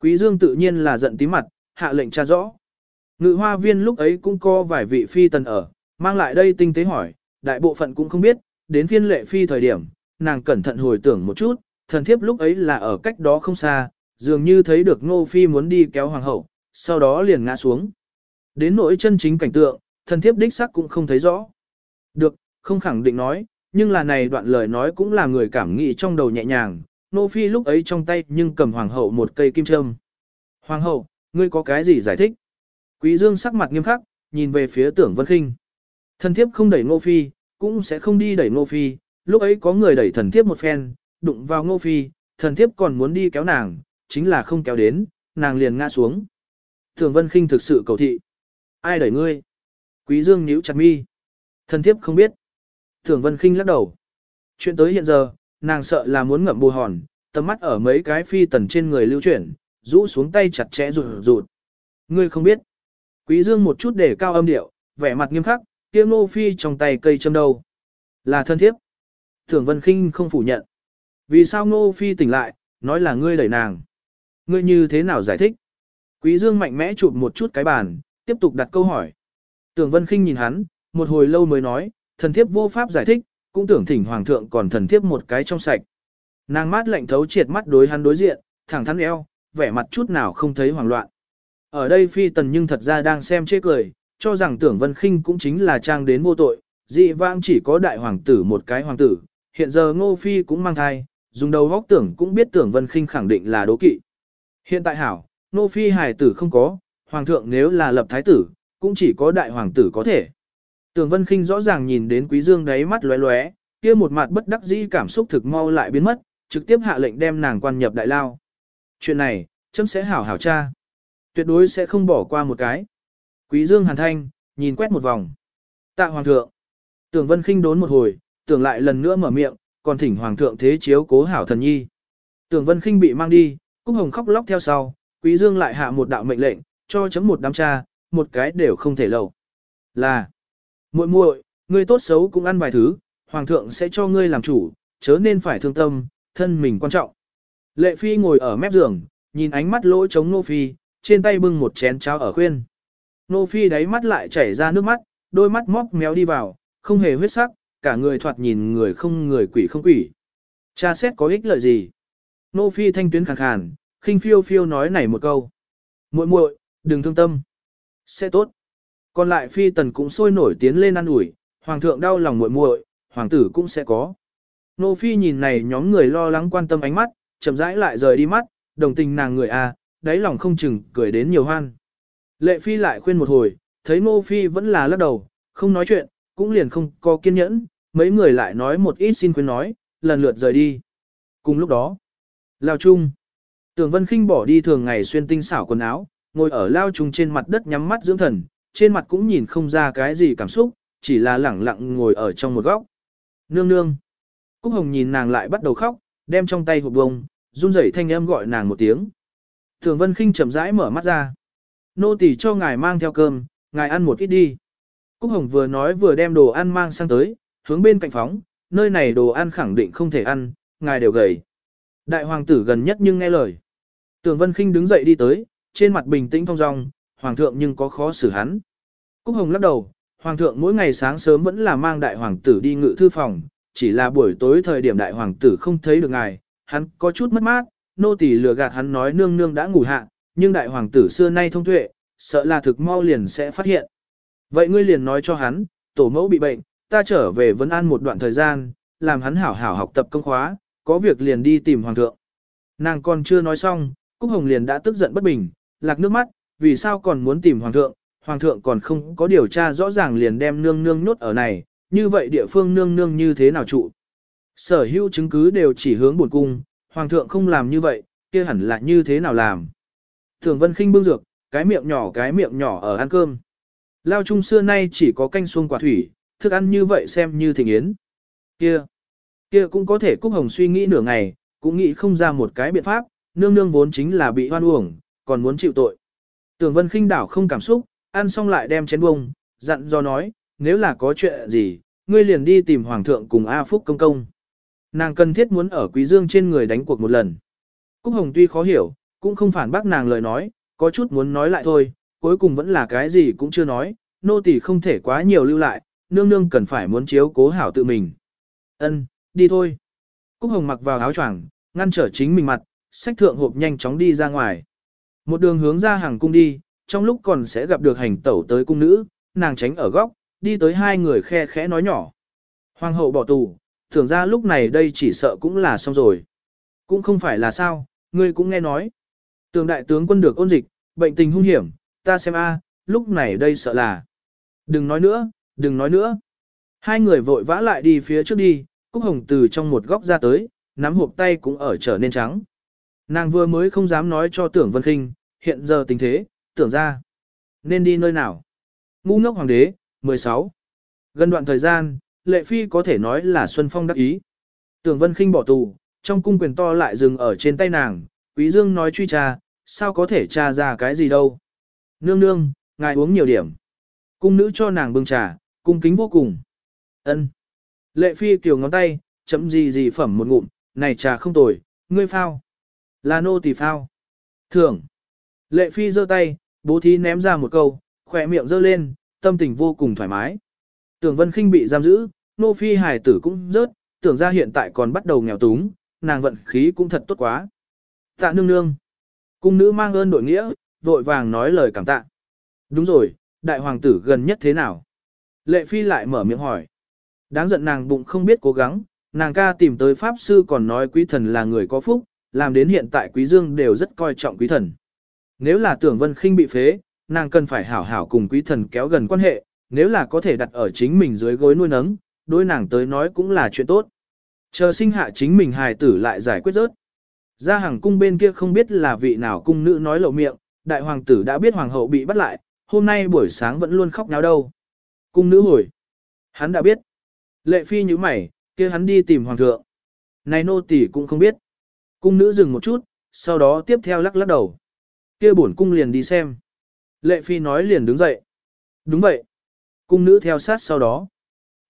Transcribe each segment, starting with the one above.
Quý Dương tự nhiên là giận tí mặt, hạ lệnh tra rõ. Ngự hoa viên lúc ấy cũng có vài vị phi tần ở, mang lại đây tinh tế hỏi, đại bộ phận cũng không biết, đến phiên lệ phi thời điểm, nàng cẩn thận hồi tưởng một chút, thần thiếp lúc ấy là ở cách đó không xa, dường như thấy được ngô phi muốn đi kéo hoàng hậu, sau đó liền ngã xuống. Đến nỗi chân chính cảnh tượng, thần thiếp đích sắc cũng không thấy rõ. Được, không khẳng định nói, nhưng là này đoạn lời nói cũng là người cảm nghĩ trong đầu nhẹ nhàng, Nô Phi lúc ấy trong tay nhưng cầm hoàng hậu một cây kim châm. Hoàng hậu, ngươi có cái gì giải thích? Quý Dương sắc mặt nghiêm khắc, nhìn về phía tưởng Vân Kinh. Thần thiếp không đẩy Nô Phi, cũng sẽ không đi đẩy Nô Phi, lúc ấy có người đẩy thần thiếp một phen, đụng vào Nô Phi, thần thiếp còn muốn đi kéo nàng, chính là không kéo đến, nàng liền ngã xuống. Tưởng Vân Kinh thực sự cầu thị. Ai đẩy ngươi? Quý Dương nhíu chặt mi. Thần thiếp không biết. Tưởng Vân Kinh lắc đầu. Chuyện tới hiện giờ, nàng sợ là muốn ngậm bù hòn, tầm mắt ở mấy cái phi tần trên người lưu chuyển, rũ xuống tay chặt chẽ rụt rụt. Ngươi không biết. Quý Dương một chút để cao âm điệu, vẻ mặt nghiêm khắc, kia nô phi trong tay cây châm đầu. Là thân thiếp. Tưởng Vân Kinh không phủ nhận. Vì sao Ngô Phi tỉnh lại, nói là ngươi đẩy nàng. Ngươi như thế nào giải thích? Quý Dương mạnh mẽ chụp một chút cái bàn, tiếp tục đặt câu hỏi. Tưởng Vân Kinh nhìn hắn, một hồi lâu mới nói, thần thiếp vô pháp giải thích, cũng tưởng thỉnh hoàng thượng còn thần thiếp một cái trong sạch. Nàng mát lạnh thấu triệt mắt đối hắn đối diện, thẳng thắn eo, vẻ mặt chút nào không thấy hoảng loạn. Ở đây phi tần nhưng thật ra đang xem chê cười, cho rằng tưởng vân khinh cũng chính là trang đến vô tội, dị vãng chỉ có đại hoàng tử một cái hoàng tử, hiện giờ ngô phi cũng mang thai, dùng đầu góc tưởng cũng biết tưởng vân khinh khẳng định là đố kỵ. Hiện tại hảo, ngô phi hài tử không có, hoàng thượng nếu là lập thái tử, cũng chỉ có đại hoàng tử có thể. Tường Vân Kinh rõ ràng nhìn đến Quý Dương đáy mắt lóe lóe, kia một mặt bất đắc dĩ cảm xúc thực mau lại biến mất, trực tiếp hạ lệnh đem nàng quan nhập đại lao. Chuyện này, chấm sẽ hảo hảo tra. Tuyệt đối sẽ không bỏ qua một cái. Quý Dương hàn thanh, nhìn quét một vòng. Tạ Hoàng thượng. Tưởng Vân Kinh đốn một hồi, tưởng lại lần nữa mở miệng, còn thỉnh Hoàng thượng thế chiếu cố hảo thần nhi. Tưởng Vân Kinh bị mang đi, Cúc Hồng khóc lóc theo sau, Quý Dương lại hạ một đạo mệnh lệnh, cho chấm một đám tra, một cái đều không thể lầu. Là Muội muội, ngươi tốt xấu cũng ăn vài thứ, hoàng thượng sẽ cho ngươi làm chủ, chớ nên phải thương tâm, thân mình quan trọng. Lệ Phi ngồi ở mép giường, nhìn ánh mắt lỗ trống Nô Phi, trên tay bưng một chén cháo ở khuyên. Nô Phi đáy mắt lại chảy ra nước mắt, đôi mắt móc méo đi vào, không hề huyết sắc, cả người thoạt nhìn người không người quỷ không quỷ. Cha xét có ích lợi gì? Nô Phi thanh tuyến khàn khàn, khinh phiêu phiêu nói này một câu. muội muội, đừng thương tâm. Sẽ tốt. Còn lại phi tần cũng sôi nổi tiến lên ăn ủi, hoàng thượng đau lòng muội muội, hoàng tử cũng sẽ có. Nô phi nhìn này nhóm người lo lắng quan tâm ánh mắt, chậm rãi lại rời đi mắt, đồng tình nàng người a, à, đáy lòng không chừng cười đến nhiều hoan. Lệ phi lại khuyên một hồi, thấy nô phi vẫn là lắc đầu, không nói chuyện, cũng liền không có kiên nhẫn, mấy người lại nói một ít xin khuyên nói, lần lượt rời đi. Cùng lúc đó, lao chung, tường vân khinh bỏ đi thường ngày xuyên tinh xảo quần áo, ngồi ở lao chung trên mặt đất nhắm mắt dưỡng thần, trên mặt cũng nhìn không ra cái gì cảm xúc, chỉ là lẳng lặng ngồi ở trong một góc. Nương nương. Cúc Hồng nhìn nàng lại bắt đầu khóc, đem trong tay hộp bông, run rẩy thanh âm gọi nàng một tiếng. Thường Vân kinh chậm rãi mở mắt ra. Nô tỳ cho ngài mang theo cơm, ngài ăn một ít đi. Cúc Hồng vừa nói vừa đem đồ ăn mang sang tới, hướng bên cạnh phóng, nơi này đồ ăn khẳng định không thể ăn, ngài đều gầy. Đại hoàng tử gần nhất nhưng nghe lời. Tường Vân kinh đứng dậy đi tới, trên mặt bình tĩnh thong dong, hoàng thượng nhưng có khó xử hắn. Cúc Hồng lắc đầu, hoàng thượng mỗi ngày sáng sớm vẫn là mang đại hoàng tử đi ngự thư phòng, chỉ là buổi tối thời điểm đại hoàng tử không thấy được ngài, hắn có chút mất mát, nô tỳ lừa gạt hắn nói nương nương đã ngủ hạ, nhưng đại hoàng tử xưa nay thông tuệ, sợ là thực mau liền sẽ phát hiện. Vậy ngươi liền nói cho hắn, tổ mẫu bị bệnh, ta trở về vấn an một đoạn thời gian, làm hắn hảo hảo học tập công khóa, có việc liền đi tìm hoàng thượng. Nàng còn chưa nói xong, Cúc Hồng liền đã tức giận bất bình, lạc nước mắt, vì sao còn muốn tìm hoàng thượng, hoàng thượng còn không có điều tra rõ ràng liền đem nương nương nhốt ở này, như vậy địa phương nương nương như thế nào trụ. Sở hữu chứng cứ đều chỉ hướng buồn cung, hoàng thượng không làm như vậy, kia hẳn là như thế nào làm. Thường vân khinh bưng dược, cái miệng nhỏ cái miệng nhỏ ở ăn cơm. Lao trung xưa nay chỉ có canh xuông quả thủy, thức ăn như vậy xem như thịnh yến. Kia, kia cũng có thể Cúc Hồng suy nghĩ nửa ngày, cũng nghĩ không ra một cái biện pháp, nương nương vốn chính là bị hoan uổng, còn muốn chịu tội. Tưởng Vân khinh đảo không cảm xúc, ăn xong lại đem chén bông, dặn do nói, nếu là có chuyện gì, ngươi liền đi tìm Hoàng thượng cùng A Phúc công công. Nàng cần thiết muốn ở Quý Dương trên người đánh cuộc một lần. Cúc Hồng tuy khó hiểu, cũng không phản bác nàng lời nói, có chút muốn nói lại thôi, cuối cùng vẫn là cái gì cũng chưa nói, nô tỳ không thể quá nhiều lưu lại, nương nương cần phải muốn chiếu cố hảo tự mình. Ân, đi thôi. Cúc Hồng mặc vào áo choàng, ngăn trở chính mình mặt, sách thượng hộp nhanh chóng đi ra ngoài. Một đường hướng ra hàng cung đi, trong lúc còn sẽ gặp được hành tẩu tới cung nữ, nàng tránh ở góc, đi tới hai người khe khẽ nói nhỏ. Hoàng hậu bỏ tù, tưởng ra lúc này đây chỉ sợ cũng là xong rồi. Cũng không phải là sao, ngươi cũng nghe nói. Tường đại tướng quân được ôn dịch, bệnh tình hung hiểm, ta xem a, lúc này đây sợ là. Đừng nói nữa, đừng nói nữa. Hai người vội vã lại đi phía trước đi, Cúc Hồng từ trong một góc ra tới, nắm hộp tay cũng ở trở nên trắng. Nàng vừa mới không dám nói cho tưởng Vân Kinh, hiện giờ tình thế, tưởng ra. Nên đi nơi nào? Ngu ngốc hoàng đế, 16. Gần đoạn thời gian, lệ phi có thể nói là Xuân Phong đắc ý. Tưởng Vân Kinh bỏ tù, trong cung quyền to lại dừng ở trên tay nàng, Quý Dương nói truy tra, sao có thể tra ra cái gì đâu. Nương nương, ngài uống nhiều điểm. Cung nữ cho nàng bưng trà, cung kính vô cùng. Ân. Lệ phi kiểu ngón tay, chấm gì gì phẩm một ngụm, này trà không tồi, ngươi phao. Là nô tỳ phao. Thưởng. Lệ phi giơ tay, bố thí ném ra một câu, khỏe miệng giơ lên, tâm tình vô cùng thoải mái. Tưởng vân Kinh bị giam giữ, nô phi hài tử cũng rớt, tưởng ra hiện tại còn bắt đầu nghèo túng, nàng vận khí cũng thật tốt quá. Tạ nương nương. Cung nữ mang ơn đội nghĩa, vội vàng nói lời cảm tạ. Đúng rồi, đại hoàng tử gần nhất thế nào? Lệ phi lại mở miệng hỏi. Đáng giận nàng bụng không biết cố gắng, nàng ca tìm tới pháp sư còn nói quý thần là người có phúc, làm đến hiện tại quý dương đều rất coi trọng quý thần. Nếu là tưởng vân khinh bị phế, nàng cần phải hảo hảo cùng quý thần kéo gần quan hệ, nếu là có thể đặt ở chính mình dưới gối nuôi nấng, đối nàng tới nói cũng là chuyện tốt. Chờ sinh hạ chính mình hài tử lại giải quyết rớt. Ra hàng cung bên kia không biết là vị nào cung nữ nói lộ miệng, đại hoàng tử đã biết hoàng hậu bị bắt lại, hôm nay buổi sáng vẫn luôn khóc náo đâu. Cung nữ hồi. Hắn đã biết. Lệ phi như mày, kia hắn đi tìm hoàng thượng. Này nô tỷ cũng không biết. Cung nữ dừng một chút, sau đó tiếp theo lắc lắc đầu. Kia bổn cung liền đi xem. Lệ phi nói liền đứng dậy. Đúng vậy. Cung nữ theo sát sau đó.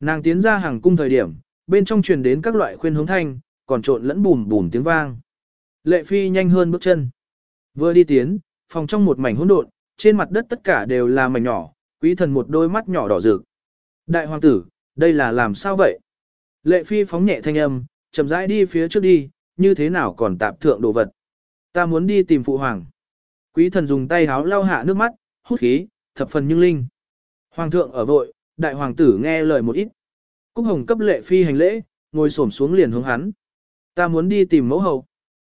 Nàng tiến ra hàng cung thời điểm, bên trong truyền đến các loại khuyên hướng thanh, còn trộn lẫn bùm bùm tiếng vang. Lệ phi nhanh hơn bước chân. Vừa đi tiến, phòng trong một mảnh hỗn độn, trên mặt đất tất cả đều là mảnh nhỏ, quý thần một đôi mắt nhỏ đỏ rực. Đại hoàng tử, đây là làm sao vậy? Lệ phi phóng nhẹ thanh âm, chậm rãi đi phía trước đi, như thế nào còn tạp thượng đồ vật. Ta muốn đi tìm phụ hoàng. Quý thần dùng tay háo lau hạ nước mắt, hút khí, thập phần nhưng linh. Hoàng thượng ở vội, đại hoàng tử nghe lời một ít. Cúc hồng cấp lệ phi hành lễ, ngồi xổm xuống liền hướng hắn. Ta muốn đi tìm mẫu hầu.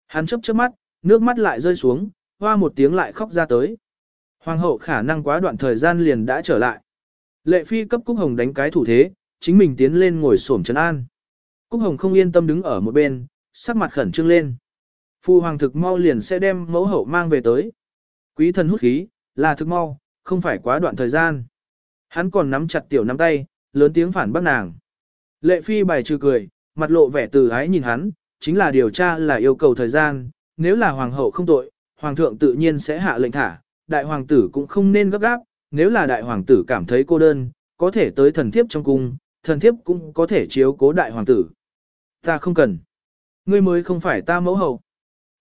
Hắn chấp chớp mắt, nước mắt lại rơi xuống, hoa một tiếng lại khóc ra tới. Hoàng hậu khả năng quá đoạn thời gian liền đã trở lại. Lệ phi cấp Cúc Hồng đánh cái thủ thế, chính mình tiến lên ngồi xổm trấn an. Cúc Hồng không yên tâm đứng ở một bên, sắc mặt khẩn trương lên. Phu hoàng thực mau liền sẽ đem mẫu hậu mang về tới. Quý thần hút khí, là thực mau, không phải quá đoạn thời gian. Hắn còn nắm chặt tiểu nắm tay, lớn tiếng phản bác nàng. Lệ phi bài trừ cười, mặt lộ vẻ từ ái nhìn hắn, chính là điều tra là yêu cầu thời gian, nếu là hoàng hậu không tội, hoàng thượng tự nhiên sẽ hạ lệnh thả, đại hoàng tử cũng không nên gấp gáp, nếu là đại hoàng tử cảm thấy cô đơn, có thể tới thần thiếp trong cung, thần thiếp cũng có thể chiếu cố đại hoàng tử. Ta không cần. Ngươi mới không phải ta mẫu hậu.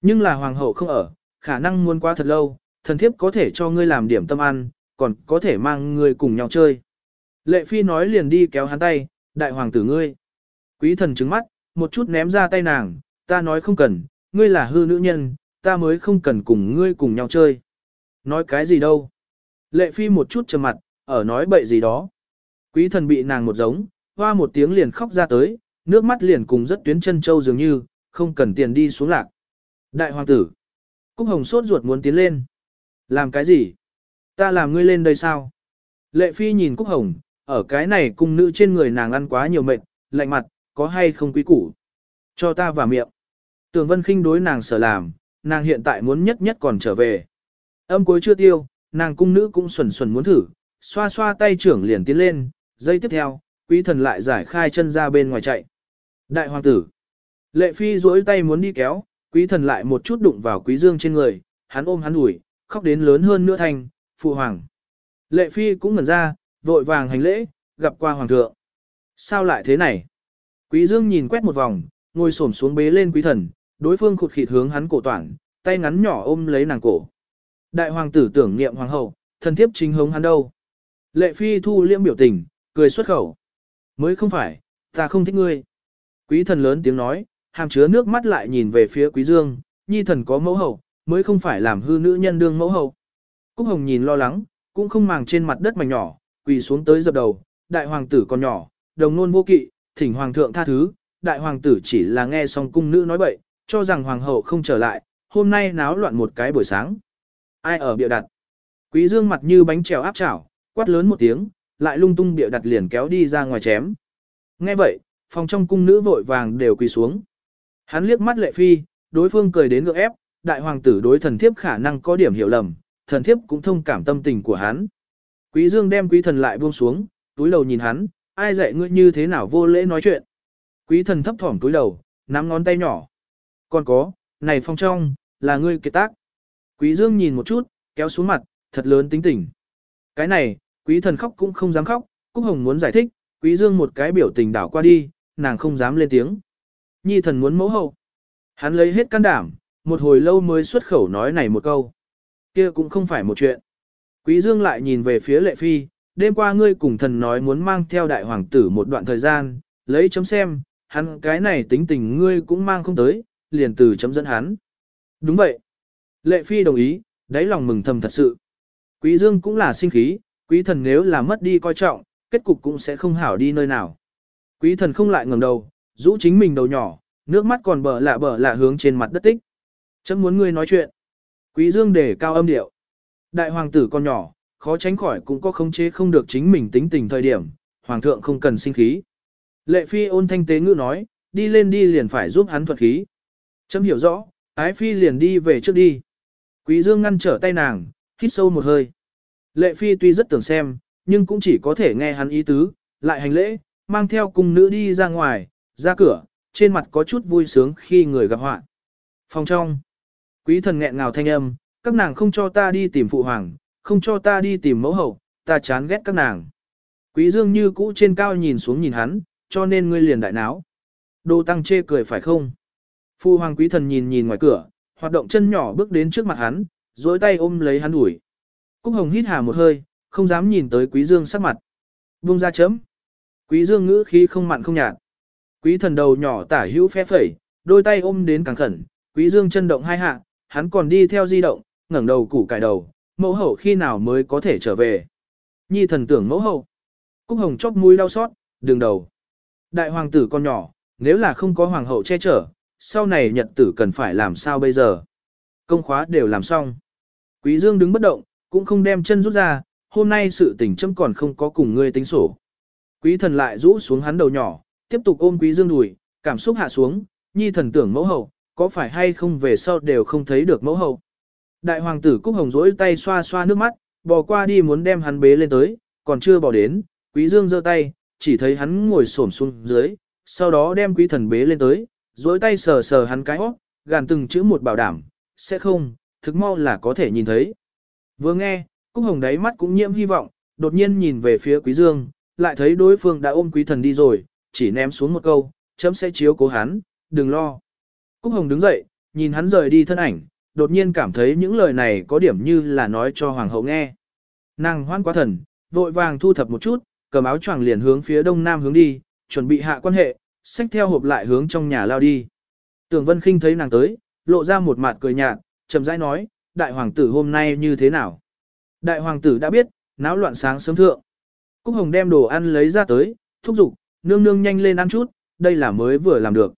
Nhưng là hoàng hậu không ở, khả năng muốn quá thật lâu, thần thiếp có thể cho ngươi làm điểm tâm ăn, còn có thể mang ngươi cùng nhau chơi. Lệ phi nói liền đi kéo hắn tay, đại hoàng tử ngươi. Quý thần trứng mắt, một chút ném ra tay nàng, ta nói không cần, ngươi là hư nữ nhân, ta mới không cần cùng ngươi cùng nhau chơi. Nói cái gì đâu. Lệ phi một chút trầm mặt, ở nói bậy gì đó. Quý thần bị nàng một giống, hoa một tiếng liền khóc ra tới, nước mắt liền cùng rất tuyến chân châu dường như, không cần tiền đi xuống lạc. Đại hoàng tử. Cúc hồng sốt ruột muốn tiến lên. Làm cái gì? Ta làm ngươi lên đây sao? Lệ phi nhìn Cúc hồng, ở cái này cung nữ trên người nàng ăn quá nhiều mệt, lạnh mặt, có hay không quý củ? Cho ta vào miệng. Tường Vân khinh đối nàng sở làm, nàng hiện tại muốn nhất nhất còn trở về. Âm cuối chưa tiêu, nàng cung nữ cũng xuẩn xuẩn muốn thử, xoa xoa tay trưởng liền tiến lên, giây tiếp theo, quý thần lại giải khai chân ra bên ngoài chạy. Đại hoàng tử. Lệ phi duỗi tay muốn đi kéo, quý thần lại một chút đụng vào quý dương trên người, hắn ôm hắn ủi, khóc đến lớn hơn nữa thành, phụ hoàng. Lệ phi cũng ngẩn ra, vội vàng hành lễ, gặp qua hoàng thượng. Sao lại thế này? Quý dương nhìn quét một vòng, ngồi xổm xuống bế lên quý thần, đối phương khụt khịt hướng hắn cổ toản, tay ngắn nhỏ ôm lấy nàng cổ. Đại hoàng tử tưởng niệm hoàng hậu, thần thiếp chính hống hắn đâu. Lệ phi thu liễm biểu tình, cười xuất khẩu. Mới không phải, ta không thích ngươi. Quý thần lớn tiếng nói, hàm chứa nước mắt lại nhìn về phía quý dương, nhi thần có mẫu hậu, mới không phải làm hư nữ nhân đương mẫu hậu. Cúc hồng nhìn lo lắng, cũng không màng trên mặt đất mảnh nhỏ, quỳ xuống tới dập đầu, đại hoàng tử còn nhỏ, đồng nôn vô kỵ, thỉnh hoàng thượng tha thứ, đại hoàng tử chỉ là nghe xong cung nữ nói bậy, cho rằng hoàng hậu không trở lại, hôm nay náo loạn một cái buổi sáng. Ai ở bịa đặt? Quý dương mặt như bánh trèo áp chảo, quát lớn một tiếng, lại lung tung bịa đặt liền kéo đi ra ngoài chém. Nghe vậy, phòng trong cung nữ vội vàng đều quỳ xuống. Hắn liếc mắt lệ phi, đối phương cười đến gượng ép, đại hoàng tử đối thần thiếp khả năng có điểm hiểu lầm, thần thiếp cũng thông cảm tâm tình của hắn. Quý dương đem quý thần lại buông xuống, túi đầu nhìn hắn, ai dạy ngươi như thế nào vô lễ nói chuyện. Quý thần thấp thỏm túi đầu, nắm ngón tay nhỏ. Còn có, này phong trong, là ngươi kiệt tác. Quý dương nhìn một chút, kéo xuống mặt, thật lớn tính tình. Cái này, quý thần khóc cũng không dám khóc, Cúc Hồng muốn giải thích, quý dương một cái biểu tình đảo qua đi, nàng không dám lên tiếng. Nhi thần muốn mẫu hậu. Hắn lấy hết can đảm, một hồi lâu mới xuất khẩu nói này một câu. Kia cũng không phải một chuyện. Quý dương lại nhìn về phía lệ phi, đêm qua ngươi cùng thần nói muốn mang theo đại hoàng tử một đoạn thời gian, lấy chấm xem, hắn cái này tính tình ngươi cũng mang không tới, liền từ chấm dẫn hắn. Đúng vậy. Lệ phi đồng ý, đáy lòng mừng thầm thật sự. Quý dương cũng là sinh khí, quý thần nếu là mất đi coi trọng, kết cục cũng sẽ không hảo đi nơi nào. Quý thần không lại ngẩng đầu, rũ chính mình đầu nhỏ, nước mắt còn bờ lạ bờ lạ hướng trên mặt đất tích. Chấm muốn ngươi nói chuyện. Quý dương để cao âm điệu. Đại hoàng tử con nhỏ, khó tránh khỏi cũng có khống chế không được chính mình tính tình thời điểm, hoàng thượng không cần sinh khí. Lệ phi ôn thanh tế ngữ nói, đi lên đi liền phải giúp hắn thuật khí. Chấm hiểu rõ, ái phi liền đi về trước đi. Quý dương ngăn trở tay nàng, hít sâu một hơi. Lệ phi tuy rất tưởng xem, nhưng cũng chỉ có thể nghe hắn ý tứ, lại hành lễ, mang theo cung nữ đi ra ngoài, ra cửa, trên mặt có chút vui sướng khi người gặp họa. Phòng trong, quý thần nghẹn ngào thanh âm, các nàng không cho ta đi tìm phụ hoàng, không cho ta đi tìm mẫu hậu, ta chán ghét các nàng. Quý dương như cũ trên cao nhìn xuống nhìn hắn, cho nên ngươi liền đại náo. Đô tăng chê cười phải không? Phu hoàng quý thần nhìn nhìn ngoài cửa, hoạt động chân nhỏ bước đến trước mặt hắn, dối tay ôm lấy hắn ủi. Cúc hồng hít hà một hơi, không dám nhìn tới quý dương sắc mặt. Buông ra chấm. Quý dương ngữ khí không mặn không nhạt. Quý thần đầu nhỏ tả hữu phe phẩy, đôi tay ôm đến càng khẩn, quý dương chân động hai hạ, hắn còn đi theo di động, ngẩng đầu củ cải đầu, mẫu hậu khi nào mới có thể trở về. Nhi thần tưởng mẫu hậu. Cúc hồng chóp mũi đau xót, đường đầu. Đại hoàng tử con nhỏ, nếu là không có hoàng hậu che chở, sau này nhật tử cần phải làm sao bây giờ. Công khóa đều làm xong. Quý dương đứng bất động, cũng không đem chân rút ra, hôm nay sự tình châm còn không có cùng ngươi tính sổ. Quý thần lại rũ xuống hắn đầu nhỏ, tiếp tục ôm quý dương đùi, cảm xúc hạ xuống, nhi thần tưởng mẫu hậu, có phải hay không về sau đều không thấy được mẫu hậu. Đại hoàng tử Cúc Hồng rỗi tay xoa xoa nước mắt, bò qua đi muốn đem hắn bế lên tới, còn chưa bỏ đến, quý dương giơ tay, chỉ thấy hắn ngồi xổm xuống dưới, sau đó đem quý thần bế lên tới, rỗi tay sờ sờ hắn cái hót, gàn từng chữ một bảo đảm, sẽ không, thực mau là có thể nhìn thấy. Vừa nghe, Cúc Hồng đáy mắt cũng nhiễm hy vọng, đột nhiên nhìn về phía quý dương, lại thấy đối phương đã ôm quý thần đi rồi, chỉ ném xuống một câu, chấm sẽ chiếu cố hắn, đừng lo. Cúc Hồng đứng dậy, nhìn hắn rời đi thân ảnh, đột nhiên cảm thấy những lời này có điểm như là nói cho hoàng hậu nghe. Nàng hoan quá thần, vội vàng thu thập một chút, cầm áo choàng liền hướng phía đông nam hướng đi, chuẩn bị hạ quan hệ, xách theo hộp lại hướng trong nhà lao đi. Tưởng Vân Khinh thấy nàng tới, lộ ra một mặt cười nhạt, chậm rãi nói, đại hoàng tử hôm nay như thế nào? Đại hoàng tử đã biết, náo loạn sáng sớm thượng. Cúc Hồng đem đồ ăn lấy ra tới, thúc giục, nương nương nhanh lên ăn chút, đây là mới vừa làm được.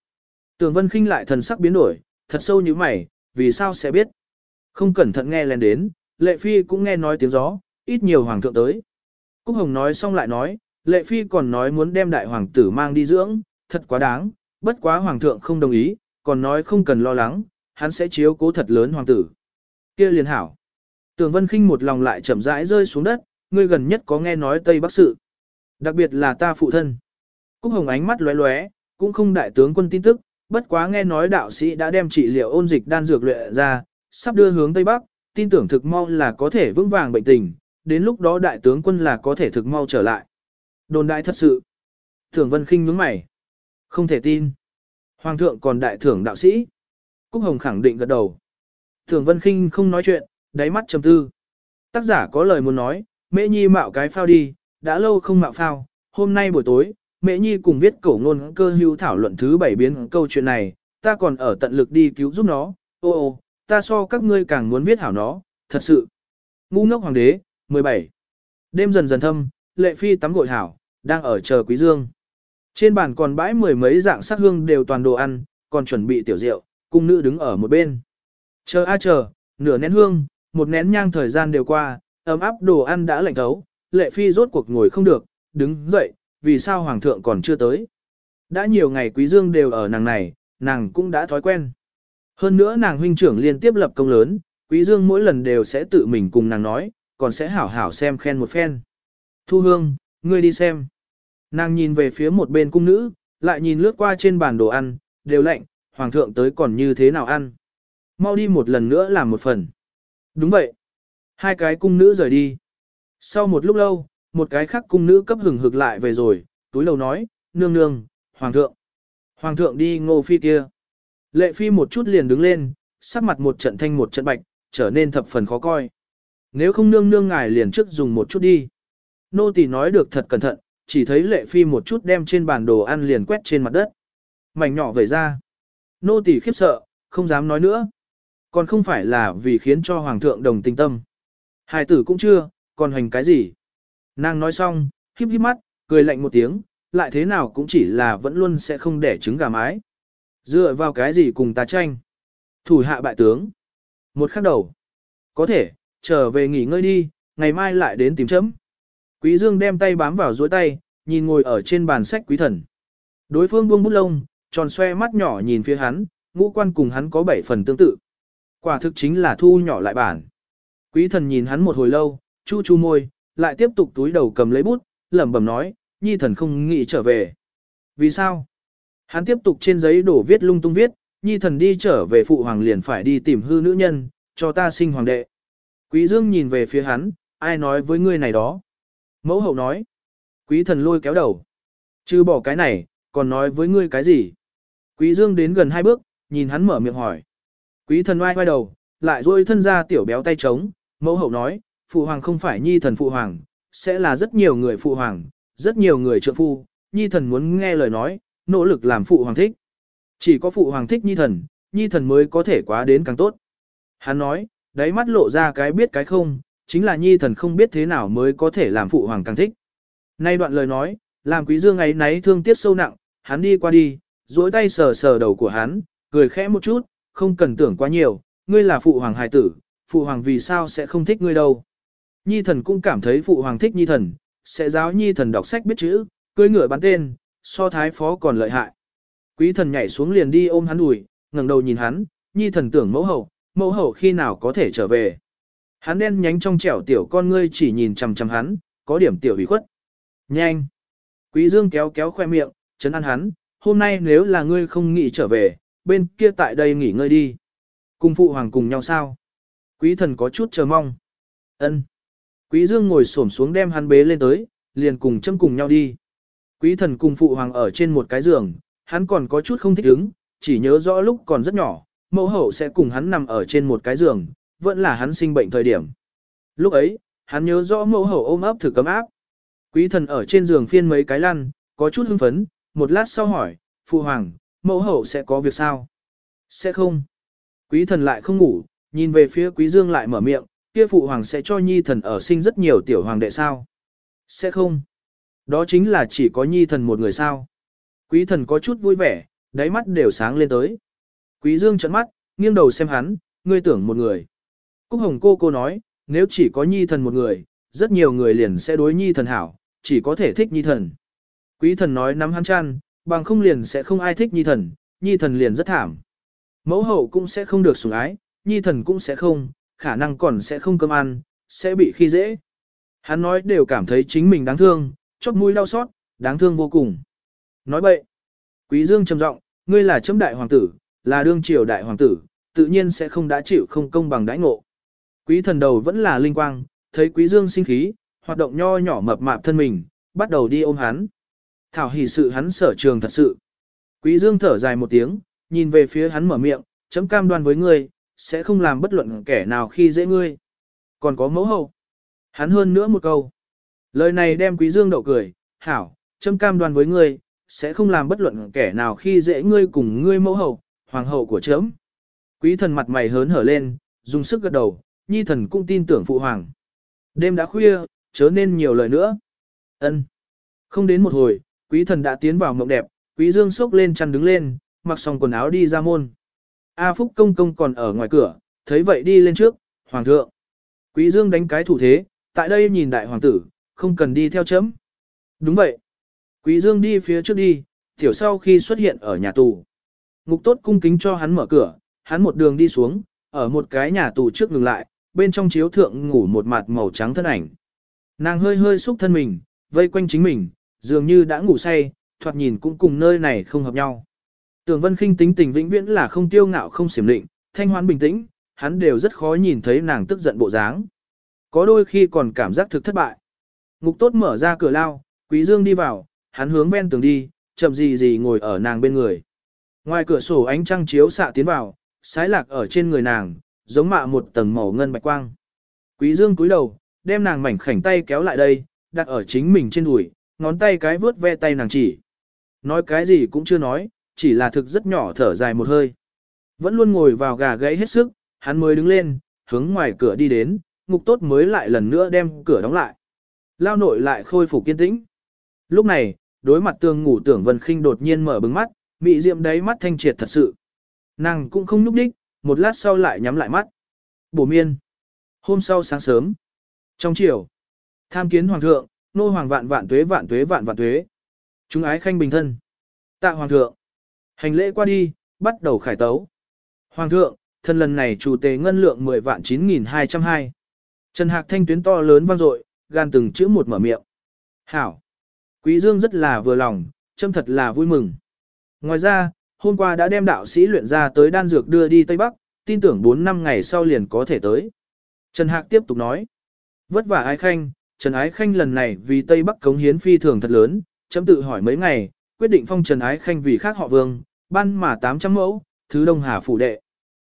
Tưởng Vân Kinh lại thần sắc biến đổi, thật sâu như mày, vì sao sẽ biết? Không cẩn thận nghe lên đến, Lệ Phi cũng nghe nói tiếng gió, ít nhiều hoàng thượng tới. Cúc Hồng nói xong lại nói, Lệ Phi còn nói muốn đem đại hoàng tử mang đi dưỡng, thật quá đáng, bất quá hoàng thượng không đồng ý, còn nói không cần lo lắng, hắn sẽ chiếu cố thật lớn hoàng tử. kia liền hảo. Tường Vân Kinh một lòng lại chậm rãi rơi xuống đất, ngươi gần nhất có nghe nói Tây Bắc sự. Đặc biệt là ta phụ thân. Cúc Hồng ánh mắt lóe lóe, cũng không đại tướng quân tin tức, bất quá nghe nói đạo sĩ đã đem trị liệu ôn dịch đan dược luyện ra, sắp đưa hướng Tây Bắc, tin tưởng thực mau là có thể vững vàng bệnh tình, đến lúc đó đại tướng quân là có thể thực mau trở lại. Đồn đại thật sự. Thưởng Vân Kinh nhướng mày. Không thể tin. Hoàng thượng còn đại thưởng đạo sĩ. Cúc Hồng khẳng định gật đầu. Thưởng Vân Kinh không nói chuyện, đáy mắt trầm tư. Tác giả có lời muốn nói, Mễ Nhi mạo cái phao đi, đã lâu không mạo phao, hôm nay buổi tối, Mễ Nhi cùng viết cổ ngôn cơ hưu thảo luận thứ bảy biến câu chuyện này, ta còn ở tận lực đi cứu giúp nó, ô ô, ta so các ngươi càng muốn viết hảo nó, thật sự. Ngu ngốc hoàng đế, 17. Đêm dần dần thâm, lệ phi tắm gội hảo, đang ở chờ quý dương. Trên bàn còn bãi mười mấy dạng sắc hương đều toàn đồ ăn, còn chuẩn bị tiểu rượu, cung nữ đứng ở một bên. Chờ a chờ, nửa nén hương, một nén nhang thời gian đều qua, ấm áp đồ ăn đã lạnh thấu, lệ phi rốt cuộc ngồi không được, đứng dậy, vì sao hoàng thượng còn chưa tới. Đã nhiều ngày quý dương đều ở nàng này, nàng cũng đã thói quen. Hơn nữa nàng huynh trưởng liên tiếp lập công lớn, quý dương mỗi lần đều sẽ tự mình cùng nàng nói, còn sẽ hảo hảo xem khen một phen. Thu hương, ngươi đi xem. Nàng nhìn về phía một bên cung nữ, lại nhìn lướt qua trên bàn đồ ăn, đều lạnh, hoàng thượng tới còn như thế nào ăn. Mau đi một lần nữa làm một phần. Đúng vậy. Hai cái cung nữ rời đi. Sau một lúc lâu, một cái khác cung nữ cấp hừng hực lại về rồi, túi lầu nói, nương nương, hoàng thượng. Hoàng thượng đi ngô phi kia. Lệ phi một chút liền đứng lên, sắc mặt một trận thanh một trận bạch, trở nên thập phần khó coi. Nếu không nương nương ngài liền trước dùng một chút đi. Nô tỳ nói được thật cẩn thận, chỉ thấy lệ phi một chút đem trên bàn đồ ăn liền quét trên mặt đất. Mảnh nhỏ vẩy ra. Nô tỳ khiếp sợ, không dám nói nữa. Còn không phải là vì khiến cho hoàng thượng đồng tình tâm. Hài tử cũng chưa, còn hành cái gì. Nàng nói xong, híp híp mắt, cười lạnh một tiếng, lại thế nào cũng chỉ là vẫn luôn sẽ không để trứng gà mái. Dựa vào cái gì cùng ta tranh. Thủ hạ bại tướng. Một khắc đầu. Có thể, trở về nghỉ ngơi đi, ngày mai lại đến tìm chấm. Quý Dương đem tay bám vào duỗi tay, nhìn ngồi ở trên bàn sách quý thần. Đối phương buông bút lông, tròn xoe mắt nhỏ nhìn phía hắn, ngũ quan cùng hắn có bảy phần tương tự. Quả thực chính là thu nhỏ lại bản. Quý thần nhìn hắn một hồi lâu, chu chu môi, lại tiếp tục túi đầu cầm lấy bút, lẩm bẩm nói, nhi thần không nghĩ trở về. Vì sao? Hắn tiếp tục trên giấy đổ viết lung tung viết, nhi thần đi trở về phụ hoàng liền phải đi tìm hư nữ nhân, cho ta sinh hoàng đệ. Quý dương nhìn về phía hắn, ai nói với ngươi này đó? Mẫu hậu nói. Quý thần lôi kéo đầu. Chứ bỏ cái này, còn nói với ngươi cái gì? Quý dương đến gần hai bước, nhìn hắn mở miệng hỏi. Quý thần oai oai đầu, lại duỗi thân ra tiểu béo tay trống, mẫu hậu nói, phụ hoàng không phải nhi thần phụ hoàng, sẽ là rất nhiều người phụ hoàng, rất nhiều người trợ phu, nhi thần muốn nghe lời nói, nỗ lực làm phụ hoàng thích. Chỉ có phụ hoàng thích nhi thần, nhi thần mới có thể quá đến càng tốt. Hắn nói, đáy mắt lộ ra cái biết cái không, chính là nhi thần không biết thế nào mới có thể làm phụ hoàng càng thích. Nay đoạn lời nói, làm quý dương ấy náy thương tiếc sâu nặng, hắn đi qua đi, duỗi tay sờ sờ đầu của hắn, cười khẽ một chút, không cần tưởng quá nhiều, ngươi là phụ hoàng hài tử, phụ hoàng vì sao sẽ không thích ngươi đâu. Nhi thần cũng cảm thấy phụ hoàng thích nhi thần, sẽ giáo nhi thần đọc sách biết chữ, cưới ngựa bán tên, so thái phó còn lợi hại. Quý thần nhảy xuống liền đi ôm hắn đùi, ngẩng đầu nhìn hắn, nhi thần tưởng mẫu hậu, mẫu hậu khi nào có thể trở về. Hắn đen nhánh trong trẻo tiểu con ngươi chỉ nhìn chằm chằm hắn, có điểm tiểu ủy khuất. Nhanh! Quý dương kéo kéo khoe miệng, chấn an hắn, hôm nay nếu là ngươi không nghĩ trở về, bên kia tại đây nghỉ ngơi đi. Cùng phụ hoàng cùng nhau sao? Quý thần có chút chờ mong. Ân. Quý dương ngồi xổm xuống đem hắn bế lên tới, liền cùng châm cùng nhau đi. Quý thần cùng phụ hoàng ở trên một cái giường, hắn còn có chút không thích ứng, chỉ nhớ rõ lúc còn rất nhỏ, mẫu hậu sẽ cùng hắn nằm ở trên một cái giường, vẫn là hắn sinh bệnh thời điểm. Lúc ấy, hắn nhớ rõ mẫu hậu ôm ấp thử cấm áp. Quý thần ở trên giường phiên mấy cái lăn, có chút hưng phấn, một lát sau hỏi, phụ hoàng, mẫu hậu sẽ có việc sao? Sẽ không. Quý thần lại không ngủ, nhìn về phía quý dương lại mở miệng, kia phụ hoàng sẽ cho nhi thần ở sinh rất nhiều tiểu hoàng đệ sao? Sẽ không. Đó chính là chỉ có nhi thần một người sao. Quý thần có chút vui vẻ, đáy mắt đều sáng lên tới. Quý dương trợn mắt, nghiêng đầu xem hắn, ngươi tưởng một người. Cúc hồng cô cô nói, nếu chỉ có nhi thần một người, rất nhiều người liền sẽ đối nhi thần hảo, chỉ có thể thích nhi thần. Quý thần nói nắm hắn chăn, bằng không liền sẽ không ai thích nhi thần, nhi thần liền rất thảm. Mẫu hậu cũng sẽ không được sủng ái, nhi thần cũng sẽ không, khả năng còn sẽ không cơm ăn, sẽ bị khi dễ. Hắn nói đều cảm thấy chính mình đáng thương, chót mũi đau xót, đáng thương vô cùng. Nói bậy. Quý Dương trầm giọng, ngươi là chấm đại hoàng tử, là đương triều đại hoàng tử, tự nhiên sẽ không đã chịu không công bằng đãi ngộ. Quý thần đầu vẫn là linh quang, thấy quý Dương sinh khí, hoạt động nho nhỏ mập mạp thân mình, bắt đầu đi ôm hắn. Thảo hỉ sự hắn sở trường thật sự. Quý Dương thở dài một tiếng, nhìn về phía hắn mở miệng, chấm cam đoan với ngươi, sẽ không làm bất luận kẻ nào khi dễ ngươi. Còn có mẫu hậu. Hắn hơn nữa một câu. Lời này đem quý dương đậu cười, hảo, châm cam đoan với ngươi, sẽ không làm bất luận kẻ nào khi dễ ngươi cùng ngươi mẫu hậu, hoàng hậu của chấm. Quý thần mặt mày hớn hở lên, dùng sức gật đầu, nhi thần cũng tin tưởng phụ hoàng. Đêm đã khuya, chớ nên nhiều lời nữa. Ân. Không đến một hồi, quý thần đã tiến vào mộng đẹp, quý dương sốc lên chăn đứng lên, mặc xong quần áo đi ra môn. A Phúc công công còn ở ngoài cửa, thấy vậy đi lên trước, hoàng thượng. Quý dương đánh cái thủ thế, tại đây nhìn đại hoàng tử, không cần đi theo chấm. Đúng vậy. Quý dương đi phía trước đi, tiểu sau khi xuất hiện ở nhà tù. Ngục tốt cung kính cho hắn mở cửa, hắn một đường đi xuống, ở một cái nhà tù trước ngừng lại, bên trong chiếu thượng ngủ một mặt màu trắng thân ảnh. Nàng hơi hơi xúc thân mình, vây quanh chính mình, dường như đã ngủ say, thoạt nhìn cũng cùng nơi này không hợp nhau. Tưởng Vân Khinh tính tình vĩnh viễn là không tiêu ngạo không xiểm định, thanh hoán bình tĩnh, hắn đều rất khó nhìn thấy nàng tức giận bộ dáng. Có đôi khi còn cảm giác thực thất bại. Ngục tốt mở ra cửa lao, Quý Dương đi vào, hắn hướng ven tường đi, chậm gì gì ngồi ở nàng bên người. Ngoài cửa sổ ánh trăng chiếu xạ tiến vào, sái lạc ở trên người nàng, giống mạ một tầng màu ngân bạch quang. Quý Dương cúi đầu, đem nàng mảnh khảnh tay kéo lại đây, đặt ở chính mình trên đùi, ngón tay cái vướt ve tay nàng chỉ. Nói cái gì cũng chưa nói, chỉ là thực rất nhỏ thở dài một hơi. Vẫn luôn ngồi vào gà gãy hết sức, hắn mới đứng lên, hướng ngoài cửa đi đến, ngục tốt mới lại lần nữa đem cửa đóng lại. Lao nội lại khôi phục kiên tĩnh. Lúc này, đối mặt tường ngủ tưởng Vân Khinh đột nhiên mở bừng mắt, mị diệm đáy mắt thanh triệt thật sự. Nàng cũng không núp đích, một lát sau lại nhắm lại mắt. Bổ miên. Hôm sau sáng sớm. Trong chiều. Tham kiến hoàng thượng, nô hoàng vạn vạn tuế vạn tuế vạn vạn tuế. Chúng ái khanh bình thân. Tạ hoàng thượng. Hành lễ qua đi, bắt đầu khải tấu. Hoàng thượng, thân lần này chủ tế ngân lượng 10 vạn 9.202. Trần Hạc thanh tuyến to lớn vang dội, gan từng chữ một mở miệng. Hảo. Quý Dương rất là vừa lòng, châm thật là vui mừng. Ngoài ra, hôm qua đã đem đạo sĩ luyện ra tới đan dược đưa đi Tây Bắc, tin tưởng 4 năm ngày sau liền có thể tới. Trần Hạc tiếp tục nói. Vất vả ái khanh, Trần Ái Khanh lần này vì Tây Bắc cống hiến phi thường thật lớn, chấm tự hỏi mấy ngày, quyết định phong Trần Ái Khanh vì khác họ vương, ban mà 800 mẫu, thứ Đông Hà phủ đệ.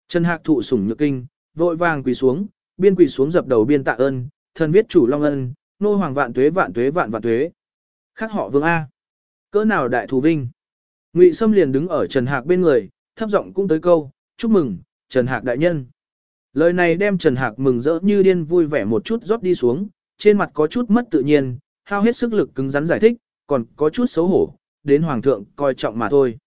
Trần Hạc thụ sủng nhược kinh, vội vàng quỳ xuống, biên quỳ xuống dập đầu biên tạ ơn, thần viết chủ long ân, nô hoàng vạn tuế vạn tuế vạn vạn tuế. Khác họ vương A. Cỡ nào đại thù vinh. Ngụy Sâm liền đứng ở Trần Hạc bên người, thấp giọng cũng tới câu, chúc mừng, Trần Hạc đại nhân. Lời này đem Trần Hạc mừng rỡ như điên vui vẻ một chút rót đi xuống, trên mặt có chút mất tự nhiên, hao hết sức lực cứng rắn giải thích, còn có chút xấu hổ, đến hoàng thượng coi trọng mà thôi.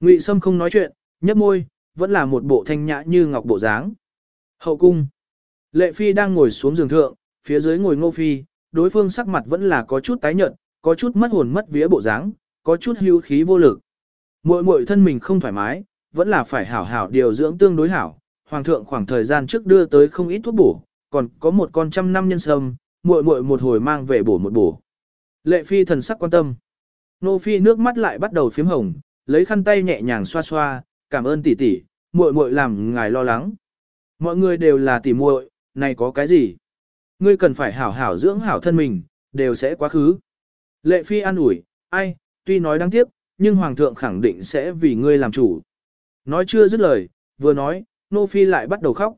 Ngụy Sâm không nói chuyện, nhấp môi, vẫn là một bộ thanh nhã như ngọc bộ dáng. Hậu cung. Lệ Phi đang ngồi xuống giường thượng, phía dưới ngồi Ngô Phi, đối phương sắc mặt vẫn là có chút tái nhợt, có chút mất hồn mất vía bộ dáng, có chút hưu khí vô lực. Muội muội thân mình không thoải mái, vẫn là phải hảo hảo điều dưỡng tương đối hảo. Hoàng thượng khoảng thời gian trước đưa tới không ít thuốc bổ, còn có một con trăm năm nhân sâm, muội muội một hồi mang về bổ một bổ. Lệ Phi thần sắc quan tâm. Nô Phi nước mắt lại bắt đầu phím hồng, lấy khăn tay nhẹ nhàng xoa xoa, cảm ơn tỷ tỷ, muội muội làm ngài lo lắng. Mọi người đều là tỷ muội, này có cái gì? Ngươi cần phải hảo hảo dưỡng hảo thân mình, đều sẽ quá khứ. Lệ Phi an ủi, ai, tuy nói đáng tiếc, nhưng Hoàng thượng khẳng định sẽ vì ngươi làm chủ. Nói chưa dứt lời, vừa nói, Nô Phi lại bắt đầu khóc.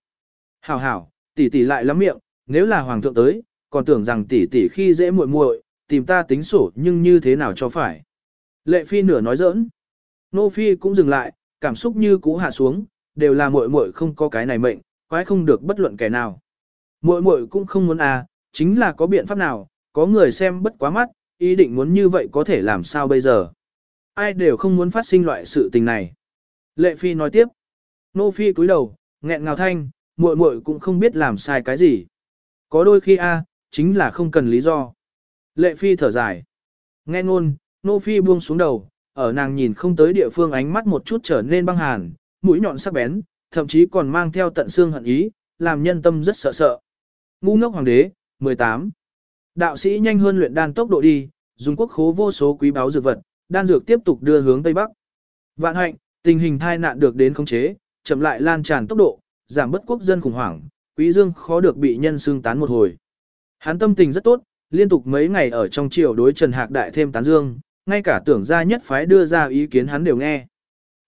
Hảo hảo, tỷ tỷ lại lắm miệng, nếu là Hoàng thượng tới, còn tưởng rằng tỷ tỷ khi dễ muội muội, tìm ta tính sổ nhưng như thế nào cho phải. Lệ Phi nửa nói giỡn. Nô Phi cũng dừng lại, cảm xúc như cũ hạ xuống, đều là muội muội không có cái này mệnh, quái không được bất luận kẻ nào. Muội muội cũng không muốn à, chính là có biện pháp nào, có người xem bất quá mắt, ý định muốn như vậy có thể làm sao bây giờ. Ai đều không muốn phát sinh loại sự tình này. Lệ Phi nói tiếp. Nô Phi cúi đầu, nghẹn ngào thanh, muội muội cũng không biết làm sai cái gì. Có đôi khi a, chính là không cần lý do. Lệ Phi thở dài. Nghe ngôn, Nô Phi buông xuống đầu, ở nàng nhìn không tới địa phương ánh mắt một chút trở nên băng hàn, mũi nhọn sắc bén, thậm chí còn mang theo tận xương hận ý, làm nhân tâm rất sợ sợ. Ngu ngốc hoàng đế, 18. Đạo sĩ nhanh hơn luyện đan tốc độ đi, dùng quốc khố vô số quý báu dược vật, đan dược tiếp tục đưa hướng Tây Bắc. Vạn hạnh, tình hình thai nạn được đến khống chế, chậm lại lan tràn tốc độ, giảm bất quốc dân khủng hoảng, quý dương khó được bị nhân xương tán một hồi. Hắn tâm tình rất tốt, liên tục mấy ngày ở trong triều đối Trần Hạc Đại thêm tán dương, ngay cả tưởng gia nhất phái đưa ra ý kiến hắn đều nghe.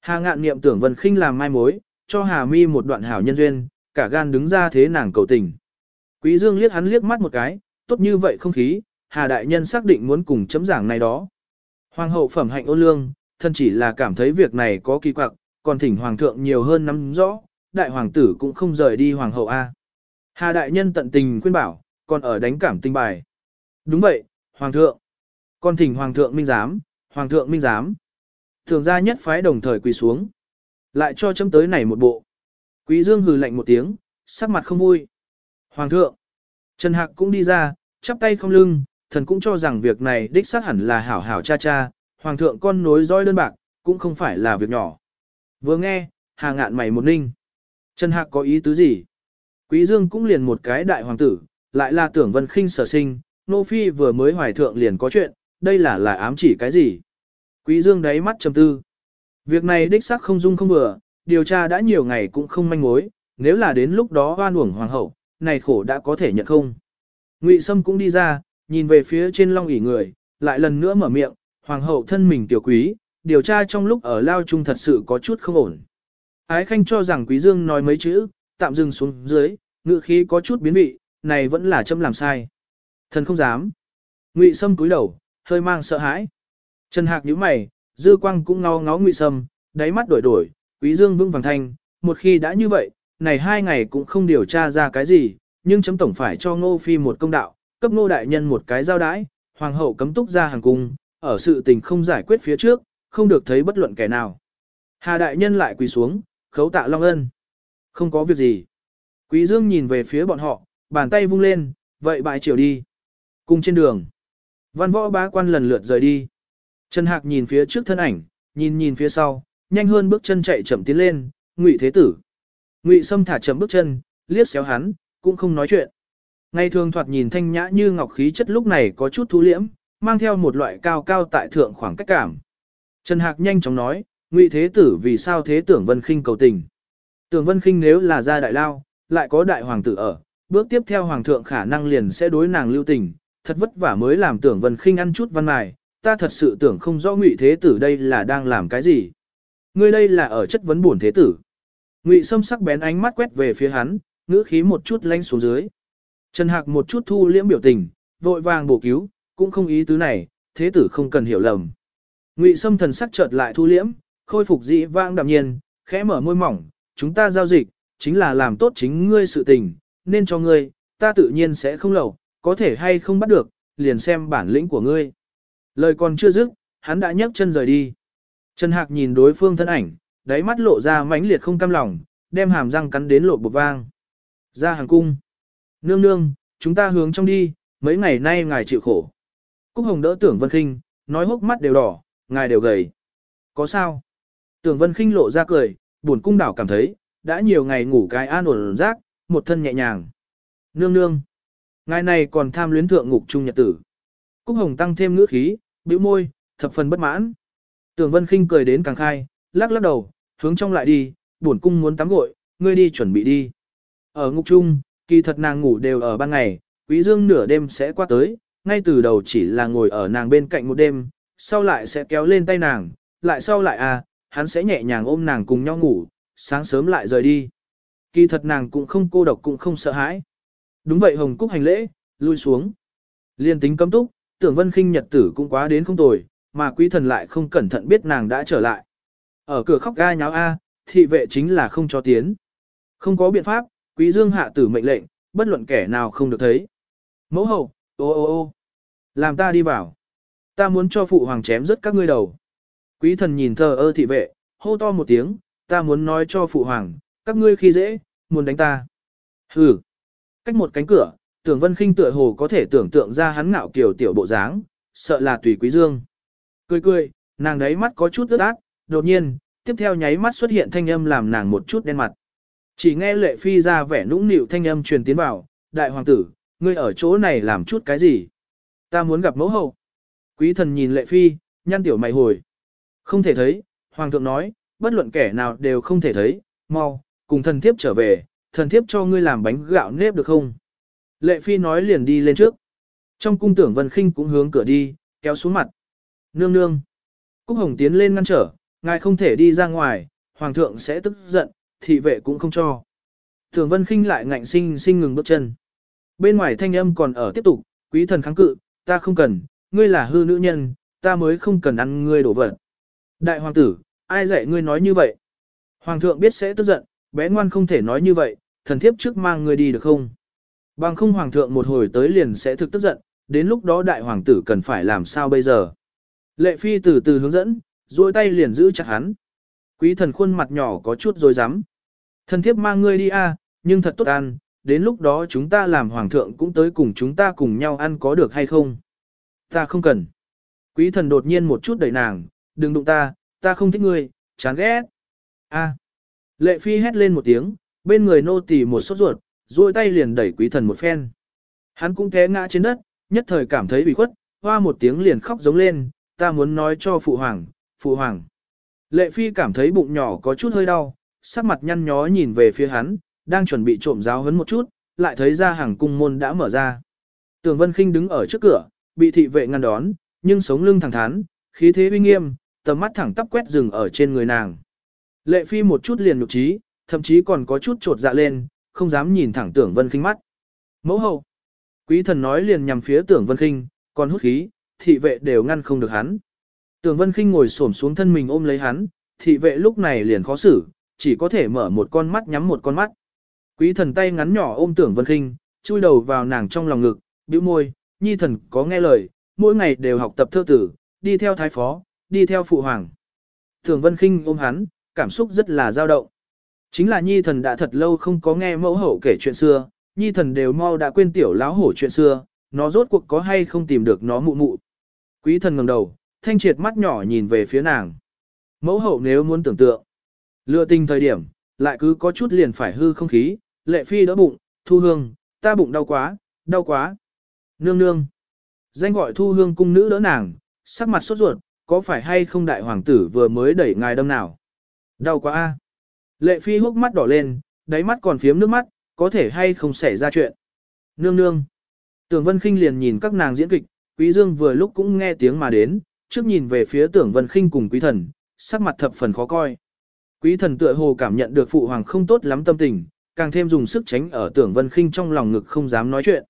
Hà ngạn niệm tưởng Vân Khinh làm mai mối, cho Hà Mi một đoạn hảo nhân duyên, cả gan đứng ra thế nàng cầu tình. Quý Dương liếc hắn liếc mắt một cái, tốt như vậy không khí, Hà đại nhân xác định muốn cùng chấm giảng này đó. Hoàng hậu phẩm hạnh ôn lương, thân chỉ là cảm thấy việc này có kỳ quặc, còn thỉnh hoàng thượng nhiều hơn nắm rõ, đại hoàng tử cũng không rời đi hoàng hậu A. Hà đại nhân tận tình khuyên bảo, còn ở đánh cảm tinh bài. Đúng vậy, hoàng thượng con thỉnh hoàng thượng minh giám, hoàng thượng minh giám. Thường gia nhất phái đồng thời quỳ xuống. Lại cho chấm tới này một bộ. Quý dương hừ lạnh một tiếng, sắc mặt không vui. Hoàng thượng. Trần Hạc cũng đi ra, chắp tay không lưng, thần cũng cho rằng việc này đích xác hẳn là hảo hảo cha cha, hoàng thượng con nối dõi đơn bạc, cũng không phải là việc nhỏ. Vừa nghe, hà ngạn mày một ninh. Trần Hạc có ý tứ gì? Quý Dương cũng liền một cái đại hoàng tử, lại là tưởng vân khinh sở sinh, nô phi vừa mới hoài thượng liền có chuyện, đây là là ám chỉ cái gì? Quý Dương đáy mắt trầm tư. Việc này đích xác không dung không vừa, điều tra đã nhiều ngày cũng không manh mối, nếu là đến lúc đó hoan uổng hoàng hậu, này khổ đã có thể nhận không. Ngụy Sâm cũng đi ra, nhìn về phía trên long ỷ người, lại lần nữa mở miệng, hoàng hậu thân mình tiểu quý, điều tra trong lúc ở lao trung thật sự có chút không ổn. Ái Khanh cho rằng Quý Dương nói mấy chữ, tạm dừng xuống dưới, ngữ khí có chút biến vị, này vẫn là châm làm sai. Thần không dám. Ngụy Sâm cúi đầu, hơi mang sợ hãi. Trần Hạc nhíu mày, dư quang cũng ngó ngó Ngụy Sâm, đáy mắt đổi đổi, Quý Dương vững vàng thanh, một khi đã như vậy, này hai ngày cũng không điều tra ra cái gì, nhưng chấm tổng phải cho Ngô Phi một công đạo, cấp Ngô đại nhân một cái giao đãi, hoàng hậu cấm túc ra hàng cung, ở sự tình không giải quyết phía trước, không được thấy bất luận kẻ nào. Hà đại nhân lại quỳ xuống, khấu tạ long ân. Không có việc gì. Quý Dương nhìn về phía bọn họ, bàn tay vung lên, vậy bại triều đi. Cùng trên đường. Văn võ bá quan lần lượt rời đi. Trần Hạc nhìn phía trước thân ảnh, nhìn nhìn phía sau, nhanh hơn bước chân chạy chậm tiến lên, Ngụy Thế Tử. Ngụy Sâm thả chậm bước chân, liếc xéo hắn, cũng không nói chuyện. Ngày thường thoạt nhìn thanh nhã như ngọc khí chất lúc này có chút thú liễm, mang theo một loại cao cao tại thượng khoảng cách cảm. Trần Hạc nhanh chóng nói, Ngụy Thế Tử vì sao thế tưởng Vân Khinh cầu tình. Tưởng Vân Khinh nếu là gia đại lao, lại có đại hoàng tử ở, bước tiếp theo hoàng thượng khả năng liền sẽ đối nàng lưu tình, thật vất vả mới làm tưởng Vân Khinh ăn chút văn mài, ta thật sự tưởng không rõ Ngụy Thế Tử đây là đang làm cái gì. Ngươi đây là ở chất vấn buồn thế tử. Ngụy Sâm sắc bén ánh mắt quét về phía hắn, ngữ khí một chút lanh xuống dưới. Trần Hạc một chút thu liễm biểu tình, vội vàng bổ cứu, cũng không ý tứ này, thế tử không cần hiểu lầm. Ngụy Sâm thần sắc chợt lại thu liễm, khôi phục dị vang đạm nhiên, khẽ mở môi mỏng, chúng ta giao dịch, chính là làm tốt chính ngươi sự tình, nên cho ngươi, ta tự nhiên sẽ không lẩu, có thể hay không bắt được, liền xem bản lĩnh của ngươi. Lời còn chưa dứt, hắn đã nhấc chân rời đi. Trần Hạc nhìn đối phương thân ảnh, đáy mắt lộ ra mãnh liệt không cam lòng, đem hàm răng cắn đến lộ bột vang. Ra hàng cung. Nương nương, chúng ta hướng trong đi, mấy ngày nay ngài chịu khổ. Cúc Hồng đỡ tưởng Vân Kinh, nói hốc mắt đều đỏ, ngài đều gầy. Có sao? Tưởng Vân Kinh lộ ra cười, buồn cung đảo cảm thấy, đã nhiều ngày ngủ cái an ổn rác, một thân nhẹ nhàng. Nương nương. Ngài này còn tham luyến thượng ngục trung nhật tử. Cúc Hồng tăng thêm ngữ khí, bĩu môi, thập phần bất mãn. Tưởng Vân Kinh cười đến càng khai, lắc lắc đầu, hướng trong lại đi, buồn cung muốn tắm gội, ngươi đi chuẩn bị đi. Ở ngục trung, kỳ thật nàng ngủ đều ở ban ngày, quý dương nửa đêm sẽ qua tới, ngay từ đầu chỉ là ngồi ở nàng bên cạnh một đêm, sau lại sẽ kéo lên tay nàng, lại sau lại à, hắn sẽ nhẹ nhàng ôm nàng cùng nhau ngủ, sáng sớm lại rời đi. Kỳ thật nàng cũng không cô độc cũng không sợ hãi. Đúng vậy Hồng Cúc hành lễ, lui xuống. Liên tính cấm túc, tưởng vân khinh nhật tử cũng quá đến không tồi, mà quý thần lại không cẩn thận biết nàng đã trở lại. Ở cửa khóc ga nháo A, thị vệ chính là không cho tiến. Không có biện pháp, quý dương hạ tử mệnh lệnh, bất luận kẻ nào không được thấy. Mẫu hậu, ô ô ô, làm ta đi vào. Ta muốn cho phụ hoàng chém rớt các ngươi đầu. Quý thần nhìn thờ ơ thị vệ, hô to một tiếng, ta muốn nói cho phụ hoàng, các ngươi khi dễ, muốn đánh ta. Hừ. Cách một cánh cửa, tưởng vân khinh tựa hồ có thể tưởng tượng ra hắn ngạo kiều tiểu bộ dáng, sợ là tùy quý dương. Cười cười, nàng đấy mắt có chút ướt át, đột nhiên, tiếp theo nháy mắt xuất hiện thanh âm làm nàng một chút đen mặt. Chỉ nghe lệ phi ra vẻ nũng nịu thanh âm truyền tiến vào, đại hoàng tử, ngươi ở chỗ này làm chút cái gì? Ta muốn gặp mẫu hậu. Quý thần nhìn lệ phi, nhăn tiểu mày hồi. Không thể thấy, hoàng thượng nói, bất luận kẻ nào đều không thể thấy, mau, cùng thần thiếp trở về, thần thiếp cho ngươi làm bánh gạo nếp được không? Lệ phi nói liền đi lên trước. Trong cung tưởng vân khinh cũng hướng cửa đi, kéo xuống mặt. Nương nương. Cúc Hồng tiến lên ngăn trở, ngài không thể đi ra ngoài, hoàng thượng sẽ tức giận, thị vệ cũng không cho. Tưởng Vân Khinh lại ngạnh sinh sinh ngừng bước chân. Bên ngoài thanh âm còn ở tiếp tục, quý thần kháng cự, ta không cần, ngươi là hư nữ nhân, ta mới không cần ăn ngươi đổ vật. Đại hoàng tử, ai dạy ngươi nói như vậy? Hoàng thượng biết sẽ tức giận, bé ngoan không thể nói như vậy, thần thiếp trước mang ngươi đi được không? Bằng không hoàng thượng một hồi tới liền sẽ thực tức giận, đến lúc đó đại hoàng tử cần phải làm sao bây giờ? Lệ phi từ từ hướng dẫn, duỗi tay liền giữ chặt hắn. Quý thần khuôn mặt nhỏ có chút rồi dám. Thần thiếp mang ngươi đi a, nhưng thật tốt ăn, đến lúc đó chúng ta làm hoàng thượng cũng tới cùng chúng ta cùng nhau ăn có được hay không? Ta không cần. Quý thần đột nhiên một chút đẩy nàng, đừng đụng ta, ta không thích ngươi, chán ghét. A. Lệ phi hét lên một tiếng, bên người nô tỳ một sốt ruột, duỗi tay liền đẩy quý thần một phen. Hắn cũng té ngã trên đất, nhất thời cảm thấy bị khuất, hoa một tiếng liền khóc giống lên, ta muốn nói cho phụ hoàng, phụ hoàng. Lệ phi cảm thấy bụng nhỏ có chút hơi đau, sắc mặt nhăn nhó nhìn về phía hắn, đang chuẩn bị trộm giáo hấn một chút, lại thấy ra hàng cung môn đã mở ra. Tường Vân Kinh đứng ở trước cửa, bị thị vệ ngăn đón, nhưng sống lưng thẳng thắn, khí thế uy nghiêm, tầm mắt thẳng tắp quét rừng ở trên người nàng. Lệ phi một chút liền nhục trí, thậm chí còn có chút trột dạ lên, không dám nhìn thẳng tưởng vân khinh mắt. Mẫu hậu. Quý thần nói liền nhằm phía tưởng vân khinh, còn hút khí, thị vệ đều ngăn không được hắn. Tưởng vân khinh ngồi xổm xuống thân mình ôm lấy hắn, thị vệ lúc này liền khó xử, chỉ có thể mở một con mắt nhắm một con mắt. Quý thần tay ngắn nhỏ ôm tưởng vân khinh, chui đầu vào nàng trong lòng ngực, bĩu môi, nhi thần có nghe lời, mỗi ngày đều học tập thơ tử, đi theo thái phó, đi theo phụ hoàng. Tưởng vân khinh ôm hắn, cảm xúc rất là dao động. Chính là nhi thần đã thật lâu không có nghe mẫu hậu kể chuyện xưa, nhi thần đều mau đã quên tiểu láo hổ chuyện xưa, nó rốt cuộc có hay không tìm được nó mụ mụ. Quý thần ngẩng đầu, thanh triệt mắt nhỏ nhìn về phía nàng. Mẫu hậu nếu muốn tưởng tượng, lựa tình thời điểm, lại cứ có chút liền phải hư không khí, lệ phi đỡ bụng, thu hương, ta bụng đau quá, đau quá. Nương nương. Danh gọi thu hương cung nữ đỡ nàng, sắc mặt sốt ruột, có phải hay không đại hoàng tử vừa mới đẩy ngài đâm nào? Đau quá a. Lệ phi hốc mắt đỏ lên, đáy mắt còn phiếm nước mắt, có thể hay không xảy ra chuyện. Nương nương. Tưởng Vân Kinh liền nhìn các nàng diễn kịch, Quý Dương vừa lúc cũng nghe tiếng mà đến, trước nhìn về phía Tưởng Vân Kinh cùng Quý Thần, sắc mặt thập phần khó coi. Quý Thần tựa hồ cảm nhận được phụ hoàng không tốt lắm tâm tình, càng thêm dùng sức tránh ở Tưởng Vân Kinh trong lòng ngực không dám nói chuyện.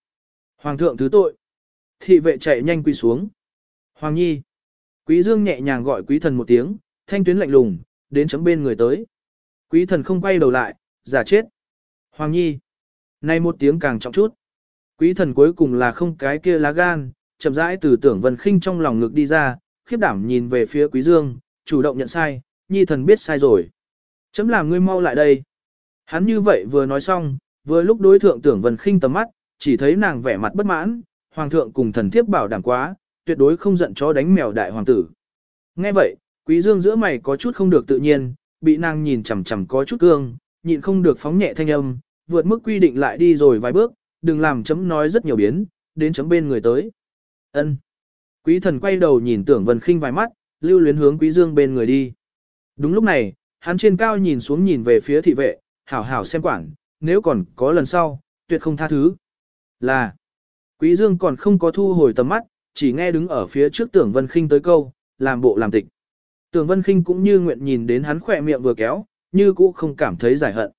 Hoàng thượng thứ tội. Thị vệ chạy nhanh quỳ xuống. Hoàng Nhi. Quý Dương nhẹ nhàng gọi Quý Thần một tiếng, thanh tuyến lạnh lùng, đến chấm bên người tới. Quý thần không quay đầu lại, giả chết. Hoàng Nhi. nay một tiếng càng trọng chút. Quý thần cuối cùng là không cái kia lá gan, chậm rãi từ tưởng vân khinh trong lòng ngực đi ra, khiếp đảm nhìn về phía quý dương, chủ động nhận sai, Nhi thần biết sai rồi. Chấm làm ngươi mau lại đây. Hắn như vậy vừa nói xong, vừa lúc đối thượng tưởng vân khinh tầm mắt, chỉ thấy nàng vẻ mặt bất mãn, hoàng thượng cùng thần thiếp bảo đảm quá, tuyệt đối không giận chó đánh mèo đại hoàng tử. Nghe vậy, quý dương giữa mày có chút không được tự nhiên, bị nàng nhìn chằm chằm có chút cương, nhịn không được phóng nhẹ thanh âm, vượt mức quy định lại đi rồi vài bước, đừng làm chấm nói rất nhiều biến, đến chấm bên người tới. Ân. Quý thần quay đầu nhìn tưởng vân khinh vài mắt, lưu luyến hướng quý dương bên người đi. Đúng lúc này, hắn trên cao nhìn xuống nhìn về phía thị vệ, hảo hảo xem quản, nếu còn có lần sau, tuyệt không tha thứ. Là, quý dương còn không có thu hồi tầm mắt, chỉ nghe đứng ở phía trước tưởng vân khinh tới câu, làm bộ làm tịch. Tưởng Vân Kinh cũng như nguyện nhìn đến hắn khỏe miệng vừa kéo, như cũ không cảm thấy giải hận.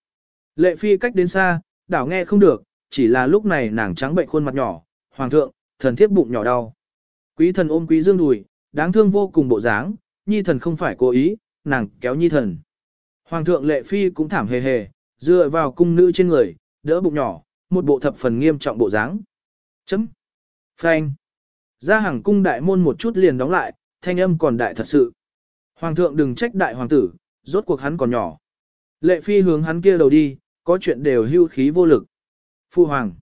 Lệ Phi cách đến xa, đảo nghe không được, chỉ là lúc này nàng trắng bệnh khuôn mặt nhỏ, hoàng thượng, thần thiếp bụng nhỏ đau. Quý thần ôm quý dương đùi, đáng thương vô cùng bộ dáng, nhi thần không phải cố ý, nàng kéo nhi thần. Hoàng thượng Lệ Phi cũng thảm hề hề, dựa vào cung nữ trên người, đỡ bụng nhỏ, một bộ thập phần nghiêm trọng bộ dáng. Chấm. Phanh. Ra hàng cung đại môn một chút liền đóng lại, thanh âm còn đại thật sự. Hoàng thượng đừng trách đại hoàng tử, rốt cuộc hắn còn nhỏ. Lệ phi hướng hắn kia đầu đi, có chuyện đều hưu khí vô lực. Phu hoàng.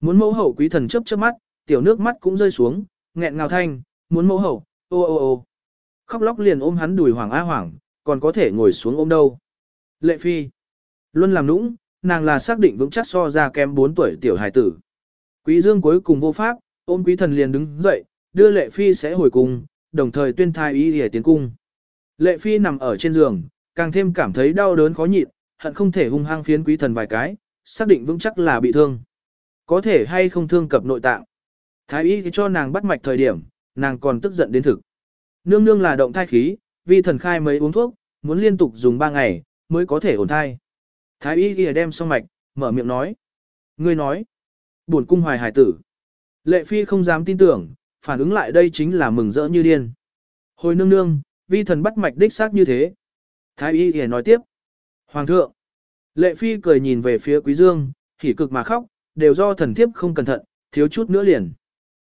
Muốn mẫu hậu quý thần chấp chớp mắt, tiểu nước mắt cũng rơi xuống, nghẹn ngào thanh, muốn mẫu hậu, ô ô ô. Khóc lóc liền ôm hắn đùi hoàng a hoàng, còn có thể ngồi xuống ôm đâu. Lệ phi. Luôn làm nũng, nàng là xác định vững chắc so ra kém 4 tuổi tiểu hài tử. Quý dương cuối cùng vô pháp, ôm quý thần liền đứng dậy, đưa lệ phi sẽ hồi cung, đồng thời tuyên thai ý để tiến cung. Lệ phi nằm ở trên giường, càng thêm cảm thấy đau đớn khó nhịn, hận không thể hung hăng phiến quý thần vài cái, xác định vững chắc là bị thương. Có thể hay không thương cập nội tạng. Thái y cho nàng bắt mạch thời điểm, nàng còn tức giận đến thực. Nương nương là động thai khí, vì thần khai mấy uống thuốc, muốn liên tục dùng 3 ngày, mới có thể ổn thai. Thái y ghi đem xong mạch, mở miệng nói. Ngươi nói, buồn cung hoài hải tử. Lệ phi không dám tin tưởng, phản ứng lại đây chính là mừng rỡ như điên. Hồi nương nương, vi thần bắt mạch đích xác như thế. Thái y hề nói tiếp. Hoàng thượng. Lệ phi cười nhìn về phía quý dương, hỉ cực mà khóc, đều do thần thiếp không cẩn thận, thiếu chút nữa liền.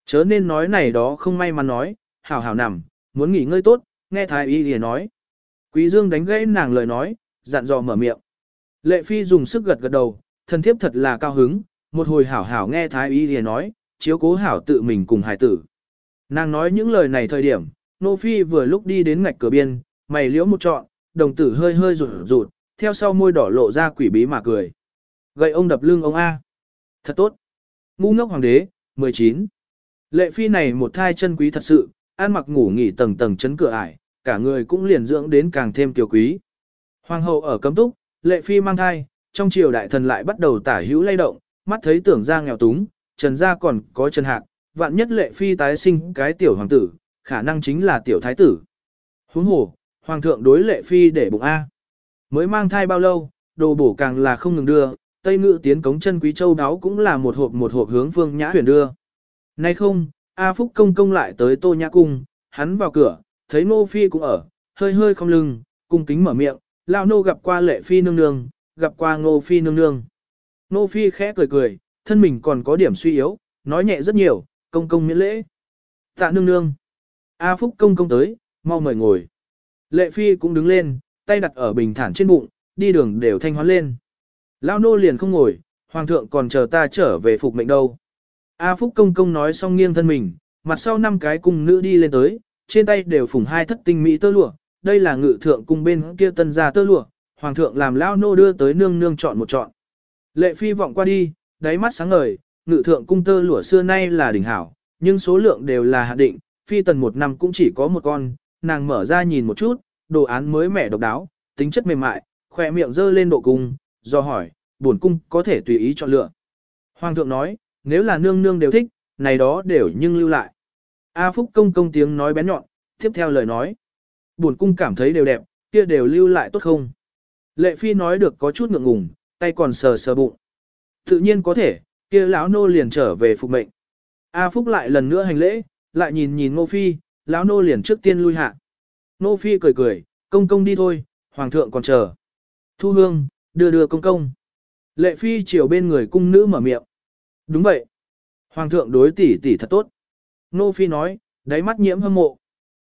Chớ nên nói này đó không may mắn nói, hảo hảo nằm, muốn nghỉ ngơi tốt, nghe thái y hề nói. Quý dương đánh gãy nàng lời nói, dặn dò mở miệng. Lệ phi dùng sức gật gật đầu, thần thiếp thật là cao hứng, một hồi hảo hảo nghe thái y hề nói, chiếu cố hảo tự mình cùng hải tử. Nàng nói những lời này thời điểm, nô phi vừa lúc đi đến ngạch cửa biên, mày liễu một trọn, đồng tử hơi hơi rụt rụt, theo sau môi đỏ lộ ra quỷ bí mà cười. Gậy ông đập lưng ông A. Thật tốt. Ngu ngốc hoàng đế, 19. Lệ phi này một thai chân quý thật sự, ăn mặc ngủ nghỉ tầng tầng chấn cửa ải, cả người cũng liền dưỡng đến càng thêm kiều quý. Hoàng hậu ở cấm túc, lệ phi mang thai, trong triều đại thần lại bắt đầu tả hữu lay động, mắt thấy tưởng ra nghèo túng, trần gia còn có trần hạc, vạn nhất lệ phi tái sinh cái tiểu hoàng tử, khả năng chính là tiểu thái tử. Huống hồ, hoàng thượng đối lệ phi để bụng A. Mới mang thai bao lâu, đồ bổ càng là không ngừng đưa, tây ngự tiến cống chân quý châu đáo cũng là một hộp một hộp hướng phương nhã huyền đưa. Nay không, A Phúc công công lại tới tô nhã cung, hắn vào cửa, thấy nô phi cũng ở, hơi hơi không lưng, cung kính mở miệng, lao nô gặp qua lệ phi nương nương, gặp qua ngô phi nương nương. Nô phi khẽ cười cười, thân mình còn có điểm suy yếu, nói nhẹ rất nhiều, công công miễn lễ. Tạ nương nương. A Phúc công công tới, mau mời ngồi. Lệ phi cũng đứng lên, tay đặt ở bình thản trên bụng, đi đường đều thanh hoán lên. Lao nô liền không ngồi, hoàng thượng còn chờ ta trở về phục mệnh đâu. A Phúc công công nói xong nghiêng thân mình, mặt sau năm cái cung nữ đi lên tới, trên tay đều phủng hai thất tinh mỹ tơ lụa, đây là ngự thượng cung bên kia tân gia tơ lụa, hoàng thượng làm lao nô đưa tới nương nương chọn một chọn. Lệ phi vọng qua đi, đáy mắt sáng ngời, ngự thượng cung tơ lụa xưa nay là đỉnh hảo, nhưng số lượng đều là hạ định, phi tần một năm cũng chỉ có một con, nàng mở ra nhìn một chút, đồ án mới mẻ độc đáo, tính chất mềm mại, khỏe miệng dơ lên độ cung, do hỏi, buồn cung có thể tùy ý chọn lựa. Hoàng thượng nói, nếu là nương nương đều thích, này đó đều nhưng lưu lại. A Phúc công công tiếng nói bén nhọn, tiếp theo lời nói. Buồn cung cảm thấy đều đẹp, kia đều lưu lại tốt không? Lệ Phi nói được có chút ngượng ngùng, tay còn sờ sờ bụng. Tự nhiên có thể, kia lão nô liền trở về phục mệnh. A Phúc lại lần nữa hành lễ, lại nhìn nhìn Ngô Phi, lão nô liền trước tiên lui hạ. Ngô Phi cười cười, công công đi thôi, hoàng thượng còn chờ. Thu hương, đưa đưa công công. Lệ Phi chiều bên người cung nữ mở miệng. Đúng vậy. Hoàng thượng đối tỷ tỷ thật tốt. Ngô Phi nói, đáy mắt nhiễm hâm mộ.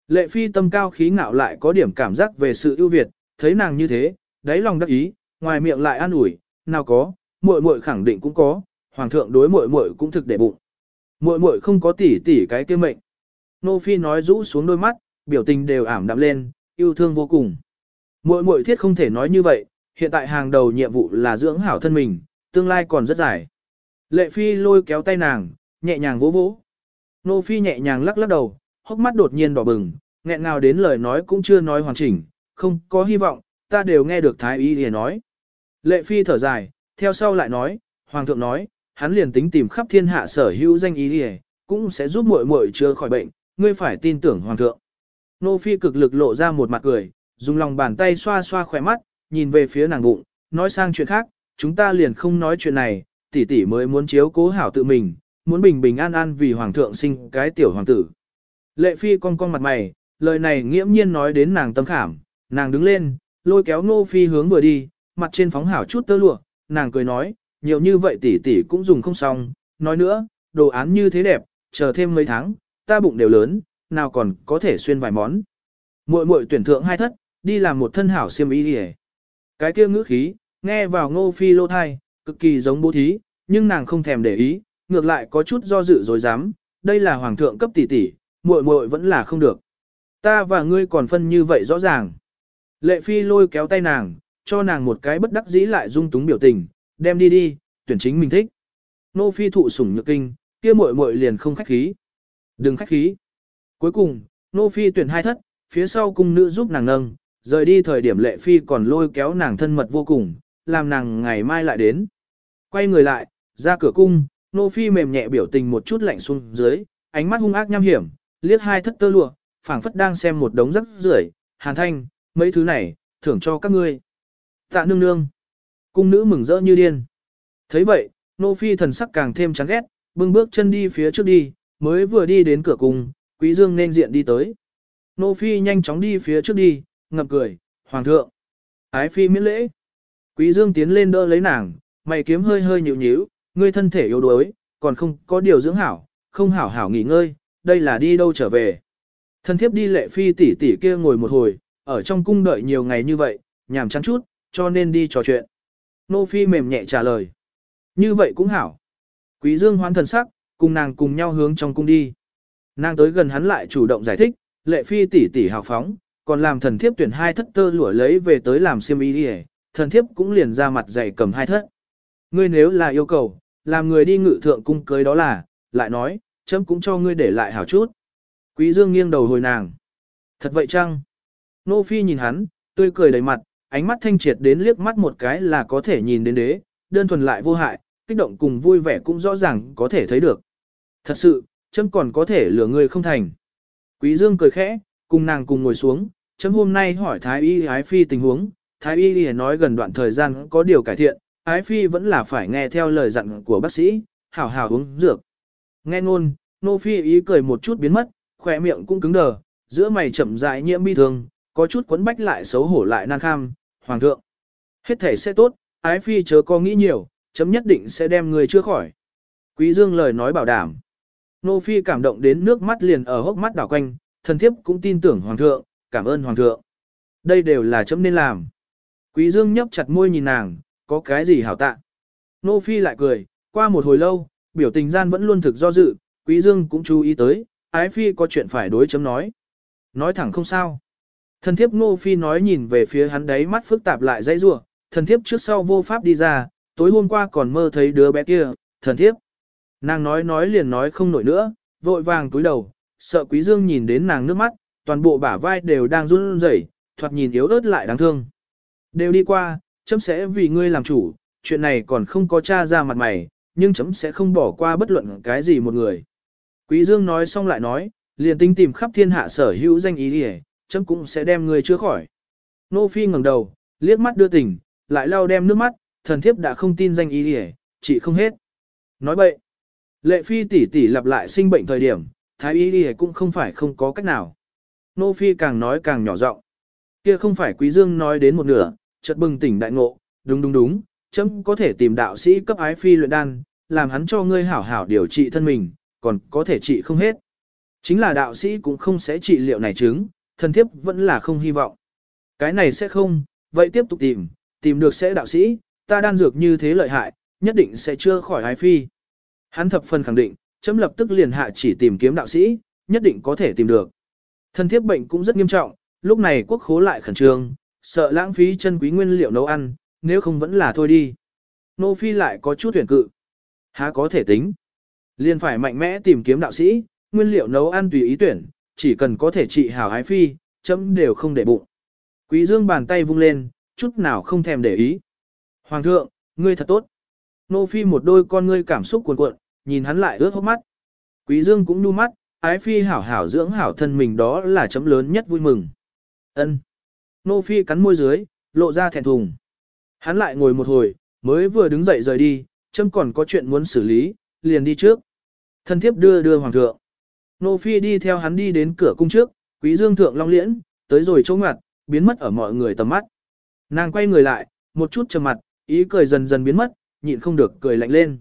Lệ Phi tâm cao khí ngạo lại có điểm cảm giác về sự ưu việt, thấy nàng như thế, đáy lòng đắc ý, ngoài miệng lại an ủi, nào có, muội muội khẳng định cũng có, hoàng thượng đối muội muội cũng thực để bụng. Muội muội không có tỷ tỷ cái kia mệnh. Nô Phi nói rũ xuống đôi mắt, biểu tình đều ảm đạm lên, yêu thương vô cùng. Muội muội thiết không thể nói như vậy, hiện tại hàng đầu nhiệm vụ là dưỡng hảo thân mình, tương lai còn rất dài. Lệ Phi lôi kéo tay nàng, nhẹ nhàng vỗ vỗ. Nô Phi nhẹ nhàng lắc lắc đầu, hốc mắt đột nhiên đỏ bừng, nghẹn ngào đến lời nói cũng chưa nói hoàn chỉnh, không có hy vọng, ta đều nghe được Thái Y liền nói. Lệ Phi thở dài, theo sau lại nói, Hoàng thượng nói, hắn liền tính tìm khắp thiên hạ sở hữu danh ý đi cũng sẽ giúp muội muội chữa khỏi bệnh, ngươi phải tin tưởng Hoàng thượng. Nô Phi cực lực lộ ra một mặt cười, dùng lòng bàn tay xoa xoa khỏe mắt, nhìn về phía nàng bụng, nói sang chuyện khác, chúng ta liền không nói chuyện này, tỷ tỷ mới muốn chiếu cố hảo tự mình, muốn bình bình an an vì Hoàng thượng sinh cái tiểu hoàng tử. Lệ Phi cong cong mặt mày, lời này nghiễm nhiên nói đến nàng tâm khảm, nàng đứng lên, lôi kéo Nô Phi hướng vừa đi, mặt trên phóng hảo chút tơ lụa, nàng cười nói, nhiều như vậy tỷ tỷ cũng dùng không xong, nói nữa, đồ án như thế đẹp, chờ thêm mấy tháng, ta bụng đều lớn, nào còn có thể xuyên vài món. Muội muội tuyển thượng hai thất, đi làm một thân hảo xiêm y đi Cái kia ngữ khí, nghe vào ngô phi lô thai, cực kỳ giống bố thí, nhưng nàng không thèm để ý, ngược lại có chút do dự rồi dám, đây là hoàng thượng cấp tỷ tỷ, muội muội vẫn là không được. Ta và ngươi còn phân như vậy rõ ràng. Lệ phi lôi kéo tay nàng, cho nàng một cái bất đắc dĩ lại dung túng biểu tình, đem đi đi, tuyển chính mình thích. Nô phi thụ sủng nhược kinh, kia muội muội liền không khách khí. Đừng khách khí. Cuối cùng, nô phi tuyển hai thất, phía sau cung nữ giúp nàng nâng, rời đi thời điểm lệ phi còn lôi kéo nàng thân mật vô cùng, làm nàng ngày mai lại đến. Quay người lại, ra cửa cung, nô phi mềm nhẹ biểu tình một chút lạnh xuống dưới, ánh mắt hung ác nham hiểm, liếc hai thất tơ lụa, phảng phất đang xem một đống rắc rưởi, hàn thanh, mấy thứ này, thưởng cho các ngươi. Tạ nương nương. Cung nữ mừng rỡ như điên. thấy vậy, nô phi thần sắc càng thêm chán ghét, bưng bước chân đi phía trước đi, mới vừa đi đến cửa cung, quý dương nên diện đi tới. Nô phi nhanh chóng đi phía trước đi, ngập cười, hoàng thượng. Ái phi miễn lễ. Quý dương tiến lên đỡ lấy nàng, mày kiếm hơi hơi nhíu nhíu, ngươi thân thể yếu đuối, còn không có điều dưỡng hảo, không hảo hảo nghỉ ngơi, đây là đi đâu trở về. Thân thiếp đi lệ phi tỷ tỷ kia ngồi một hồi, ở trong cung đợi nhiều ngày như vậy, nhàm chán chút, cho nên đi trò chuyện. Nô phi mềm nhẹ trả lời. Như vậy cũng hảo. Quý dương hoán thần sắc, cùng nàng cùng nhau hướng trong cung đi. Nàng tới gần hắn lại chủ động giải thích, lệ phi tỷ tỷ hào phóng, còn làm thần thiếp tuyển hai thất tơ lụa lấy về tới làm xiêm y đi thần thiếp cũng liền ra mặt dạy cầm hai thất. Ngươi nếu là yêu cầu, làm người đi ngự thượng cung cưới đó là, lại nói, chấm cũng cho ngươi để lại hảo chút. Quý dương nghiêng đầu hồi nàng. Thật vậy chăng? Nô Phi nhìn hắn, tươi cười đầy mặt, ánh mắt thanh triệt đến liếc mắt một cái là có thể nhìn đến đế, đơn thuần lại vô hại, kích động cùng vui vẻ cũng rõ ràng có thể thấy được. Thật sự, chấm còn có thể lừa người không thành. Quý Dương cười khẽ, cùng nàng cùng ngồi xuống, chấm hôm nay hỏi Thái Y Ái Phi tình huống, Thái Y nói gần đoạn thời gian có điều cải thiện, Ái Phi vẫn là phải nghe theo lời dặn của bác sĩ, hảo hảo uống dược. Nghe ngôn, Nô Phi ý cười một chút biến mất, khỏe miệng cũng cứng đờ, giữa mày chậm rãi nhiễm bi thương, có chút quấn bách lại xấu hổ lại nan kham, hoàng thượng. Hết thể sẽ tốt, ái phi chớ có nghĩ nhiều, chấm nhất định sẽ đem người chưa khỏi. Quý dương lời nói bảo đảm. Nô phi cảm động đến nước mắt liền ở hốc mắt đảo quanh, thần thiếp cũng tin tưởng hoàng thượng, cảm ơn hoàng thượng. Đây đều là chấm nên làm. Quý dương nhấp chặt môi nhìn nàng, có cái gì hảo tạ. Nô phi lại cười, qua một hồi lâu, biểu tình gian vẫn luôn thực do dự, quý dương cũng chú ý tới, ái phi có chuyện phải đối chấm nói. Nói thẳng không sao. Thần thiếp ngô phi nói nhìn về phía hắn đấy mắt phức tạp lại dãy rủa thần thiếp trước sau vô pháp đi ra, tối hôm qua còn mơ thấy đứa bé kia, thần thiếp. Nàng nói nói liền nói không nổi nữa, vội vàng túi đầu, sợ quý dương nhìn đến nàng nước mắt, toàn bộ bả vai đều đang run rẩy, thoạt nhìn yếu ớt lại đáng thương. Đều đi qua, chấm sẽ vì ngươi làm chủ, chuyện này còn không có tra ra mặt mày, nhưng chấm sẽ không bỏ qua bất luận cái gì một người. Quý dương nói xong lại nói, liền tinh tìm khắp thiên hạ sở hữu danh ý đi chấm cũng sẽ đem người chữa khỏi. Nô Phi ngẩng đầu, liếc mắt đưa tình, lại lau đem nước mắt, thần thiếp đã không tin danh ý đi chỉ không hết. Nói bậy. Lệ Phi tỷ tỷ lặp lại sinh bệnh thời điểm, thái y đi cũng không phải không có cách nào. Nô Phi càng nói càng nhỏ giọng. Kia không phải Quý Dương nói đến một nửa, chợt bừng tỉnh đại ngộ, đúng đúng đúng, chấm có thể tìm đạo sĩ cấp ái phi luyện đan, làm hắn cho ngươi hảo hảo điều trị thân mình, còn có thể trị không hết. Chính là đạo sĩ cũng không sẽ trị liệu này chứng, thần thiếp vẫn là không hy vọng. Cái này sẽ không, vậy tiếp tục tìm, tìm được sẽ đạo sĩ, ta đan dược như thế lợi hại, nhất định sẽ chưa khỏi ái phi. Hắn thập phần khẳng định, chấm lập tức liền hạ chỉ tìm kiếm đạo sĩ, nhất định có thể tìm được. Thần thiếp bệnh cũng rất nghiêm trọng, lúc này quốc khố lại khẩn trương, sợ lãng phí chân quý nguyên liệu nấu ăn, nếu không vẫn là thôi đi. Nô Phi lại có chút tuyển cự. Há có thể tính. Liền phải mạnh mẽ tìm kiếm đạo sĩ, nguyên liệu nấu ăn tùy ý tuyển, chỉ cần có thể trị hảo ái phi, chấm đều không để bụng. Quý dương bàn tay vung lên, chút nào không thèm để ý. Hoàng thượng, ngươi thật tốt. Nô phi một đôi con ngươi cảm xúc cuồn cuộn, nhìn hắn lại ướt hốc mắt. Quý dương cũng nu mắt, ái phi hảo hảo dưỡng hảo thân mình đó là chấm lớn nhất vui mừng. Ân. Nô phi cắn môi dưới, lộ ra thẹn thùng. Hắn lại ngồi một hồi, mới vừa đứng dậy rời đi, chấm còn có chuyện muốn xử lý, liền đi trước. Thân thiếp đưa đưa hoàng thượng. Nô Phi đi theo hắn đi đến cửa cung trước, quý dương thượng long liễn, tới rồi chỗ ngặt, biến mất ở mọi người tầm mắt. Nàng quay người lại, một chút trầm mặt, ý cười dần dần biến mất, nhịn không được cười lạnh lên.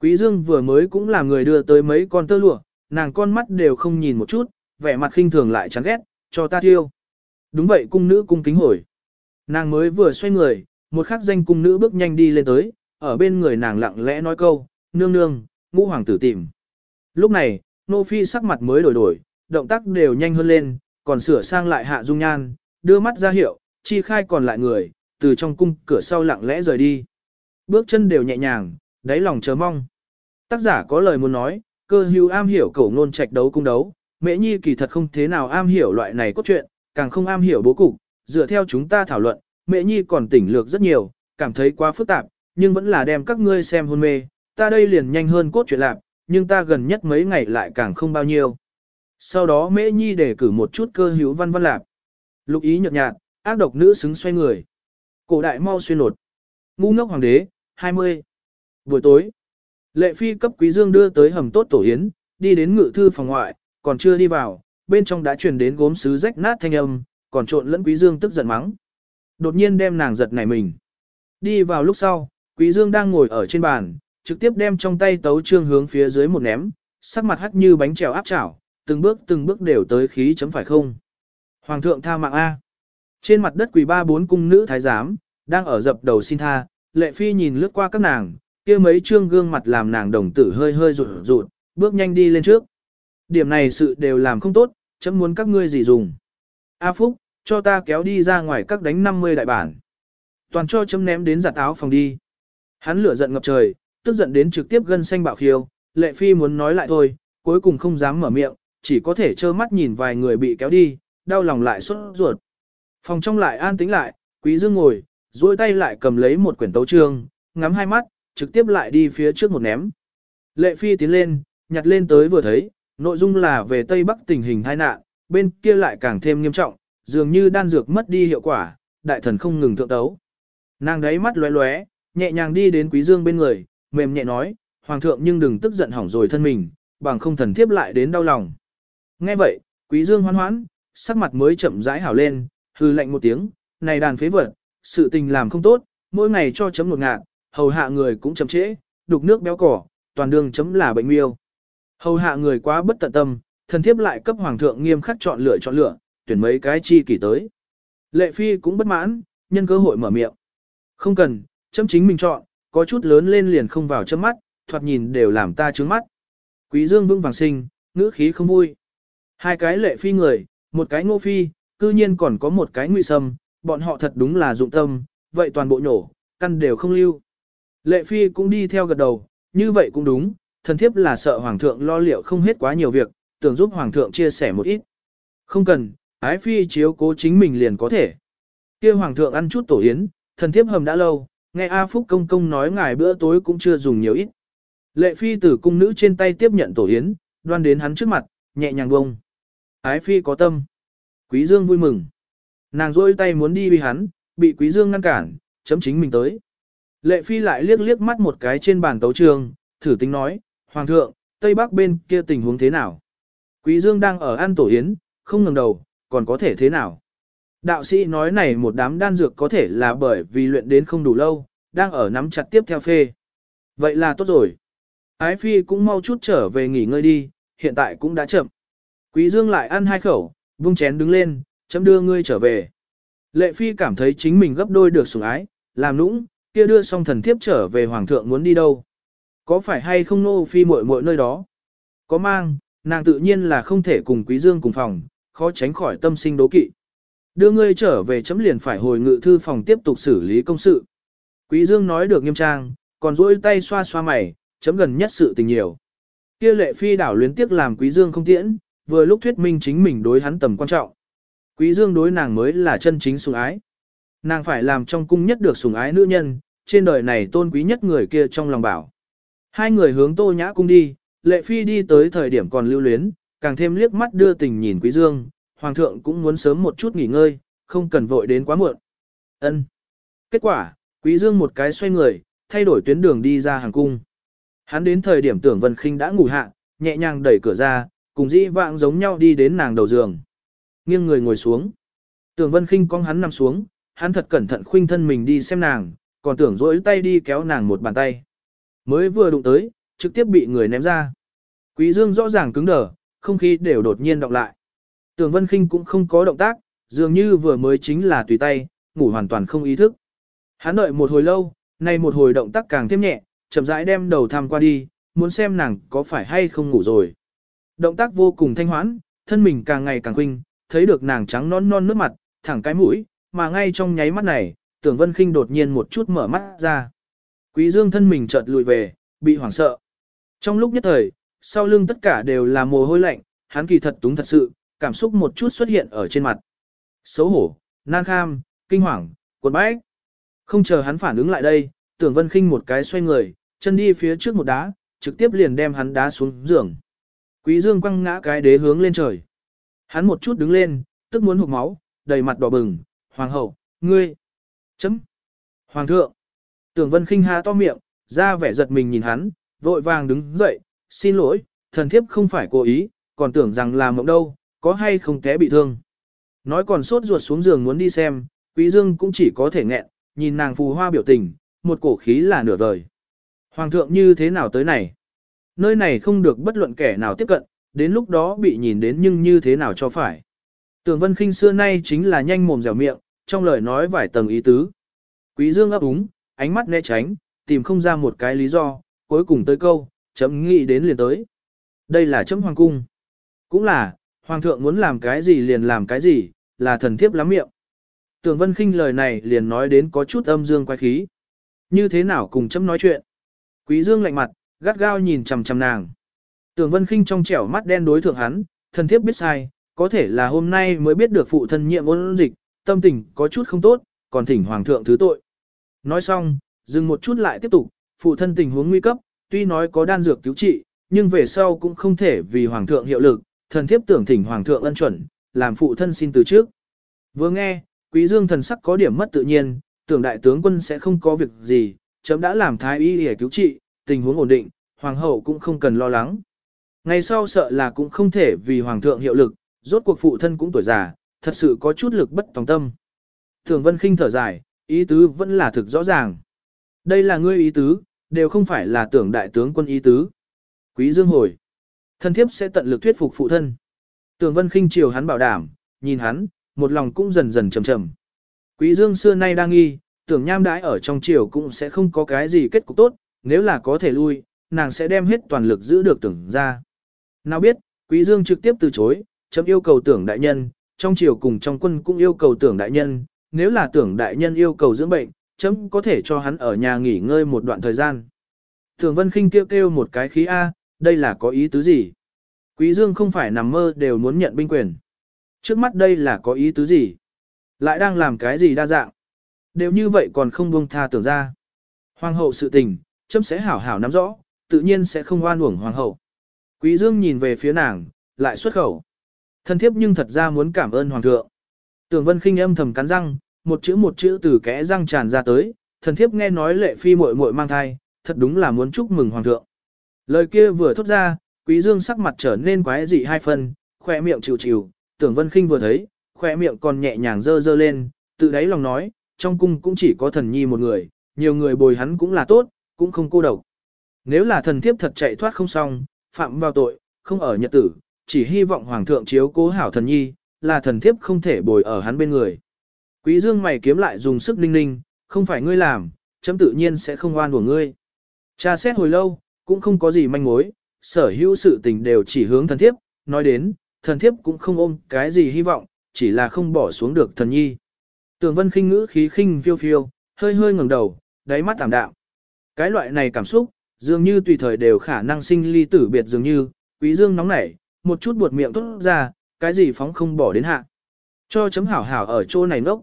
Quý dương vừa mới cũng là người đưa tới mấy con tơ lụa, nàng con mắt đều không nhìn một chút, vẻ mặt khinh thường lại chán ghét, cho ta thiêu. Đúng vậy cung nữ cung kính hồi. Nàng mới vừa xoay người, một khắc danh cung nữ bước nhanh đi lên tới, ở bên người nàng lặng lẽ nói câu, nương nương, ngũ hoàng tử tìm. Lúc này, Nô Phi sắc mặt mới đổi đổi, động tác đều nhanh hơn lên, còn sửa sang lại hạ dung nhan, đưa mắt ra hiệu, chi khai còn lại người, từ trong cung cửa sau lặng lẽ rời đi. Bước chân đều nhẹ nhàng, đáy lòng chờ mong. Tác giả có lời muốn nói, cơ hữu am hiểu cổ ngôn trạch đấu cung đấu, mễ nhi kỳ thật không thế nào am hiểu loại này cốt truyện, càng không am hiểu bố cục, dựa theo chúng ta thảo luận, mễ nhi còn tỉnh lược rất nhiều, cảm thấy quá phức tạp, nhưng vẫn là đem các ngươi xem hôn mê, ta đây liền nhanh hơn cốt truyện lạc, nhưng ta gần nhất mấy ngày lại càng không bao nhiêu. Sau đó Mễ Nhi để cử một chút cơ hữu văn văn lạc. Lục ý nhợt nhạt, ác độc nữ xứng xoay người. Cổ đại mau xuyên nột. Ngu ngốc hoàng đế, 20. Buổi tối, lệ phi cấp quý dương đưa tới hầm tốt tổ yến, đi đến ngự thư phòng ngoại, còn chưa đi vào, bên trong đã truyền đến gốm sứ rách nát thanh âm, còn trộn lẫn quý dương tức giận mắng. Đột nhiên đem nàng giật nảy mình. Đi vào lúc sau, quý dương đang ngồi ở trên bàn, trực tiếp đem trong tay tấu trương hướng phía dưới một ném, sắc mặt hắc như bánh trèo áp chảo, từng bước từng bước đều tới khí chấm phải không. Hoàng thượng tha mạng A. Trên mặt đất quỳ ba bốn cung nữ thái giám, đang ở dập đầu xin tha, lệ phi nhìn lướt qua các nàng, kia mấy trương gương mặt làm nàng đồng tử hơi hơi rụt rụt, bước nhanh đi lên trước. Điểm này sự đều làm không tốt, chấm muốn các ngươi gì dùng. A Phúc, cho ta kéo đi ra ngoài các đánh 50 đại bản. Toàn cho chấm ném đến giặt áo phòng đi. Hắn lửa giận ngập trời, tức giận đến trực tiếp gân xanh bạo khiêu, lệ phi muốn nói lại thôi, cuối cùng không dám mở miệng, chỉ có thể trơ mắt nhìn vài người bị kéo đi, đau lòng lại xuất ruột. Phòng trong lại an tĩnh lại, quý dương ngồi, duỗi tay lại cầm lấy một quyển tấu chương, ngắm hai mắt, trực tiếp lại đi phía trước một ném. Lệ phi tiến lên, nhặt lên tới vừa thấy, nội dung là về Tây Bắc tình hình tai nạn, bên kia lại càng thêm nghiêm trọng, dường như đan dược mất đi hiệu quả, đại thần không ngừng thượng tấu. Nàng đấy mắt lóe lóe, nhẹ nhàng đi đến quý dương bên người, mềm nhẹ nói, Hoàng thượng nhưng đừng tức giận hỏng rồi thân mình, bằng không thần thiếp lại đến đau lòng. Nghe vậy, quý dương hoan hoãn, sắc mặt mới chậm rãi hảo lên, hư lạnh một tiếng, này đàn phế vật, sự tình làm không tốt, mỗi ngày cho chấm một ngạn, hầu hạ người cũng chậm trễ, đục nước béo cỏ, toàn đường chấm là bệnh miêu. Hầu hạ người quá bất tận tâm, thần thiếp lại cấp hoàng thượng nghiêm khắc chọn lựa chọn lựa, tuyển mấy cái chi kỷ tới. Lệ phi cũng bất mãn, nhân cơ hội mở miệng. Không cần, chấm chính mình chọn, có chút lớn lên liền không vào chớp mắt, thoạt nhìn đều làm ta trướng mắt. Quý dương vững vàng sinh, ngữ khí không vui. Hai cái lệ phi người, một cái ngô phi, cư nhiên còn có một cái ngụy sâm, bọn họ thật đúng là dụng tâm, vậy toàn bộ nhổ, căn đều không lưu. Lệ phi cũng đi theo gật đầu, như vậy cũng đúng, thần thiếp là sợ hoàng thượng lo liệu không hết quá nhiều việc, tưởng giúp hoàng thượng chia sẻ một ít. Không cần, ái phi chiếu cố chính mình liền có thể. kia hoàng thượng ăn chút tổ yến, thần thiếp hầm đã lâu, nghe A Phúc công công nói ngài bữa tối cũng chưa dùng nhiều ít. Lệ phi tử cung nữ trên tay tiếp nhận tổ yến, đoan đến hắn trước mặt, nhẹ nhàng bông. Ái phi có tâm. Quý dương vui mừng. Nàng rôi tay muốn đi vì hắn, bị quý dương ngăn cản, chấm chính mình tới. Lệ phi lại liếc liếc mắt một cái trên bàn tấu trường, thử tính nói, Hoàng thượng, Tây Bắc bên kia tình huống thế nào? Quý dương đang ở ăn tổ yến, không ngừng đầu, còn có thể thế nào? Đạo sĩ nói này một đám đan dược có thể là bởi vì luyện đến không đủ lâu, đang ở nắm chặt tiếp theo phê. Vậy là tốt rồi. Ái phi cũng mau chút trở về nghỉ ngơi đi, hiện tại cũng đã chậm. Quý dương lại ăn hai khẩu, vung chén đứng lên, chấm đưa ngươi trở về. Lệ phi cảm thấy chính mình gấp đôi được sủng ái, làm nũng, kia đưa xong thần thiếp trở về hoàng thượng muốn đi đâu. Có phải hay không nô phi muội muội nơi đó? Có mang, nàng tự nhiên là không thể cùng quý dương cùng phòng, khó tránh khỏi tâm sinh đố kỵ. Đưa ngươi trở về chấm liền phải hồi ngự thư phòng tiếp tục xử lý công sự. Quý dương nói được nghiêm trang, còn duỗi tay xoa xoa mày, chấm gần nhất sự tình nhiều. Kia lệ phi đảo luyến tiếc làm quý dương không tiễn, vừa lúc thuyết minh chính mình đối hắn tầm quan trọng. Quý dương đối nàng mới là chân chính sủng ái. Nàng phải làm trong cung nhất được sủng ái nữ nhân, trên đời này tôn quý nhất người kia trong lòng bảo. Hai người hướng tô nhã cung đi, lệ phi đi tới thời điểm còn lưu luyến, càng thêm liếc mắt đưa tình nhìn quý dương, hoàng thượng cũng muốn sớm một chút nghỉ ngơi, không cần vội đến quá muộn. Ân. Kết quả, quý dương một cái xoay người, thay đổi tuyến đường đi ra hàng cung. Hắn đến thời điểm tưởng Vân Khinh đã ngủ hạ, nhẹ nhàng đẩy cửa ra, cùng dĩ vãng giống nhau đi đến nàng đầu giường. Nghiêng người ngồi xuống. Tưởng Vân Khinh cong hắn nằm xuống, hắn thật cẩn thận khuynh thân mình đi xem nàng, còn tưởng rỗi tay đi kéo nàng một bàn tay. Mới vừa đụng tới, trực tiếp bị người ném ra. Quý Dương rõ ràng cứng đờ, không khí đều đột nhiên động lại. Tưởng Vân Kinh cũng không có động tác, dường như vừa mới chính là tùy tay, ngủ hoàn toàn không ý thức. Hắn đợi một hồi lâu, nay một hồi động tác càng thêm nhẹ, chậm rãi đem đầu thăm qua đi, muốn xem nàng có phải hay không ngủ rồi. Động tác vô cùng thanh hoãn, thân mình càng ngày càng khinh, thấy được nàng trắng non non nước mặt, thẳng cái mũi, mà ngay trong nháy mắt này, tưởng Vân Khinh đột nhiên một chút mở mắt ra. Quý Dương thân mình chợt lùi về, bị hoảng sợ. Trong lúc nhất thời, sau lưng tất cả đều là mồ hôi lạnh, hắn kỳ thật túng thật sự, cảm xúc một chút xuất hiện ở trên mặt. Xấu hổ, nan kham, kinh hoàng, cuộn bách. Không chờ hắn phản ứng lại đây, tưởng vân khinh một cái xoay người, chân đi phía trước một đá, trực tiếp liền đem hắn đá xuống giường. Quý dương quăng ngã cái đế hướng lên trời. Hắn một chút đứng lên, tức muốn hụt máu, đầy mặt đỏ bừng, hoàng hậu, ngươi. Chấm. Hoàng thượng. Tưởng Vân Khinh ha to miệng, ra vẻ giật mình nhìn hắn, vội vàng đứng dậy, xin lỗi, thần thiếp không phải cố ý, còn tưởng rằng là mộng đâu, có hay không té bị thương. Nói còn sốt ruột xuống giường muốn đi xem, Quý Dương cũng chỉ có thể nghẹn, nhìn nàng phù hoa biểu tình, một cổ khí là nửa vời. Hoàng thượng như thế nào tới này? Nơi này không được bất luận kẻ nào tiếp cận, đến lúc đó bị nhìn đến nhưng như thế nào cho phải. tường Vân kinh xưa nay chính là nhanh mồm dẻo miệng, trong lời nói vài tầng ý tứ. Quý Dương ấp úng, ánh mắt né tránh, tìm không ra một cái lý do, cuối cùng tới câu, chấm nghĩ đến liền tới. Đây là chấm hoàng cung. Cũng là, hoàng thượng muốn làm cái gì liền làm cái gì, là thần thiếp lắm miệng. Tưởng Vân Kinh lời này liền nói đến có chút âm dương quái khí. Như thế nào cùng chấm nói chuyện? Quý Dương lạnh mặt, gắt gao nhìn chằm chằm nàng. Tưởng Vân Kinh trong trẻo mắt đen đối thượng hắn, thần thiếp biết sai, có thể là hôm nay mới biết được phụ thân nhiệm ôn dịch, tâm tình có chút không tốt, còn thỉnh hoàng thượng thứ tội. Nói xong, dừng một chút lại tiếp tục, phụ thân tình huống nguy cấp, tuy nói có đan dược cứu trị, nhưng về sau cũng không thể vì hoàng thượng hiệu lực, thần thiếp tưởng thỉnh hoàng thượng ân chuẩn, làm phụ thân xin từ trước. Vừa nghe, quý dương thần sắc có điểm mất tự nhiên, tưởng đại tướng quân sẽ không có việc gì, chấm đã làm thái y để cứu trị, tình huống ổn định, hoàng hậu cũng không cần lo lắng. Ngày sau sợ là cũng không thể vì hoàng thượng hiệu lực, rốt cuộc phụ thân cũng tuổi già, thật sự có chút lực bất tòng tâm. Thường vân khinh thở dài, ý tứ vẫn là thực rõ ràng. Đây là ngươi ý tứ, đều không phải là tưởng đại tướng quân ý tứ. Quý dương hồi. Thân thiếp sẽ tận lực thuyết phục phụ thân. Tưởng vân khinh chiều hắn bảo đảm, nhìn hắn, một lòng cũng dần dần trầm trầm. Quý dương xưa nay đang nghi, tưởng nham đãi ở trong triều cũng sẽ không có cái gì kết cục tốt, nếu là có thể lui, nàng sẽ đem hết toàn lực giữ được tưởng ra. Nào biết, quý dương trực tiếp từ chối, chấm yêu cầu tưởng đại nhân, trong triều cùng trong quân cũng yêu cầu tưởng đại nhân, nếu là tưởng đại nhân yêu cầu dưỡng bệnh, chấm có thể cho hắn ở nhà nghỉ ngơi một đoạn thời gian. Tưởng vân khinh kêu kêu một cái khí A, đây là có ý tứ gì? Quý dương không phải nằm mơ đều muốn nhận binh quyền. Trước mắt đây là có ý tứ gì? Lại đang làm cái gì đa dạng? Đều như vậy còn không buông tha tưởng ra. Hoàng hậu sự tình, chấm sẽ hảo hảo nắm rõ, tự nhiên sẽ không oan uổng hoàng hậu. Quý dương nhìn về phía nàng, lại xuất khẩu. Thân thiếp nhưng thật ra muốn cảm ơn hoàng thượng. Tưởng vân khinh âm thầm cắn răng, một chữ một chữ từ kẽ răng tràn ra tới, thần thiếp nghe nói lệ phi muội muội mang thai, thật đúng là muốn chúc mừng hoàng thượng. Lời kia vừa thốt ra, quý dương sắc mặt trở nên quái dị hai phần, khỏe miệng chịu chịu, tưởng vân khinh vừa thấy, khỏe miệng còn nhẹ nhàng dơ dơ lên, tự đáy lòng nói, trong cung cũng chỉ có thần nhi một người, nhiều người bồi hắn cũng là tốt, cũng không cô độc. Nếu là thần thiếp thật chạy thoát không xong, phạm vào tội, không ở nhật tử, chỉ hy vọng hoàng thượng chiếu cố hảo thần nhi, là thần thiếp không thể bồi ở hắn bên người. Quý dương mày kiếm lại dùng sức ninh ninh, không phải ngươi làm, chấm tự nhiên sẽ không oan của ngươi. Cha xét hồi lâu, cũng không có gì manh mối, sở hữu sự tình đều chỉ hướng thần thiếp, nói đến, thần thiếp cũng không ôm cái gì hy vọng, chỉ là không bỏ xuống được thần nhi. Tường vân khinh ngữ khí khinh phiêu phiêu, hơi hơi ngẩng đầu, đáy mắt tạm đạm. Cái loại này cảm xúc, dường như tùy thời đều khả năng sinh ly tử biệt dường như, quý dương nóng nảy, một chút buột miệng tốt ra, cái gì phóng không bỏ đến hạ. Cho chấm hảo hảo ở chỗ này nốc.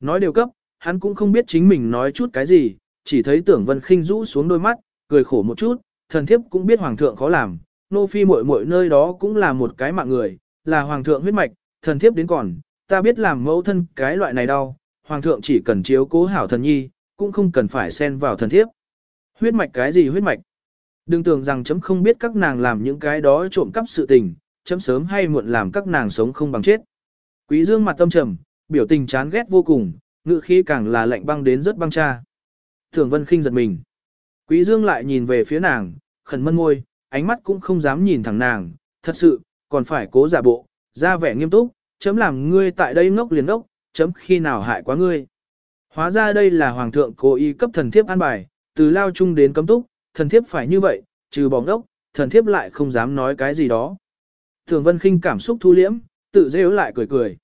Nói điều cấp, hắn cũng không biết chính mình nói chút cái gì, chỉ thấy tưởng vân khinh rũ xuống đôi mắt, cười khổ một chút, thần thiếp cũng biết hoàng thượng khó làm, nô phi muội muội nơi đó cũng là một cái mạng người, là hoàng thượng huyết mạch, thần thiếp đến còn, ta biết làm mẫu thân cái loại này đau, hoàng thượng chỉ cần chiếu cố hảo thần nhi, cũng không cần phải xen vào thần thiếp. Huyết mạch cái gì huyết mạch? Đừng tưởng rằng chấm không biết các nàng làm những cái đó trộm cắp sự tình, chấm sớm hay muộn làm các nàng sống không bằng chết. Quý dương mặt tâm trầm, biểu tình chán ghét vô cùng, ngự khí càng là lạnh băng đến rất băng cha. Thường vân khinh giật mình. Quý dương lại nhìn về phía nàng, khẩn mân môi, ánh mắt cũng không dám nhìn thẳng nàng, thật sự, còn phải cố giả bộ, ra vẻ nghiêm túc, chấm làm ngươi tại đây ngốc liền ngốc, chấm khi nào hại quá ngươi. Hóa ra đây là hoàng thượng cố ý cấp thần thiếp an bài, từ lao chung đến cấm túc, thần thiếp phải như vậy, trừ bóng đốc, thần thiếp lại không dám nói cái gì đó. Thường vân khinh cảm xúc thu liễm, tự dễ lại cười cười.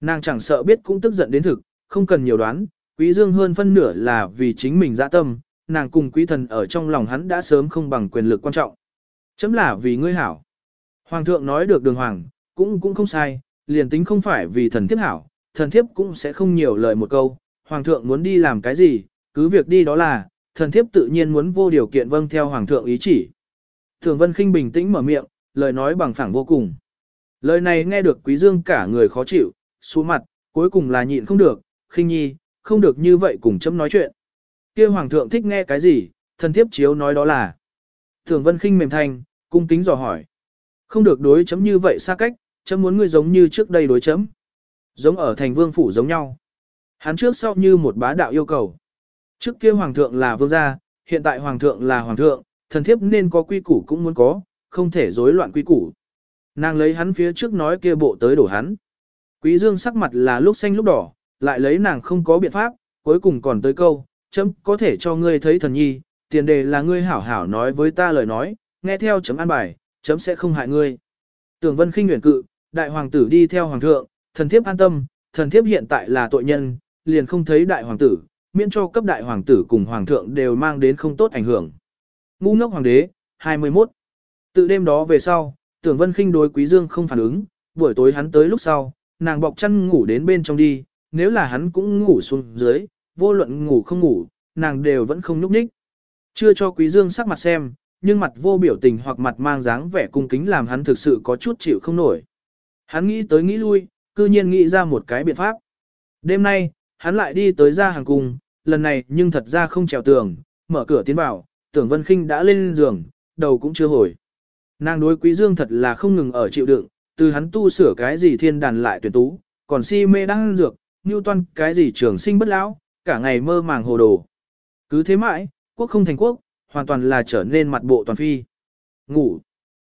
Nàng chẳng sợ biết cũng tức giận đến thực, không cần nhiều đoán, quý dương hơn phân nửa là vì chính mình dạ tâm, nàng cùng quý thần ở trong lòng hắn đã sớm không bằng quyền lực quan trọng. Chấm là vì ngươi hảo. Hoàng thượng nói được đường hoàng, cũng cũng không sai, liền tính không phải vì thần thiếp hảo, thần thiếp cũng sẽ không nhiều lời một câu, hoàng thượng muốn đi làm cái gì, cứ việc đi đó là, thần thiếp tự nhiên muốn vô điều kiện vâng theo hoàng thượng ý chỉ. Thường Vân Khinh bình tĩnh mở miệng, lời nói bằng phẳng vô cùng. Lời này nghe được Quý Dương cả người khó chịu, xuống mặt, cuối cùng là nhịn không được, khinh nhi, không được như vậy cùng chấm nói chuyện kia hoàng thượng thích nghe cái gì, thần thiếp chiếu nói đó là. thường Vân Khinh mềm thanh, cung kính dò hỏi. Không được đối chấm như vậy xa cách, chấm muốn ngươi giống như trước đây đối chấm. Giống ở thành vương phủ giống nhau. Hắn trước sau như một bá đạo yêu cầu. Trước kia hoàng thượng là vương gia, hiện tại hoàng thượng là hoàng thượng, thần thiếp nên có quy củ cũng muốn có, không thể rối loạn quy củ. Nàng lấy hắn phía trước nói kia bộ tới đổ hắn. Quý dương sắc mặt là lúc xanh lúc đỏ, lại lấy nàng không có biện pháp, cuối cùng còn tới câu, chấm có thể cho ngươi thấy thần nhi, tiền đề là ngươi hảo hảo nói với ta lời nói, nghe theo chấm an bài, chấm sẽ không hại ngươi. Tưởng vân khinh nguyện cự, đại hoàng tử đi theo hoàng thượng, thần thiếp an tâm, thần thiếp hiện tại là tội nhân, liền không thấy đại hoàng tử, miễn cho cấp đại hoàng tử cùng hoàng thượng đều mang đến không tốt ảnh hưởng. Ngu ngốc hoàng đế, 21. Tự đêm đó về sau, tưởng vân khinh đối quý dương không phản ứng, buổi tối hắn tới lúc sau, nàng bọc chăn ngủ đến bên trong đi, nếu là hắn cũng ngủ xuống dưới, vô luận ngủ không ngủ, nàng đều vẫn không nhúc nhích. Chưa cho quý dương sắc mặt xem, nhưng mặt vô biểu tình hoặc mặt mang dáng vẻ cung kính làm hắn thực sự có chút chịu không nổi. Hắn nghĩ tới nghĩ lui, cư nhiên nghĩ ra một cái biện pháp. Đêm nay, hắn lại đi tới ra hàng cung, lần này nhưng thật ra không trèo tường, mở cửa tiến vào, tưởng Vân Kinh đã lên giường, đầu cũng chưa hồi. Nàng đối quý dương thật là không ngừng ở chịu đựng, từ hắn tu sửa cái gì thiên đàn lại tuyển tú, còn si mê đang dược, như toan cái gì trường sinh bất lão, cả ngày mơ màng hồ đồ. Cứ thế mãi, quốc không thành quốc, hoàn toàn là trở nên mặt bộ toàn phi. Ngủ.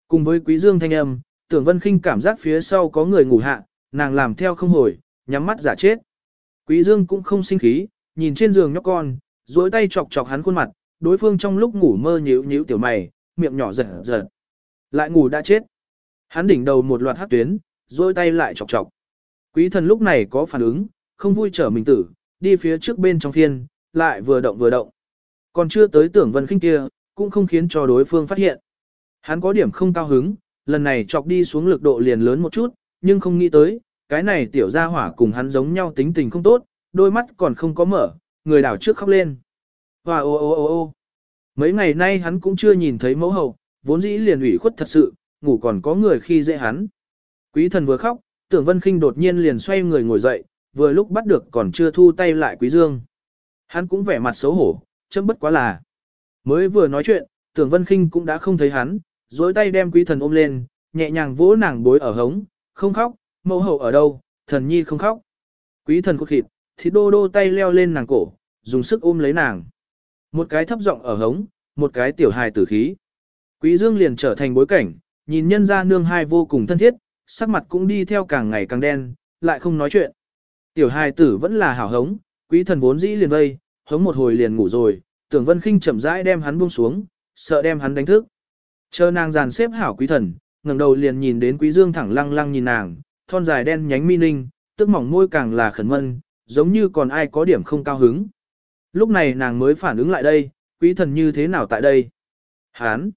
Cùng với quý dương thanh âm, tưởng vân khinh cảm giác phía sau có người ngủ hạ, nàng làm theo không hồi, nhắm mắt giả chết. Quý dương cũng không sinh khí, nhìn trên giường nhóc con, duỗi tay chọc chọc hắn khuôn mặt, đối phương trong lúc ngủ mơ nhíu nhíu tiểu mày, miệng nhỏ giật giật. Lại ngủ đã chết. Hắn đỉnh đầu một loạt hát tuyến, duỗi tay lại chọc chọc. Quý thần lúc này có phản ứng, không vui trở mình tử, đi phía trước bên trong thiên lại vừa động vừa động. Còn chưa tới tưởng vân khinh kia, cũng không khiến cho đối phương phát hiện. Hắn có điểm không cao hứng, lần này chọc đi xuống lực độ liền lớn một chút, nhưng không nghĩ tới, cái này tiểu gia hỏa cùng hắn giống nhau tính tình không tốt, đôi mắt còn không có mở, người đảo trước khóc lên. Và ô ô ô ô mấy ngày nay hắn cũng chưa nhìn thấy mẫu hậu, vốn dĩ liền ủy khuất thật sự, ngủ còn có người khi dễ hắn. Quý thần vừa khóc, tưởng vân khinh đột nhiên liền xoay người ngồi dậy, vừa lúc bắt được còn chưa thu tay lại quý dương. Hắn cũng vẻ mặt xấu hổ, chấm bất quá là. Mới vừa nói chuyện, tưởng vân khinh cũng đã không thấy hắn, dối tay đem quý thần ôm lên, nhẹ nhàng vỗ nàng bối ở hống, không khóc, mẫu hậu ở đâu, thần nhi không khóc. Quý thần cốt thịt, thì đô đô tay leo lên nàng cổ, dùng sức ôm lấy nàng. Một cái thấp giọng ở hống, một cái tiểu hài tử khí. Quý dương liền trở thành bối cảnh, nhìn nhân gia nương hai vô cùng thân thiết, sắc mặt cũng đi theo càng ngày càng đen, lại không nói chuyện. Tiểu hài tử vẫn là hảo hống, quý thần vốn dĩ liền vây, hống một hồi liền ngủ rồi, tưởng vân khinh chậm rãi đem hắn buông xuống, sợ đem hắn đánh thức. Chờ nàng dàn xếp hảo quý thần, ngẩng đầu liền nhìn đến quý dương thẳng lăng lăng nhìn nàng, thon dài đen nhánh mi ninh, tức mỏng môi càng là khẩn mân, giống như còn ai có điểm không cao hứng. Lúc này nàng mới phản ứng lại đây, quý thần như thế nào tại đây? Hán!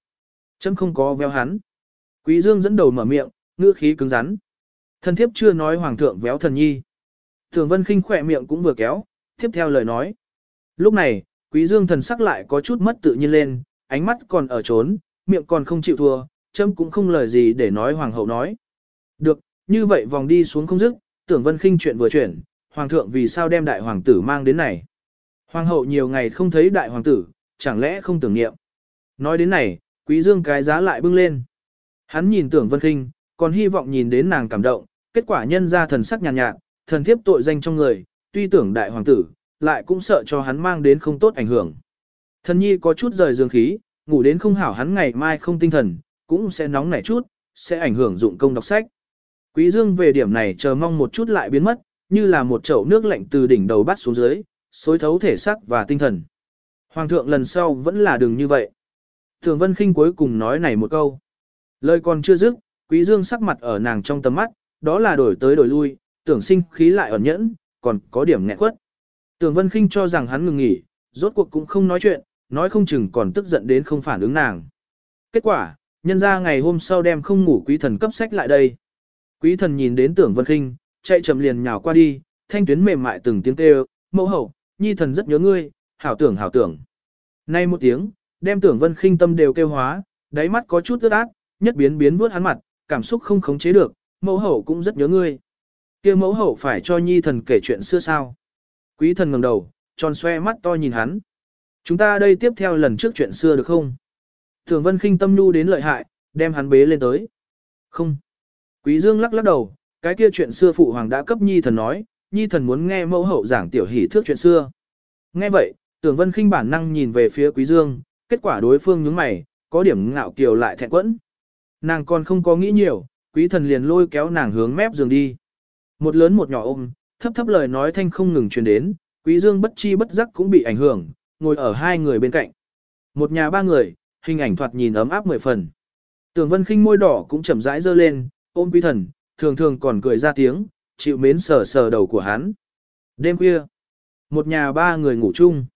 Chấm không có véo hắn. Quý dương dẫn đầu mở miệng, ngữ khí cứng rắn. Thần thiếp chưa nói hoàng thượng véo thần nhi. Thường vân Kinh khỏe miệng cũng vừa kéo, tiếp theo lời nói. Lúc này, quý dương thần sắc lại có chút mất tự nhiên lên, ánh mắt còn ở trốn, miệng còn không chịu thua, châm cũng không lời gì để nói hoàng hậu nói. Được, như vậy vòng đi xuống không dứt, tưởng vân Kinh chuyện vừa chuyển, hoàng thượng vì sao đem đại hoàng tử mang đến này. Hoàng hậu nhiều ngày không thấy đại hoàng tử, chẳng lẽ không tưởng niệm. Nói đến này, quý dương cái giá lại bưng lên. Hắn nhìn tưởng vân Kinh, còn hy vọng nhìn đến nàng cảm động, kết quả nhân ra thần sắc nhàn nhạt, nhạt, thần thiếp tội danh trong người, tuy tưởng đại hoàng tử, lại cũng sợ cho hắn mang đến không tốt ảnh hưởng. Thần nhi có chút rời dương khí, ngủ đến không hảo hắn ngày mai không tinh thần, cũng sẽ nóng nảy chút, sẽ ảnh hưởng dụng công đọc sách. Quý dương về điểm này chờ mong một chút lại biến mất, như là một chậu nước lạnh từ đỉnh đầu bắt xuống dưới, xối thấu thể xác và tinh thần. Hoàng thượng lần sau vẫn là đường như vậy. Thường Vân Kinh cuối cùng nói này một câu. Lời còn chưa dứt, Quý Dương sắc mặt ở nàng trong tầm mắt, đó là đổi tới đổi lui, tưởng sinh khí lại ẩn nhẫn, còn có điểm nghẹn quất. Tưởng Vân Kinh cho rằng hắn ngừng nghỉ, rốt cuộc cũng không nói chuyện, nói không chừng còn tức giận đến không phản ứng nàng. Kết quả, nhân ra ngày hôm sau đem không ngủ quý thần cấp sách lại đây. Quý thần nhìn đến tưởng Vân Kinh, chạy chậm liền nhào qua đi, thanh tuyến mềm mại từng tiếng kêu, mẫu hậu, nhi thần rất nhớ ngươi, hảo tưởng hảo tưởng. Nay một tiếng, đem tưởng Vân Kinh tâm đều kêu hóa, đáy mắt có chút ướt át, nhất biến biến vuốt hắn mặt, cảm xúc không khống chế được, mẫu hậu cũng rất nhớ ngươi kia mẫu hậu phải cho nhi thần kể chuyện xưa sao. Quý thần ngẩng đầu, tròn xoe mắt to nhìn hắn. Chúng ta đây tiếp theo lần trước chuyện xưa được không? thường Vân Kinh tâm nhu đến lợi hại, đem hắn bế lên tới. Không. Quý Dương lắc lắc đầu, cái kia chuyện xưa phụ hoàng đã cấp nhi thần nói, nhi thần muốn nghe mẫu hậu giảng tiểu hỷ thước chuyện xưa. Nghe vậy, Tưởng Vân Kinh bản năng nhìn về phía Quý Dương, kết quả đối phương nhướng mày, có điểm ngạo kiều lại thẹn quẫn. Nàng còn không có nghĩ nhiều, quý thần liền lôi kéo nàng hướng mép giường đi. Một lớn một nhỏ ôm, thấp thấp lời nói thanh không ngừng truyền đến, quý dương bất chi bất giác cũng bị ảnh hưởng, ngồi ở hai người bên cạnh. Một nhà ba người, hình ảnh thoạt nhìn ấm áp mười phần. tường vân khinh môi đỏ cũng chậm rãi dơ lên, ôm quý thần, thường thường còn cười ra tiếng, chịu mến sờ sờ đầu của hắn. Đêm khuya, một nhà ba người ngủ chung.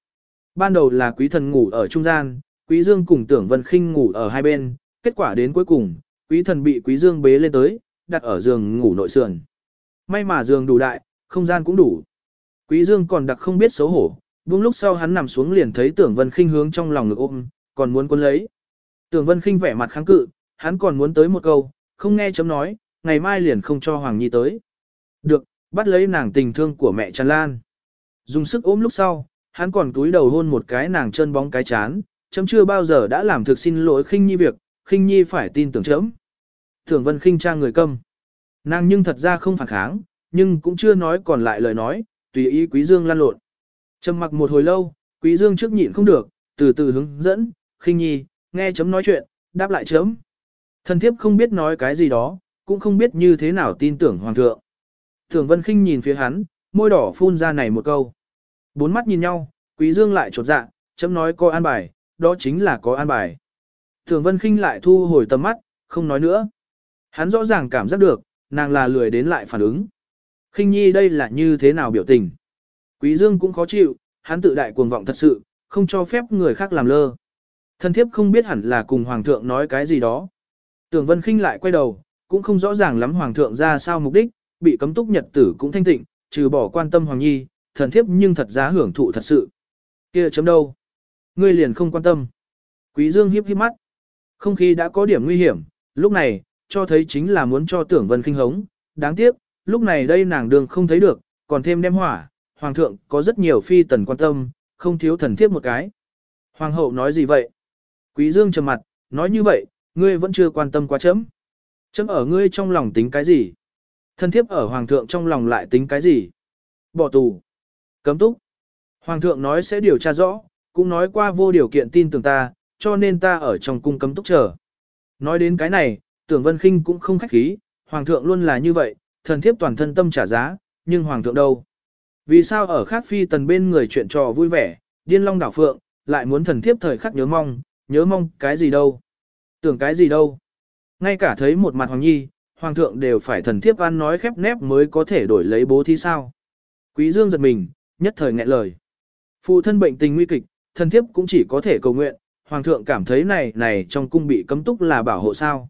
Ban đầu là quý thần ngủ ở trung gian, quý dương cùng tưởng vân khinh ngủ ở hai bên, kết quả đến cuối cùng, quý thần bị quý dương bế lên tới, đặt ở giường ngủ nội sườn. May mà giường đủ đại, không gian cũng đủ. Quý dương còn đặc không biết xấu hổ, buông lúc sau hắn nằm xuống liền thấy tưởng vân khinh hướng trong lòng ngực ôm, còn muốn cuốn lấy. Tưởng vân khinh vẻ mặt kháng cự, hắn còn muốn tới một câu, không nghe chấm nói, ngày mai liền không cho Hoàng Nhi tới. Được, bắt lấy nàng tình thương của mẹ Trần Lan. Dùng sức ôm lúc sau, hắn còn túi đầu hôn một cái nàng chân bóng cái chán, chấm chưa bao giờ đã làm thực xin lỗi khinh nhi việc, khinh nhi phải tin tưởng chấm. Tưởng vân khinh trang người câm. Nàng nhưng thật ra không phản kháng, nhưng cũng chưa nói còn lại lời nói, tùy ý quý dương lan lộn. Trầm mặc một hồi lâu, quý dương trước nhịn không được, từ từ hướng dẫn, khinh nhi, nghe chấm nói chuyện, đáp lại chấm. Thần thiếp không biết nói cái gì đó, cũng không biết như thế nào tin tưởng hoàng thượng. thường vân khinh nhìn phía hắn, môi đỏ phun ra này một câu. Bốn mắt nhìn nhau, quý dương lại trột dạ, chấm nói có an bài, đó chính là có an bài. thường Vân Khinh lại thu hồi tầm mắt, không nói nữa. Hắn rõ ràng cảm giác được, nàng là lười đến lại phản ứng. Khinh Nhi đây là như thế nào biểu tình. Quý Dương cũng khó chịu, hắn tự đại cuồng vọng thật sự, không cho phép người khác làm lơ. Thần thiếp không biết hẳn là cùng Hoàng thượng nói cái gì đó. Tưởng Vân Khinh lại quay đầu, cũng không rõ ràng lắm Hoàng thượng ra sao mục đích, bị cấm túc nhật tử cũng thanh tịnh, trừ bỏ quan tâm Hoàng Nhi, thần thiếp nhưng thật giá hưởng thụ thật sự. kia chấm đâu? Ngươi liền không quan tâm. Quý Dương hiếp hiếp mắt. Không khí đã có điểm nguy hiểm, lúc này, cho thấy chính là muốn cho tưởng vân kinh hống. Đáng tiếc, lúc này đây nàng đường không thấy được, còn thêm đem hỏa. Hoàng thượng có rất nhiều phi tần quan tâm, không thiếu thần thiếp một cái. Hoàng hậu nói gì vậy? Quý Dương trầm mặt, nói như vậy, ngươi vẫn chưa quan tâm quá chấm. Chấm ở ngươi trong lòng tính cái gì? Thần thiếp ở hoàng thượng trong lòng lại tính cái gì? Bỏ tù. Cấm túc. Hoàng thượng nói sẽ điều tra rõ, cũng nói qua vô điều kiện tin tưởng ta, cho nên ta ở trong cung cấm túc chờ. Nói đến cái này, tưởng vân khinh cũng không khách khí, hoàng thượng luôn là như vậy, thần thiếp toàn thân tâm trả giá, nhưng hoàng thượng đâu? Vì sao ở khác phi tần bên người chuyện trò vui vẻ, điên long đảo phượng, lại muốn thần thiếp thời khắc nhớ mong, nhớ mong cái gì đâu? Tưởng cái gì đâu? Ngay cả thấy một mặt hoàng nhi, hoàng thượng đều phải thần thiếp ăn nói khép nép mới có thể đổi lấy bố thí sao? Quý dương giật mình, nhất thời nghẹn lời. Phụ thân bệnh tình nguy kịch, thần thiếp cũng chỉ có thể cầu nguyện, hoàng thượng cảm thấy này này trong cung bị cấm túc là bảo hộ sao.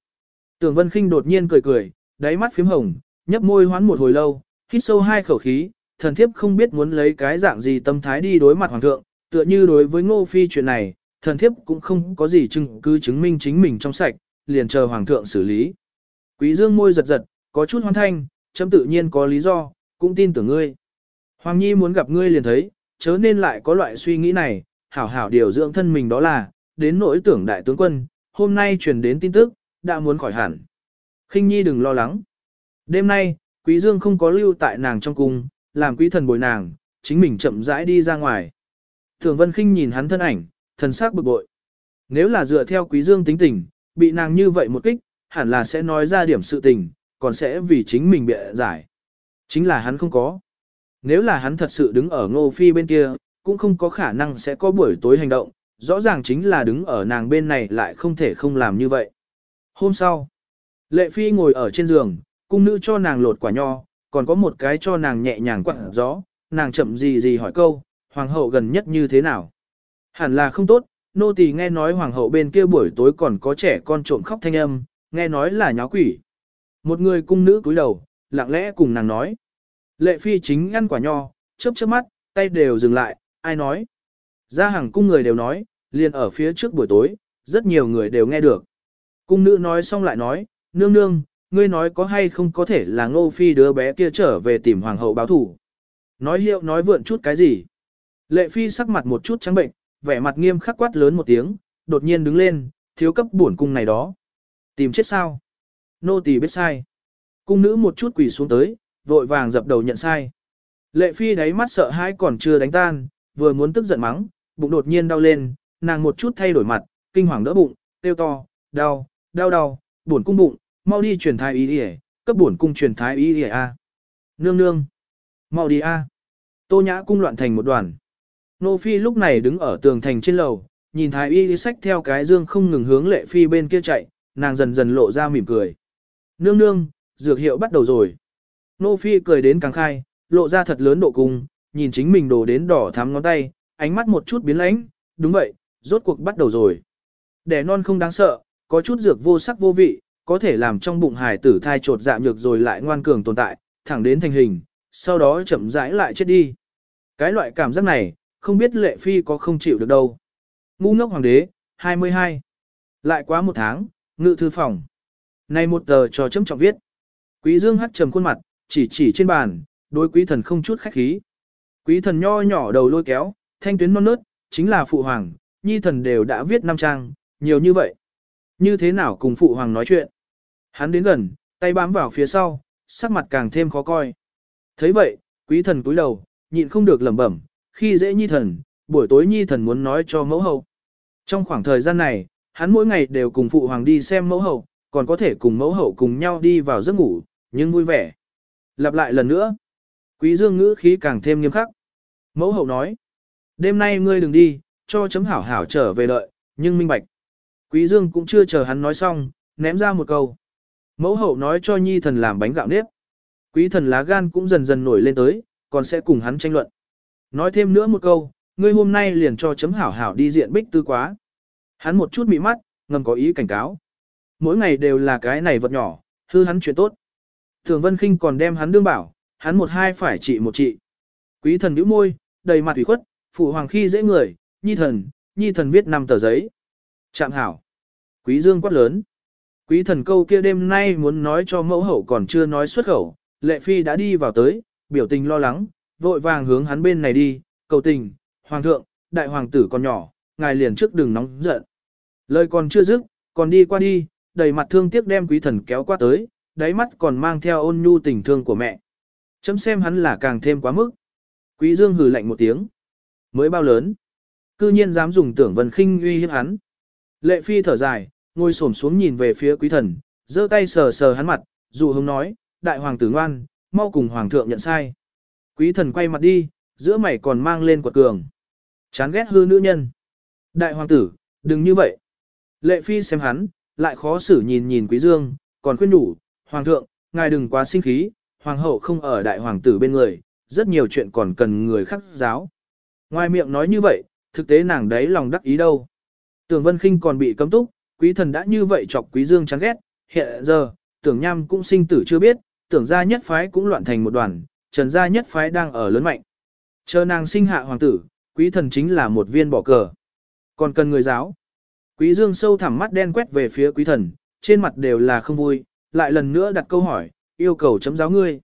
Tưởng Vân Khinh đột nhiên cười cười, đáy mắt phím hồng, nhấp môi hoán một hồi lâu, hít sâu hai khẩu khí, thần thiếp không biết muốn lấy cái dạng gì tâm thái đi đối mặt hoàng thượng, tựa như đối với Ngô Phi chuyện này, thần thiếp cũng không có gì chứng cứ chứng minh chính mình trong sạch, liền chờ hoàng thượng xử lý. Quý Dương môi giật giật, có chút hoan thanh, chấm tự nhiên có lý do, cũng tin tưởng ngươi. Hoàng Nhi muốn gặp ngươi liền thấy, chớ nên lại có loại suy nghĩ này, hảo hảo điều dưỡng thân mình đó là, đến nỗi tưởng đại tướng quân, hôm nay truyền đến tin tức, đã muốn khỏi hẳn. khinh nhi đừng lo lắng. Đêm nay, quý dương không có lưu tại nàng trong cung, làm quý thần bồi nàng, chính mình chậm rãi đi ra ngoài. Thường vân khinh nhìn hắn thân ảnh, thần sắc bực bội. Nếu là dựa theo quý dương tính tình, bị nàng như vậy một kích, hẳn là sẽ nói ra điểm sự tình, còn sẽ vì chính mình bị giải. Chính là hắn không có. Nếu là hắn thật sự đứng ở ngô phi bên kia, cũng không có khả năng sẽ có buổi tối hành động, rõ ràng chính là đứng ở nàng bên này lại không thể không làm như vậy. Hôm sau, Lệ Phi ngồi ở trên giường, cung nữ cho nàng lột quả nho, còn có một cái cho nàng nhẹ nhàng quặn gió, nàng chậm gì gì hỏi câu, hoàng hậu gần nhất như thế nào. Hẳn là không tốt, nô tỳ nghe nói hoàng hậu bên kia buổi tối còn có trẻ con trộm khóc thanh âm, nghe nói là nháo quỷ. Một người cung nữ cúi đầu, lặng lẽ cùng nàng nói. Lệ Phi chính ăn quả nho, chớp chớp mắt, tay đều dừng lại, ai nói. Ra hàng cung người đều nói, liền ở phía trước buổi tối, rất nhiều người đều nghe được. Cung nữ nói xong lại nói, nương nương, ngươi nói có hay không có thể là ngô phi đứa bé kia trở về tìm hoàng hậu báo thủ. Nói hiệu nói vượn chút cái gì. Lệ phi sắc mặt một chút trắng bệnh, vẻ mặt nghiêm khắc quát lớn một tiếng, đột nhiên đứng lên, thiếu cấp bổn cung này đó. Tìm chết sao? Nô tỳ biết sai. Cung nữ một chút quỳ xuống tới, vội vàng dập đầu nhận sai. Lệ phi đáy mắt sợ hãi còn chưa đánh tan, vừa muốn tức giận mắng, bụng đột nhiên đau lên, nàng một chút thay đổi mặt, kinh hoàng đỡ bụng, tiêu to, đau, đau đau, buồn cung bụng, mau đi truyền thái y đi cấp buồn cung truyền thái y đi a. Nương nương, mau đi a. Tô nhã cung loạn thành một đoàn. Nô phi lúc này đứng ở tường thành trên lầu, nhìn thái y đi sách theo cái dương không ngừng hướng lệ phi bên kia chạy, nàng dần dần lộ ra mỉm cười. Nương nương, dược hiệu bắt đầu rồi. Nô phi cười đến càng khai, lộ ra thật lớn độ cung, nhìn chính mình đổ đến đỏ thắm ngón tay, ánh mắt một chút biến lãnh, đúng vậy, rốt cuộc bắt đầu rồi. Đẻ non không đáng sợ, có chút dược vô sắc vô vị, có thể làm trong bụng hài tử thai trột dạ nhược rồi lại ngoan cường tồn tại, thẳng đến thành hình, sau đó chậm rãi lại chết đi. Cái loại cảm giác này, không biết lệ phi có không chịu được đâu. Ngu ngốc hoàng đế, 22. Lại quá một tháng, ngự thư phòng. Này một tờ cho chấm trọng viết. Quý dương hắt trầm khuôn mặt, chỉ chỉ trên bàn, đối quý thần không chút khách khí. Quý thần nho nhỏ đầu lôi kéo, thanh tuyến non nớt, chính là phụ hoàng, nhi thần đều đã viết năm trang, nhiều như vậy. Như thế nào cùng phụ hoàng nói chuyện? Hắn đến gần, tay bám vào phía sau, sắc mặt càng thêm khó coi. thấy vậy, quý thần cúi đầu, nhịn không được lẩm bẩm, khi dễ nhi thần, buổi tối nhi thần muốn nói cho mẫu hậu. Trong khoảng thời gian này, hắn mỗi ngày đều cùng phụ hoàng đi xem mẫu hậu, còn có thể cùng mẫu hậu cùng nhau đi vào giấc ngủ, nhưng vui vẻ. Lặp lại lần nữa, quý dương ngữ khí càng thêm nghiêm khắc. Mẫu hậu nói, đêm nay ngươi đừng đi, cho chấm hảo hảo trở về đợi, nhưng minh bạch. Quý dương cũng chưa chờ hắn nói xong, ném ra một câu. Mẫu hậu nói cho nhi thần làm bánh gạo nếp. Quý thần lá gan cũng dần dần nổi lên tới, còn sẽ cùng hắn tranh luận. Nói thêm nữa một câu, ngươi hôm nay liền cho chấm hảo hảo đi diện bích tư quá. Hắn một chút mị mắt, ngầm có ý cảnh cáo. Mỗi ngày đều là cái này vật nhỏ, hư hắn chuyện tốt. Thường Vân Kinh còn đem hắn đương bảo, hắn một hai phải trị một trị. Quý thần nhíu môi, đầy mặt ủy khuất, phụ hoàng khi dễ người, nhi thần, nhi thần viết năm tờ giấy. Chạm hảo. Quý dương quát lớn. Quý thần câu kia đêm nay muốn nói cho mẫu hậu còn chưa nói xuất khẩu, lệ phi đã đi vào tới, biểu tình lo lắng, vội vàng hướng hắn bên này đi, cầu tình, hoàng thượng, đại hoàng tử còn nhỏ, ngài liền trước đừng nóng giận. Lời còn chưa dứt, còn đi qua đi, đầy mặt thương tiếc đem quý thần kéo qua tới, đáy mắt còn mang theo ôn nhu tình thương của mẹ. Chấm xem hắn là càng thêm quá mức. Quý dương hừ lạnh một tiếng. Mới bao lớn. Cư nhiên dám dùng tưởng vân khinh uy hiếp hắn. Lệ phi thở dài, ngồi xổm xuống nhìn về phía quý thần, giơ tay sờ sờ hắn mặt, dù hông nói, đại hoàng tử ngoan, mau cùng hoàng thượng nhận sai. Quý thần quay mặt đi, giữa mày còn mang lên quật cường. Chán ghét hư nữ nhân. Đại hoàng tử, đừng như vậy. Lệ phi xem hắn, lại khó xử nhìn nhìn quý dương, còn khuyên đủ, hoàng thượng, ngài đừng quá sinh khí, hoàng hậu không ở đại hoàng tử bên người, rất nhiều chuyện còn cần người khác giáo. Ngoài miệng nói như vậy, thực tế nàng đấy lòng đắc ý đâu. Tường Vân Kinh còn bị cấm túc, quý thần đã như vậy chọc quý dương chán ghét, hiện giờ, tưởng nham cũng sinh tử chưa biết, tưởng gia nhất phái cũng loạn thành một đoàn, trần gia nhất phái đang ở lớn mạnh. Chờ nàng sinh hạ hoàng tử, quý thần chính là một viên bỏ cờ. Còn cần người giáo. Quý dương sâu thẳm mắt đen quét về phía quý thần, trên mặt đều là không vui, lại lần nữa đặt câu hỏi, yêu cầu chấm giáo ngươi.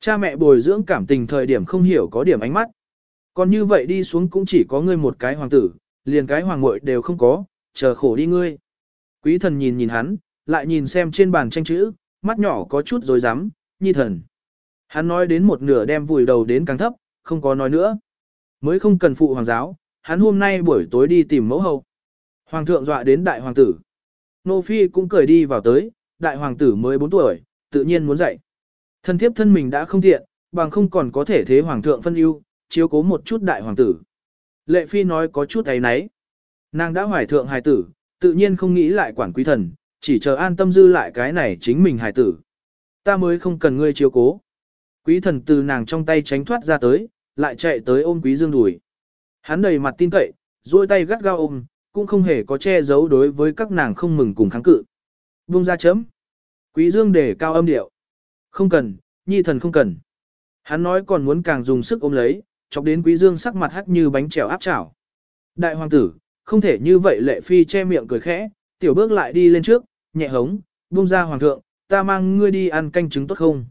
Cha mẹ bồi dưỡng cảm tình thời điểm không hiểu có điểm ánh mắt. Còn như vậy đi xuống cũng chỉ có ngươi một cái hoàng tử, liền cái hoàng muội đều không có, chờ khổ đi ngươi. Quý thần nhìn nhìn hắn, lại nhìn xem trên bàn tranh chữ, mắt nhỏ có chút rồi dám, nhi thần. Hắn nói đến một nửa đem vùi đầu đến càng thấp, không có nói nữa. Mới không cần phụ hoàng giáo, hắn hôm nay buổi tối đi tìm mẫu hậu. Hoàng thượng dọa đến đại hoàng tử. Nô Phi cũng cười đi vào tới, đại hoàng tử mới 4 tuổi, tự nhiên muốn dạy. Thân thiếp thân mình đã không tiện, bằng không còn có thể thế hoàng thượng phân ưu, chiếu cố một chút đại hoàng tử. Lệ Phi nói có chút ấy nấy. Nàng đã hoài thượng hài tử, tự nhiên không nghĩ lại quản quý thần, chỉ chờ an tâm dư lại cái này chính mình hài tử. Ta mới không cần ngươi chiếu cố. Quý thần từ nàng trong tay tránh thoát ra tới, lại chạy tới ôm quý dương đùi. Hắn đầy mặt tin cậy, duỗi tay gắt gao ôm, cũng không hề có che giấu đối với các nàng không mừng cùng kháng cự. Vung ra chấm. Quý dương để cao âm điệu. Không cần, nhi thần không cần. Hắn nói còn muốn càng dùng sức ôm lấy, chọc đến quý dương sắc mặt hắc như bánh trèo áp chảo. Đại hoàng tử, không thể như vậy lệ phi che miệng cười khẽ, tiểu bước lại đi lên trước, nhẹ hống, buông ra hoàng thượng, ta mang ngươi đi ăn canh trứng tốt không?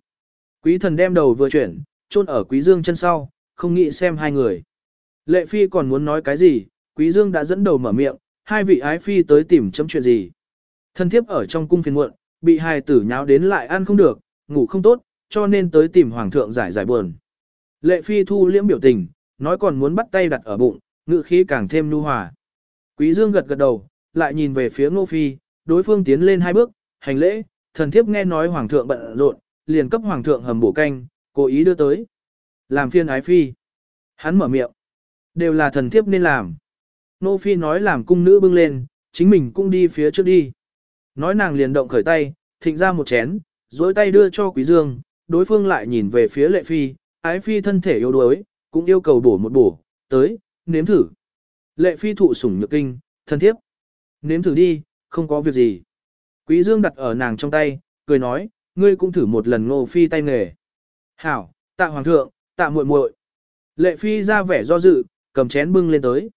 Quý thần đem đầu vừa chuyển, chôn ở quý dương chân sau, không nghĩ xem hai người. Lệ phi còn muốn nói cái gì, Quý Dương đã dẫn đầu mở miệng, hai vị ái phi tới tìm chấm chuyện gì. Thân thiếp ở trong cung phiền muộn, bị hài tử nháo đến lại ăn không được, ngủ không tốt, cho nên tới tìm hoàng thượng giải giải buồn. Lệ phi thu liễm biểu tình, nói còn muốn bắt tay đặt ở bụng, ngự khí càng thêm nhu hòa. Quý Dương gật gật đầu, lại nhìn về phía Ngô Phi, đối phương tiến lên hai bước, hành lễ, thần thiếp nghe nói hoàng thượng bận rộn, liền cấp hoàng thượng hầm bổ canh, cố ý đưa tới. Làm phiên ái phi. Hắn mở miệng. Đều là thần thiếp nên làm. Nô Phi nói làm cung nữ bưng lên, chính mình cũng đi phía trước đi. Nói nàng liền động khởi tay, thịnh ra một chén, dối tay đưa cho Quý Dương, đối phương lại nhìn về phía lệ phi, ái phi thân thể yếu đuối, cũng yêu cầu bổ một bổ, tới, nếm thử. Lệ phi thụ sủng nhược kinh, thân thiếp. Nếm thử đi, không có việc gì. Quý Dương đặt ở nàng trong tay, cười nói, ngươi cũng thử một lần ngô phi tay nghề. Hảo, tạ hoàng thượng, tạ muội muội. Lệ phi ra vẻ do dự, cầm chén bưng lên tới.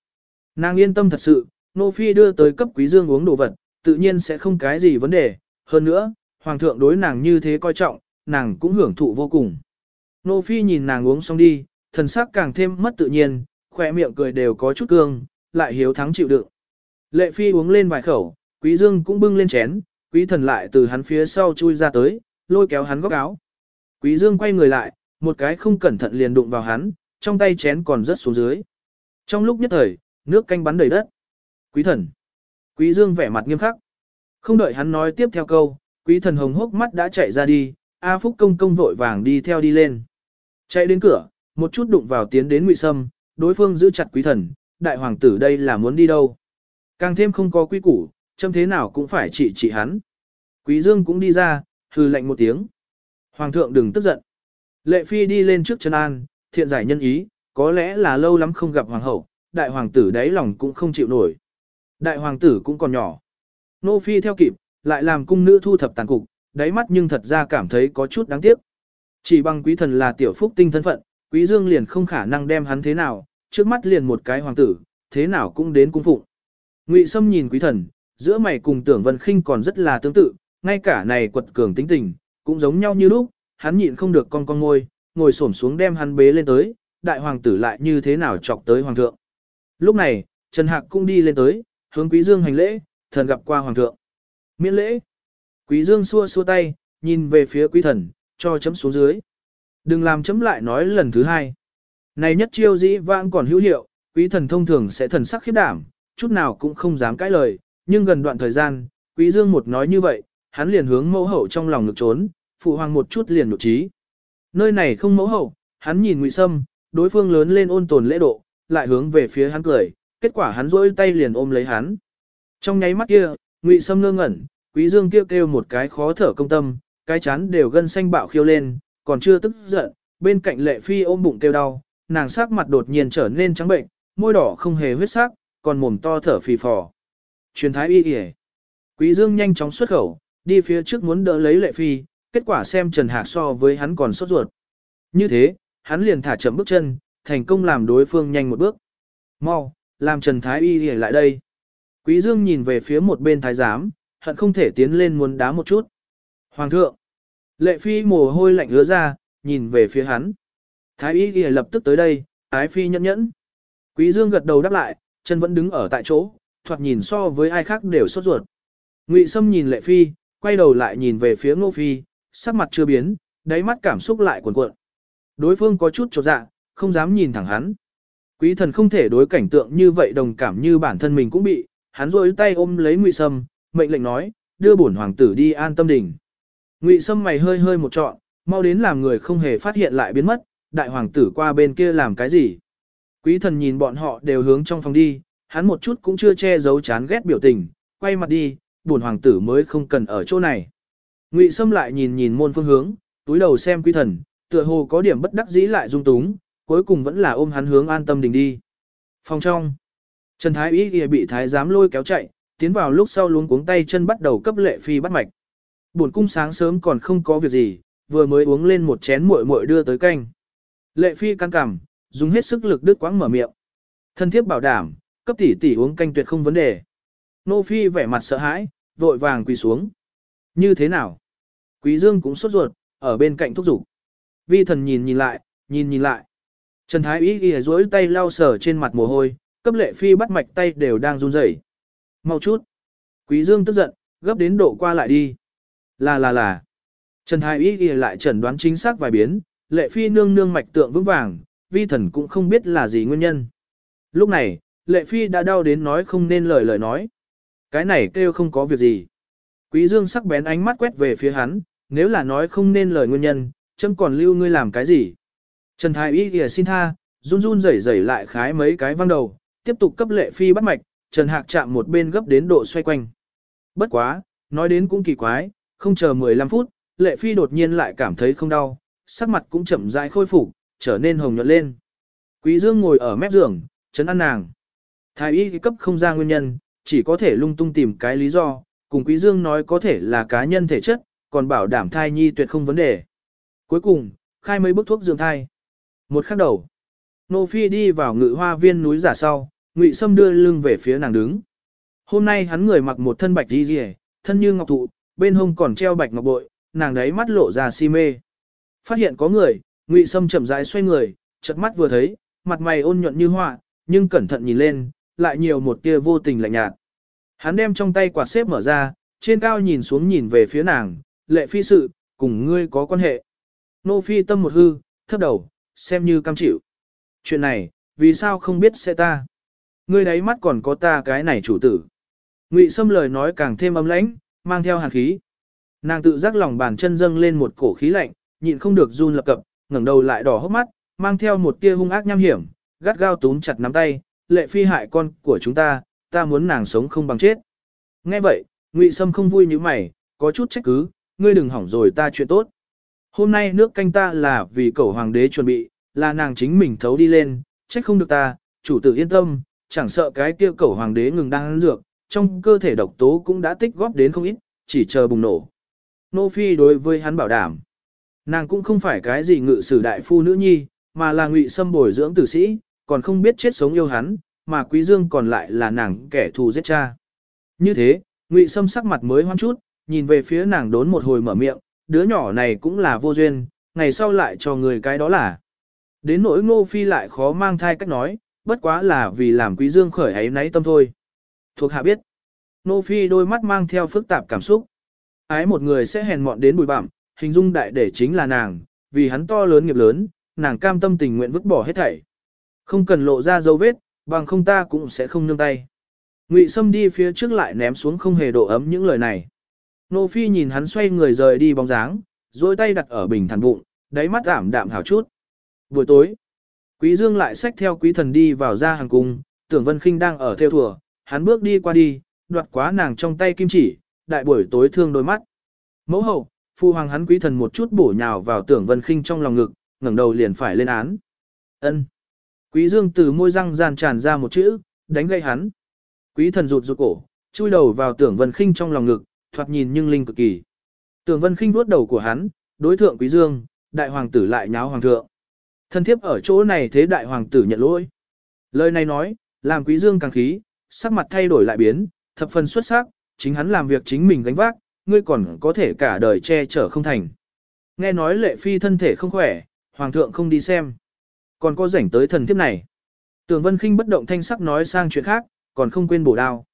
Nàng yên tâm thật sự, Nô Phi đưa tới cấp quý dương uống đồ vật, tự nhiên sẽ không cái gì vấn đề. Hơn nữa, Hoàng thượng đối nàng như thế coi trọng, nàng cũng hưởng thụ vô cùng. Nô Phi nhìn nàng uống xong đi, thần sắc càng thêm mất tự nhiên, khỏe miệng cười đều có chút cương, lại hiếu thắng chịu đựng. Lệ Phi uống lên vài khẩu, quý dương cũng bưng lên chén, quý thần lại từ hắn phía sau chui ra tới, lôi kéo hắn góc áo. Quý dương quay người lại, một cái không cẩn thận liền đụng vào hắn, trong tay chén còn rớt xuống dưới. Trong lúc nhất thời, nước canh bắn đầy đất. Quý thần. Quý dương vẻ mặt nghiêm khắc. Không đợi hắn nói tiếp theo câu, quý thần hồng hốc mắt đã chạy ra đi, A Phúc công công vội vàng đi theo đi lên. Chạy đến cửa, một chút đụng vào tiến đến ngụy sâm, đối phương giữ chặt quý thần, đại hoàng tử đây là muốn đi đâu. Càng thêm không có quý củ, châm thế nào cũng phải trị trị hắn. Quý dương cũng đi ra, hừ lạnh một tiếng. Hoàng thượng đừng tức giận. Lệ phi đi lên trước chân an, thiện giải nhân ý, có lẽ là lâu lắm không gặp hoàng hậu, đại hoàng tử đáy lòng cũng không chịu nổi. Đại hoàng tử cũng còn nhỏ. Nô Phi theo kịp, lại làm cung nữ thu thập tàn cục, đáy mắt nhưng thật ra cảm thấy có chút đáng tiếc. Chỉ bằng quý thần là tiểu phúc tinh thân phận, quý dương liền không khả năng đem hắn thế nào, trước mắt liền một cái hoàng tử, thế nào cũng đến cung phụng. Ngụy Sâm nhìn quý thần, giữa mày cùng tưởng vân khinh còn rất là tương tự, ngay cả này quật cường tính tình, cũng giống nhau như lúc, hắn nhịn không được con con ngôi, ngồi xổm xuống đem hắn bế lên tới, đại hoàng tử lại như thế nào chọc tới hoàng thượng. Lúc này, Trần Hạc cũng đi lên tới, hướng Quý Dương hành lễ, thần gặp qua hoàng thượng. Miễn lễ. Quý Dương xua xua tay, nhìn về phía quý thần, cho chấm xuống dưới. Đừng làm chấm lại nói lần thứ hai. Này nhất chiêu dĩ vãng còn hữu hiệu, quý thần thông thường sẽ thần sắc khiếp đảm, chút nào cũng không dám cãi lời, nhưng gần đoạn thời gian, quý dương một nói như vậy, hắn liền hướng mẫu hậu trong lòng ngực trốn, phụ hoàng một chút liền nụ trí. Nơi này không mẫu hậu, hắn nhìn ngụy sâm, đối phương lớn lên ôn tồn lễ độ, lại hướng về phía hắn cười, kết quả hắn rỗi tay liền ôm lấy hắn. Trong nháy mắt kia, Ngụy Sâm ngơ ngẩn, Quý Dương kêu kêu một cái khó thở công tâm, cái chán đều gân xanh bạo khiêu lên, còn chưa tức giận, bên cạnh Lệ Phi ôm bụng kêu đau, nàng sắc mặt đột nhiên trở nên trắng bệnh, môi đỏ không hề huyết sắc, còn mồm to thở phì phò. Truyền thái y y. Quý Dương nhanh chóng xuất khẩu, đi phía trước muốn đỡ lấy Lệ Phi, kết quả xem Trần Hạc so với hắn còn sốt ruột. Như thế, hắn liền thả chậm bước chân, thành công làm đối phương nhanh một bước. Mau, làm Trần Thái Y y lại đây. Quý Dương nhìn về phía một bên thái giám, hận không thể tiến lên muốn đá một chút. Hoàng thượng. Lệ phi mồ hôi lạnh ứa ra, nhìn về phía hắn. Thái y ghi lập tức tới đây, ái phi nhẫn nhẫn. Quý dương gật đầu đáp lại, chân vẫn đứng ở tại chỗ, thoạt nhìn so với ai khác đều sốt ruột. Ngụy Sâm nhìn lệ phi, quay đầu lại nhìn về phía ngô phi, sắc mặt chưa biến, đáy mắt cảm xúc lại cuồn cuộn. Đối phương có chút chột dạ, không dám nhìn thẳng hắn. Quý thần không thể đối cảnh tượng như vậy đồng cảm như bản thân mình cũng bị, hắn rôi tay ôm lấy Ngụy Sâm, mệnh lệnh nói, đưa bổn hoàng tử đi an tâm đỉnh. Ngụy Sâm mày hơi hơi một trọn, mau đến làm người không hề phát hiện lại biến mất, đại hoàng tử qua bên kia làm cái gì. Quý thần nhìn bọn họ đều hướng trong phòng đi, hắn một chút cũng chưa che giấu chán ghét biểu tình, quay mặt đi, bổn hoàng tử mới không cần ở chỗ này. Ngụy Sâm lại nhìn nhìn môn phương hướng, túi đầu xem quý thần, tựa hồ có điểm bất đắc dĩ lại dung túng, cuối cùng vẫn là ôm hắn hướng an tâm đình đi. Phòng trong, Trần Thái Ý kia bị Thái giám lôi kéo chạy, tiến vào lúc sau luống cuống tay chân bắt đầu cấp lệ phi bắt mạch. Buồn cung sáng sớm còn không có việc gì, vừa mới uống lên một chén muội muội đưa tới canh. Lệ phi căng cằm, dùng hết sức lực đứt quãng mở miệng. Thân thiếp bảo đảm, cấp tỷ tỷ uống canh tuyệt không vấn đề. Nô phi vẻ mặt sợ hãi, vội vàng quỳ xuống. Như thế nào? Quý dương cũng sốt ruột, ở bên cạnh thúc giục. Vi thần nhìn nhìn lại, nhìn nhìn lại. Trần Thái Ý ghi dối tay lau sờ trên mặt mồ hôi, cấp lệ phi bắt mạch tay đều đang run rẩy. Mau chút. Quý Dương tức giận, gấp đến độ qua lại đi. Là là là. Trần Thái Ý ghi lại chẩn đoán chính xác vài biến, lệ phi nương nương mạch tượng vững vàng, vi thần cũng không biết là gì nguyên nhân. Lúc này, lệ phi đã đau đến nói không nên lời lời nói. Cái này kêu không có việc gì. Quý Dương sắc bén ánh mắt quét về phía hắn, nếu là nói không nên lời nguyên nhân, chấm còn lưu ngươi làm cái gì. Trần Thái Y kìa xin tha, run run rẩy rẩy lại khái mấy cái văng đầu, tiếp tục cấp lệ phi bắt mạch, Trần Hạc chạm một bên gấp đến độ xoay quanh. Bất quá, nói đến cũng kỳ quái, không chờ 15 phút, lệ phi đột nhiên lại cảm thấy không đau, sắc mặt cũng chậm rãi khôi phục, trở nên hồng nhuận lên. Quý Dương ngồi ở mép giường, chấn an nàng. Thái y cấp không ra nguyên nhân, chỉ có thể lung tung tìm cái lý do, cùng Quý Dương nói có thể là cá nhân thể chất, còn bảo đảm thai nhi tuyệt không vấn đề. Cuối cùng, khai mấy bước thuốc dưỡng thai. Một khắc đầu, Nô Phi đi vào ngự hoa viên núi giả sau, Ngụy Sâm đưa lưng về phía nàng đứng. Hôm nay hắn người mặc một thân bạch y rìa, thân như ngọc thụ, bên hông còn treo bạch ngọc bội, nàng đấy mắt lộ ra si mê. Phát hiện có người, Ngụy Sâm chậm rãi xoay người, chợt mắt vừa thấy, mặt mày ôn nhuận như họa, nhưng cẩn thận nhìn lên, lại nhiều một tia vô tình lạnh nhạt. Hắn đem trong tay quạt xếp mở ra, trên cao nhìn xuống nhìn về phía nàng, lệ phi sự, cùng ngươi có quan hệ. Nô phi tâm một hư, thấp đầu, xem như cam chịu. Chuyện này, vì sao không biết sẽ ta? Ngươi đáy mắt còn có ta cái này chủ tử. Ngụy Sâm lời nói càng thêm ấm lãnh, mang theo hàn khí. Nàng tự giác lòng bàn chân dâng lên một cổ khí lạnh, nhịn không được run lập cập, ngẩng đầu lại đỏ hốc mắt, mang theo một tia hung ác nham hiểm, gắt gao túm chặt nắm tay, lệ phi hại con của chúng ta, ta muốn nàng sống không bằng chết. Nghe vậy, Ngụy Sâm không vui như mày, có chút trách cứ, ngươi đừng hỏng rồi ta chuyện tốt. Hôm nay nước canh ta là vì cậu hoàng đế chuẩn bị, là nàng chính mình thấu đi lên, trách không được ta, chủ tử yên tâm, chẳng sợ cái kia cậu hoàng đế ngừng đang ăn dược, trong cơ thể độc tố cũng đã tích góp đến không ít, chỉ chờ bùng nổ. Nô Phi đối với hắn bảo đảm, nàng cũng không phải cái gì ngự sử đại phu nữ nhi, mà là ngụy xâm bồi dưỡng tử sĩ, còn không biết chết sống yêu hắn, mà quý dương còn lại là nàng kẻ thù giết cha. Như thế, ngụy sâm sắc mặt mới hoan chút, nhìn về phía nàng đốn một hồi mở miệng, đứa nhỏ này cũng là vô duyên, ngày sau lại cho người cái đó là. Đến nỗi ngô phi lại khó mang thai cách nói, bất quá là vì làm quý dương khởi ấy nấy tâm thôi. Thuộc hạ biết, ngô phi đôi mắt mang theo phức tạp cảm xúc. Ái một người sẽ hèn mọn đến bụi bặm, hình dung đại để chính là nàng, vì hắn to lớn nghiệp lớn, nàng cam tâm tình nguyện vứt bỏ hết thảy. Không cần lộ ra dấu vết, bằng không ta cũng sẽ không nương tay. Ngụy Sâm đi phía trước lại ném xuống không hề độ ấm những lời này. Nô Phi nhìn hắn xoay người rời đi bóng dáng, rồi tay đặt ở bình thản bụng, đáy mắt ảm đạm hảo chút. Buổi tối, Quý Dương lại xách theo quý thần đi vào ra hàng cung, tưởng Vân Kinh đang ở theo thùa, hắn bước đi qua đi, đoạt quá nàng trong tay kim chỉ, đại buổi tối thương đôi mắt. Mẫu hậu, phu hoàng hắn quý thần một chút bổ nhào vào tưởng Vân Khinh trong lòng ngực, ngẩng đầu liền phải lên án. Ân. Quý Dương từ môi răng gian tràn ra một chữ, đánh gây hắn. Quý thần rụt rụt cổ, chui đầu vào tưởng Vân Khinh trong lòng ngực, thoạt nhìn nhưng linh cực kỳ. Tưởng Vân Khinh vuốt đầu của hắn, đối thượng Quý Dương, đại hoàng tử lại nháo hoàng thượng. Thân thiếp ở chỗ này thế đại hoàng tử nhận lỗi. Lời này nói, làm Quý Dương càng khí, sắc mặt thay đổi lại biến, thập phần xuất sắc, chính hắn làm việc chính mình gánh vác, ngươi còn có thể cả đời che chở không thành. Nghe nói lệ phi thân thể không khỏe, hoàng thượng không đi xem. Còn có rảnh tới thần thiếp này. Tường Vân Kinh bất động thanh sắc nói sang chuyện khác, còn không quên bổ đao.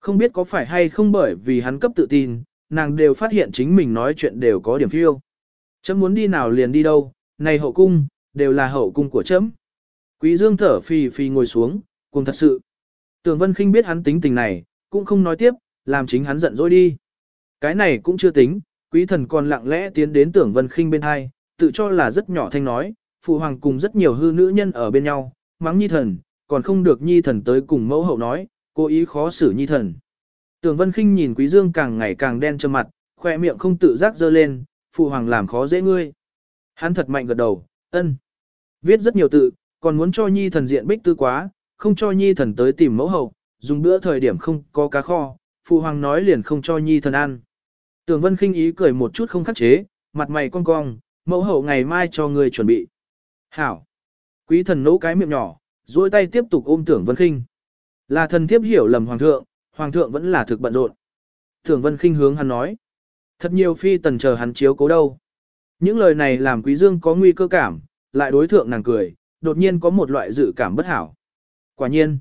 Không biết có phải hay không bởi vì hắn cấp tự tin, nàng đều phát hiện chính mình nói chuyện đều có điểm phiêu. Chấm muốn đi nào liền đi đâu, này hậu cung, đều là hậu cung của chấm. Quý Dương thở phì phì ngồi xuống, cùng thật sự. Tường Vân Kinh biết hắn tính tình này, cũng không nói tiếp, làm chính hắn giận dỗi đi. Cái này cũng chưa tính, quý thần còn lặng lẽ tiến đến tưởng Vân Kinh bên hai, tự cho là rất nhỏ thanh nói, phụ hoàng cùng rất nhiều hư nữ nhân ở bên nhau, mắng nhi thần, còn không được nhi thần tới cùng mẫu hậu nói, cố ý khó xử nhi thần. Tưởng Vân Khinh nhìn Quý Dương càng ngày càng đen trơ mặt, khoe miệng không tự giác dơ lên, phụ hoàng làm khó dễ ngươi. Hắn thật mạnh gật đầu, ân. Viết rất nhiều tự, còn muốn cho nhi thần diện bích tư quá, không cho nhi thần tới tìm mẫu hậu, dùng bữa thời điểm không có cá kho, phụ hoàng nói liền không cho nhi thần ăn. Tưởng Vân Khinh ý cười một chút không khắc chế, mặt mày cong cong, mẫu hậu ngày mai cho người chuẩn bị. Hảo. Quý thần nấu cái miệng nhỏ, duỗi tay tiếp tục ôm tưởng Vân Kinh. Là thần thiếp hiểu lầm hoàng thượng, hoàng thượng vẫn là thực bận rộn. Tưởng Vân Kinh hướng hắn nói. Thật nhiều phi tần chờ hắn chiếu cố đâu. Những lời này làm quý dương có nguy cơ cảm, lại đối thượng nàng cười, đột nhiên có một loại dự cảm bất hảo. Quả nhiên.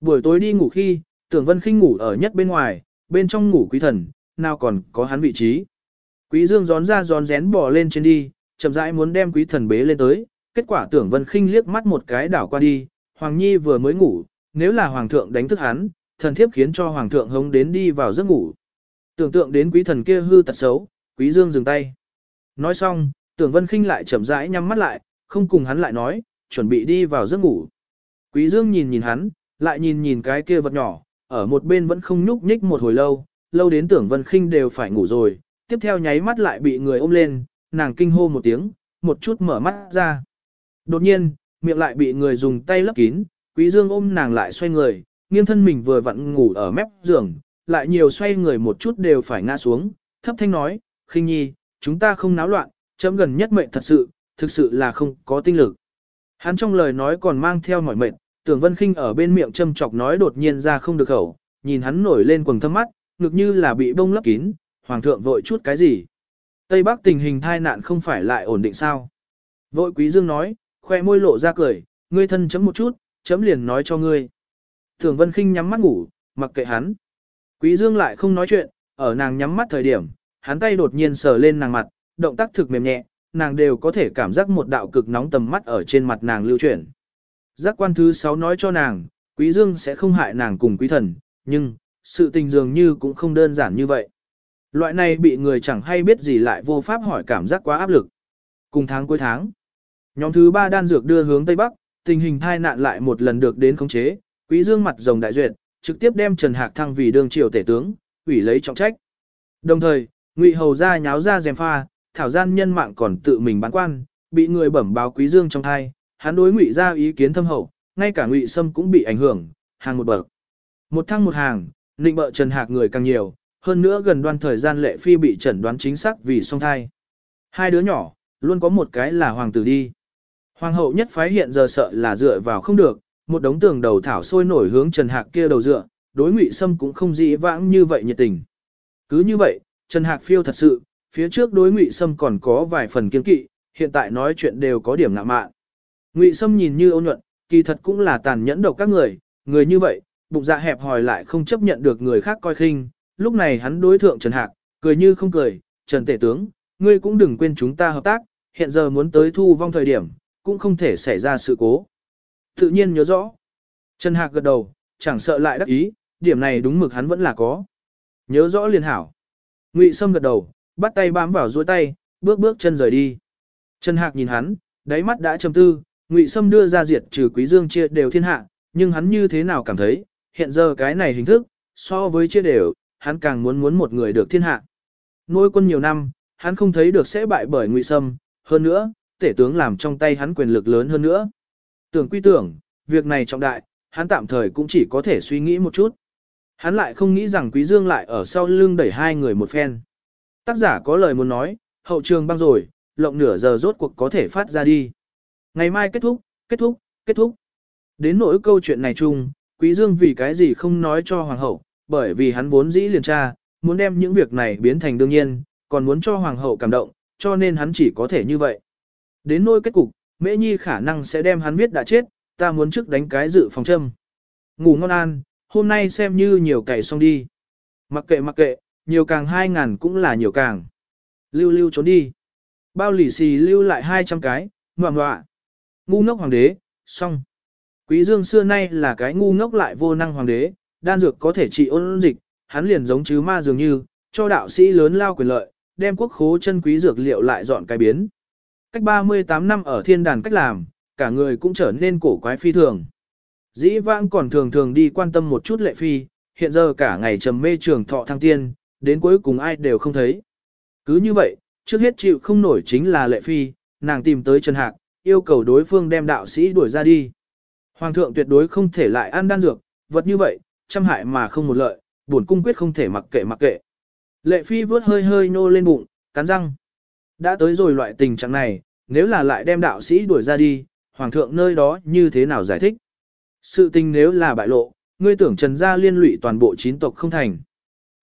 Buổi tối đi ngủ khi, tưởng vân khinh ngủ ở nhất bên ngoài, bên trong ngủ quý thần, nào còn có hắn vị trí. Quý dương gión ra gión rén bò lên trên đi, chậm rãi muốn đem quý thần bế lên tới, kết quả tưởng vân khinh liếc mắt một cái đảo qua đi, Hoàng Nhi vừa mới ngủ, nếu là Hoàng thượng đánh thức hắn, thần thiếp khiến cho Hoàng thượng hống đến đi vào giấc ngủ. Tưởng tượng đến quý thần kia hư tật xấu, quý dương dừng tay. Nói xong, tưởng vân khinh lại chậm rãi nhắm mắt lại, không cùng hắn lại nói, chuẩn bị đi vào giấc ngủ. Quý dương nhìn nhìn hắn, lại nhìn nhìn cái kia vật nhỏ, ở một bên vẫn không nhúc nhích một hồi lâu, lâu đến tưởng vân khinh đều phải ngủ rồi, tiếp theo nháy mắt lại bị người ôm lên, nàng kinh hô một tiếng, một chút mở mắt ra. Đột nhiên, miệng lại bị người dùng tay lấp kín, quý dương ôm nàng lại xoay người, nghiêng thân mình vừa vặn ngủ ở mép giường, lại nhiều xoay người một chút đều phải ngã xuống, thấp thanh nói, khinh nhi, chúng ta không náo loạn, chấm gần nhất mệnh thật sự, thực sự là không có tinh lực. Hắn trong lời nói còn mang theo mỏi mệt, tưởng vân khinh ở bên miệng châm chọc nói đột nhiên ra không được khẩu, nhìn hắn nổi lên quầng thâm mắt, ngực như là bị bông lấp kín, hoàng thượng vội chút cái gì. Tây Bắc tình hình thai nạn không phải lại ổn định sao. Vội quý dương nói, khoe môi lộ ra cười, ngươi thân chấm một chút, chấm liền nói cho ngươi. thường vân khinh nhắm mắt ngủ, mặc kệ hắn. Quý dương lại không nói chuyện, ở nàng nhắm mắt thời điểm, hắn tay đột nhiên sờ lên nàng mặt, động tác thực mềm nhẹ, nàng đều có thể cảm giác một đạo cực nóng tầm mắt ở trên mặt nàng lưu chuyển. Giác quan thứ 6 nói cho nàng, quý dương sẽ không hại nàng cùng quý thần, nhưng, sự tình dường như cũng không đơn giản như vậy. Loại này bị người chẳng hay biết gì lại vô pháp hỏi cảm giác quá áp lực. Cùng tháng cuối tháng, nhóm thứ ba đan dược đưa hướng Tây Bắc, tình hình thai nạn lại một lần được đến khống chế, quý dương mặt rồng đại duyệt, trực tiếp đem Trần Hạc thăng vì đương triều tể tướng, ủy lấy trọng trách. Đồng thời, Ngụy Hầu ra nháo ra dèm pha, thảo gian nhân mạng còn tự mình bán quan, bị người bẩm báo quý dương trong thai, hắn đối Ngụy ra ý kiến thâm hậu, ngay cả Ngụy Sâm cũng bị ảnh hưởng, hàng một bậc. Một thăng một hàng, nịnh bợ Trần Hạc người càng nhiều, hơn nữa gần đoan thời gian lệ phi bị chẩn đoán chính xác vì song thai. Hai đứa nhỏ, luôn có một cái là hoàng tử đi. Hoàng hậu nhất phái hiện giờ sợ là dựa vào không được, một đống tường đầu thảo sôi nổi hướng Trần Hạc kia đầu dựa, đối Ngụy Sâm cũng không dĩ vãng như vậy nhiệt tình. Cứ như vậy, Trần Hạc phiêu thật sự, phía trước đối Ngụy Sâm còn có vài phần kiên kỵ, hiện tại nói chuyện đều có điểm ngạ mạn. Ngụy Sâm nhìn như ôn nhuận, kỳ thật cũng là tàn nhẫn độc các người, người như vậy, bụng dạ hẹp hòi lại không chấp nhận được người khác coi khinh, lúc này hắn đối thượng Trần Hạc, cười như không cười, Trần Tể Tướng, ngươi cũng đừng quên chúng ta hợp tác, hiện giờ muốn tới thu vong thời điểm, cũng không thể xảy ra sự cố. Tự nhiên nhớ rõ. Trần Hạc gật đầu, chẳng sợ lại đắc ý, điểm này đúng mực hắn vẫn là có. Nhớ rõ liền hảo. Ngụy Sâm gật đầu, bắt tay bám vào duỗi tay, bước bước chân rời đi. Trần Hạc nhìn hắn, đáy mắt đã trầm tư, Ngụy Sâm đưa ra diệt trừ Quý Dương chia đều thiên hạ, nhưng hắn như thế nào cảm thấy, hiện giờ cái này hình thức, so với chia đều, hắn càng muốn muốn một người được thiên hạ. Nuôi quân nhiều năm, hắn không thấy được sẽ bại bởi Ngụy Sâm, hơn nữa, tể tướng làm trong tay hắn quyền lực lớn hơn nữa. Tưởng quy tưởng, việc này trọng đại, hắn tạm thời cũng chỉ có thể suy nghĩ một chút. Hắn lại không nghĩ rằng Quý Dương lại ở sau lưng đẩy hai người một phen. Tác giả có lời muốn nói, hậu trường băng rồi, lộng nửa giờ rốt cuộc có thể phát ra đi. Ngày mai kết thúc, kết thúc, kết thúc. Đến nỗi câu chuyện này chung, Quý Dương vì cái gì không nói cho Hoàng hậu, bởi vì hắn vốn dĩ liền tra, muốn đem những việc này biến thành đương nhiên, còn muốn cho Hoàng hậu cảm động, cho nên hắn chỉ có thể như vậy. Đến nỗi kết cục, Mễ Nhi khả năng sẽ đem hắn viết đã chết, ta muốn trước đánh cái dự phòng châm. Ngủ ngon an, hôm nay xem như nhiều cày xong đi. Mặc kệ mặc kệ, nhiều càng hai ngàn cũng là nhiều càng. Lưu lưu trốn đi. Bao lì xì lưu lại 200 cái, ngoạm ngoạ. Ngu ngốc hoàng đế, xong. Quý dương xưa nay là cái ngu ngốc lại vô năng hoàng đế, đan dược có thể trị ôn dịch, hắn liền giống chứ ma dường như, cho đạo sĩ lớn lao quyền lợi, đem quốc khố chân quý dược liệu lại dọn cái biến. Cách 38 năm ở thiên đàn cách làm, cả người cũng trở nên cổ quái phi thường. Dĩ vãng còn thường thường đi quan tâm một chút lệ phi, hiện giờ cả ngày trầm mê trường thọ thăng tiên, đến cuối cùng ai đều không thấy. Cứ như vậy, trước hết chịu không nổi chính là lệ phi, nàng tìm tới Trần Hạc, yêu cầu đối phương đem đạo sĩ đuổi ra đi. Hoàng thượng tuyệt đối không thể lại ăn đan dược, vật như vậy, trăm hại mà không một lợi, buồn cung quyết không thể mặc kệ mặc kệ. Lệ phi vớt hơi hơi nô lên bụng, cắn răng. Đã tới rồi loại tình trạng này, nếu là lại đem đạo sĩ đuổi ra đi, hoàng thượng nơi đó như thế nào giải thích? Sự tình nếu là bại lộ, ngươi tưởng Trần gia liên lụy toàn bộ chín tộc không thành.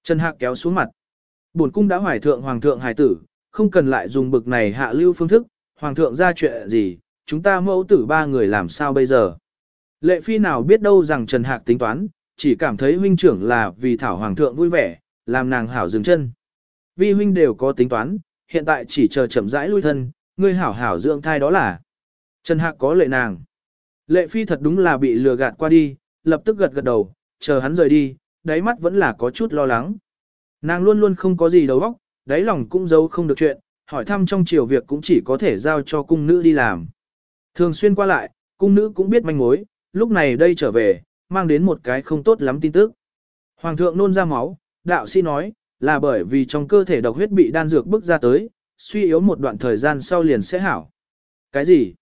Trần Hạc kéo xuống mặt. Bổn cung đã hoài thượng hoàng thượng hài tử, không cần lại dùng bực này hạ lưu phương thức, hoàng thượng ra chuyện gì, chúng ta mẫu tử ba người làm sao bây giờ? Lệ phi nào biết đâu rằng Trần Hạc tính toán, chỉ cảm thấy huynh trưởng là vì thảo hoàng thượng vui vẻ, làm nàng hảo dừng chân. Vi huynh đều có tính toán, hiện tại chỉ chờ chậm rãi lui thân, ngươi hảo hảo dưỡng thai đó là. Trần Hạc có lệ nàng. Lệ phi thật đúng là bị lừa gạt qua đi, lập tức gật gật đầu, chờ hắn rời đi, đáy mắt vẫn là có chút lo lắng. Nàng luôn luôn không có gì đầu óc, đáy lòng cũng giấu không được chuyện, hỏi thăm trong chiều việc cũng chỉ có thể giao cho cung nữ đi làm. Thường xuyên qua lại, cung nữ cũng biết manh mối, lúc này đây trở về, mang đến một cái không tốt lắm tin tức. Hoàng thượng nôn ra máu, đạo sĩ nói, là bởi vì trong cơ thể độc huyết bị đan dược bức ra tới, suy yếu một đoạn thời gian sau liền sẽ hảo. Cái gì?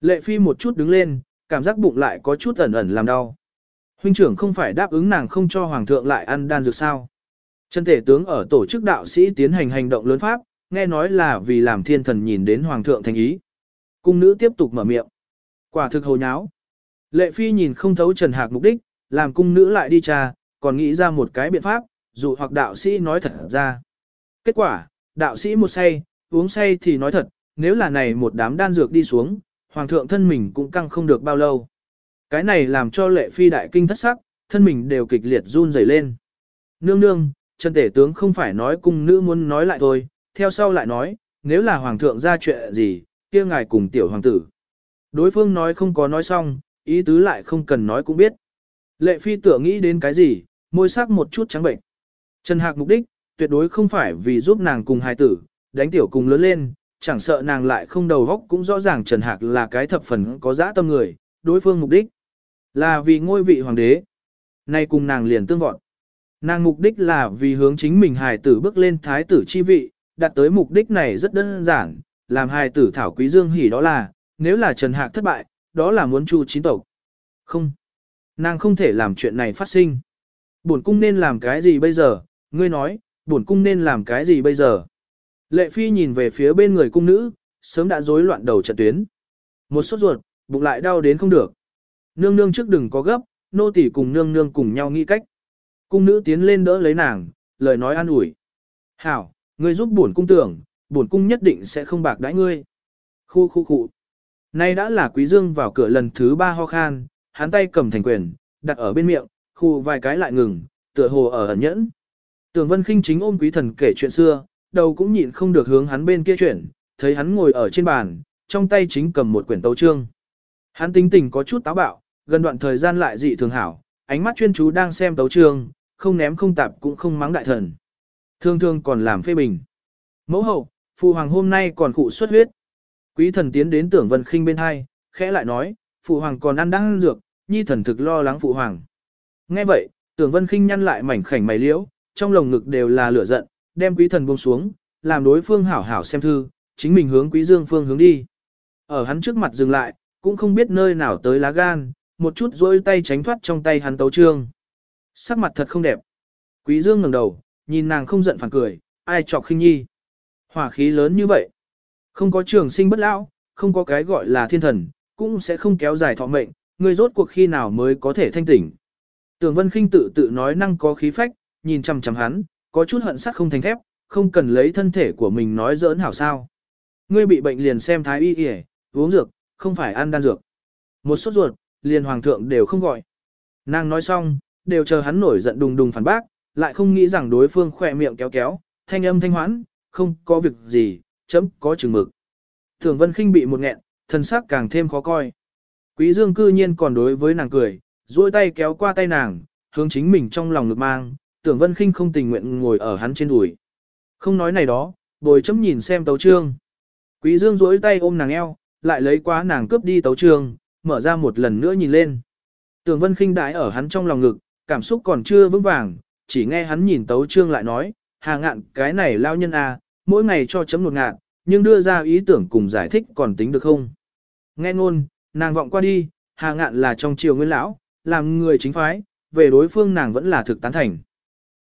Lệ phi một chút đứng lên, cảm giác bụng lại có chút ẩn ẩn làm đau. Huynh trưởng không phải đáp ứng nàng không cho hoàng thượng lại ăn đan dược sao? Chân thể tướng ở tổ chức đạo sĩ tiến hành hành động lớn pháp, nghe nói là vì làm thiên thần nhìn đến hoàng thượng thành ý. Cung nữ tiếp tục mở miệng. Quả thực hồ nháo. Lệ phi nhìn không thấu Trần Hạc mục đích, làm cung nữ lại đi trà, còn nghĩ ra một cái biện pháp, dụ hoặc đạo sĩ nói thật ra. Kết quả, đạo sĩ một say, uống say thì nói thật, nếu là này một đám đan dược đi xuống, hoàng thượng thân mình cũng căng không được bao lâu. Cái này làm cho lệ phi đại kinh thất sắc, thân mình đều kịch liệt run rẩy lên. Nương nương, Trần Tể Tướng không phải nói cung nữ muốn nói lại thôi, theo sau lại nói, nếu là hoàng thượng ra chuyện gì, kia ngài cùng tiểu hoàng tử. Đối phương nói không có nói xong, ý tứ lại không cần nói cũng biết. Lệ phi tựa nghĩ đến cái gì, môi sắc một chút trắng bệnh. Trần Hạc mục đích, tuyệt đối không phải vì giúp nàng cùng hài tử, đánh tiểu cùng lớn lên, chẳng sợ nàng lại không đầu góc cũng rõ ràng Trần Hạc là cái thập phần có dã tâm người, đối phương mục đích là vì ngôi vị hoàng đế. Nay cùng nàng liền tương vọt. Nàng mục đích là vì hướng chính mình hài tử bước lên thái tử chi vị, đạt tới mục đích này rất đơn giản, làm hài tử thảo quý dương hỉ đó là, nếu là Trần Hạc thất bại, đó là muốn chu chín tộc. Không, nàng không thể làm chuyện này phát sinh. Bổn cung nên làm cái gì bây giờ, ngươi nói, bổn cung nên làm cái gì bây giờ. Lệ phi nhìn về phía bên người cung nữ, sớm đã rối loạn đầu trận tuyến. Một sốt ruột, bụng lại đau đến không được. Nương nương trước đừng có gấp, nô tỳ cùng nương nương cùng nhau nghĩ cách. Cung nữ tiến lên đỡ lấy nàng, lời nói an ủi. Hảo, ngươi giúp bổn cung tưởng, bổn cung nhất định sẽ không bạc đãi ngươi. Khu khu khu. Nay đã là quý dương vào cửa lần thứ ba ho khan, hắn tay cầm thành quyền, đặt ở bên miệng, khu vài cái lại ngừng, tựa hồ ở ẩn nhẫn. Tưởng Vân Khinh chính ôm quý thần kể chuyện xưa, đầu cũng nhịn không được hướng hắn bên kia chuyển, thấy hắn ngồi ở trên bàn, trong tay chính cầm một quyển tấu chương. Hắn tính tình có chút táo bạo, gần đoạn thời gian lại dị thường hảo, ánh mắt chuyên chú đang xem tấu chương, không ném không tạp cũng không mắng đại thần. Thương thương còn làm phê bình. Mẫu hậu, phụ hoàng hôm nay còn cụ xuất huyết. Quý thần tiến đến tưởng vân khinh bên hai, khẽ lại nói, phụ hoàng còn ăn đang ăn dược, nhi thần thực lo lắng phụ hoàng. Nghe vậy, tưởng vân khinh nhăn lại mảnh khảnh mày liễu, trong lồng ngực đều là lửa giận, đem quý thần buông xuống, làm đối phương hảo hảo xem thư, chính mình hướng quý dương phương hướng đi. Ở hắn trước mặt dừng lại, cũng không biết nơi nào tới lá gan, một chút rôi tay tránh thoát trong tay hắn tấu trương. Sắc mặt thật không đẹp. Quý dương ngẩng đầu, nhìn nàng không giận phản cười, ai chọc khinh nhi. Hỏa khí lớn như vậy. Không có trường sinh bất lão, không có cái gọi là thiên thần, cũng sẽ không kéo dài thọ mệnh, người rốt cuộc khi nào mới có thể thanh tỉnh. Tưởng Vân Khinh tự tự nói năng có khí phách, nhìn chằm chằm hắn, có chút hận sắt không thành thép, không cần lấy thân thể của mình nói giỡn hảo sao. Ngươi bị bệnh liền xem thái y y, uống dược, không phải ăn đan dược. Một sốt ruột, liền hoàng thượng đều không gọi. Nàng nói xong, đều chờ hắn nổi giận đùng đùng phản bác, lại không nghĩ rằng đối phương khỏe miệng kéo kéo, thanh âm thanh hoãn, không có việc gì, chấm có chừng mực. Thường Vân kinh bị một nghẹn, thân sắc càng thêm khó coi. Quý Dương cư nhiên còn đối với nàng cười, duỗi tay kéo qua tay nàng, hướng chính mình trong lòng ngực mang, tưởng Vân kinh không tình nguyện ngồi ở hắn trên đùi. Không nói này đó, bồi chấm nhìn xem tấu trương. Quý Dương duỗi tay ôm nàng eo, lại lấy quá nàng cướp đi tấu trương, mở ra một lần nữa nhìn lên. Tưởng Vân kinh đãi ở hắn trong lòng ngực, cảm xúc còn chưa vững vàng, chỉ nghe hắn nhìn tấu trương lại nói, hà ngạn cái này lao nhân à, mỗi ngày cho chấm một ngạn, nhưng đưa ra ý tưởng cùng giải thích còn tính được không? Nghe ngôn, nàng vọng qua đi, hà ngạn là trong triều nguyên lão, làm người chính phái, về đối phương nàng vẫn là thực tán thành.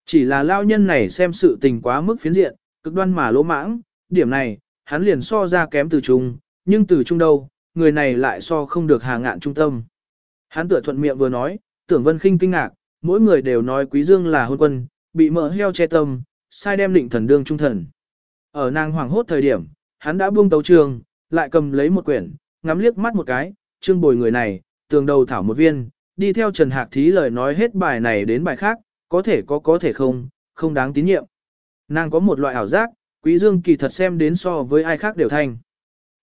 Chỉ là lao nhân này xem sự tình quá mức phiến diện, cực đoan mà lỗ mãng, điểm này, hắn liền so ra kém từ trung, nhưng từ trung đâu, người này lại so không được hà ngạn trung tâm. Hắn tựa thuận miệng vừa nói, tưởng vân khinh kinh ngạc, mỗi người đều nói quý dương là hôn quân, bị mỡ heo che tâm, sai đem định thần đương trung thần. Ở nàng hoảng hốt thời điểm, hắn đã buông tấu trường, lại cầm lấy một quyển, ngắm liếc mắt một cái, trương bồi người này, tường đầu thảo một viên, đi theo Trần Hạc Thí lời nói hết bài này đến bài khác, có thể có có thể không, không đáng tín nhiệm. Nàng có một loại ảo giác, quý dương kỳ thật xem đến so với ai khác đều thành.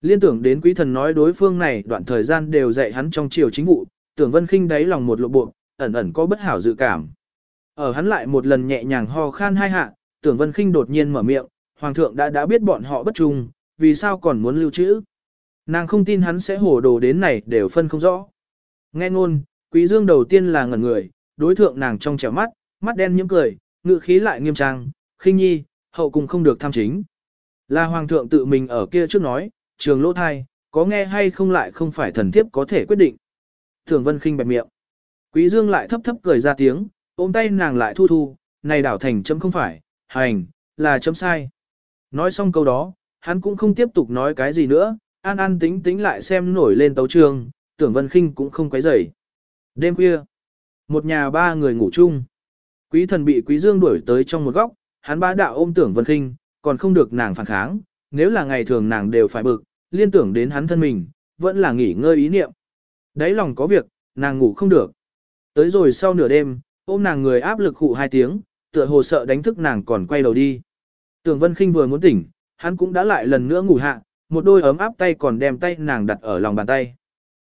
Liên tưởng đến quý thần nói đối phương này đoạn thời gian đều dạy hắn trong chiều chính vụ, tưởng vân khinh đáy lòng một lộ bộ, ẩn ẩn có bất hảo dự cảm. Ở hắn lại một lần nhẹ nhàng ho khan hai hạ, tưởng vân khinh đột nhiên mở miệng, hoàng thượng đã đã biết bọn họ bất trung, vì sao còn muốn lưu trữ. Nàng không tin hắn sẽ hổ đồ đến này đều phân không rõ. Nghe ngôn, quý dương đầu tiên là ngẩn người, đối thượng nàng trong trẻo mắt, mắt đen nhiễm cười, ngự khí lại nghiêm trang, khinh nhi, hậu cùng không được tham chính. Là hoàng thượng tự mình ở kia trước nói, trường lỗ thai, có nghe hay không lại không phải thần thiếp có thể quyết định. Thường vân khinh bẹp miệng. Quý dương lại thấp thấp cười ra tiếng, ôm tay nàng lại thu thu, này đảo thành chấm không phải, hành, là chấm sai. Nói xong câu đó, hắn cũng không tiếp tục nói cái gì nữa, an an tính tính lại xem nổi lên tấu trường, tưởng vân khinh cũng không quấy rầy. Đêm khuya, một nhà ba người ngủ chung. Quý thần bị quý dương đuổi tới trong một góc, hắn bá đạo ôm tưởng vân khinh, còn không được nàng phản kháng, nếu là ngày thường nàng đều phải bực, liên tưởng đến hắn thân mình, vẫn là nghỉ ngơi ý niệm. Đấy lòng có việc, nàng ngủ không được. Tới rồi sau nửa đêm, ôm nàng người áp lực hụ hai tiếng, tựa hồ sợ đánh thức nàng còn quay đầu đi. Tưởng Vân Khinh vừa muốn tỉnh, hắn cũng đã lại lần nữa ngủ hạ, một đôi ấm áp tay còn đem tay nàng đặt ở lòng bàn tay.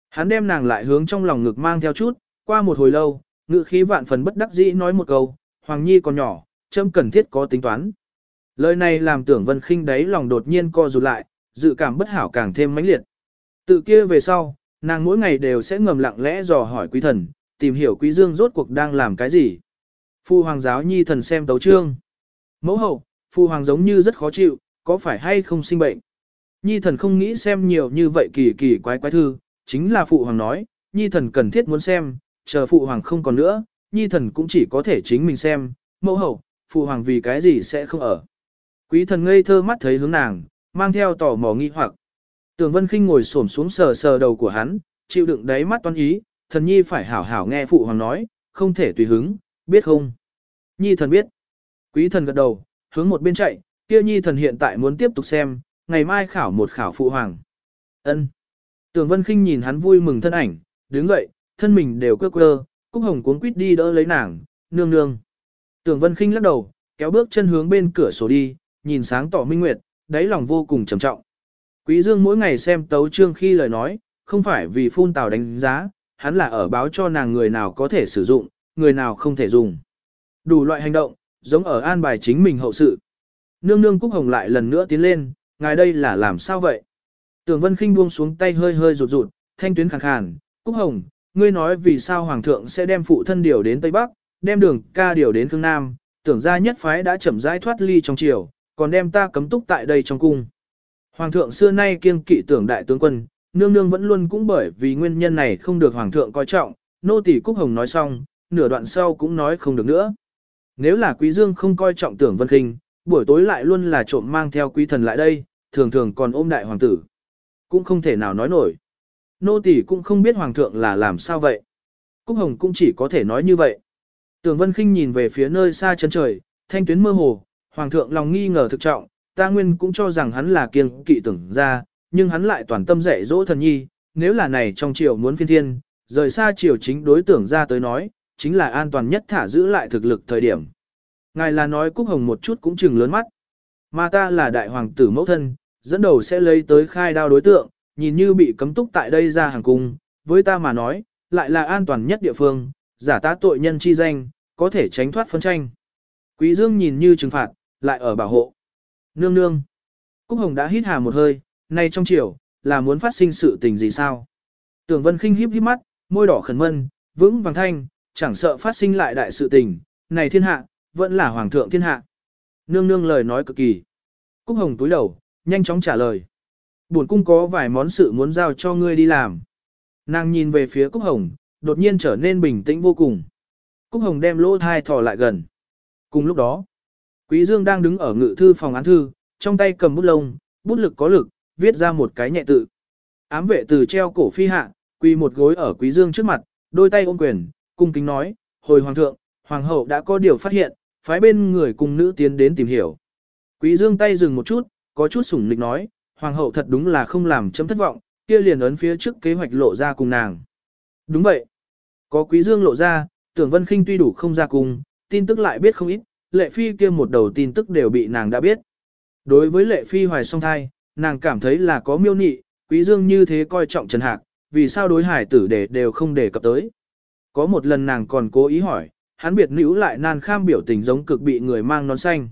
Hắn đem nàng lại hướng trong lòng ngực mang theo chút, qua một hồi lâu, ngự khí vạn phần bất đắc dĩ nói một câu, Hoàng Nhi còn nhỏ, châm cần thiết có tính toán. Lời này làm tưởng Vân Khinh đáy lòng đột nhiên co rụt lại, dự cảm bất hảo càng thêm mãnh liệt. Từ kia về sau, nàng mỗi ngày đều sẽ ngầm lặng lẽ dò hỏi quý thần, tìm hiểu quý dương rốt cuộc đang làm cái gì. Phu hoàng giáo nhi thần xem tấu trương. Mẫu hậu, phu hoàng giống như rất khó chịu, có phải hay không sinh bệnh. Nhi thần không nghĩ xem nhiều như vậy kỳ kỳ quái quái thư, chính là phụ hoàng nói, nhi thần cần thiết muốn xem, chờ phụ hoàng không còn nữa, nhi thần cũng chỉ có thể chính mình xem, mẫu hậu, phụ hoàng vì cái gì sẽ không ở. Quý thần ngây thơ mắt thấy hướng nàng, mang theo tò mò nghi hoặc. Tường Vân Kinh ngồi xổm xuống sờ sờ đầu của hắn, chịu đựng đáy mắt toan ý, thần nhi phải hảo hảo nghe phụ hoàng nói, không thể tùy hứng, biết không? Nhi thần biết. Quý thần gật đầu, hướng một bên chạy, kia nhi thần hiện tại muốn tiếp tục xem, ngày mai khảo một khảo phụ hoàng. Ân. tưởng Vân Kinh nhìn hắn vui mừng thân ảnh, đứng dậy, thân mình đều quơ quơ, Cúc Hồng cuống quýt đi đỡ lấy nàng, nương nương. tưởng Vân Kinh lắc đầu, kéo bước chân hướng bên cửa sổ đi, nhìn sáng tỏ minh nguyệt, đáy lòng vô cùng trầm trọng. Quý Dương mỗi ngày xem tấu chương khi lời nói, không phải vì phun tào đánh giá, hắn là ở báo cho nàng người nào có thể sử dụng, người nào không thể dùng. Đủ loại hành động, giống ở an bài chính mình hậu sự. Nương nương Cúc Hồng lại lần nữa tiến lên, ngài đây là làm sao vậy? Tưởng Vân Kinh buông xuống tay hơi hơi rụt rụt, thanh tuyến khàn khàn, Cúc Hồng, ngươi nói vì sao Hoàng thượng sẽ đem phụ thân điều đến Tây Bắc, đem đường ca điều đến cương Nam, tưởng ra nhất phái đã chậm rãi thoát ly trong triều, còn đem ta cấm túc tại đây trong cung. Hoàng thượng xưa nay kiêng kỵ tưởng đại tướng quân, nương nương vẫn luôn cũng bởi vì nguyên nhân này không được hoàng thượng coi trọng, nô tỳ Cúc Hồng nói xong, nửa đoạn sau cũng nói không được nữa. Nếu là quý dương không coi trọng tưởng vân khinh, buổi tối lại luôn là trộm mang theo quý thần lại đây, thường thường còn ôm đại hoàng tử. Cũng không thể nào nói nổi. Nô tỳ cũng không biết hoàng thượng là làm sao vậy. Cúc Hồng cũng chỉ có thể nói như vậy. Tưởng Vân Khinh nhìn về phía nơi xa chân trời, thanh tuyến mơ hồ, hoàng thượng lòng nghi ngờ thực trọng, ta nguyên cũng cho rằng hắn là kiêng kỵ tưởng ra, nhưng hắn lại toàn tâm dạy dỗ thần nhi, nếu là này trong triều muốn phiên thiên, rời xa triều chính đối tưởng ra tới nói, chính là an toàn nhất thả giữ lại thực lực thời điểm. Ngài là nói Cúc Hồng một chút cũng chừng lớn mắt. Mà ta là đại hoàng tử mẫu thân, dẫn đầu sẽ lấy tới khai đao đối tượng, nhìn như bị cấm túc tại đây ra hàng cung, với ta mà nói, lại là an toàn nhất địa phương, giả tá tội nhân chi danh, có thể tránh thoát phân tranh. Quý Dương nhìn như trừng phạt, lại ở bảo hộ. Nương nương. Cúc Hồng đã hít hà một hơi, nay trong chiều, là muốn phát sinh sự tình gì sao? Tưởng Vân Kinh híp híp mắt, môi đỏ khẩn mân, vững vàng thanh, chẳng sợ phát sinh lại đại sự tình, này thiên hạ, vẫn là hoàng thượng thiên hạ. Nương nương lời nói cực kỳ. Cúc Hồng túi đầu, nhanh chóng trả lời. Buồn cung có vài món sự muốn giao cho ngươi đi làm. Nàng nhìn về phía Cúc Hồng, đột nhiên trở nên bình tĩnh vô cùng. Cúc Hồng đem lỗ thai thò lại gần. Cùng lúc đó, Quý Dương đang đứng ở ngự thư phòng án thư, trong tay cầm bút lông, bút lực có lực, viết ra một cái nhẹ tự. Ám vệ từ treo cổ phi hạ, quỳ một gối ở Quý Dương trước mặt, đôi tay ôm quyền, cung kính nói, hồi hoàng thượng, hoàng hậu đã có điều phát hiện, phái bên người cùng nữ tiến đến tìm hiểu. Quý Dương tay dừng một chút, có chút sủng lịch nói, hoàng hậu thật đúng là không làm chấm thất vọng, kia liền ấn phía trước kế hoạch lộ ra cùng nàng. Đúng vậy. Có quý dương lộ ra, tưởng vân khinh tuy đủ không ra cùng, tin tức lại biết không ít, lệ phi kia một đầu tin tức đều bị nàng đã biết. Đối với lệ phi hoài song thai, nàng cảm thấy là có miêu nị, quý dương như thế coi trọng Trần Hạc, vì sao đối hải tử để đều không để cập tới. Có một lần nàng còn cố ý hỏi, hắn biệt nữ lại nan kham biểu tình giống cực bị người mang nón xanh.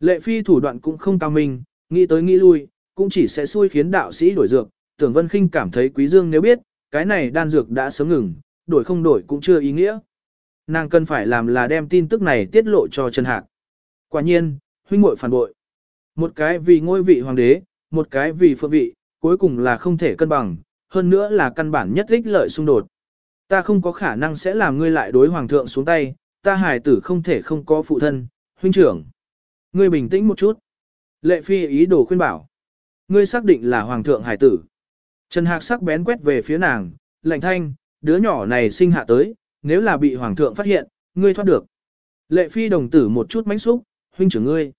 Lệ phi thủ đoạn cũng không cao minh, nghĩ tới nghĩ lui, cũng chỉ sẽ xui khiến đạo sĩ đổi dược, tưởng vân khinh cảm thấy quý dương nếu biết, cái này đan dược đã sớm ngừng, đổi không đổi cũng chưa ý nghĩa. Nàng cần phải làm là đem tin tức này tiết lộ cho Trần Hạc. Quả nhiên, huynh muội phản bội. Một cái vì ngôi vị hoàng đế, một cái vì phượng vị, cuối cùng là không thể cân bằng, hơn nữa là căn bản nhất ích lợi xung đột. Ta không có khả năng sẽ làm ngươi lại đối hoàng thượng xuống tay, ta hài tử không thể không có phụ thân, huynh trưởng. Ngươi bình tĩnh một chút. Lệ phi ý đồ khuyên bảo. Ngươi xác định là hoàng thượng hải tử. Trần Hạc sắc bén quét về phía nàng, lạnh thanh, đứa nhỏ này sinh hạ tới, nếu là bị hoàng thượng phát hiện, ngươi thoát được. Lệ phi đồng tử một chút mánh xúc, huynh trưởng ngươi.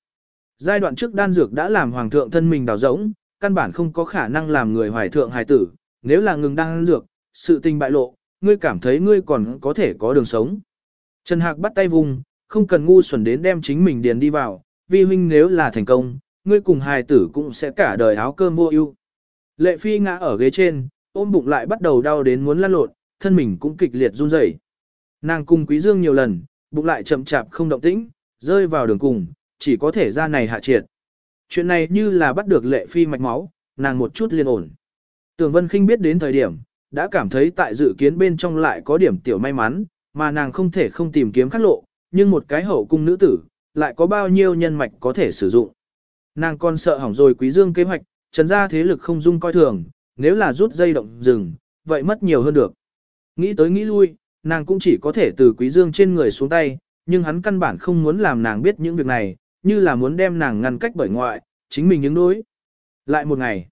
Giai đoạn trước đan dược đã làm hoàng thượng thân mình đào rỗng, căn bản không có khả năng làm người hoài thượng hài tử, nếu là ngừng đan dược, sự tình bại lộ, ngươi cảm thấy ngươi còn có thể có đường sống. Trần Hạc bắt tay vùng, không cần ngu xuẩn đến đem chính mình điền đi vào, vi huynh nếu là thành công, ngươi cùng hài tử cũng sẽ cả đời áo cơm vô ưu. Lệ Phi ngã ở ghế trên, ôm bụng lại bắt đầu đau đến muốn lăn lộn, thân mình cũng kịch liệt run rẩy. Nàng cùng Quý Dương nhiều lần, bụng lại chậm chạp không động tĩnh, rơi vào đường cùng, chỉ có thể ra này hạ triệt. Chuyện này như là bắt được Lệ Phi mạch máu, nàng một chút liên ổn. Tưởng Vân Kinh biết đến thời điểm, đã cảm thấy tại dự kiến bên trong lại có điểm tiểu may mắn, mà nàng không thể không tìm kiếm khắc lộ, nhưng một cái hậu cung nữ tử, lại có bao nhiêu nhân mạch có thể sử dụng. Nàng còn sợ hỏng rồi quý dương kế hoạch, trần gia thế lực không dung coi thường, nếu là rút dây động rừng, vậy mất nhiều hơn được. Nghĩ tới nghĩ lui, nàng cũng chỉ có thể từ quý dương trên người xuống tay, nhưng hắn căn bản không muốn làm nàng biết những việc này, như là muốn đem nàng ngăn cách bởi ngoại, chính mình những đối. Lại một ngày,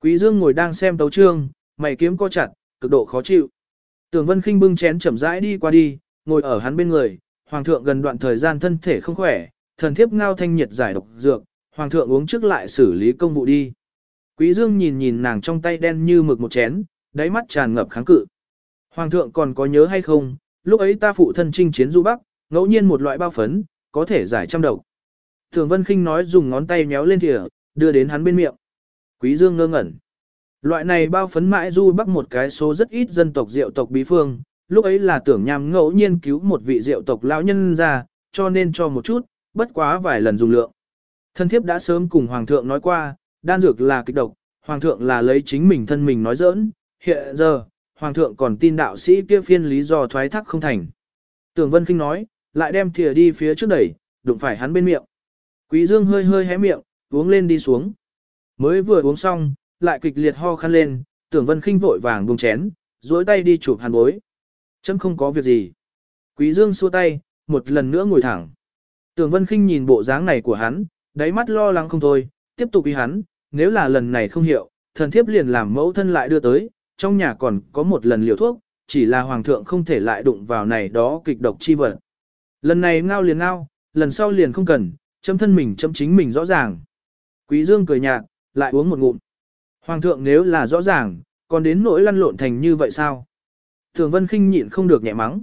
quý dương ngồi đang xem tấu trương, mày kiếm co chặt, cực độ khó chịu. Tường Vân Khinh bưng chén chậm rãi đi qua đi, ngồi ở hắn bên người, hoàng thượng gần đoạn thời gian thân thể không khỏe, thần thiếp ngao thanh nhiệt giải độc dược, hoàng thượng uống trước lại xử lý công vụ đi. Quý Dương nhìn nhìn nàng trong tay đen như mực một chén, đáy mắt tràn ngập kháng cự. Hoàng thượng còn có nhớ hay không, lúc ấy ta phụ thân chinh chiến du bắc, ngẫu nhiên một loại bao phấn, có thể giải trăm độc. Thường Vân Kinh nói dùng ngón tay nhéo lên thìa, đưa đến hắn bên miệng. Quý Dương ngơ ngẩn. Loại này bao phấn mãi du bắc một cái số rất ít dân tộc diệu tộc bí phương, lúc ấy là tưởng nhằm ngẫu nhiên cứu một vị diệu tộc lão nhân ra, cho nên cho một chút, bất quá vài lần dùng lượng. Thân thiếp đã sớm cùng Hoàng thượng nói qua, đan dược là kịch độc, Hoàng thượng là lấy chính mình thân mình nói giỡn, hiện giờ, Hoàng thượng còn tin đạo sĩ kia phiên lý do thoái thác không thành. Tưởng Vân Kinh nói, lại đem thìa đi phía trước đẩy, đụng phải hắn bên miệng. Quý Dương hơi hơi hé miệng, uống lên đi xuống. Mới vừa uống xong, lại kịch liệt ho khăn lên, Tưởng Vân Kinh vội vàng buông chén, duỗi tay đi chụp hàn bối. Chấm không có việc gì. Quý Dương xua tay, một lần nữa ngồi thẳng. Tưởng Vân Kinh nhìn bộ dáng này của hắn, đáy mắt lo lắng không thôi, tiếp tục ý hắn, nếu là lần này không hiểu, thần thiếp liền làm mẫu thân lại đưa tới, trong nhà còn có một lần liều thuốc, chỉ là hoàng thượng không thể lại đụng vào này đó kịch độc chi vật. Lần này ngao liền ngao, lần sau liền không cần, chấm thân mình chấm chính mình rõ ràng. Quý Dương cười nhạt, lại uống một ngụm. Hoàng thượng nếu là rõ ràng, còn đến nỗi lăn lộn thành như vậy sao? Thường Vân Kinh nhịn không được nhẹ mắng.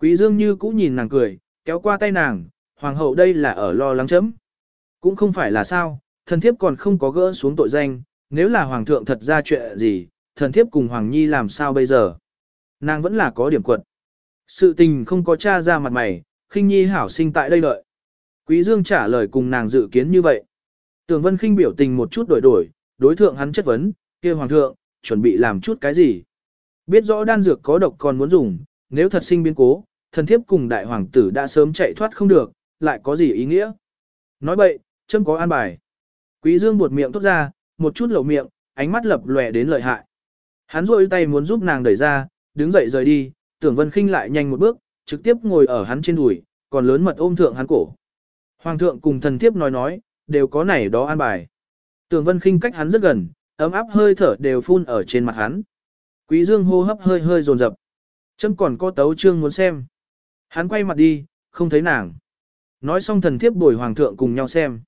Quý Dương như cũ nhìn nàng cười, kéo qua tay nàng, hoàng hậu đây là ở lo lắng chấm. Cũng không phải là sao, thần thiếp còn không có gỡ xuống tội danh, nếu là hoàng thượng thật ra chuyện gì, thần thiếp cùng hoàng nhi làm sao bây giờ. Nàng vẫn là có điểm quật. Sự tình không có tra ra mặt mày, khinh nhi hảo sinh tại đây đợi. Quý Dương trả lời cùng nàng dự kiến như vậy. Tường Vân khinh biểu tình một chút đổi đổi, đối thượng hắn chất vấn, kia hoàng thượng, chuẩn bị làm chút cái gì. Biết rõ đan dược có độc còn muốn dùng, nếu thật sinh biến cố, thần thiếp cùng đại hoàng tử đã sớm chạy thoát không được, lại có gì ý nghĩa. Nói bậy, châm có an bài. Quý Dương buột miệng tốt ra, một chút lẩu miệng, ánh mắt lập lòe đến lợi hại. Hắn rôi tay muốn giúp nàng đẩy ra, đứng dậy rời đi, tưởng vân khinh lại nhanh một bước, trực tiếp ngồi ở hắn trên đùi, còn lớn mật ôm thượng hắn cổ. Hoàng thượng cùng thần thiếp nói nói, đều có này đó an bài. Tưởng vân khinh cách hắn rất gần, ấm áp hơi thở đều phun ở trên mặt hắn. Quý dương hô hấp hơi hơi dồn dập. Chấm còn có tấu trương muốn xem. Hắn quay mặt đi, không thấy nàng. Nói xong thần thiếp bồi hoàng thượng cùng nhau xem.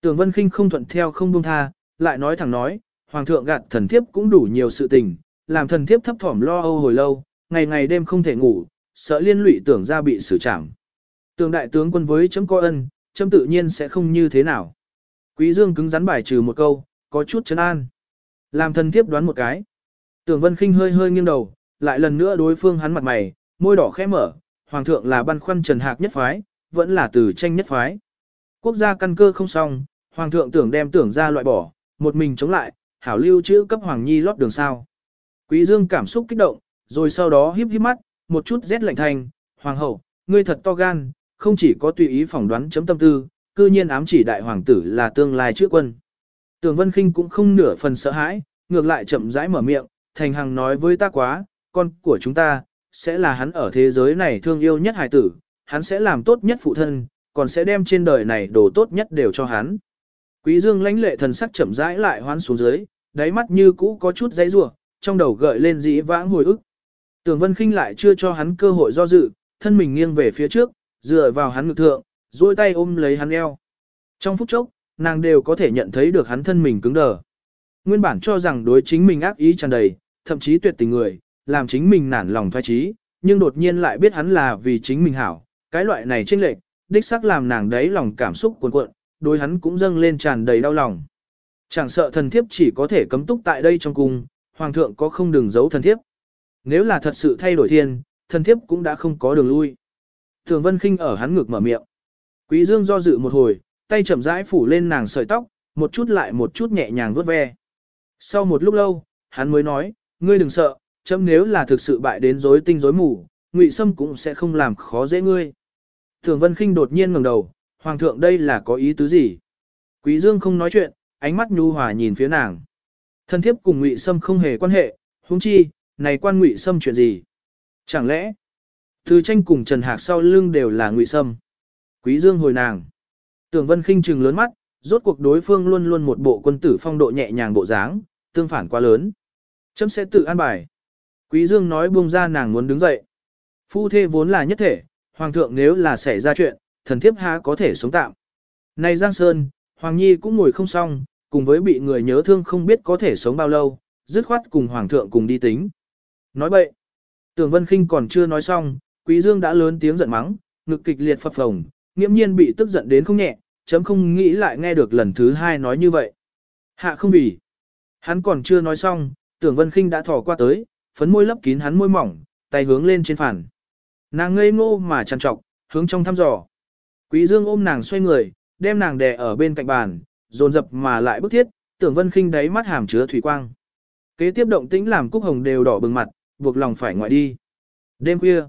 Tưởng Vân Kinh không thuận theo không buông tha, lại nói thẳng nói, hoàng thượng gạt thần thiếp cũng đủ nhiều sự tình, làm thần thiếp thấp thỏm lo âu hồi lâu, ngày ngày đêm không thể ngủ, sợ liên lụy tưởng ra bị xử trảm. Tưởng đại tướng quân với chấm có ân, chấm tự nhiên sẽ không như thế nào. Quý Dương cứng rắn bài trừ một câu, có chút chấn an. Làm thần thiếp đoán một cái. Tưởng Vân Kinh hơi hơi nghiêng đầu, lại lần nữa đối phương hắn mặt mày, môi đỏ khẽ mở, hoàng thượng là băn khoăn Trần Hạc nhất phái, vẫn là từ tranh nhất phái. Quốc gia căn cơ không xong, hoàng thượng tưởng đem tưởng ra loại bỏ, một mình chống lại, hảo lưu chữ cấp hoàng nhi lót đường sao. Quý Dương cảm xúc kích động, rồi sau đó híp híp mắt, một chút rét lạnh thành, hoàng hậu, ngươi thật to gan, không chỉ có tùy ý phỏng đoán chấm tâm tư, cư nhiên ám chỉ đại hoàng tử là tương lai trước quân. Tưởng Vân Kinh cũng không nửa phần sợ hãi, ngược lại chậm rãi mở miệng, thành hằng nói với ta quá, con của chúng ta, sẽ là hắn ở thế giới này thương yêu nhất hài tử, hắn sẽ làm tốt nhất phụ thân, còn sẽ đem trên đời này đồ tốt nhất đều cho hắn. Quý Dương lãnh lệ thần sắc chậm rãi lại hoán xuống dưới, đáy mắt như cũ có chút dãy rủa, trong đầu gợi lên dĩ vãng hồi ức. Tưởng Vân kinh lại chưa cho hắn cơ hội do dự, thân mình nghiêng về phía trước, dựa vào hắn ngực thượng, duỗi tay ôm lấy hắn eo. Trong phút chốc, nàng đều có thể nhận thấy được hắn thân mình cứng đờ. Nguyên bản cho rằng đối chính mình ác ý tràn đầy, thậm chí tuyệt tình người, làm chính mình nản lòng thoái trí, nhưng đột nhiên lại biết hắn là vì chính mình hảo, cái loại này chênh lệch, đích xác làm nàng đấy lòng cảm xúc cuồn cuộn, đối hắn cũng dâng lên tràn đầy đau lòng. Chẳng sợ thần thiếp chỉ có thể cấm túc tại đây trong cung, hoàng thượng có không đường giấu thần thiếp. Nếu là thật sự thay đổi thiên, thần thiếp cũng đã không có đường lui. Thường Vân Kinh ở hắn ngực mở miệng. Quý Dương do dự một hồi, tay chậm rãi phủ lên nàng sợi tóc, một chút lại một chút nhẹ nhàng vuốt ve. Sau một lúc lâu, hắn mới nói, ngươi đừng sợ, chấm nếu là thực sự bại đến rối tinh rối mù, Ngụy Sâm cũng sẽ không làm khó dễ ngươi. Thường Vân Kinh đột nhiên ngẩng đầu, Hoàng thượng đây là có ý tứ gì? Quý Dương không nói chuyện, ánh mắt nhu hòa nhìn phía nàng. Thân thiếp cùng Ngụy Sâm không hề quan hệ, huống chi, này quan Ngụy Sâm chuyện gì? Chẳng lẽ, từ tranh cùng Trần Hạc sau lưng đều là Ngụy Sâm? Quý Dương hồi nàng. Tưởng Vân Kinh trừng lớn mắt, rốt cuộc đối phương luôn luôn một bộ quân tử phong độ nhẹ nhàng bộ dáng, tương phản quá lớn. Chấm sẽ tự an bài. Quý Dương nói buông ra nàng muốn đứng dậy. Phu thê vốn là nhất thể, hoàng thượng nếu là xảy ra chuyện, thần thiếp há có thể sống tạm. Này Giang Sơn, Hoàng Nhi cũng ngồi không xong, cùng với bị người nhớ thương không biết có thể sống bao lâu, dứt khoát cùng Hoàng thượng cùng đi tính. Nói bậy, Tưởng Vân Kinh còn chưa nói xong, Quý Dương đã lớn tiếng giận mắng, ngực kịch liệt phập phồng, nghiễm nhiên bị tức giận đến không nhẹ, chấm không nghĩ lại nghe được lần thứ hai nói như vậy. Hạ không vì. Hắn còn chưa nói xong, Tưởng Vân Kinh đã thò qua tới, phấn môi lấp kín hắn môi mỏng, tay hướng lên trên phản. Nàng ngây ngô mà chăn trọc, hướng trong thăm dò. Quý Dương ôm nàng xoay người, đem nàng đè ở bên cạnh bàn, dồn dập mà lại bức thiết, tưởng vân khinh đáy mắt hàm chứa thủy quang. Kế tiếp động tĩnh làm cúc hồng đều đỏ bừng mặt, buộc lòng phải ngoại đi. Đêm khuya,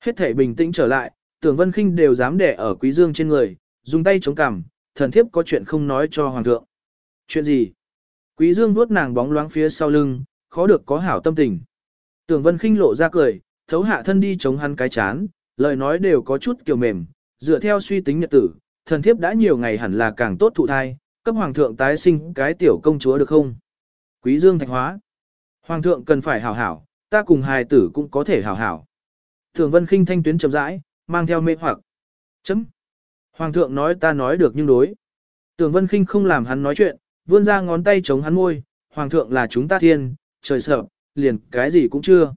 hết thể bình tĩnh trở lại, tưởng vân khinh đều dám đẻ ở quý dương trên người, dùng tay chống cằm, thần thiếp có chuyện không nói cho hoàng thượng. Chuyện gì? Quý dương vuốt nàng bóng loáng phía sau lưng, khó được có hảo tâm tình. Tưởng vân khinh lộ ra cười, thấu hạ thân đi chống hắn cái chán, lời nói đều có chút kiều mềm, dựa theo suy tính nhật tử, thần thiếp đã nhiều ngày hẳn là càng tốt thụ thai, cấp hoàng thượng tái sinh cái tiểu công chúa được không? Quý dương thạch hóa. Hoàng thượng cần phải hảo hảo, ta cùng hài tử cũng có thể hảo hảo. Thường vân khinh thanh tuyến chậm rãi, mang theo mê hoặc. Chấm. Hoàng thượng nói ta nói được nhưng đối. Tưởng vân Kinh không làm hắn nói chuyện, vươn ra ngón tay chống hắn môi, hoàng thượng là chúng ta thiên, trời sợ, liền cái gì cũng chưa.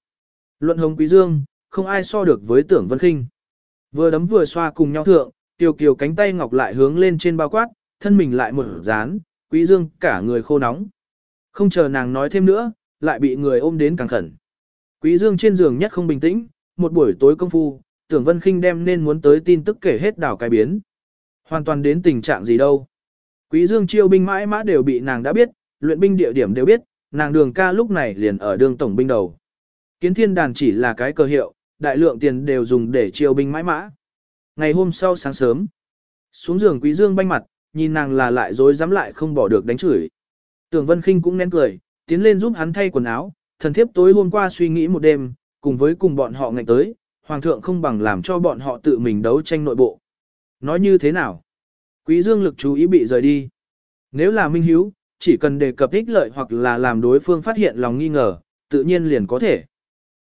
Luận hồng quý dương, không ai so được với tưởng vân Kinh. Vừa đấm vừa xoa cùng nhau thượng, Tiêu Kiều cánh tay ngọc lại hướng lên trên bao quát, thân mình lại một dán, Quý Dương cả người khô nóng. Không chờ nàng nói thêm nữa, lại bị người ôm đến càng khẩn. Quý Dương trên giường nhất không bình tĩnh, một buổi tối công phu, tưởng Vân Kinh đem nên muốn tới tin tức kể hết đảo cái biến. Hoàn toàn đến tình trạng gì đâu. Quý Dương chiêu binh mãi mã đều bị nàng đã biết, luyện binh địa điểm đều biết, nàng đường ca lúc này liền ở đường tổng binh đầu. Kiến thiên đàn chỉ là cái cơ hiệu, đại lượng tiền đều dùng để chiêu binh mãi mã. Ngày hôm sau sáng sớm, xuống giường Quý Dương banh mặt, nhìn nàng là lại dối dám lại không bỏ được đánh chửi. Tưởng Vân Khinh cũng nén cười, tiến lên giúp hắn thay quần áo, thần thiếp tối hôm qua suy nghĩ một đêm, cùng với cùng bọn họ ngạnh tới, hoàng thượng không bằng làm cho bọn họ tự mình đấu tranh nội bộ. Nói như thế nào? Quý Dương lực chú ý bị rời đi. Nếu là minh hiếu, chỉ cần đề cập ích lợi hoặc là làm đối phương phát hiện lòng nghi ngờ, tự nhiên liền có thể.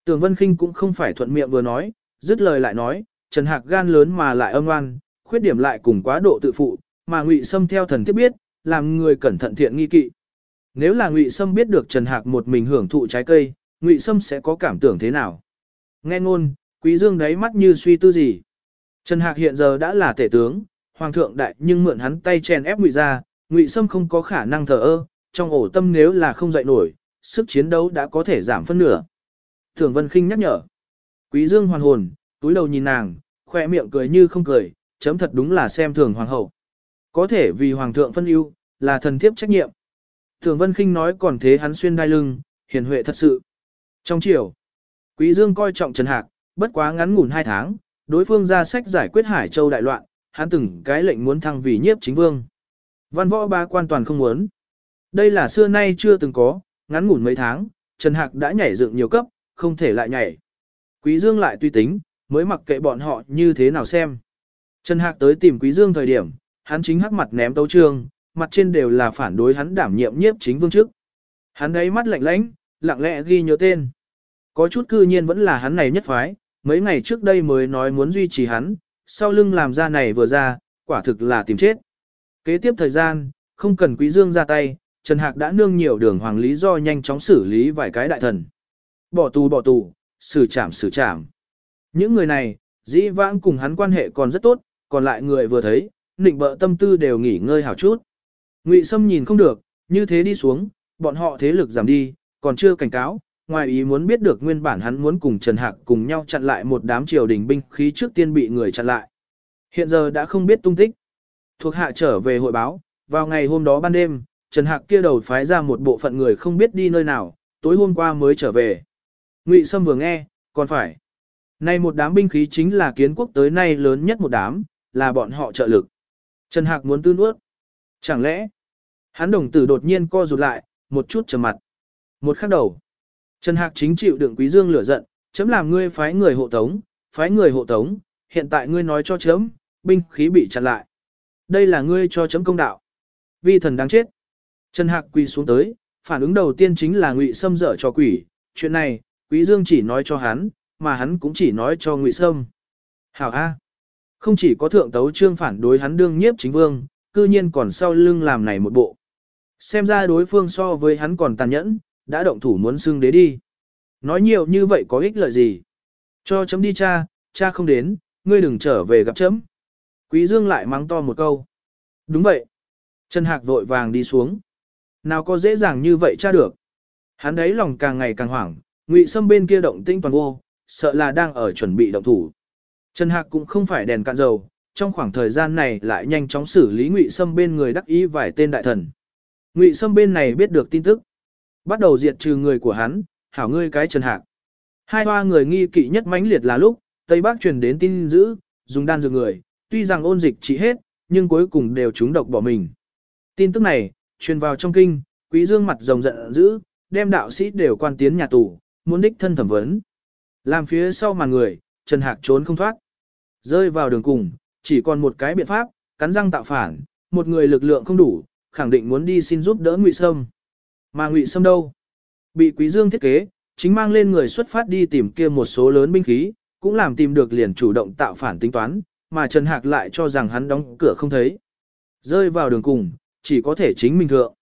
Tường Vân Kinh cũng không phải thuận miệng vừa nói, dứt lời lại nói, Trần Hạc gan lớn mà lại âm ngoan, khuyết điểm lại cùng quá độ tự phụ, mà Ngụy Sâm theo thần tiếp biết, làm người cẩn thận thiện nghi kỵ. Nếu là Ngụy Sâm biết được Trần Hạc một mình hưởng thụ trái cây, Ngụy Sâm sẽ có cảm tưởng thế nào? Nghe ngôn, Quý Dương đáy mắt như suy tư gì. Trần Hạc hiện giờ đã là tể tướng, hoàng thượng đại nhưng mượn hắn tay chèn ép ngụy ra, ngụy sâm không có khả năng thờ ơ, trong ổ tâm nếu là không dậy nổi, sức chiến đấu đã có thể giảm phân nửa. Thường Vân Kinh nhắc nhở. Quý Dương hoàn hồn, túi đầu nhìn nàng, khoe miệng cười như không cười, chấm thật đúng là xem thường hoàng hậu. Có thể vì hoàng thượng phân ưu, là thần thiếp trách nhiệm. Thường Vân Kinh nói còn thế hắn xuyên đai lưng, hiền huệ thật sự. Trong chiều, Quý Dương coi trọng Trần Hạc, bất quá ngắn ngủn hai tháng, đối phương ra sách giải quyết Hải Châu đại loạn, hắn từng cái lệnh muốn thăng vì nhiếp chính vương. Văn võ ba quan toàn không muốn. Đây là xưa nay chưa từng có, ngắn ngủn mấy tháng, Trần Hạc đã nhảy dựng nhiều cấp, không thể lại nhảy. Quý Dương lại tùy tính, mới mặc kệ bọn họ như thế nào xem. Trần Hạc tới tìm Quý Dương thời điểm, hắn chính hắc mặt ném tấu trương, mặt trên đều là phản đối hắn đảm nhiệm nhiếp chính vương trước. Hắn đấy mắt lạnh lãnh, lặng lẽ ghi nhớ tên. Có chút cư nhiên vẫn là hắn này nhất phái, mấy ngày trước đây mới nói muốn duy trì hắn, sau lưng làm ra này vừa ra, quả thực là tìm chết. Kế tiếp thời gian, không cần Quý Dương ra tay, Trần Hạc đã nương nhiều đường hoàng lý do nhanh chóng xử lý vài cái đại thần. Bỏ tù bỏ tù, xử trảm xử trảm. Những người này, dĩ vãng cùng hắn quan hệ còn rất tốt, còn lại người vừa thấy, nịnh bợ tâm tư đều nghỉ ngơi hảo chút. Ngụy Sâm nhìn không được, như thế đi xuống, bọn họ thế lực giảm đi, còn chưa cảnh cáo, ngoài ý muốn biết được nguyên bản hắn muốn cùng Trần Hạc cùng nhau chặn lại một đám triều đình binh khí trước tiên bị người chặn lại. Hiện giờ đã không biết tung tích. Thuộc hạ trở về hội báo, vào ngày hôm đó ban đêm, Trần Hạc kia đầu phái ra một bộ phận người không biết đi nơi nào, tối hôm qua mới trở về. Ngụy Sâm vừa nghe, còn phải. Nay một đám binh khí chính là kiến quốc tới nay lớn nhất một đám, là bọn họ trợ lực. Trần Hạc muốn tư nuốt. Chẳng lẽ, hắn đồng tử đột nhiên co rụt lại, một chút trầm mặt. Một khắc đầu. Trần Hạc chính chịu đựng Quý Dương lửa giận, chấm làm ngươi phái người hộ tống, phái người hộ tống, hiện tại ngươi nói cho chấm, binh khí bị chặn lại. Đây là ngươi cho chấm công đạo. Vi thần đáng chết. Trần Hạc quỳ xuống tới, phản ứng đầu tiên chính là ngụy Sâm dở cho quỷ, chuyện này, Quý Dương chỉ nói cho hắn, mà hắn cũng chỉ nói cho ngụy Sâm. Hảo A. Không chỉ có thượng tấu trương phản đối hắn đương nhiếp chính vương, cư nhiên còn sau lưng làm này một bộ. Xem ra đối phương so với hắn còn tàn nhẫn, đã động thủ muốn xưng đế đi. Nói nhiều như vậy có ích lợi gì? Cho chấm đi cha, cha không đến, ngươi đừng trở về gặp chấm. Quý Dương lại mắng to một câu. Đúng vậy. Trần Hạc vội vàng đi xuống. Nào có dễ dàng như vậy cha được. Hắn đấy lòng càng ngày càng hoảng, ngụy sâm bên kia động tĩnh toàn vô, sợ là đang ở chuẩn bị động thủ. Trần Hạc cũng không phải đèn cạn dầu, trong khoảng thời gian này lại nhanh chóng xử lý ngụy sâm bên người đắc ý vài tên đại thần. Ngụy sâm bên này biết được tin tức. Bắt đầu diệt trừ người của hắn, hảo ngươi cái Trần Hạc. Hai hoa người nghi kỵ nhất mãnh liệt là lúc, Tây Bắc truyền đến tin dữ, dùng đan dược người, tuy rằng ôn dịch trị hết, nhưng cuối cùng đều trúng độc bỏ mình. Tin tức này, truyền vào trong kinh, quý dương mặt rồng giận dữ, đem đạo sĩ đều quan tiến nhà tù, muốn đích thân thẩm vấn. Làm phía sau màn người, Trần Hạc trốn không thoát. Rơi vào đường cùng, chỉ còn một cái biện pháp, cắn răng tạo phản, một người lực lượng không đủ, khẳng định muốn đi xin giúp đỡ Ngụy Sâm. Mà Ngụy Sâm đâu? Bị Quý Dương thiết kế, chính mang lên người xuất phát đi tìm kia một số lớn binh khí, cũng làm tìm được liền chủ động tạo phản tính toán, mà Trần Hạc lại cho rằng hắn đóng cửa không thấy. Rơi vào đường cùng, chỉ có thể chính mình thượng.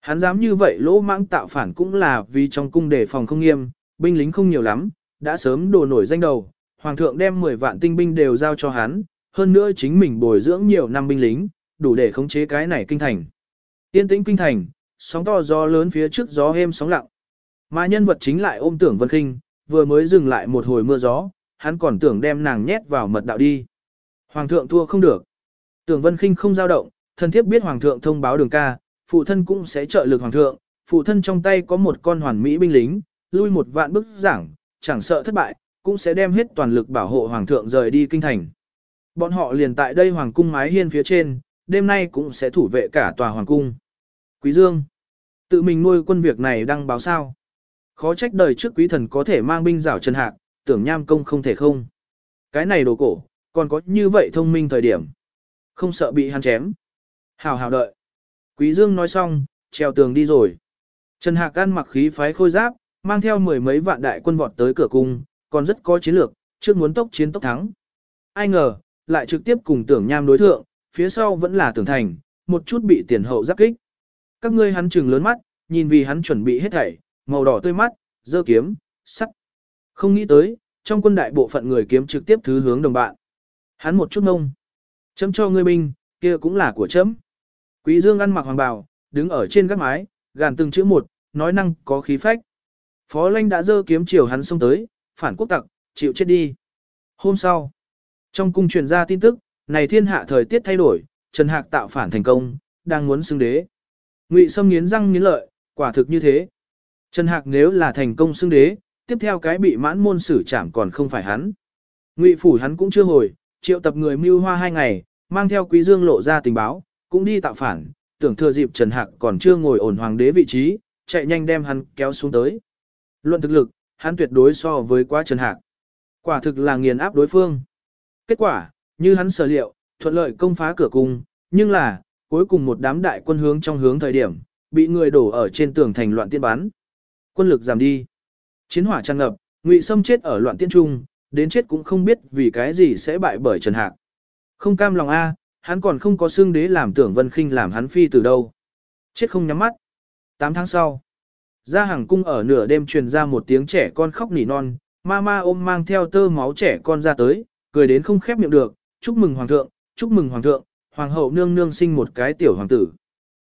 Hắn dám như vậy lỗ mãng tạo phản cũng là vì trong cung đề phòng không nghiêm, binh lính không nhiều lắm, đã sớm đồ nổi danh đầu, hoàng thượng đem 10 vạn tinh binh đều giao cho hắn, hơn nữa chính mình bồi dưỡng nhiều năm binh lính, đủ để khống chế cái này kinh thành. Yên tĩnh kinh thành, sóng to gió lớn phía trước gió êm sóng lặng. Mà nhân vật chính lại ôm tưởng Vân Kinh, vừa mới dừng lại một hồi mưa gió, hắn còn tưởng đem nàng nhét vào mật đạo đi. Hoàng thượng thua không được. Tưởng Vân Kinh không dao động, thân thiếp biết hoàng thượng thông báo đường ca, phụ thân cũng sẽ trợ lực hoàng thượng, phụ thân trong tay có một con hoàn mỹ binh lính, lui một vạn bức giảng, chẳng sợ thất bại, cũng sẽ đem hết toàn lực bảo hộ hoàng thượng rời đi kinh thành. Bọn họ liền tại đây hoàng cung mái hiên phía trên, đêm nay cũng sẽ thủ vệ cả tòa hoàng cung. Quý Dương, tự mình nuôi quân việc này đăng báo sao? Khó trách đời trước quý thần có thể mang binh rảo Trần Hạc, tưởng nham công không thể không. Cái này đồ cổ, còn có như vậy thông minh thời điểm. Không sợ bị hắn chém. Hào hào đợi. Quý Dương nói xong, treo tường đi rồi. Trần Hạc ăn mặc khí phái khôi giáp, mang theo mười mấy vạn đại quân vọt tới cửa cung, còn rất có chiến lược, trước muốn tốc chiến tốc thắng. Ai ngờ, lại trực tiếp cùng tưởng nham đối thượng, phía sau vẫn là tưởng thành, một chút bị tiền hậu giáp kích. Các ngươi hắn trừng lớn mắt, nhìn vì hắn chuẩn bị hết thảy, màu đỏ tươi mắt, dơ kiếm, sắt. Không nghĩ tới, trong quân đại bộ phận người kiếm trực tiếp thứ hướng đồng bạn. Hắn một chút mông. Chấm cho ngươi binh, kia cũng là của chấm. Quý Dương ăn mặc hoàng bào, đứng ở trên gác mái, gàn từng chữ một, nói năng có khí phách. Phó Lanh đã dơ kiếm chiều hắn xông tới, phản quốc tặc, chịu chết đi. Hôm sau, trong cung truyền ra tin tức, này thiên hạ thời tiết thay đổi, Trần Hạc tạo phản thành công, đang muốn xưng đế. Ngụy Sâm nghiến răng nghiến lợi, quả thực như thế. Trần Hạc nếu là thành công xưng đế, tiếp theo cái bị mãn môn xử trảm còn không phải hắn. Ngụy phủ hắn cũng chưa hồi, triệu tập người mưu hoa hai ngày, mang theo quý dương lộ ra tình báo, cũng đi tạo phản, tưởng thừa dịp Trần Hạc còn chưa ngồi ổn hoàng đế vị trí, chạy nhanh đem hắn kéo xuống tới. Luận thực lực, hắn tuyệt đối so với quá Trần Hạc. Quả thực là nghiền áp đối phương. Kết quả, như hắn sở liệu, thuận lợi công phá cửa cung, nhưng là, cuối cùng một đám đại quân hướng trong hướng thời điểm, bị người đổ ở trên tường thành loạn tiên bắn. Quân lực giảm đi. Chiến hỏa tràn ngập, Ngụy Sâm chết ở loạn tiên trung, đến chết cũng không biết vì cái gì sẽ bại bởi Trần Hạc. Không cam lòng a, hắn còn không có xương đế làm tưởng Vân Khinh làm hắn phi từ đâu. Chết không nhắm mắt. 8 tháng sau, ra hàng cung ở nửa đêm truyền ra một tiếng trẻ con khóc nỉ non, Mama ôm mang theo tơ máu trẻ con ra tới, cười đến không khép miệng được, chúc mừng hoàng thượng, chúc mừng hoàng thượng, hoàng hậu nương nương sinh một cái tiểu hoàng tử.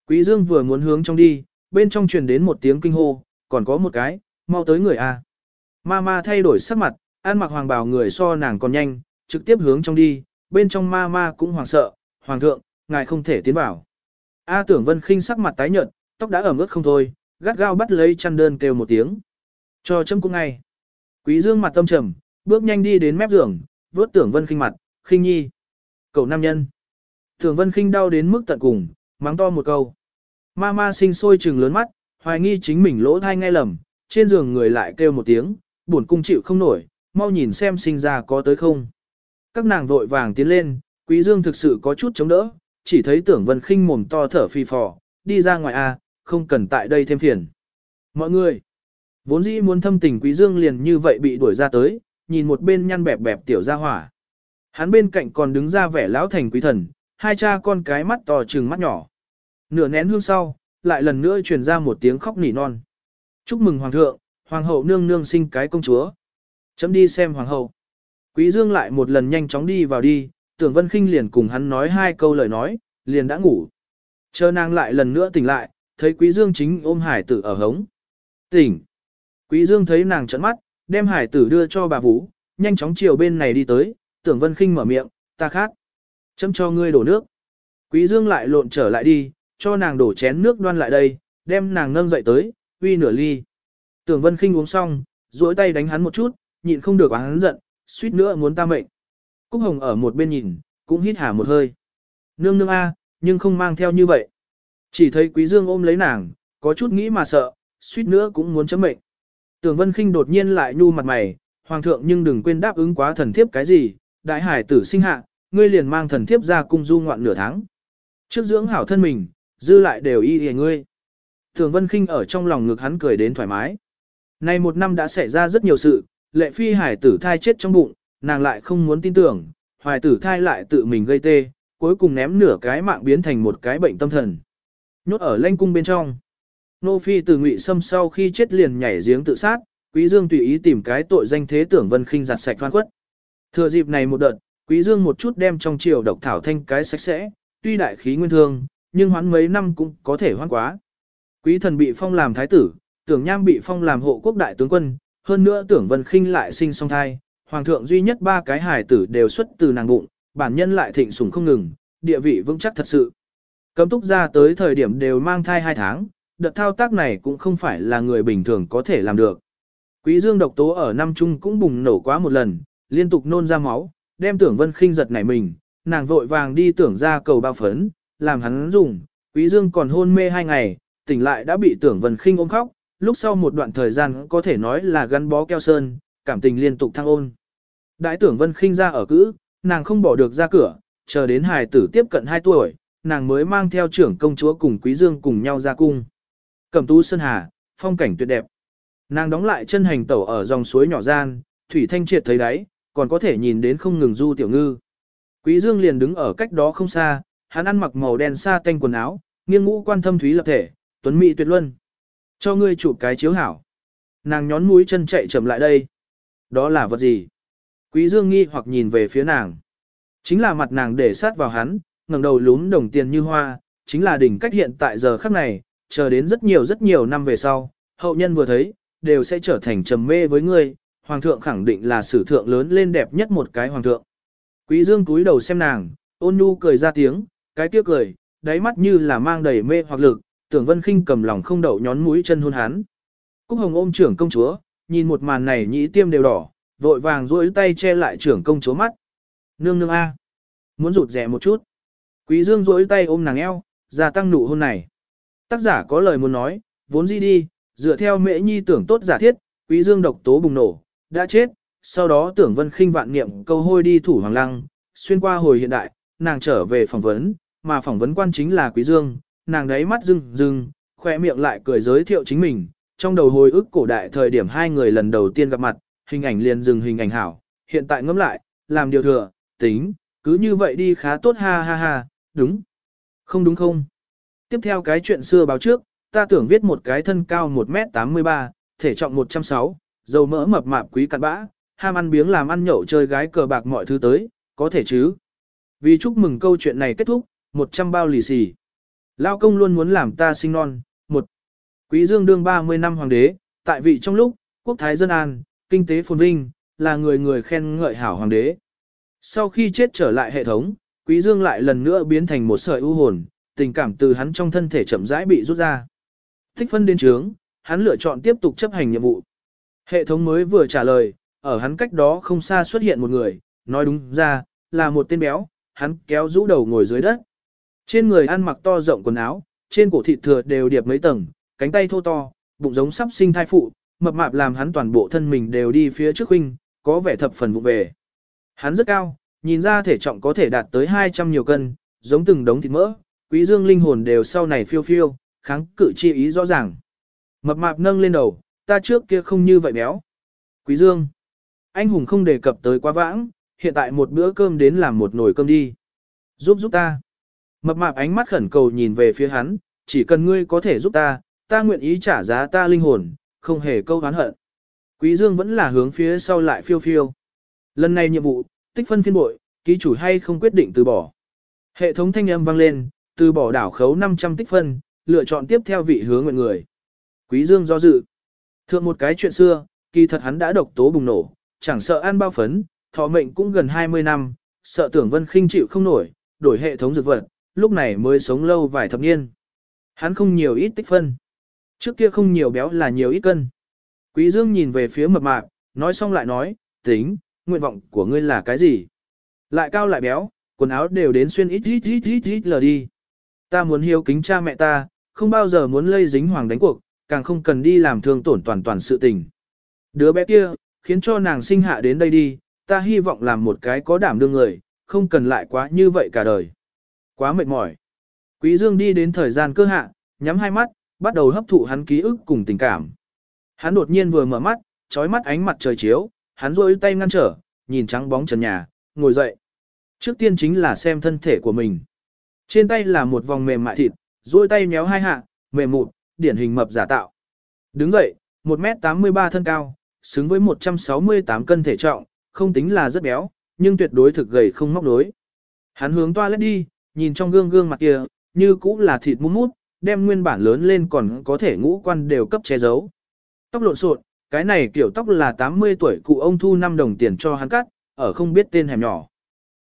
Quý Dương vừa muốn hướng trong đi, bên trong truyền đến một tiếng kinh hô, còn có một cái, mau tới người a. Mama thay đổi sắc mặt, ăn mặc hoàng bào người so nàng còn nhanh, trực tiếp hướng trong đi, bên trong Mama cũng hoảng sợ, hoàng thượng, ngài không thể tiến vào. A tưởng vân khinh sắc mặt tái nhợt, tóc đã ẩm ướt không thôi, gắt gao bắt lấy chăn đơn kêu một tiếng. Cho chấm cũng ngay. Quý dương mặt tâm trầm, bước nhanh đi đến mép giường, vuốt tưởng vân khinh mặt, khinh nhi. Cậu nam nhân. Thường vân Kinh đau đến mức tận cùng, mắng to một câu. Ma ma sinh sôi trừng lớn mắt, hoài nghi chính mình lỗ thai nghe lầm, trên giường người lại kêu một tiếng, buồn cung chịu không nổi, mau nhìn xem sinh ra có tới không. Các nàng vội vàng tiến lên, quý dương thực sự có chút chống đỡ, chỉ thấy tưởng vân khinh mồm to thở phi phò, đi ra ngoài a, không cần tại đây thêm phiền. Mọi người, vốn dĩ muốn thâm tình quý dương liền như vậy bị đuổi ra tới, nhìn một bên nhăn bẹp bẹp tiểu gia hỏa. Hắn bên cạnh còn đứng ra vẻ lão thành quý thần, hai cha con cái mắt to trừng mắt nhỏ. Nửa nén hương sau, lại lần nữa truyền ra một tiếng khóc nỉ non. Chúc mừng hoàng thượng, hoàng hậu nương nương sinh cái công chúa. Chấm đi xem hoàng hậu. Quý Dương lại một lần nhanh chóng đi vào đi, tưởng Vân Kinh liền cùng hắn nói hai câu lời nói, liền đã ngủ. Chờ nàng lại lần nữa tỉnh lại, thấy Quý Dương chính ôm hải tử ở hống. Tỉnh. Quý Dương thấy nàng trợn mắt, đem hải tử đưa cho bà Vũ, nhanh chóng chiều bên này đi tới, tưởng Vân Kinh mở miệng, ta khát châm cho ngươi đổ nước. Quý Dương lại lộn trở lại đi, cho nàng đổ chén nước đoan lại đây, đem nàng nâng dậy tới, uy nửa ly. Tưởng Vân Kinh uống xong, duỗi tay đánh hắn một chút, nhịn không được hắn giận, suýt nữa muốn ta mệnh. Cúc Hồng ở một bên nhìn, cũng hít hà một hơi. Nương nương a, nhưng không mang theo như vậy. Chỉ thấy Quý Dương ôm lấy nàng, có chút nghĩ mà sợ, suýt nữa cũng muốn chấm mệnh. Tưởng Vân Kinh đột nhiên lại nhu mặt mày, hoàng thượng nhưng đừng quên đáp ứng quá thần thiếp cái gì, đại hải tử sinh hạ, ngươi liền mang thần thiếp ra cung du ngoạn nửa tháng. Trước dưỡng hảo thân mình, dư lại đều y hề ngươi. Thường Vân Kinh ở trong lòng ngực hắn cười đến thoải mái. Này một năm đã xảy ra rất nhiều sự, lệ phi hải tử thai chết trong bụng, nàng lại không muốn tin tưởng, hoài tử thai lại tự mình gây tê, cuối cùng ném nửa cái mạng biến thành một cái bệnh tâm thần. Nhốt ở lanh cung bên trong. Nô phi từ ngụy xâm sau khi chết liền nhảy giếng tự sát, quý dương tùy ý tìm cái tội danh thế tưởng vân Kinh giặt sạch phan quất. Thừa dịp này một đợt, quý dương một chút đem trong triều độc thảo thanh cái sạch sẽ, tuy đại khí nguyên thương, nhưng hoãn mấy năm cũng có thể hoãn quá. Quý thần bị phong làm thái tử, tưởng nham bị phong làm hộ quốc đại tướng quân, hơn nữa tưởng vân khinh lại sinh song thai, hoàng thượng duy nhất ba cái hài tử đều xuất từ nàng bụng, bản nhân lại thịnh sủng không ngừng, địa vị vững chắc thật sự. Cấm túc ra tới thời điểm đều mang thai hai tháng, đợt thao tác này cũng không phải là người bình thường có thể làm được. Quý dương độc tố ở năm trung cũng bùng nổ quá một lần, liên tục nôn ra máu, đem tưởng vân khinh giật nảy mình, nàng vội vàng đi tưởng ra cầu bao phấn, làm hắn dùng, quý dương còn hôn mê hai ngày, tỉnh lại đã bị tưởng vân khinh ôm khóc, lúc sau một đoạn thời gian có thể nói là gắn bó keo sơn, cảm tình liên tục thăng ôn. Đại tưởng vân khinh ra ở cữ, nàng không bỏ được ra cửa, chờ đến hài tử tiếp cận 2 tuổi, nàng mới mang theo trưởng công chúa cùng quý dương cùng nhau ra cung. Cẩm tú sơn hà, phong cảnh tuyệt đẹp. Nàng đóng lại chân hành tẩu ở dòng suối nhỏ gian, thủy thanh triệt thấy đáy, còn có thể nhìn đến không ngừng du tiểu ngư. Quý dương liền đứng ở cách đó không xa, hắn ăn mặc màu đen sa tanh quần áo, nghiêng ngũ quan thâm thúy lập thể, tuấn mỹ tuyệt luân. Cho ngươi chụp cái chiếu hảo. Nàng nhón mũi chân chạy chậm lại đây. Đó là vật gì? Quý Dương nghi hoặc nhìn về phía nàng. Chính là mặt nàng để sát vào hắn, ngẩng đầu lún đồng tiền như hoa, chính là đỉnh cách hiện tại giờ khắc này, chờ đến rất nhiều rất nhiều năm về sau, hậu nhân vừa thấy, đều sẽ trở thành trầm mê với ngươi, hoàng thượng khẳng định là sử thượng lớn lên đẹp nhất một cái hoàng thượng. Quý Dương cúi đầu xem nàng, ôn nhu cười ra tiếng, cái kia cười, đáy mắt như là mang đầy mê hoặc lực, tưởng vân khinh cầm lòng không đậu nhón mũi chân hôn hắn. Cúc hồng ôm trưởng công chúa, nhìn một màn này nhĩ tiêm đều đỏ, vội vàng duỗi tay che lại trưởng công chúa mắt. Nương nương a, muốn rụt rẻ một chút. Quý Dương duỗi tay ôm nàng eo, gia tăng nụ hôn này. Tác giả có lời muốn nói, vốn gì đi, dựa theo mễ nhi tưởng tốt giả thiết, Quý Dương độc tố bùng nổ, đã chết, sau đó tưởng vân khinh vạn niệm câu hôi đi thủ hoàng lăng, xuyên qua hồi hiện đại, nàng trở về phỏng vấn, mà phỏng vấn quan chính là Quý Dương, nàng đấy mắt rưng rưng, khoe miệng lại cười giới thiệu chính mình, trong đầu hồi ức cổ đại thời điểm hai người lần đầu tiên gặp mặt, hình ảnh liền dừng hình ảnh hảo, hiện tại ngẫm lại, làm điều thừa, tính, cứ như vậy đi khá tốt ha ha ha, đúng. Không đúng không? Tiếp theo cái chuyện xưa báo trước, ta tưởng viết một cái thân cao 1m83, thể trọng 160, dầu mỡ mập mạp quý cặn bã, ham ăn biếng làm ăn nhậu chơi gái cờ bạc mọi thứ tới, có thể chứ. Vì chúc mừng câu chuyện này kết thúc, 100 bao lì xì. Lao công luôn muốn làm ta sinh non. Một, Quý Dương đương 30 năm hoàng đế, tại vị trong lúc, quốc thái dân an, kinh tế phồn vinh, là người người khen ngợi hảo hoàng đế. Sau khi chết trở lại hệ thống, Quý Dương lại lần nữa biến thành một sợi u hồn, tình cảm từ hắn trong thân thể chậm rãi bị rút ra. Thích phân đến trướng, hắn lựa chọn tiếp tục chấp hành nhiệm vụ. Hệ thống mới vừa trả lời, ở hắn cách đó không xa xuất hiện một người, nói đúng ra, là một tên béo, hắn kéo rũ đầu ngồi dưới đất. Trên người ăn mặc to rộng quần áo, trên cổ thịt thừa đều điệp mấy tầng, cánh tay thô to, bụng giống sắp sinh thai phụ, mập mạp làm hắn toàn bộ thân mình đều đi phía trước huynh, có vẻ thập phần vụ về. Hắn rất cao, nhìn ra thể trọng có thể đạt tới 200 nhiều cân, giống từng đống thịt mỡ, quý dương linh hồn đều sau này phiêu phiêu, kháng cự chi ý rõ ràng. Mập mạp nâng lên đầu, ta trước kia không như vậy béo. Quý dương, anh hùng không đề cập tới quá vãng, hiện tại một bữa cơm đến làm một nồi cơm đi. Giúp giúp ta. Mập mạp ánh mắt khẩn cầu nhìn về phía hắn, chỉ cần ngươi có thể giúp ta, ta nguyện ý trả giá ta linh hồn, không hề câu hán hận. Quý Dương vẫn là hướng phía sau lại phiêu phiêu. Lần này nhiệm vụ, tích phân phiên bội, ký chủ hay không quyết định từ bỏ. Hệ thống thanh âm vang lên, từ bỏ đảo khấu 500 tích phân, lựa chọn tiếp theo vị hướng nguyện người. Quý Dương do dự. Thượng một cái chuyện xưa, kỳ thật hắn đã độc tố bùng nổ, chẳng sợ ăn bao phấn, thọ mệnh cũng gần 20 năm, sợ tưởng vân khinh chịu không nổi, đổi hệ thống dược vật, lúc này mới sống lâu vài thập niên. Hắn không nhiều ít tích phân. Trước kia không nhiều béo là nhiều ít cân. Quý Dương nhìn về phía mập mạp, nói xong lại nói, tính, nguyện vọng của ngươi là cái gì? Lại cao lại béo, quần áo đều đến xuyên ít ít ít ít ít lờ đi. Ta muốn hiếu kính cha mẹ ta, không bao giờ muốn lây dính hoàng đánh cuộc, càng không cần đi làm thương tổn toàn toàn sự tình. Đứa bé kia, khiến cho nàng sinh hạ đến đây đi, ta hy vọng làm một cái có đảm đương người, không cần lại quá như vậy cả đời. Quá mệt mỏi. Quý Dương đi đến thời gian cơ hạ, nhắm hai mắt, bắt đầu hấp thụ hắn ký ức cùng tình cảm. Hắn đột nhiên vừa mở mắt, trói mắt ánh mặt trời chiếu, hắn rôi tay ngăn trở, nhìn trắng bóng trần nhà, ngồi dậy. Trước tiên chính là xem thân thể của mình. Trên tay là một vòng mềm mại thịt, rôi tay nhéo hai hạ, mềm mụt, điển hình mập giả tạo. Đứng dậy, 1m83 thân cao, xứng với 168 cân thể trọng, không tính là rất béo, nhưng tuyệt đối thực gầy không móc đối. Hắn hướng toilet đi, nhìn trong gương gương mặt kia, như cũng là thịt mút mút, đem nguyên bản lớn lên còn có thể ngũ quan đều cấp che giấu. Tóc lộn xộn, cái này kiểu tóc là 80 tuổi cụ ông thu 5 đồng tiền cho hắn cắt, ở không biết tên hẻm nhỏ.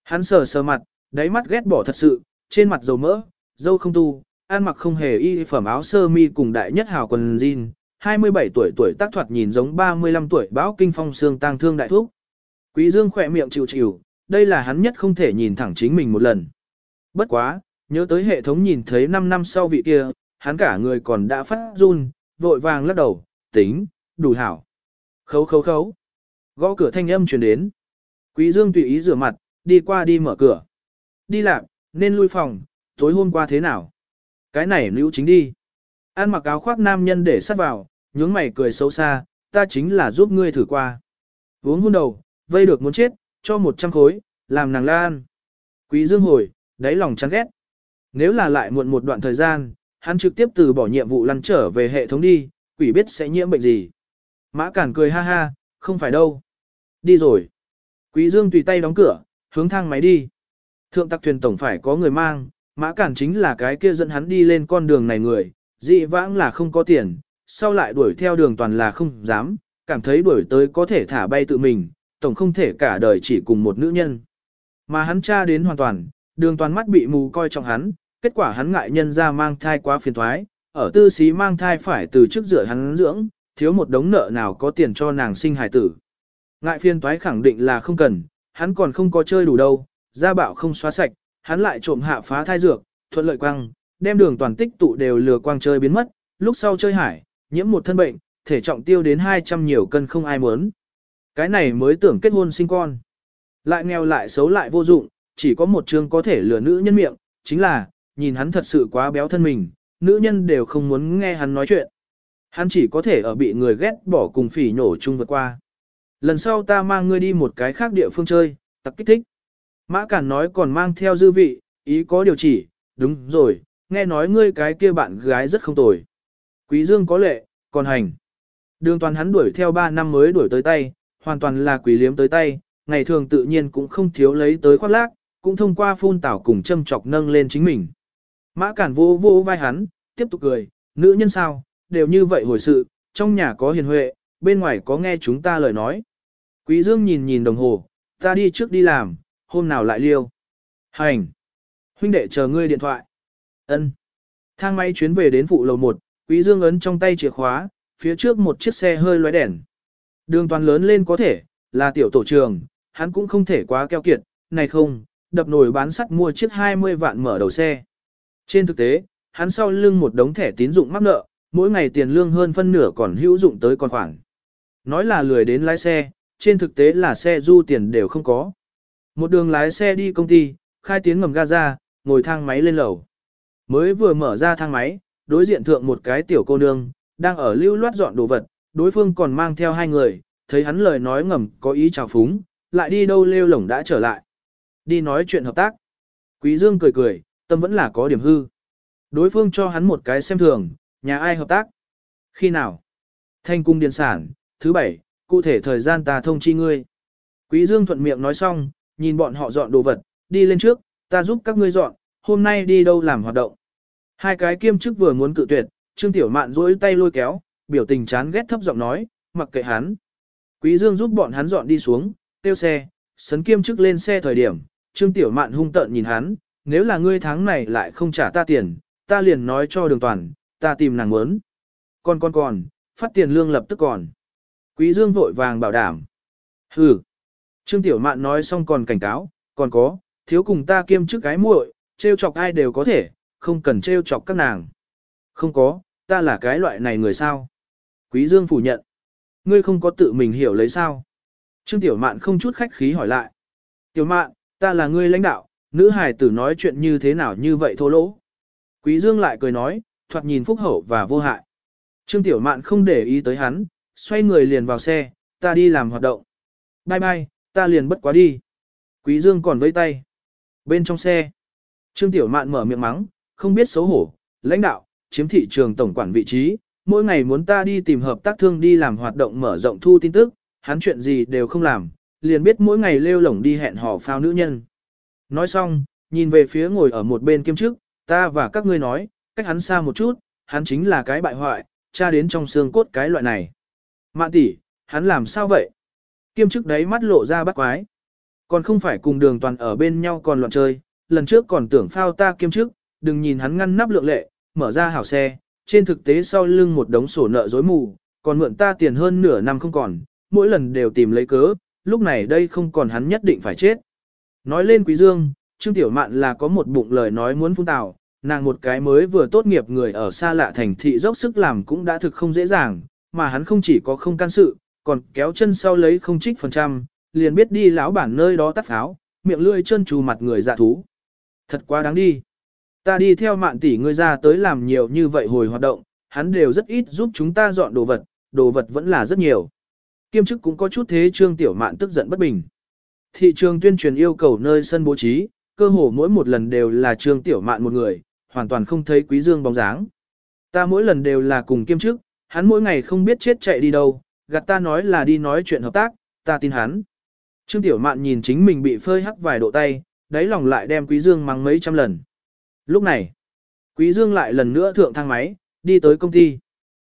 Hắn sờ sờ mặt, đáy mắt ghét bỏ thật sự, trên mặt dầu mỡ, dâu không tu, ăn mặc không hề y phẩm áo sơ mi cùng đại nhất hào quần jean, 27 tuổi tuổi tác thoạt nhìn giống 35 tuổi báo kinh phong xương tang thương đại thuốc. Quý Dương khỏe miệng chịu chịu, đây là hắn nhất không thể nhìn thẳng chính mình một lần. Bất quá, nhớ tới hệ thống nhìn thấy 5 năm sau vị kia, hắn cả người còn đã phát run, vội vàng lắc đầu, tính, đủ hảo. Khấu khấu khấu. Gõ cửa thanh âm truyền đến. Quý Dương tùy ý rửa mặt, đi qua đi mở cửa. Đi làm, nên lui phòng, tối hôm qua thế nào? Cái này nữ chính đi. an mặc áo khoác nam nhân để sát vào, nhướng mày cười xấu xa, ta chính là giúp ngươi thử qua. Uống hôn đầu, vây được muốn chết, cho một trăm khối, làm nàng lan. Quý Dương hồi, đáy lòng chán ghét. Nếu là lại muộn một đoạn thời gian, hắn trực tiếp từ bỏ nhiệm vụ lăn trở về hệ thống đi, quỷ biết sẽ nhiễm bệnh gì. Mã Cản cười ha ha, không phải đâu. Đi rồi. Quý Dương tùy tay đóng cửa, hướng thang máy đi. Thượng tặc thuyền tổng phải có người mang, mã cản chính là cái kia dẫn hắn đi lên con đường này người, dị vãng là không có tiền, sau lại đuổi theo đường toàn là không dám, cảm thấy đuổi tới có thể thả bay tự mình, tổng không thể cả đời chỉ cùng một nữ nhân. Mà hắn tra đến hoàn toàn, đường toàn mắt bị mù coi trọng hắn, kết quả hắn ngại nhân ra mang thai quá phiền thoái, ở tư xí mang thai phải từ trước rửa hắn dưỡng, thiếu một đống nợ nào có tiền cho nàng sinh hài tử. Ngại phiền toái khẳng định là không cần, hắn còn không có chơi đủ đâu, gia bạo không xóa sạch, hắn lại trộm hạ phá thai dược, thuận lợi quăng, đem đường toàn tích tụ đều lừa quang chơi biến mất, lúc sau chơi hải, nhiễm một thân bệnh, thể trọng tiêu đến 200 nhiều cân không ai muốn. Cái này mới tưởng kết hôn sinh con. Lại nghèo lại xấu lại vô dụng, chỉ có một chương có thể lừa nữ nhân miệng, chính là, nhìn hắn thật sự quá béo thân mình, nữ nhân đều không muốn nghe hắn nói chuyện. Hắn chỉ có thể ở bị người ghét bỏ cùng phỉ nhổ chung vượt qua. Lần sau ta mang ngươi đi một cái khác địa phương chơi, tặc kích thích. Mã Cản nói còn mang theo dư vị, ý có điều chỉ, đúng rồi, nghe nói ngươi cái kia bạn gái rất không tồi. Quý Dương có lệ, còn hành. Đường toàn hắn đuổi theo 3 năm mới đuổi tới tay, hoàn toàn là quỷ liếm tới tay, ngày thường tự nhiên cũng không thiếu lấy tới khoác lác, cũng thông qua phun tảo cùng châm chọc nâng lên chính mình. Mã Cản vô vô vai hắn, tiếp tục cười, nữ nhân sao, đều như vậy hồi sự, trong nhà có hiền huệ, bên ngoài có nghe chúng ta lời nói. Quý Dương nhìn nhìn đồng hồ, ta đi trước đi làm, hôm nào lại liêu. Hành. Huynh đệ chờ ngươi điện thoại. Ân. Thang máy chuyến về đến phụ lầu 1, Quý Dương ấn trong tay chìa khóa, phía trước một chiếc xe hơi lóe đèn. Đường toàn lớn lên có thể, là tiểu tổ trường, hắn cũng không thể quá keo kiệt, này không, đập nồi bán sắt mua chiếc 20 vạn mở đầu xe. Trên thực tế, hắn sau lưng một đống thẻ tín dụng mắc nợ, mỗi ngày tiền lương hơn phân nửa còn hữu dụng tới còn khoảng, Nói là lười đến lái xe, trên thực tế là xe du tiền đều không có. Một đường lái xe đi công ty, khai tiến ngầm Gaza, ngồi thang máy lên lầu. Mới vừa mở ra thang máy, đối diện thượng một cái tiểu cô nương, đang ở lưu loát dọn đồ vật, đối phương còn mang theo hai người, thấy hắn lời nói ngầm có ý chào phúng, lại đi đâu lêu lổng đã trở lại. Đi nói chuyện hợp tác. Quý Dương cười cười, tâm vẫn là có điểm hư. Đối phương cho hắn một cái xem thường, nhà ai hợp tác? Khi nào? Thanh cung điện sản, thứ bảy, cụ thể thời gian ta thông chi ngươi. Quý Dương thuận miệng nói xong, nhìn bọn họ dọn đồ vật, đi lên trước, ta giúp các ngươi dọn, hôm nay đi đâu làm hoạt động. Hai cái kiêm chức vừa muốn cự tuyệt, Trương Tiểu Mạn duỗi tay lôi kéo, biểu tình chán ghét thấp giọng nói, mặc kệ hắn. Quý Dương giúp bọn hắn dọn đi xuống, tiêu xe, sấn kiêm chức lên xe thời điểm, Trương Tiểu Mạn hung tợn nhìn hắn, nếu là ngươi tháng này lại không trả ta tiền, ta liền nói cho đường toàn, ta tìm nàng muốn. Còn còn còn, phát tiền lương lập tức còn. Quý Dương vội vàng bảo đảm. Hừ. Trương Tiểu Mạn nói xong còn cảnh cáo, còn có, thiếu cùng ta kiêm chức cái muội, trêu chọc ai đều có thể, không cần trêu chọc các nàng. Không có, ta là cái loại này người sao? Quý Dương phủ nhận. Ngươi không có tự mình hiểu lấy sao? Trương Tiểu Mạn không chút khách khí hỏi lại. Tiểu Mạn, ta là ngươi lãnh đạo, nữ hài tử nói chuyện như thế nào như vậy thô lỗ. Quý Dương lại cười nói, thoạt nhìn phúc hậu và vô hại. Trương Tiểu Mạn không để ý tới hắn, xoay người liền vào xe, ta đi làm hoạt động. Bye bye, ta liền bất quá đi. Quý Dương còn vẫy tay. Bên trong xe, Trương Tiểu Mạn mở miệng mắng, không biết xấu hổ, lãnh đạo, chiếm thị trường tổng quản vị trí, mỗi ngày muốn ta đi tìm hợp tác thương đi làm hoạt động mở rộng thu tin tức, hắn chuyện gì đều không làm, liền biết mỗi ngày lêu lổng đi hẹn hò phao nữ nhân. Nói xong, nhìn về phía ngồi ở một bên kiêm chức, ta và các ngươi nói, cách hắn xa một chút, hắn chính là cái bại hoại, cha đến trong xương cốt cái loại này. Mạn tỷ, hắn làm sao vậy? Kiêm chức đấy mắt lộ ra bắt quái. Còn không phải cùng đường toàn ở bên nhau còn loạn chơi, lần trước còn tưởng phao ta kiêm chức, đừng nhìn hắn ngăn nắp lượng lệ, mở ra hảo xe, trên thực tế sau lưng một đống sổ nợ dối mù, còn mượn ta tiền hơn nửa năm không còn, mỗi lần đều tìm lấy cớ, lúc này đây không còn hắn nhất định phải chết. Nói lên Quý Dương, Trương Tiểu Mạn là có một bụng lời nói muốn phun tào, nàng một cái mới vừa tốt nghiệp người ở xa lạ thành thị dốc sức làm cũng đã thực không dễ dàng, mà hắn không chỉ có không can sự, còn kéo chân sau lấy không trích phần trăm, liền biết đi lão bản nơi đó tắt pháo, miệng lưỡi chân trù mặt người dạ thú. Thật quá đáng đi. Ta đi theo mạn tỷ ngươi ra tới làm nhiều như vậy hồi hoạt động, hắn đều rất ít giúp chúng ta dọn đồ vật, đồ vật vẫn là rất nhiều. Kiêm chức cũng có chút thế trương tiểu mạn tức giận bất bình. Thị trường tuyên truyền yêu cầu nơi sân bố trí, cơ hồ mỗi một lần đều là trương tiểu mạn một người, hoàn toàn không thấy quý dương bóng dáng. Ta mỗi lần đều là cùng kiêm chức, hắn mỗi ngày không biết chết chạy đi đâu, gạt ta nói là đi nói chuyện hợp tác, ta tin hắn. Trương Tiểu Mạn nhìn chính mình bị phơi hắc vài độ tay, đáy lòng lại đem Quý Dương mắng mấy trăm lần. Lúc này, Quý Dương lại lần nữa thượng thang máy, đi tới công ty.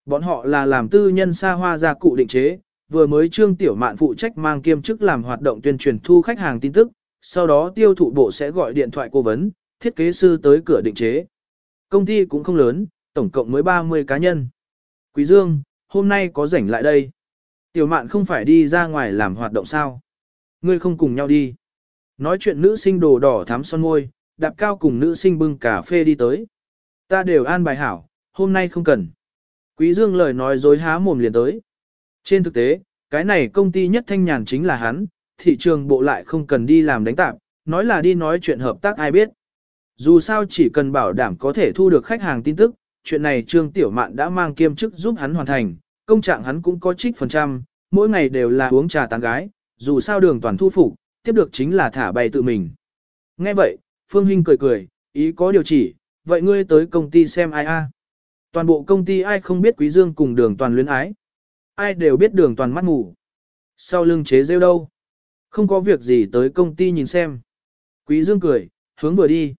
Bọn họ là làm tư nhân xa hoa gia cụ định chế, vừa mới Trương Tiểu Mạn phụ trách mang kiêm chức làm hoạt động tuyên truyền thu khách hàng tin tức, sau đó tiêu thụ bộ sẽ gọi điện thoại cố vấn, thiết kế sư tới cửa định chế. Công ty cũng không lớn, tổng cộng mới 30 cá nhân. Quý Dương, hôm nay có rảnh lại đây. Tiểu Mạn không phải đi ra ngoài làm hoạt động sao? Ngươi không cùng nhau đi. Nói chuyện nữ sinh đồ đỏ thắm son môi, đạp cao cùng nữ sinh bưng cà phê đi tới. Ta đều an bài hảo, hôm nay không cần. Quý Dương lời nói dối há mồm liền tới. Trên thực tế, cái này công ty nhất thanh nhàn chính là hắn, thị trường bộ lại không cần đi làm đánh tạp, nói là đi nói chuyện hợp tác ai biết. Dù sao chỉ cần bảo đảm có thể thu được khách hàng tin tức, chuyện này Trương Tiểu Mạn đã mang kiêm chức giúp hắn hoàn thành, công trạng hắn cũng có trích phần trăm, mỗi ngày đều là uống trà tán gái, dù sao đường toàn thu phục, tiếp được chính là thả bay tự mình. Nghe vậy, Phương Hinh cười cười, ý có điều chỉ, vậy ngươi tới công ty xem ai a? Toàn bộ công ty ai không biết Quý Dương cùng đường toàn luyến ái. Ai đều biết đường toàn mắt ngủ. Sau lưng chế rêu đâu? Không có việc gì tới công ty nhìn xem. Quý Dương cười, hướng vừa đi.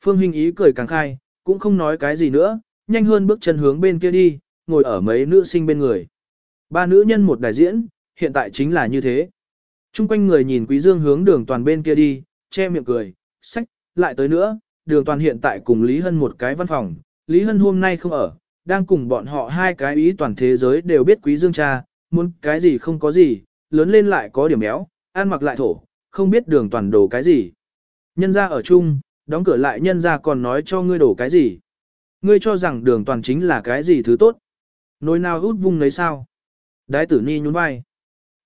Phương Hinh ý cười càng khai, cũng không nói cái gì nữa, nhanh hơn bước chân hướng bên kia đi, ngồi ở mấy nữ sinh bên người. Ba nữ nhân một đại diễn, hiện tại chính là như thế. Trung quanh người nhìn Quý Dương hướng đường toàn bên kia đi, che miệng cười, sách, lại tới nữa, đường toàn hiện tại cùng Lý Hân một cái văn phòng, Lý Hân hôm nay không ở, đang cùng bọn họ hai cái ý toàn thế giới đều biết Quý Dương cha, muốn cái gì không có gì, lớn lên lại có điểm béo, ăn mặc lại thổ, không biết đường toàn đồ cái gì. Nhân gia ở chung, đóng cửa lại nhân gia còn nói cho ngươi đổ cái gì. Ngươi cho rằng đường toàn chính là cái gì thứ tốt. Nồi nào út vung lấy sao. Đái tử ni nhún vai.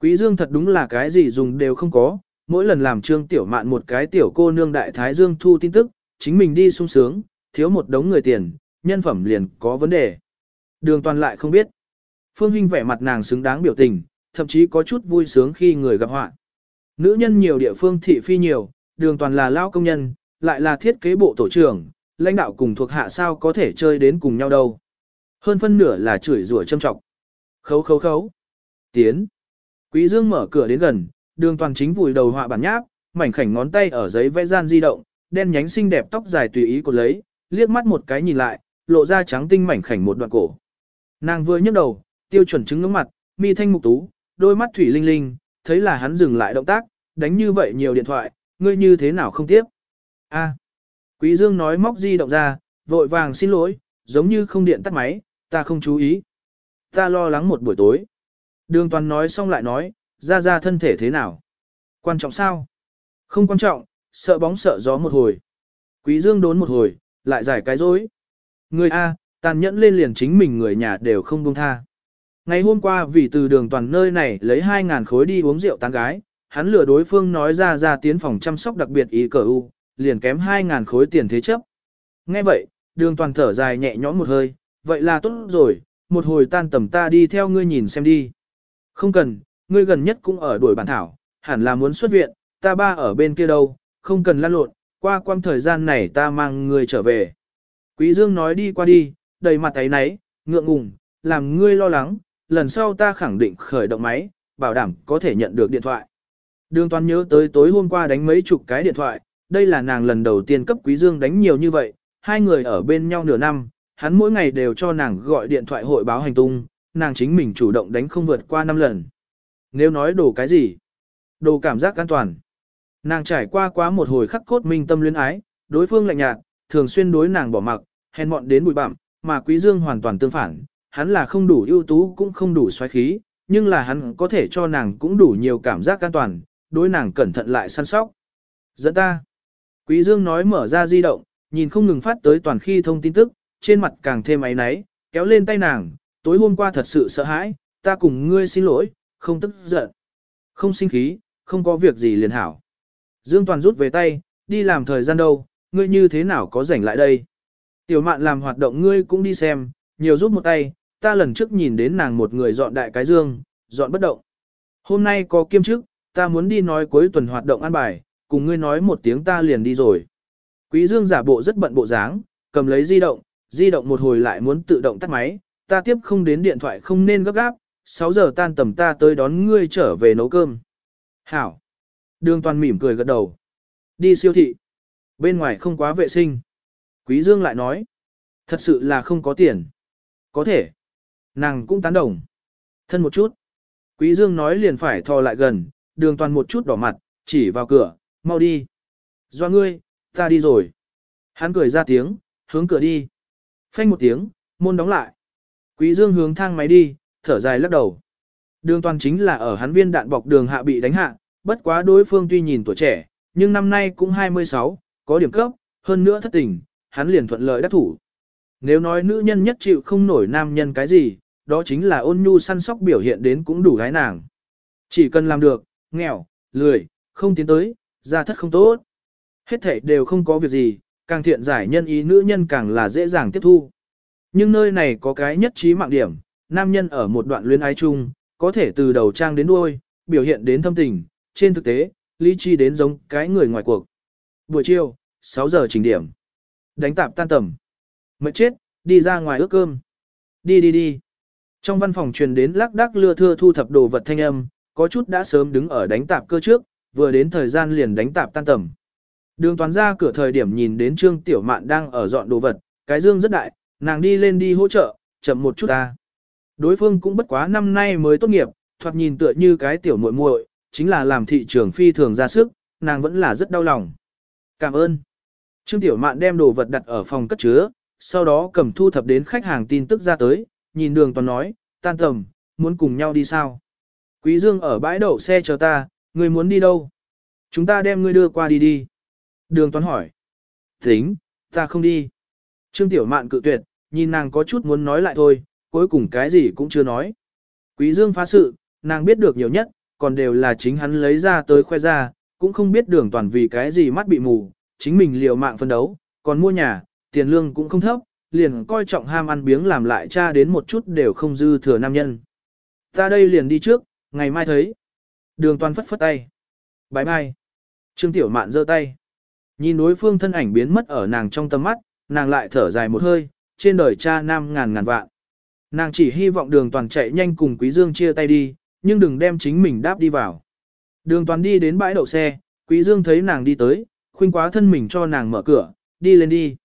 Quý dương thật đúng là cái gì dùng đều không có, mỗi lần làm trương tiểu mạn một cái tiểu cô nương đại thái dương thu tin tức, chính mình đi sung sướng, thiếu một đống người tiền, nhân phẩm liền có vấn đề. Đường toàn lại không biết. Phương Hinh vẻ mặt nàng xứng đáng biểu tình, thậm chí có chút vui sướng khi người gặp họa. Nữ nhân nhiều địa phương thị phi nhiều, đường toàn là lao công nhân, lại là thiết kế bộ tổ trưởng, lãnh đạo cùng thuộc hạ sao có thể chơi đến cùng nhau đâu. Hơn phân nửa là chửi rủa châm trọng. Khấu khấu khấu. Tiến. Quý Dương mở cửa đến gần, đường toàn chính vùi đầu họa bản nháp, mảnh khảnh ngón tay ở giấy vẽ gian di động, đen nhánh xinh đẹp tóc dài tùy ý cột lấy, liếc mắt một cái nhìn lại, lộ ra trắng tinh mảnh khảnh một đoạn cổ. Nàng vừa nhấc đầu, tiêu chuẩn chứng ngưỡng mặt, mi thanh mục tú, đôi mắt thủy linh linh, thấy là hắn dừng lại động tác, đánh như vậy nhiều điện thoại, ngươi như thế nào không tiếp. A. Quý Dương nói móc di động ra, vội vàng xin lỗi, giống như không điện tắt máy, ta không chú ý. Ta lo lắng một buổi tối. Đường toàn nói xong lại nói, ra ra thân thể thế nào? Quan trọng sao? Không quan trọng, sợ bóng sợ gió một hồi. Quý Dương đốn một hồi, lại giải cái dối. Người A, tàn nhẫn lên liền chính mình người nhà đều không buông tha. Ngày hôm qua vì từ đường toàn nơi này lấy 2.000 khối đi uống rượu tán gái, hắn lừa đối phương nói ra ra tiến phòng chăm sóc đặc biệt ý cờ u, liền kém 2.000 khối tiền thế chấp. Nghe vậy, đường toàn thở dài nhẹ nhõm một hơi, vậy là tốt rồi, một hồi tan tầm ta đi theo ngươi nhìn xem đi. Không cần, ngươi gần nhất cũng ở đuổi bản thảo, hẳn là muốn xuất viện, ta ba ở bên kia đâu, không cần lăn lộn, qua quãng thời gian này ta mang ngươi trở về. Quý Dương nói đi qua đi, đầy mặt ấy náy, ngượng ngùng, làm ngươi lo lắng, lần sau ta khẳng định khởi động máy, bảo đảm có thể nhận được điện thoại. Đường toàn nhớ tới tối hôm qua đánh mấy chục cái điện thoại, đây là nàng lần đầu tiên cấp Quý Dương đánh nhiều như vậy, hai người ở bên nhau nửa năm, hắn mỗi ngày đều cho nàng gọi điện thoại hội báo hành tung, nàng chính mình chủ động đánh không vượt qua 5 lần. Nếu nói đồ cái gì? Đồ cảm giác an toàn. Nàng trải qua quá một hồi khắc cốt minh tâm luyến ái, đối phương lạnh nhạt, thường xuyên đối nàng bỏ mặc, hèn mọn đến bụi bặm, mà Quý Dương hoàn toàn tương phản, hắn là không đủ ưu tú cũng không đủ xoáy khí, nhưng là hắn có thể cho nàng cũng đủ nhiều cảm giác an toàn, đối nàng cẩn thận lại săn sóc. Dẫn ta. Quý Dương nói mở ra di động, nhìn không ngừng phát tới toàn khi thông tin tức, trên mặt càng thêm áy náy, kéo lên tay nàng, tối hôm qua thật sự sợ hãi, ta cùng ngươi xin lỗi, không tức giận. Không sinh khí, không có việc gì liền hảo. Dương Toàn rút về tay, đi làm thời gian đâu, ngươi như thế nào có rảnh lại đây. Tiểu mạn làm hoạt động ngươi cũng đi xem, nhiều rút một tay, ta lần trước nhìn đến nàng một người dọn đại cái dương, dọn bất động. Hôm nay có kiêm chức, ta muốn đi nói cuối tuần hoạt động ăn bài, cùng ngươi nói một tiếng ta liền đi rồi. Quý Dương giả bộ rất bận bộ dáng, cầm lấy di động, di động một hồi lại muốn tự động tắt máy, ta tiếp không đến điện thoại không nên gấp gáp, 6 giờ tan tầm ta tới đón ngươi trở về nấu cơm. Hảo, Đường toàn mỉm cười gật đầu. Đi siêu thị. Bên ngoài không quá vệ sinh. Quý Dương lại nói. Thật sự là không có tiền. Có thể. Nàng cũng tán đồng. Thân một chút. Quý Dương nói liền phải thò lại gần, đường toàn một chút đỏ mặt, chỉ vào cửa, mau đi. Doa ngươi, ta đi rồi. Hắn cười ra tiếng, hướng cửa đi. Phanh một tiếng, môn đóng lại. Quý Dương hướng thang máy đi, thở dài lắc đầu. Đường toàn chính là ở hắn viên đạn bọc đường hạ bị đánh hạ, bất quá đối phương tuy nhìn tuổi trẻ, nhưng năm nay cũng 26, có điểm cấp, hơn nữa thất tình, hắn liền thuận lợi đắc thủ. Nếu nói nữ nhân nhất chịu không nổi nam nhân cái gì, đó chính là ôn nhu săn sóc biểu hiện đến cũng đủ gái nàng. Chỉ cần làm được, nghèo, lười, không tiến tới, ra thất không tốt. Hết thể đều không có việc gì, càng thiện giải nhân ý nữ nhân càng là dễ dàng tiếp thu. Nhưng nơi này có cái nhất trí mạng điểm, nam nhân ở một đoạn luyến ái chung, có thể từ đầu trang đến đuôi, biểu hiện đến thâm tình, trên thực tế, lý chi đến giống cái người ngoài cuộc. Buổi chiều, 6 giờ trình điểm. Đánh tạp tan tầm. Mệt chết, đi ra ngoài ước cơm. Đi đi đi. Trong văn phòng truyền đến lắc đắc lưa thưa thu thập đồ vật thanh âm, có chút đã sớm đứng ở đánh tạp cơ trước, vừa đến thời gian liền đánh tạp tan tầm. Đường toàn ra cửa thời điểm nhìn đến Trương Tiểu Mạn đang ở dọn đồ vật, cái dương rất đại, nàng đi lên đi hỗ trợ, chậm một chút ta. Đối phương cũng bất quá năm nay mới tốt nghiệp, thoạt nhìn tựa như cái tiểu muội muội, chính là làm thị trường phi thường ra sức, nàng vẫn là rất đau lòng. Cảm ơn. Trương Tiểu Mạn đem đồ vật đặt ở phòng cất chứa, sau đó cầm thu thập đến khách hàng tin tức ra tới, nhìn đường toàn nói, tan tầm, muốn cùng nhau đi sao? Quý Dương ở bãi đậu xe chờ ta, người muốn đi đâu? Chúng ta đem ngươi đưa qua đi đi. Đường toán hỏi. Tính, ta không đi. Trương Tiểu Mạn cự tuyệt, nhìn nàng có chút muốn nói lại thôi, cuối cùng cái gì cũng chưa nói. Quý Dương phá sự, nàng biết được nhiều nhất, còn đều là chính hắn lấy ra tới khoe ra, cũng không biết đường toàn vì cái gì mắt bị mù, chính mình liều mạng phân đấu, còn mua nhà, tiền lương cũng không thấp, liền coi trọng ham ăn biếng làm lại cha đến một chút đều không dư thừa nam nhân. Ta đây liền đi trước, ngày mai thấy. Đường toàn phất phất tay. bái mai. Trương Tiểu Mạn giơ tay. Nhìn đối phương thân ảnh biến mất ở nàng trong tầm mắt, nàng lại thở dài một hơi, trên đời cha nam ngàn ngàn vạn. Nàng chỉ hy vọng đường toàn chạy nhanh cùng Quý Dương chia tay đi, nhưng đừng đem chính mình đáp đi vào. Đường toàn đi đến bãi đậu xe, Quý Dương thấy nàng đi tới, khuynh quá thân mình cho nàng mở cửa, đi lên đi.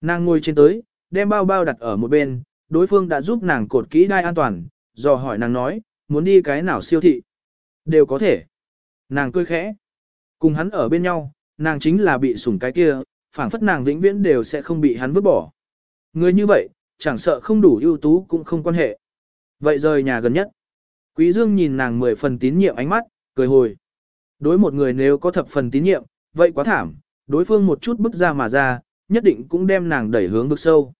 Nàng ngồi trên tới, đem bao bao đặt ở một bên, đối phương đã giúp nàng cột kỹ đai an toàn, dò hỏi nàng nói, muốn đi cái nào siêu thị. Đều có thể. Nàng cười khẽ. Cùng hắn ở bên nhau, nàng chính là bị sủng cái kia, phảng phất nàng vĩnh viễn đều sẽ không bị hắn vứt bỏ. Người như vậy, chẳng sợ không đủ ưu tú cũng không quan hệ. Vậy rời nhà gần nhất. Quý Dương nhìn nàng mười phần tín nhiệm ánh mắt, cười hồi. Đối một người nếu có thập phần tín nhiệm, vậy quá thảm, đối phương một chút bước ra mà ra, nhất định cũng đem nàng đẩy hướng vực sâu.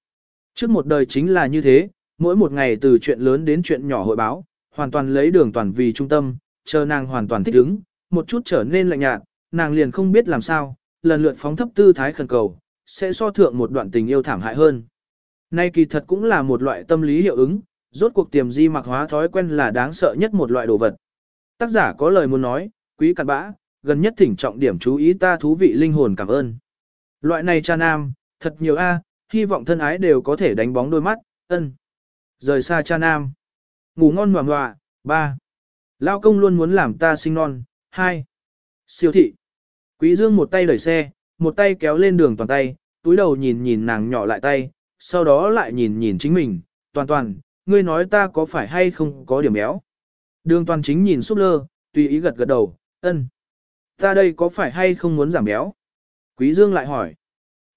Trước một đời chính là như thế, mỗi một ngày từ chuyện lớn đến chuyện nhỏ hội báo, hoàn toàn lấy đường toàn vì trung tâm, chờ nàng hoàn toàn thích ứng, một chút trở nên lạnh nhạt, nàng liền không biết làm sao, lần lượt phóng thấp tư thái khẩn cầu, sẽ so thượng một đoạn tình yêu thảm hại hơn. Nay kỳ thật cũng là một loại tâm lý hiệu ứng, rốt cuộc tiềm di mặc hóa thói quen là đáng sợ nhất một loại đồ vật. Tác giả có lời muốn nói, quý cặn bã, gần nhất thỉnh trọng điểm chú ý ta thú vị linh hồn cảm ơn. Loại này cha nam, thật nhiều a, hy vọng thân ái đều có thể đánh bóng đôi mắt, ân. Rời xa cha nam. Ngủ ngon ngoà ngoà, ba. Lao công luôn muốn làm ta sinh non, hai. Siêu thị. Quý Dương một tay đẩy xe, một tay kéo lên đường toàn tay, túi đầu nhìn nhìn nàng nhỏ lại tay, sau đó lại nhìn nhìn chính mình, toàn toàn, ngươi nói ta có phải hay không có điểm béo. Đường toàn chính nhìn súp lơ, tùy ý gật gật đầu, ân. Ta đây có phải hay không muốn giảm béo? Quý Dương lại hỏi.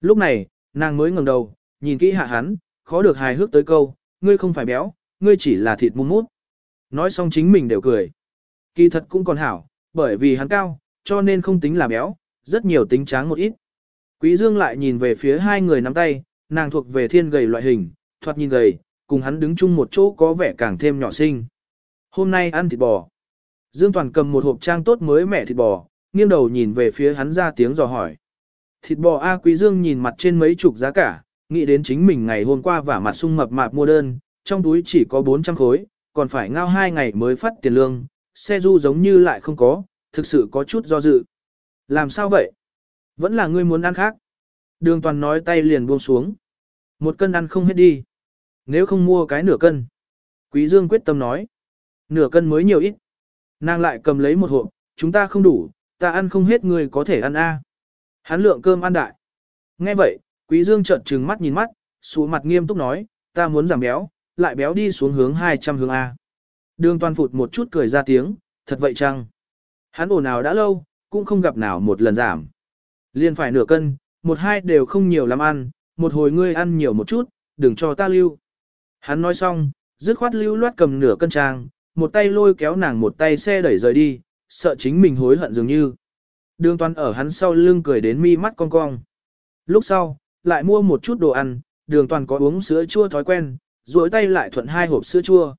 Lúc này, nàng mới ngẩng đầu, nhìn kỹ hạ hắn, khó được hài hước tới câu, ngươi không phải béo, ngươi chỉ là thịt mum mút. Nói xong chính mình đều cười. Kỳ thật cũng còn hảo, bởi vì hắn cao, cho nên không tính là béo, rất nhiều tính tráng một ít. Quý Dương lại nhìn về phía hai người nắm tay, nàng thuộc về thiên gầy loại hình, thoạt nhìn gầy, cùng hắn đứng chung một chỗ có vẻ càng thêm nhỏ xinh. Hôm nay ăn thịt bò. Dương Toàn cầm một hộp trang tốt mới mẻ thịt bò, nghiêng đầu nhìn về phía hắn ra tiếng dò hỏi. Thịt bò A Quý Dương nhìn mặt trên mấy chục giá cả, nghĩ đến chính mình ngày hôm qua vả mặt sung mập mạp mua đơn, trong túi chỉ có 400 khối, còn phải ngao hai ngày mới phát tiền lương, xe du giống như lại không có, thực sự có chút do dự. Làm sao vậy? Vẫn là ngươi muốn ăn khác. Đường toàn nói tay liền buông xuống. Một cân ăn không hết đi. Nếu không mua cái nửa cân. Quý Dương quyết tâm nói. Nửa cân mới nhiều ít. Nàng lại cầm lấy một hộp, chúng ta không đủ, ta ăn không hết người có thể ăn a. Hắn lượng cơm ăn đại. Nghe vậy, Quý Dương trợn trừng mắt nhìn mắt, xuống mặt nghiêm túc nói, ta muốn giảm béo, lại béo đi xuống hướng 200 hướng A. Đường toàn phụt một chút cười ra tiếng, thật vậy chăng? Hắn ổn nào đã lâu, cũng không gặp nào một lần giảm. Liên phải nửa cân, một hai đều không nhiều lắm ăn, một hồi ngươi ăn nhiều một chút, đừng cho ta lưu. Hắn nói xong, dứt khoát lưu loát cầm nửa cân trang, một tay lôi kéo nàng một tay xe đẩy rời đi, sợ chính mình hối hận dường như. Đường toàn ở hắn sau lưng cười đến mi mắt cong cong. Lúc sau, lại mua một chút đồ ăn, đường toàn có uống sữa chua thói quen, duỗi tay lại thuận hai hộp sữa chua.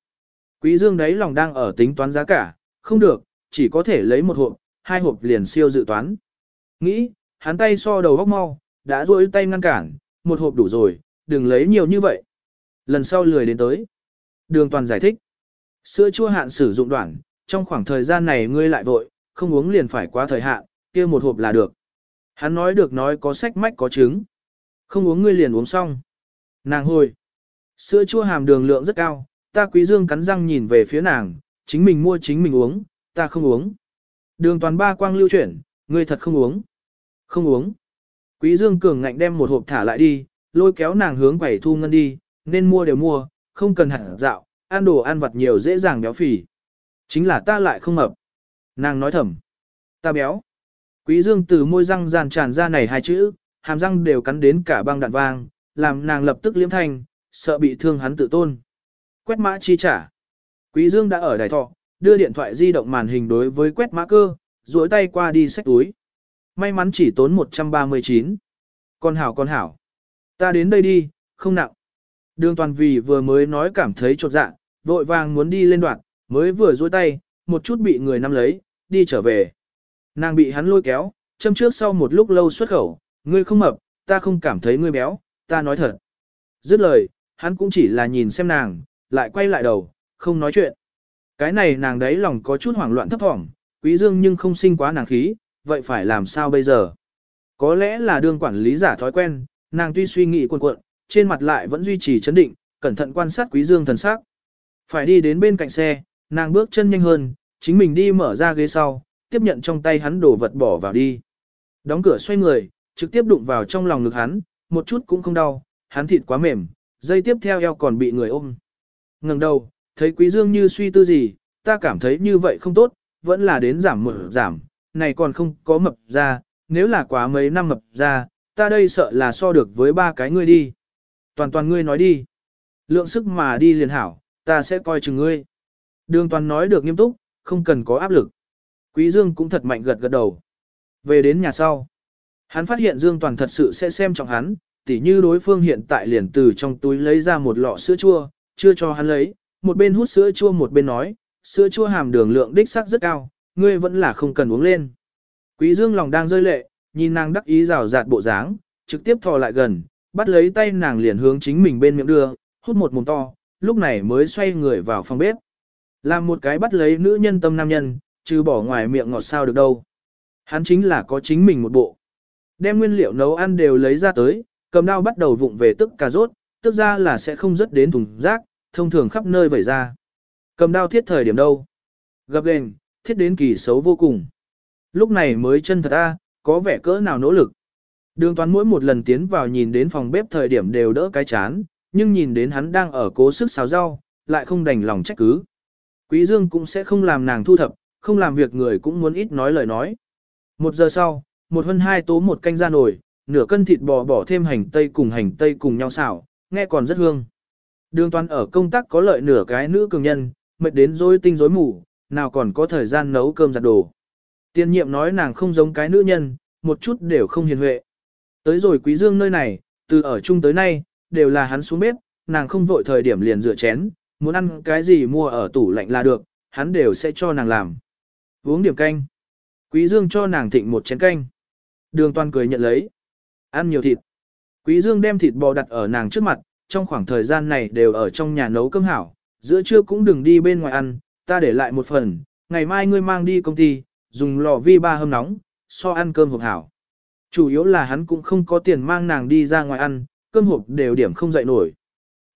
Quý dương đấy lòng đang ở tính toán giá cả, không được, chỉ có thể lấy một hộp, hai hộp liền siêu dự toán. Nghĩ, hắn tay so đầu góc mau, đã rôi tay ngăn cản, một hộp đủ rồi, đừng lấy nhiều như vậy. Lần sau lười đến tới. Đường toàn giải thích. Sữa chua hạn sử dụng đoạn, trong khoảng thời gian này ngươi lại vội, không uống liền phải quá thời hạn, kia một hộp là được. Hắn nói được nói có sách mách có trứng. Không uống ngươi liền uống xong. Nàng hồi. Sữa chua hàm đường lượng rất cao, ta quý dương cắn răng nhìn về phía nàng, chính mình mua chính mình uống, ta không uống. Đường toàn ba quang lưu chuyển, ngươi thật không uống. Không uống. Quý dương cường ngạnh đem một hộp thả lại đi, lôi kéo nàng hướng quẩy thu ngân đi, nên mua đều mua, không cần hẳn dạo, ăn đồ ăn vặt nhiều dễ dàng béo phì. Chính là ta lại không mập. Nàng nói thầm. Ta béo. Quý dương từ môi răng giàn tràn ra này hai chữ, hàm răng đều cắn đến cả băng đạn vang, làm nàng lập tức liếm thanh, sợ bị thương hắn tự tôn. Quét mã chi trả. Quý Dương đã ở đài thọ, đưa điện thoại di động màn hình đối với quét mã cơ, duỗi tay qua đi xách túi. May mắn chỉ tốn 139. Con hảo con hảo. Ta đến đây đi, không nặng. Đường toàn vì vừa mới nói cảm thấy chột dạ, vội vàng muốn đi lên đoạn, mới vừa duỗi tay, một chút bị người nắm lấy, đi trở về. Nàng bị hắn lôi kéo, châm trước sau một lúc lâu xuất khẩu, ngươi không mập, ta không cảm thấy ngươi béo, ta nói thật. Dứt lời, hắn cũng chỉ là nhìn xem nàng, lại quay lại đầu, không nói chuyện. Cái này nàng đấy lòng có chút hoảng loạn thấp thỏm, quý dương nhưng không sinh quá nàng khí, vậy phải làm sao bây giờ? Có lẽ là đương quản lý giả thói quen, nàng tuy suy nghĩ cuộn cuộn, trên mặt lại vẫn duy trì chấn định, cẩn thận quan sát quý dương thần sắc. Phải đi đến bên cạnh xe, nàng bước chân nhanh hơn, chính mình đi mở ra ghế sau, tiếp nhận trong tay hắn đồ vật bỏ vào đi. Đóng cửa xoay người, trực tiếp đụng vào trong lòng ngực hắn, một chút cũng không đau, hắn thịt quá mềm, dây tiếp theo eo còn bị người ôm. ngẩng đầu, thấy quý dương như suy tư gì, ta cảm thấy như vậy không tốt, vẫn là đến giảm một giảm, này còn không có mập ra, nếu là quá mấy năm mập ra, ta đây sợ là so được với ba cái ngươi đi. Toàn toàn ngươi nói đi. Lượng sức mà đi liền hảo, ta sẽ coi chừng ngươi. Đường toàn nói được nghiêm túc, không cần có áp lực. Quý Dương cũng thật mạnh gật gật đầu. Về đến nhà sau. Hắn phát hiện Dương Toàn thật sự sẽ xem trọng hắn, tỉ như đối phương hiện tại liền từ trong túi lấy ra một lọ sữa chua, chưa cho hắn lấy, một bên hút sữa chua một bên nói, sữa chua hàm đường lượng đích sắc rất cao, ngươi vẫn là không cần uống lên. Quý Dương lòng đang rơi lệ, nhìn nàng đắc ý rào rạt bộ dáng, trực tiếp thò lại gần, bắt lấy tay nàng liền hướng chính mình bên miệng đưa, hút một mồm to, lúc này mới xoay người vào phòng bếp. Làm một cái bắt lấy nữ nhân tâm nam nhân, trừ bỏ ngoài miệng ngọt sao được đâu. Hắn chính là có chính mình một bộ. Đem nguyên liệu nấu ăn đều lấy ra tới, cầm dao bắt đầu vụng về tức cà rốt, tức ra là sẽ không rớt đến thùng rác, thông thường khắp nơi vẩy ra. Cầm dao thiết thời điểm đâu? Gặp gền, thiết đến kỳ xấu vô cùng. Lúc này mới chân thật a, có vẻ cỡ nào nỗ lực. Đường toán mỗi một lần tiến vào nhìn đến phòng bếp thời điểm đều đỡ cái chán, nhưng nhìn đến hắn đang ở cố sức xào rau, lại không đành lòng trách cứ. Quý Dương cũng sẽ không làm nàng thu thập, không làm việc người cũng muốn ít nói lời nói. Một giờ sau, một hơn hai tố một canh ra nồi, nửa cân thịt bò bỏ thêm hành tây cùng hành tây cùng nhau xào, nghe còn rất hương. Đường toàn ở công tác có lợi nửa cái nữ cường nhân, mệt đến rối tinh rối mù, nào còn có thời gian nấu cơm giặt đồ. Tiên nhiệm nói nàng không giống cái nữ nhân, một chút đều không hiền huệ. Tới rồi quý dương nơi này, từ ở chung tới nay, đều là hắn xuống bếp, nàng không vội thời điểm liền rửa chén, muốn ăn cái gì mua ở tủ lạnh là được, hắn đều sẽ cho nàng làm. Uống điểm canh. Quý Dương cho nàng thịnh một chén canh. Đường toàn cười nhận lấy. Ăn nhiều thịt. Quý Dương đem thịt bò đặt ở nàng trước mặt, trong khoảng thời gian này đều ở trong nhà nấu cơm hảo, giữa trưa cũng đừng đi bên ngoài ăn, ta để lại một phần, ngày mai ngươi mang đi công ty, dùng lò vi ba hâm nóng, so ăn cơm hộp hảo. Chủ yếu là hắn cũng không có tiền mang nàng đi ra ngoài ăn, cơm hộp đều điểm không dậy nổi.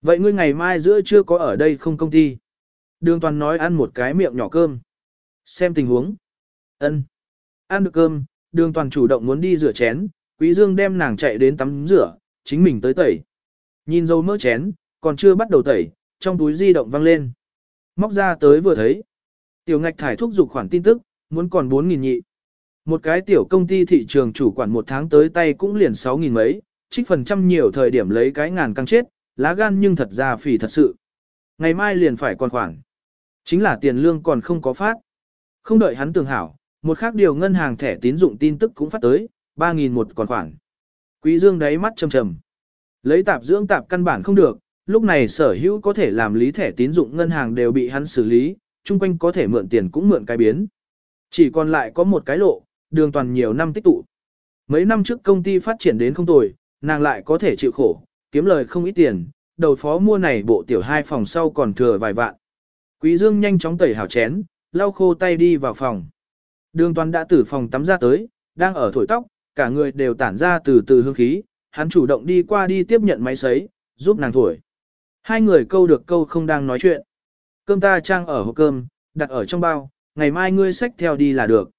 Vậy ngươi ngày mai giữa trưa có ở đây không công ty? Đường toàn nói ăn một cái miệng nhỏ cơm. Xem tình huống. Ân. Ăn được cơm, đường toàn chủ động muốn đi rửa chén, quý dương đem nàng chạy đến tắm rửa, chính mình tới tẩy. Nhìn dâu mỡ chén, còn chưa bắt đầu tẩy, trong túi di động vang lên. Móc ra tới vừa thấy. Tiểu ngạch thải thúc dục khoản tin tức, muốn còn 4.000 nhị. Một cái tiểu công ty thị trường chủ quản một tháng tới tay cũng liền 6.000 mấy, trích phần trăm nhiều thời điểm lấy cái ngàn căng chết, lá gan nhưng thật ra phỉ thật sự. Ngày mai liền phải còn khoản. Chính là tiền lương còn không có phát. Không đợi hắn tường hảo, một khác điều ngân hàng thẻ tín dụng tin tức cũng phát tới, 3.000 một còn khoản. Quý dương đáy mắt trầm trầm. Lấy tạp dưỡng tạp căn bản không được, lúc này sở hữu có thể làm lý thẻ tín dụng ngân hàng đều bị hắn xử lý, chung quanh có thể mượn tiền cũng mượn cái biến. Chỉ còn lại có một cái lộ, đường toàn nhiều năm tích tụ. Mấy năm trước công ty phát triển đến không tồi, nàng lại có thể chịu khổ, kiếm lời không ít tiền, đầu phó mua này bộ tiểu hai phòng sau còn thừa vài vạn. Quý Dương nhanh chóng tẩy hảo chén, lau khô tay đi vào phòng. Đường toàn đã từ phòng tắm ra tới, đang ở thổi tóc, cả người đều tản ra từ từ hương khí, hắn chủ động đi qua đi tiếp nhận máy sấy, giúp nàng thổi. Hai người câu được câu không đang nói chuyện. Cơm ta trang ở hộp cơm, đặt ở trong bao, ngày mai ngươi xách theo đi là được.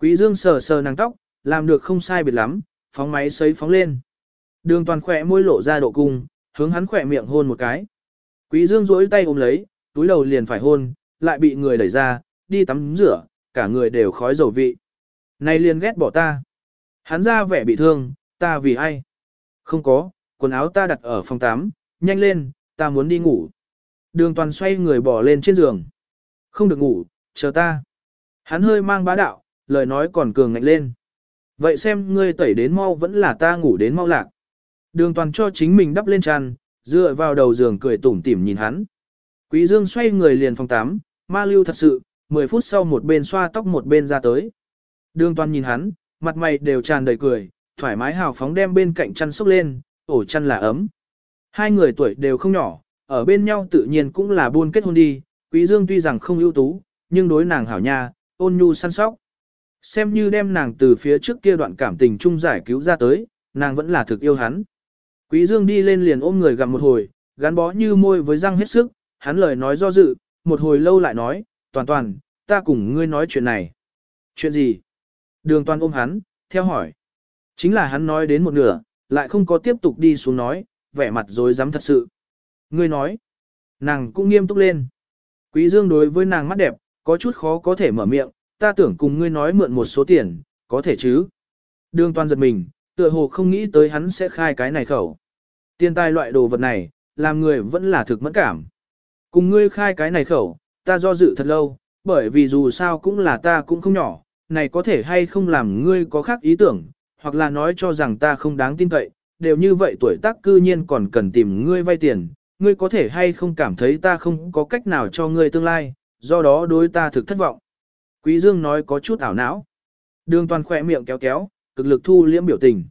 Quý Dương sờ sờ nàng tóc, làm được không sai biệt lắm, phóng máy sấy phóng lên. Đường toàn khỏe môi lộ ra độ cung, hướng hắn khỏe miệng hôn một cái. Quý Dương duỗi tay ôm lấy, túi đầu liền phải hôn, lại bị người đẩy ra, đi tắm rửa, cả người đều khói dầu vị. Này liền ghét bỏ ta. Hắn ra vẻ bị thương, ta vì ai? Không có, quần áo ta đặt ở phòng 8, nhanh lên, ta muốn đi ngủ. Đường toàn xoay người bỏ lên trên giường. Không được ngủ, chờ ta. Hắn hơi mang bá đạo, lời nói còn cường ngạnh lên. Vậy xem ngươi tẩy đến mau vẫn là ta ngủ đến mau lạc. Đường toàn cho chính mình đắp lên tràn, dựa vào đầu giường cười tủm tỉm nhìn hắn. Quý dương xoay người liền phòng 8, ma lưu thật sự, 10 phút sau một bên xoa tóc một bên ra tới. Đường toàn nhìn hắn, mặt mày đều tràn đầy cười, thoải mái hào phóng đem bên cạnh chăn xốc lên, ổ chăn là ấm. Hai người tuổi đều không nhỏ, ở bên nhau tự nhiên cũng là buôn kết hôn đi, Quý Dương tuy rằng không ưu tú, nhưng đối nàng hảo nha, ôn nhu săn sóc. Xem như đem nàng từ phía trước kia đoạn cảm tình chung giải cứu ra tới, nàng vẫn là thực yêu hắn. Quý Dương đi lên liền ôm người gặm một hồi, gắn bó như môi với răng hết sức, hắn lời nói do dự, một hồi lâu lại nói, toàn toàn, ta cùng ngươi nói chuyện này. Chuyện gì? Đường toàn ôm hắn, theo hỏi. Chính là hắn nói đến một nửa, lại không có tiếp tục đi xuống nói, vẻ mặt dối dám thật sự. Ngươi nói, nàng cũng nghiêm túc lên. Quý Dương đối với nàng mắt đẹp, có chút khó có thể mở miệng, ta tưởng cùng ngươi nói mượn một số tiền, có thể chứ. Đường toàn giật mình, tựa hồ không nghĩ tới hắn sẽ khai cái này khẩu. Tiền tài loại đồ vật này, làm người vẫn là thực mẫn cảm. Cùng ngươi khai cái này khẩu, ta do dự thật lâu, bởi vì dù sao cũng là ta cũng không nhỏ, này có thể hay không làm ngươi có khác ý tưởng, hoặc là nói cho rằng ta không đáng tin cậy, đều như vậy tuổi tác cư nhiên còn cần tìm ngươi vay tiền, ngươi có thể hay không cảm thấy ta không có cách nào cho ngươi tương lai, do đó đối ta thực thất vọng. Quý Dương nói có chút ảo não. Đường toàn khỏe miệng kéo kéo, cực lực thu liễm biểu tình.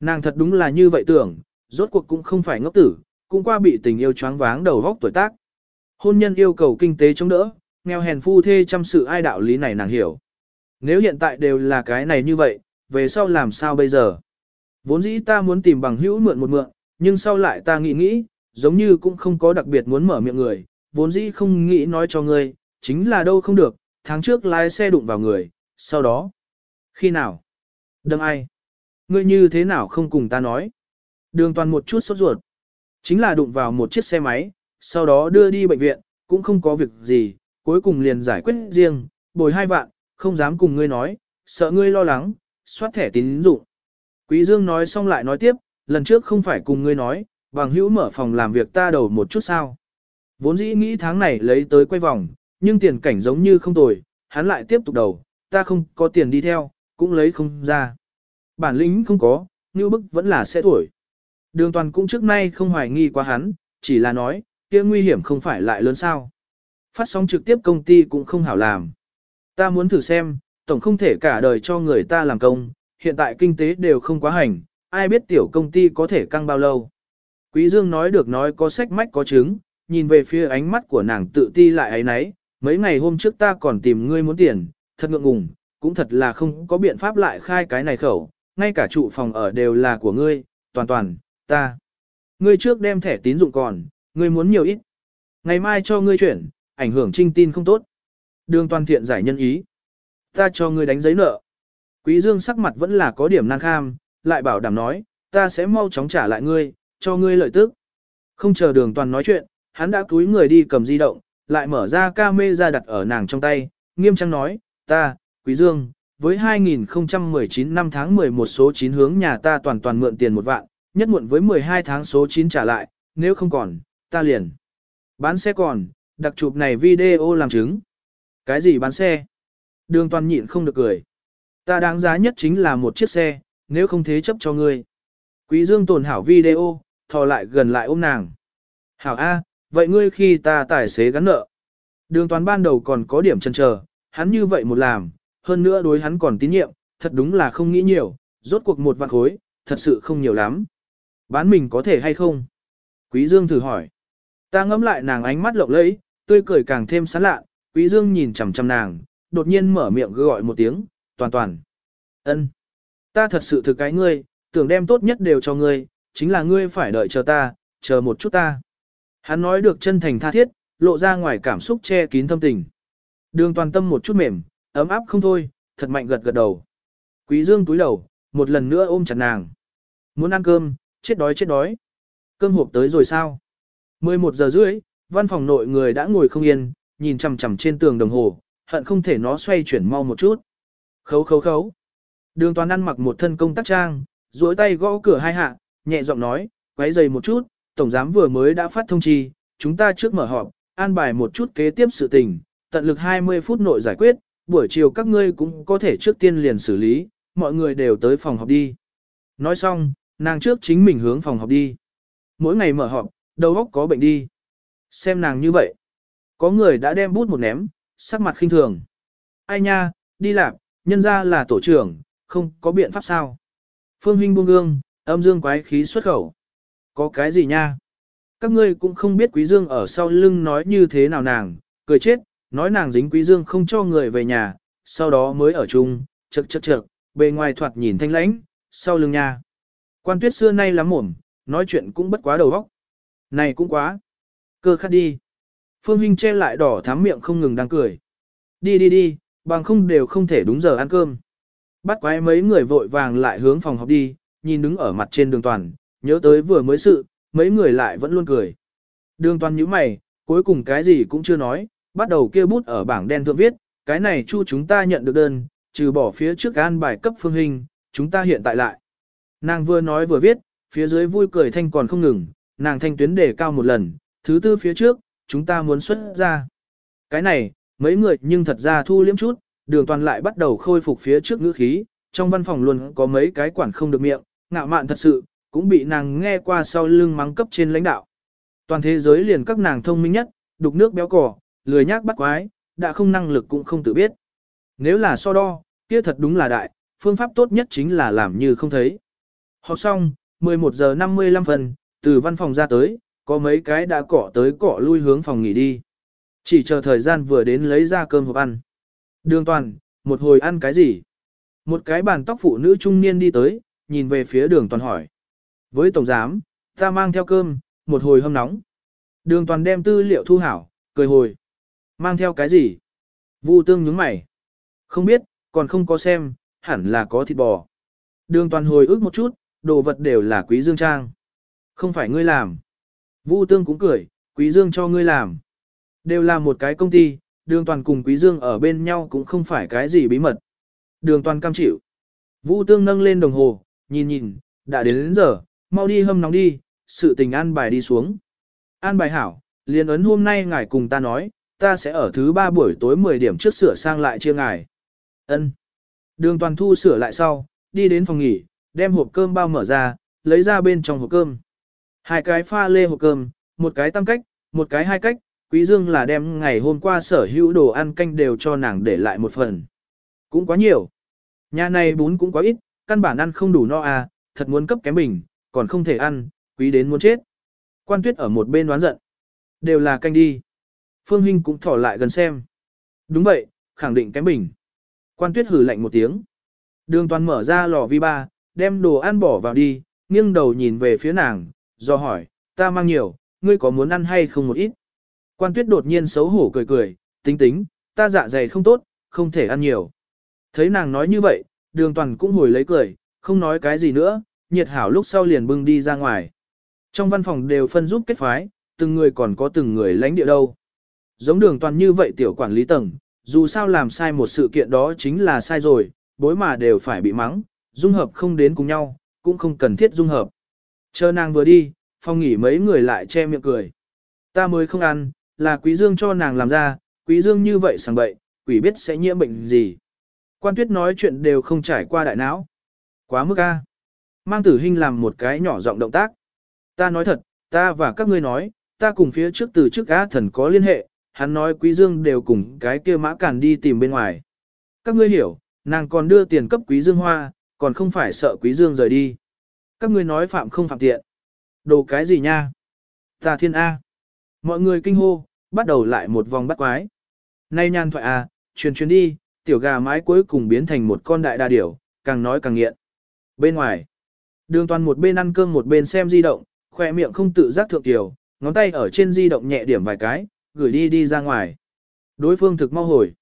Nàng thật đúng là như vậy tưởng, rốt cuộc cũng không phải ngốc tử, cũng qua bị tình yêu choáng váng đầu góc tuổi tác. Hôn nhân yêu cầu kinh tế chống đỡ, nghèo hèn phu thê chăm sự ai đạo lý này nàng hiểu. Nếu hiện tại đều là cái này như vậy, về sau làm sao bây giờ? Vốn dĩ ta muốn tìm bằng hữu mượn một mượn, nhưng sau lại ta nghĩ nghĩ, giống như cũng không có đặc biệt muốn mở miệng người, vốn dĩ không nghĩ nói cho ngươi, chính là đâu không được, tháng trước lái xe đụng vào người, sau đó. Khi nào? Đâm ai? Ngươi như thế nào không cùng ta nói? Đường toàn một chút sốt ruột. Chính là đụng vào một chiếc xe máy, sau đó đưa đi bệnh viện, cũng không có việc gì, cuối cùng liền giải quyết riêng, bồi hai vạn, không dám cùng ngươi nói, sợ ngươi lo lắng, soát thẻ tín dụng. Quý Dương nói xong lại nói tiếp, lần trước không phải cùng ngươi nói, bằng hữu mở phòng làm việc ta đầu một chút sao. Vốn dĩ nghĩ tháng này lấy tới quay vòng, nhưng tiền cảnh giống như không tồi, hắn lại tiếp tục đầu, ta không có tiền đi theo, cũng lấy không ra. Bản lĩnh không có, như bức vẫn là sẽ tuổi. Đường toàn cũng trước nay không hoài nghi quá hắn, chỉ là nói, kia nguy hiểm không phải lại lớn sao. Phát sóng trực tiếp công ty cũng không hảo làm. Ta muốn thử xem, tổng không thể cả đời cho người ta làm công, hiện tại kinh tế đều không quá hành, ai biết tiểu công ty có thể căng bao lâu. Quý Dương nói được nói có sách mách có chứng, nhìn về phía ánh mắt của nàng tự ti lại ấy nấy, mấy ngày hôm trước ta còn tìm ngươi muốn tiền, thật ngượng ngùng, cũng thật là không có biện pháp lại khai cái này khẩu, ngay cả trụ phòng ở đều là của ngươi, toàn toàn, ta. Ngươi trước đem thẻ tín dụng còn, ngươi muốn nhiều ít. Ngày mai cho ngươi chuyển, ảnh hưởng trinh tin không tốt. Đường toàn thiện giải nhân ý. Ta cho ngươi đánh giấy nợ. Quý Dương sắc mặt vẫn là có điểm năng kham, lại bảo đảm nói, ta sẽ mau chóng trả lại ngươi, cho ngươi lợi tức. Không chờ đường toàn nói chuyện, hắn đã cúi người đi cầm di động, lại mở ra camera đặt ở nàng trong tay, nghiêm trang nói, ta, Quý Dương, với 2019 năm tháng 11 số 9 hướng nhà ta toàn toàn mượn tiền một vạn, nhất muộn với 12 tháng số 9 trả lại, nếu không còn, ta liền. Bán xe còn, đặc chụp này video làm chứng. Cái gì bán xe? Đường toàn nhịn không được cười. Ta đáng giá nhất chính là một chiếc xe, nếu không thế chấp cho ngươi. Quý Dương tồn hảo video, thò lại gần lại ôm nàng. Hảo A, vậy ngươi khi ta tài xế gắn nợ. Đường toàn ban đầu còn có điểm chân chờ, hắn như vậy một làm, hơn nữa đối hắn còn tín nhiệm, thật đúng là không nghĩ nhiều, rốt cuộc một vạn khối, thật sự không nhiều lắm. Bán mình có thể hay không? Quý Dương thử hỏi. Ta ngẫm lại nàng ánh mắt lộng lẫy, tươi cười càng thêm sán lạ, Quý Dương nhìn chằm chằm nàng, đột nhiên mở miệng gọi một tiếng, toàn toàn. Ân, Ta thật sự thực cái ngươi, tưởng đem tốt nhất đều cho ngươi, chính là ngươi phải đợi chờ ta, chờ một chút ta. Hắn nói được chân thành tha thiết, lộ ra ngoài cảm xúc che kín thâm tình. Đường toàn tâm một chút mềm, ấm áp không thôi, thật mạnh gật gật đầu. Quý dương túi đầu, một lần nữa ôm chặt nàng. Muốn ăn cơm, chết đói chết đói. Cơm hộp tới rồi sao? 11 giờ rưỡi, văn phòng nội người đã ngồi không yên, nhìn chằm chằm trên tường đồng hồ, hận không thể nó xoay chuyển mau một chút. Khấu khấu khấu. Đường toàn ăn mặc một thân công tác trang, duỗi tay gõ cửa hai hạ, nhẹ giọng nói, quấy giày một chút, tổng giám vừa mới đã phát thông chi, chúng ta trước mở họp, an bài một chút kế tiếp sự tình, tận lực 20 phút nội giải quyết, buổi chiều các ngươi cũng có thể trước tiên liền xử lý, mọi người đều tới phòng họp đi. Nói xong, nàng trước chính mình hướng phòng họp đi. Mỗi ngày mở họp, đầu óc có bệnh đi. Xem nàng như vậy. Có người đã đem bút một ném, sắc mặt khinh thường. Ai nha, đi làm, nhân ra là tổ trưởng, không có biện pháp sao. Phương Hinh buông gương, âm dương quái khí xuất khẩu. Có cái gì nha? Các ngươi cũng không biết Quý Dương ở sau lưng nói như thế nào nàng, cười chết, nói nàng dính Quý Dương không cho người về nhà, sau đó mới ở chung, chật chật chật, bề ngoài thoạt nhìn thanh lãnh, sau lưng nha. Quan tuyết xưa nay lắm mồm, nói chuyện cũng bất quá đầu óc. Này cũng quá. Cơ khát đi. Phương Hinh che lại đỏ thắm miệng không ngừng đang cười. Đi đi đi, bằng không đều không thể đúng giờ ăn cơm. Bắt quái mấy người vội vàng lại hướng phòng học đi, nhìn đứng ở mặt trên đường toàn, nhớ tới vừa mới sự, mấy người lại vẫn luôn cười. Đường toàn nhíu mày, cuối cùng cái gì cũng chưa nói, bắt đầu kia bút ở bảng đen thượng viết, cái này chu chúng ta nhận được đơn, trừ bỏ phía trước an bài cấp phương hình, chúng ta hiện tại lại. Nàng vừa nói vừa viết, phía dưới vui cười thanh còn không ngừng, nàng thanh tuyến đề cao một lần, thứ tư phía trước, chúng ta muốn xuất ra. Cái này, mấy người nhưng thật ra thu liếm chút, đường toàn lại bắt đầu khôi phục phía trước ngữ khí, trong văn phòng luôn có mấy cái quản không được miệng, ngạo mạn thật sự, cũng bị nàng nghe qua sau lưng mắng cấp trên lãnh đạo. Toàn thế giới liền các nàng thông minh nhất, đục nước béo cỏ, lười nhác bắt quái, đã không năng lực cũng không tự biết. Nếu là so đo, kia thật đúng là đại, phương pháp tốt nhất chính là làm như không thấy. Học xong, 11 giờ 55 phần, từ văn phòng ra tới, có mấy cái đã cỏ tới cỏ lui hướng phòng nghỉ đi. Chỉ chờ thời gian vừa đến lấy ra cơm hộp ăn. Đường toàn, một hồi ăn cái gì? Một cái bàn tóc phụ nữ trung niên đi tới, nhìn về phía đường toàn hỏi. Với tổng giám, ta mang theo cơm, một hồi hâm nóng. Đường toàn đem tư liệu thu hảo, cười hồi. Mang theo cái gì? Vu tương nhướng mày. Không biết, còn không có xem, hẳn là có thịt bò. Đường toàn hồi ước một chút, đồ vật đều là quý dương trang. Không phải ngươi làm. Vu tương cũng cười, quý dương cho ngươi làm. Đều là một cái công ty, đường toàn cùng quý dương ở bên nhau cũng không phải cái gì bí mật. Đường toàn cam chịu. Vu tương nâng lên đồng hồ, nhìn nhìn, đã đến đến giờ, mau đi hâm nóng đi, sự tình an bài đi xuống. An bài hảo, liền ấn hôm nay ngài cùng ta nói, ta sẽ ở thứ ba buổi tối 10 điểm trước sửa sang lại chia ngài. Ân. Đường toàn thu sửa lại sau, đi đến phòng nghỉ, đem hộp cơm bao mở ra, lấy ra bên trong hộp cơm. Hai cái pha lê hộp cơm, một cái tam cách, một cái hai cách, quý dương là đem ngày hôm qua sở hữu đồ ăn canh đều cho nàng để lại một phần. Cũng quá nhiều. Nhà này bún cũng quá ít, căn bản ăn không đủ no à, thật muốn cấp kém bình, còn không thể ăn, quý đến muốn chết. Quan tuyết ở một bên đoán giận. Đều là canh đi. Phương Hinh cũng thỏ lại gần xem. Đúng vậy, khẳng định kém bình. Quan tuyết hử lạnh một tiếng. Đường toàn mở ra lò vi ba, đem đồ ăn bỏ vào đi, nghiêng đầu nhìn về phía nàng, do hỏi, ta mang nhiều, ngươi có muốn ăn hay không một ít? Quan tuyết đột nhiên xấu hổ cười cười, tính tính, ta dạ dày không tốt, không thể ăn nhiều. Thấy nàng nói như vậy, đường toàn cũng hồi lấy cười, không nói cái gì nữa, nhiệt hảo lúc sau liền bưng đi ra ngoài. Trong văn phòng đều phân giúp kết phái, từng người còn có từng người lãnh địa đâu. Giống đường toàn như vậy tiểu quản lý tầng, dù sao làm sai một sự kiện đó chính là sai rồi, bối mà đều phải bị mắng, dung hợp không đến cùng nhau, cũng không cần thiết dung hợp. Chờ nàng vừa đi, phong nghỉ mấy người lại che miệng cười. Ta mới không ăn, là quý dương cho nàng làm ra, quý dương như vậy sảng bậy, quỷ biết sẽ nhiễm bệnh gì. Quan tuyết nói chuyện đều không trải qua đại não. Quá mức a. Mang tử hình làm một cái nhỏ giọng động tác. Ta nói thật, ta và các ngươi nói, ta cùng phía trước từ trước á thần có liên hệ, hắn nói quý dương đều cùng cái kia mã càn đi tìm bên ngoài. Các ngươi hiểu, nàng còn đưa tiền cấp quý dương hoa, còn không phải sợ quý dương rời đi. Các ngươi nói phạm không phạm tiện. Đồ cái gì nha? Ta thiên A. Mọi người kinh hô, bắt đầu lại một vòng bắt quái. Nay nhan thoại A, truyền truyền đi, tiểu gà mái cuối cùng biến thành một con đại đa điểu, càng nói càng nghiện. Bên ngoài, đường toàn một bên ăn cơm một bên xem di động, khỏe miệng không tự giác thượng tiểu, ngón tay ở trên di động nhẹ điểm vài cái, gửi đi đi ra ngoài. Đối phương thực mau hồi.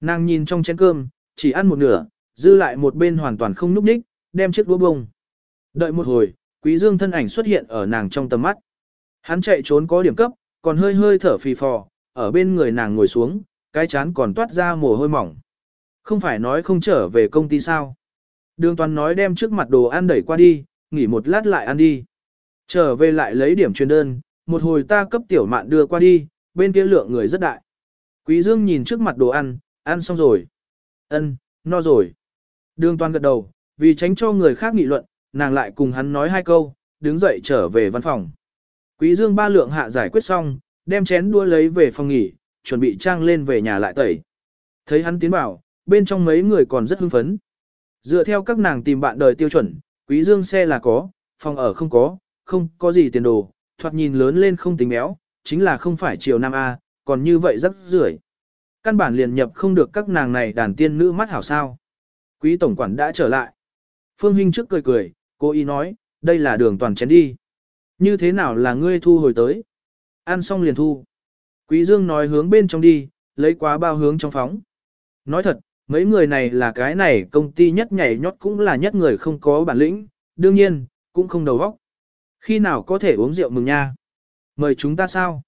Nàng nhìn trong chén cơm, chỉ ăn một nửa, dư lại một bên hoàn toàn không núp đích đem chiếc đũa bông. Đợi một hồi, quý dương thân ảnh xuất hiện ở nàng trong tầm mắt. Hắn chạy trốn có điểm cấp, còn hơi hơi thở phì phò, ở bên người nàng ngồi xuống, cái chán còn toát ra mồ hôi mỏng. Không phải nói không trở về công ty sao. Đường toàn nói đem trước mặt đồ ăn đẩy qua đi, nghỉ một lát lại ăn đi. Trở về lại lấy điểm truyền đơn, một hồi ta cấp tiểu mạn đưa qua đi, bên kia lượng người rất đại. Quý Dương nhìn trước mặt đồ ăn, ăn xong rồi. Ân, no rồi. Đường toàn gật đầu, vì tránh cho người khác nghị luận, nàng lại cùng hắn nói hai câu, đứng dậy trở về văn phòng. Quý Dương ba lượng hạ giải quyết xong, đem chén đua lấy về phòng nghỉ, chuẩn bị trang lên về nhà lại tẩy. Thấy hắn tiến vào, bên trong mấy người còn rất hưng phấn. Dựa theo các nàng tìm bạn đời tiêu chuẩn, Quý Dương xe là có, phòng ở không có, không có gì tiền đồ, thoạt nhìn lớn lên không tính béo, chính là không phải chiều Nam A, còn như vậy rất rưởi. Căn bản liền nhập không được các nàng này đàn tiên nữ mắt hảo sao. Quý tổng quản đã trở lại. Phương Hinh trước cười cười, cô y nói, đây là đường toàn chén đi. Như thế nào là ngươi thu hồi tới? Ăn xong liền thu. Quý Dương nói hướng bên trong đi, lấy quá bao hướng trong phóng. Nói thật, mấy người này là cái này công ty nhất nhảy nhót cũng là nhất người không có bản lĩnh, đương nhiên, cũng không đầu óc. Khi nào có thể uống rượu mừng nha? Mời chúng ta sao?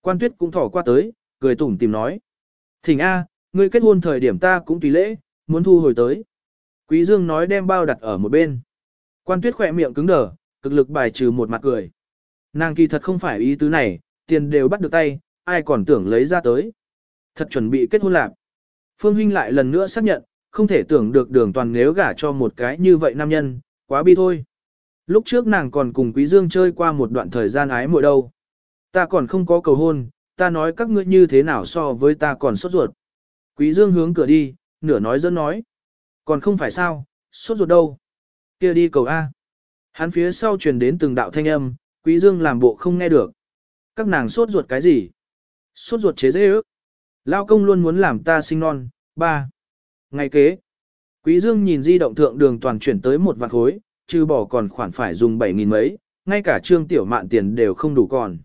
Quan tuyết cũng thỏ qua tới, cười tủm tìm nói. Thỉnh A, ngươi kết hôn thời điểm ta cũng tùy lễ, muốn thu hồi tới. Quý Dương nói đem bao đặt ở một bên. Quan tuyết khỏe miệng cứng đờ, cực lực bài trừ một mặt cười. Nàng kỳ thật không phải ý tứ này, tiền đều bắt được tay, ai còn tưởng lấy ra tới. Thật chuẩn bị kết hôn lạc. Phương Huynh lại lần nữa xác nhận, không thể tưởng được đường toàn nếu gả cho một cái như vậy nam nhân, quá bi thôi. Lúc trước nàng còn cùng Quý Dương chơi qua một đoạn thời gian ái muội đâu. Ta còn không có cầu hôn, ta nói các ngươi như thế nào so với ta còn sốt ruột. Quý Dương hướng cửa đi, nửa nói dẫn nói. Còn không phải sao, sốt ruột đâu kia đi cầu A. Hắn phía sau truyền đến từng đạo thanh âm, Quý Dương làm bộ không nghe được. Các nàng sốt ruột cái gì? Sốt ruột chế dễ ước. Lao công luôn muốn làm ta sinh non. Ba. Ngày kế. Quý Dương nhìn di động thượng đường toàn chuyển tới một vạn khối, trừ bỏ còn khoản phải dùng 7.000 mấy, ngay cả trương tiểu mạn tiền đều không đủ còn.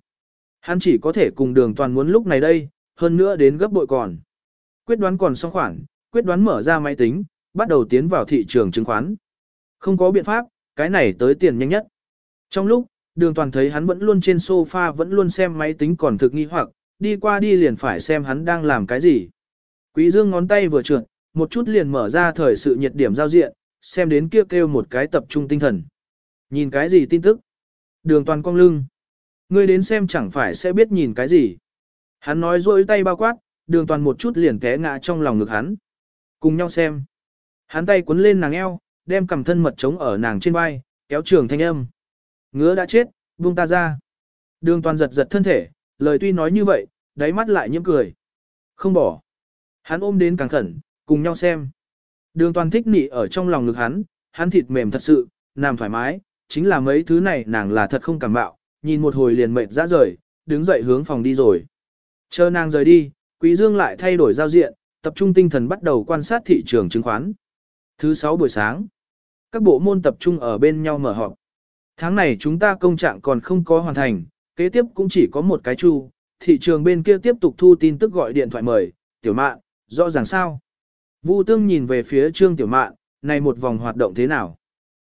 Hắn chỉ có thể cùng đường toàn muốn lúc này đây, hơn nữa đến gấp bội còn. Quyết đoán còn xong khoản, quyết đoán mở ra máy tính, bắt đầu tiến vào thị trường chứng khoán. Không có biện pháp, cái này tới tiền nhanh nhất. Trong lúc, đường toàn thấy hắn vẫn luôn trên sofa vẫn luôn xem máy tính còn thực nghi hoặc, đi qua đi liền phải xem hắn đang làm cái gì. Quý dương ngón tay vừa trượt, một chút liền mở ra thời sự nhiệt điểm giao diện, xem đến kia kêu, kêu một cái tập trung tinh thần. Nhìn cái gì tin tức? Đường toàn cong lưng. Ngươi đến xem chẳng phải sẽ biết nhìn cái gì. Hắn nói rôi tay bao quát, đường toàn một chút liền té ngã trong lòng ngực hắn. Cùng nhau xem. Hắn tay cuốn lên nàng eo, đem cầm thân mật trống ở nàng trên vai, kéo trường thanh âm. Ngứa đã chết, buông ta ra. Đường toàn giật giật thân thể, lời tuy nói như vậy, đáy mắt lại nhiễm cười. Không bỏ. Hắn ôm đến càng khẩn, cùng nhau xem. Đường toàn thích nị ở trong lòng ngực hắn, hắn thịt mềm thật sự, nằm thoải mái, chính là mấy thứ này nàng là thật không cảm bạo, nhìn một hồi liền mệt ra rời, đứng dậy hướng phòng đi rồi. Chờ nàng rời đi, Quý Dương lại thay đổi giao diện, tập trung tinh thần bắt đầu quan sát thị trường chứng khoán. Thứ 6 buổi sáng, các bộ môn tập trung ở bên nhau mở họp. Tháng này chúng ta công trạng còn không có hoàn thành, kế tiếp cũng chỉ có một cái chu, thị trường bên kia tiếp tục thu tin tức gọi điện thoại mời, tiểu mạn, rõ ràng sao. Vu Tương nhìn về phía Trương Tiểu Mạn, này một vòng hoạt động thế nào?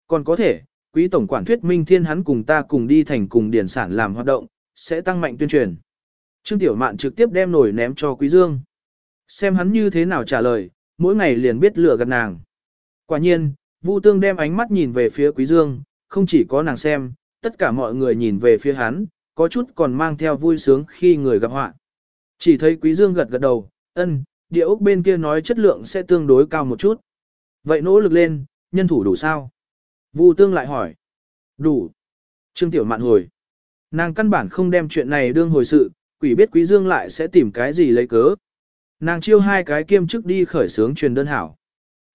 Còn có thể, quý tổng quản thuyết minh thiên hắn cùng ta cùng đi thành cùng điển sản làm hoạt động, sẽ tăng mạnh tuyên truyền. Trương Tiểu Mạn trực tiếp đem nổi ném cho Quý Dương. Xem hắn như thế nào trả lời, mỗi ngày liền biết lừa gạt nàng. Quả nhiên, Vu Tương đem ánh mắt nhìn về phía Quý Dương, không chỉ có nàng xem, tất cả mọi người nhìn về phía hắn, có chút còn mang theo vui sướng khi người gặp họa. Chỉ thấy Quý Dương gật gật đầu, ân, địa ốc bên kia nói chất lượng sẽ tương đối cao một chút. Vậy nỗ lực lên, nhân thủ đủ sao? Vu Tương lại hỏi. Đủ. Trương Tiểu Mạn hồi. Nàng căn bản không đem chuyện này đương hồi sự, quỷ biết Quý Dương lại sẽ tìm cái gì lấy cớ. Nàng chiêu hai cái kiêm chức đi khởi sướng truyền đơn hảo.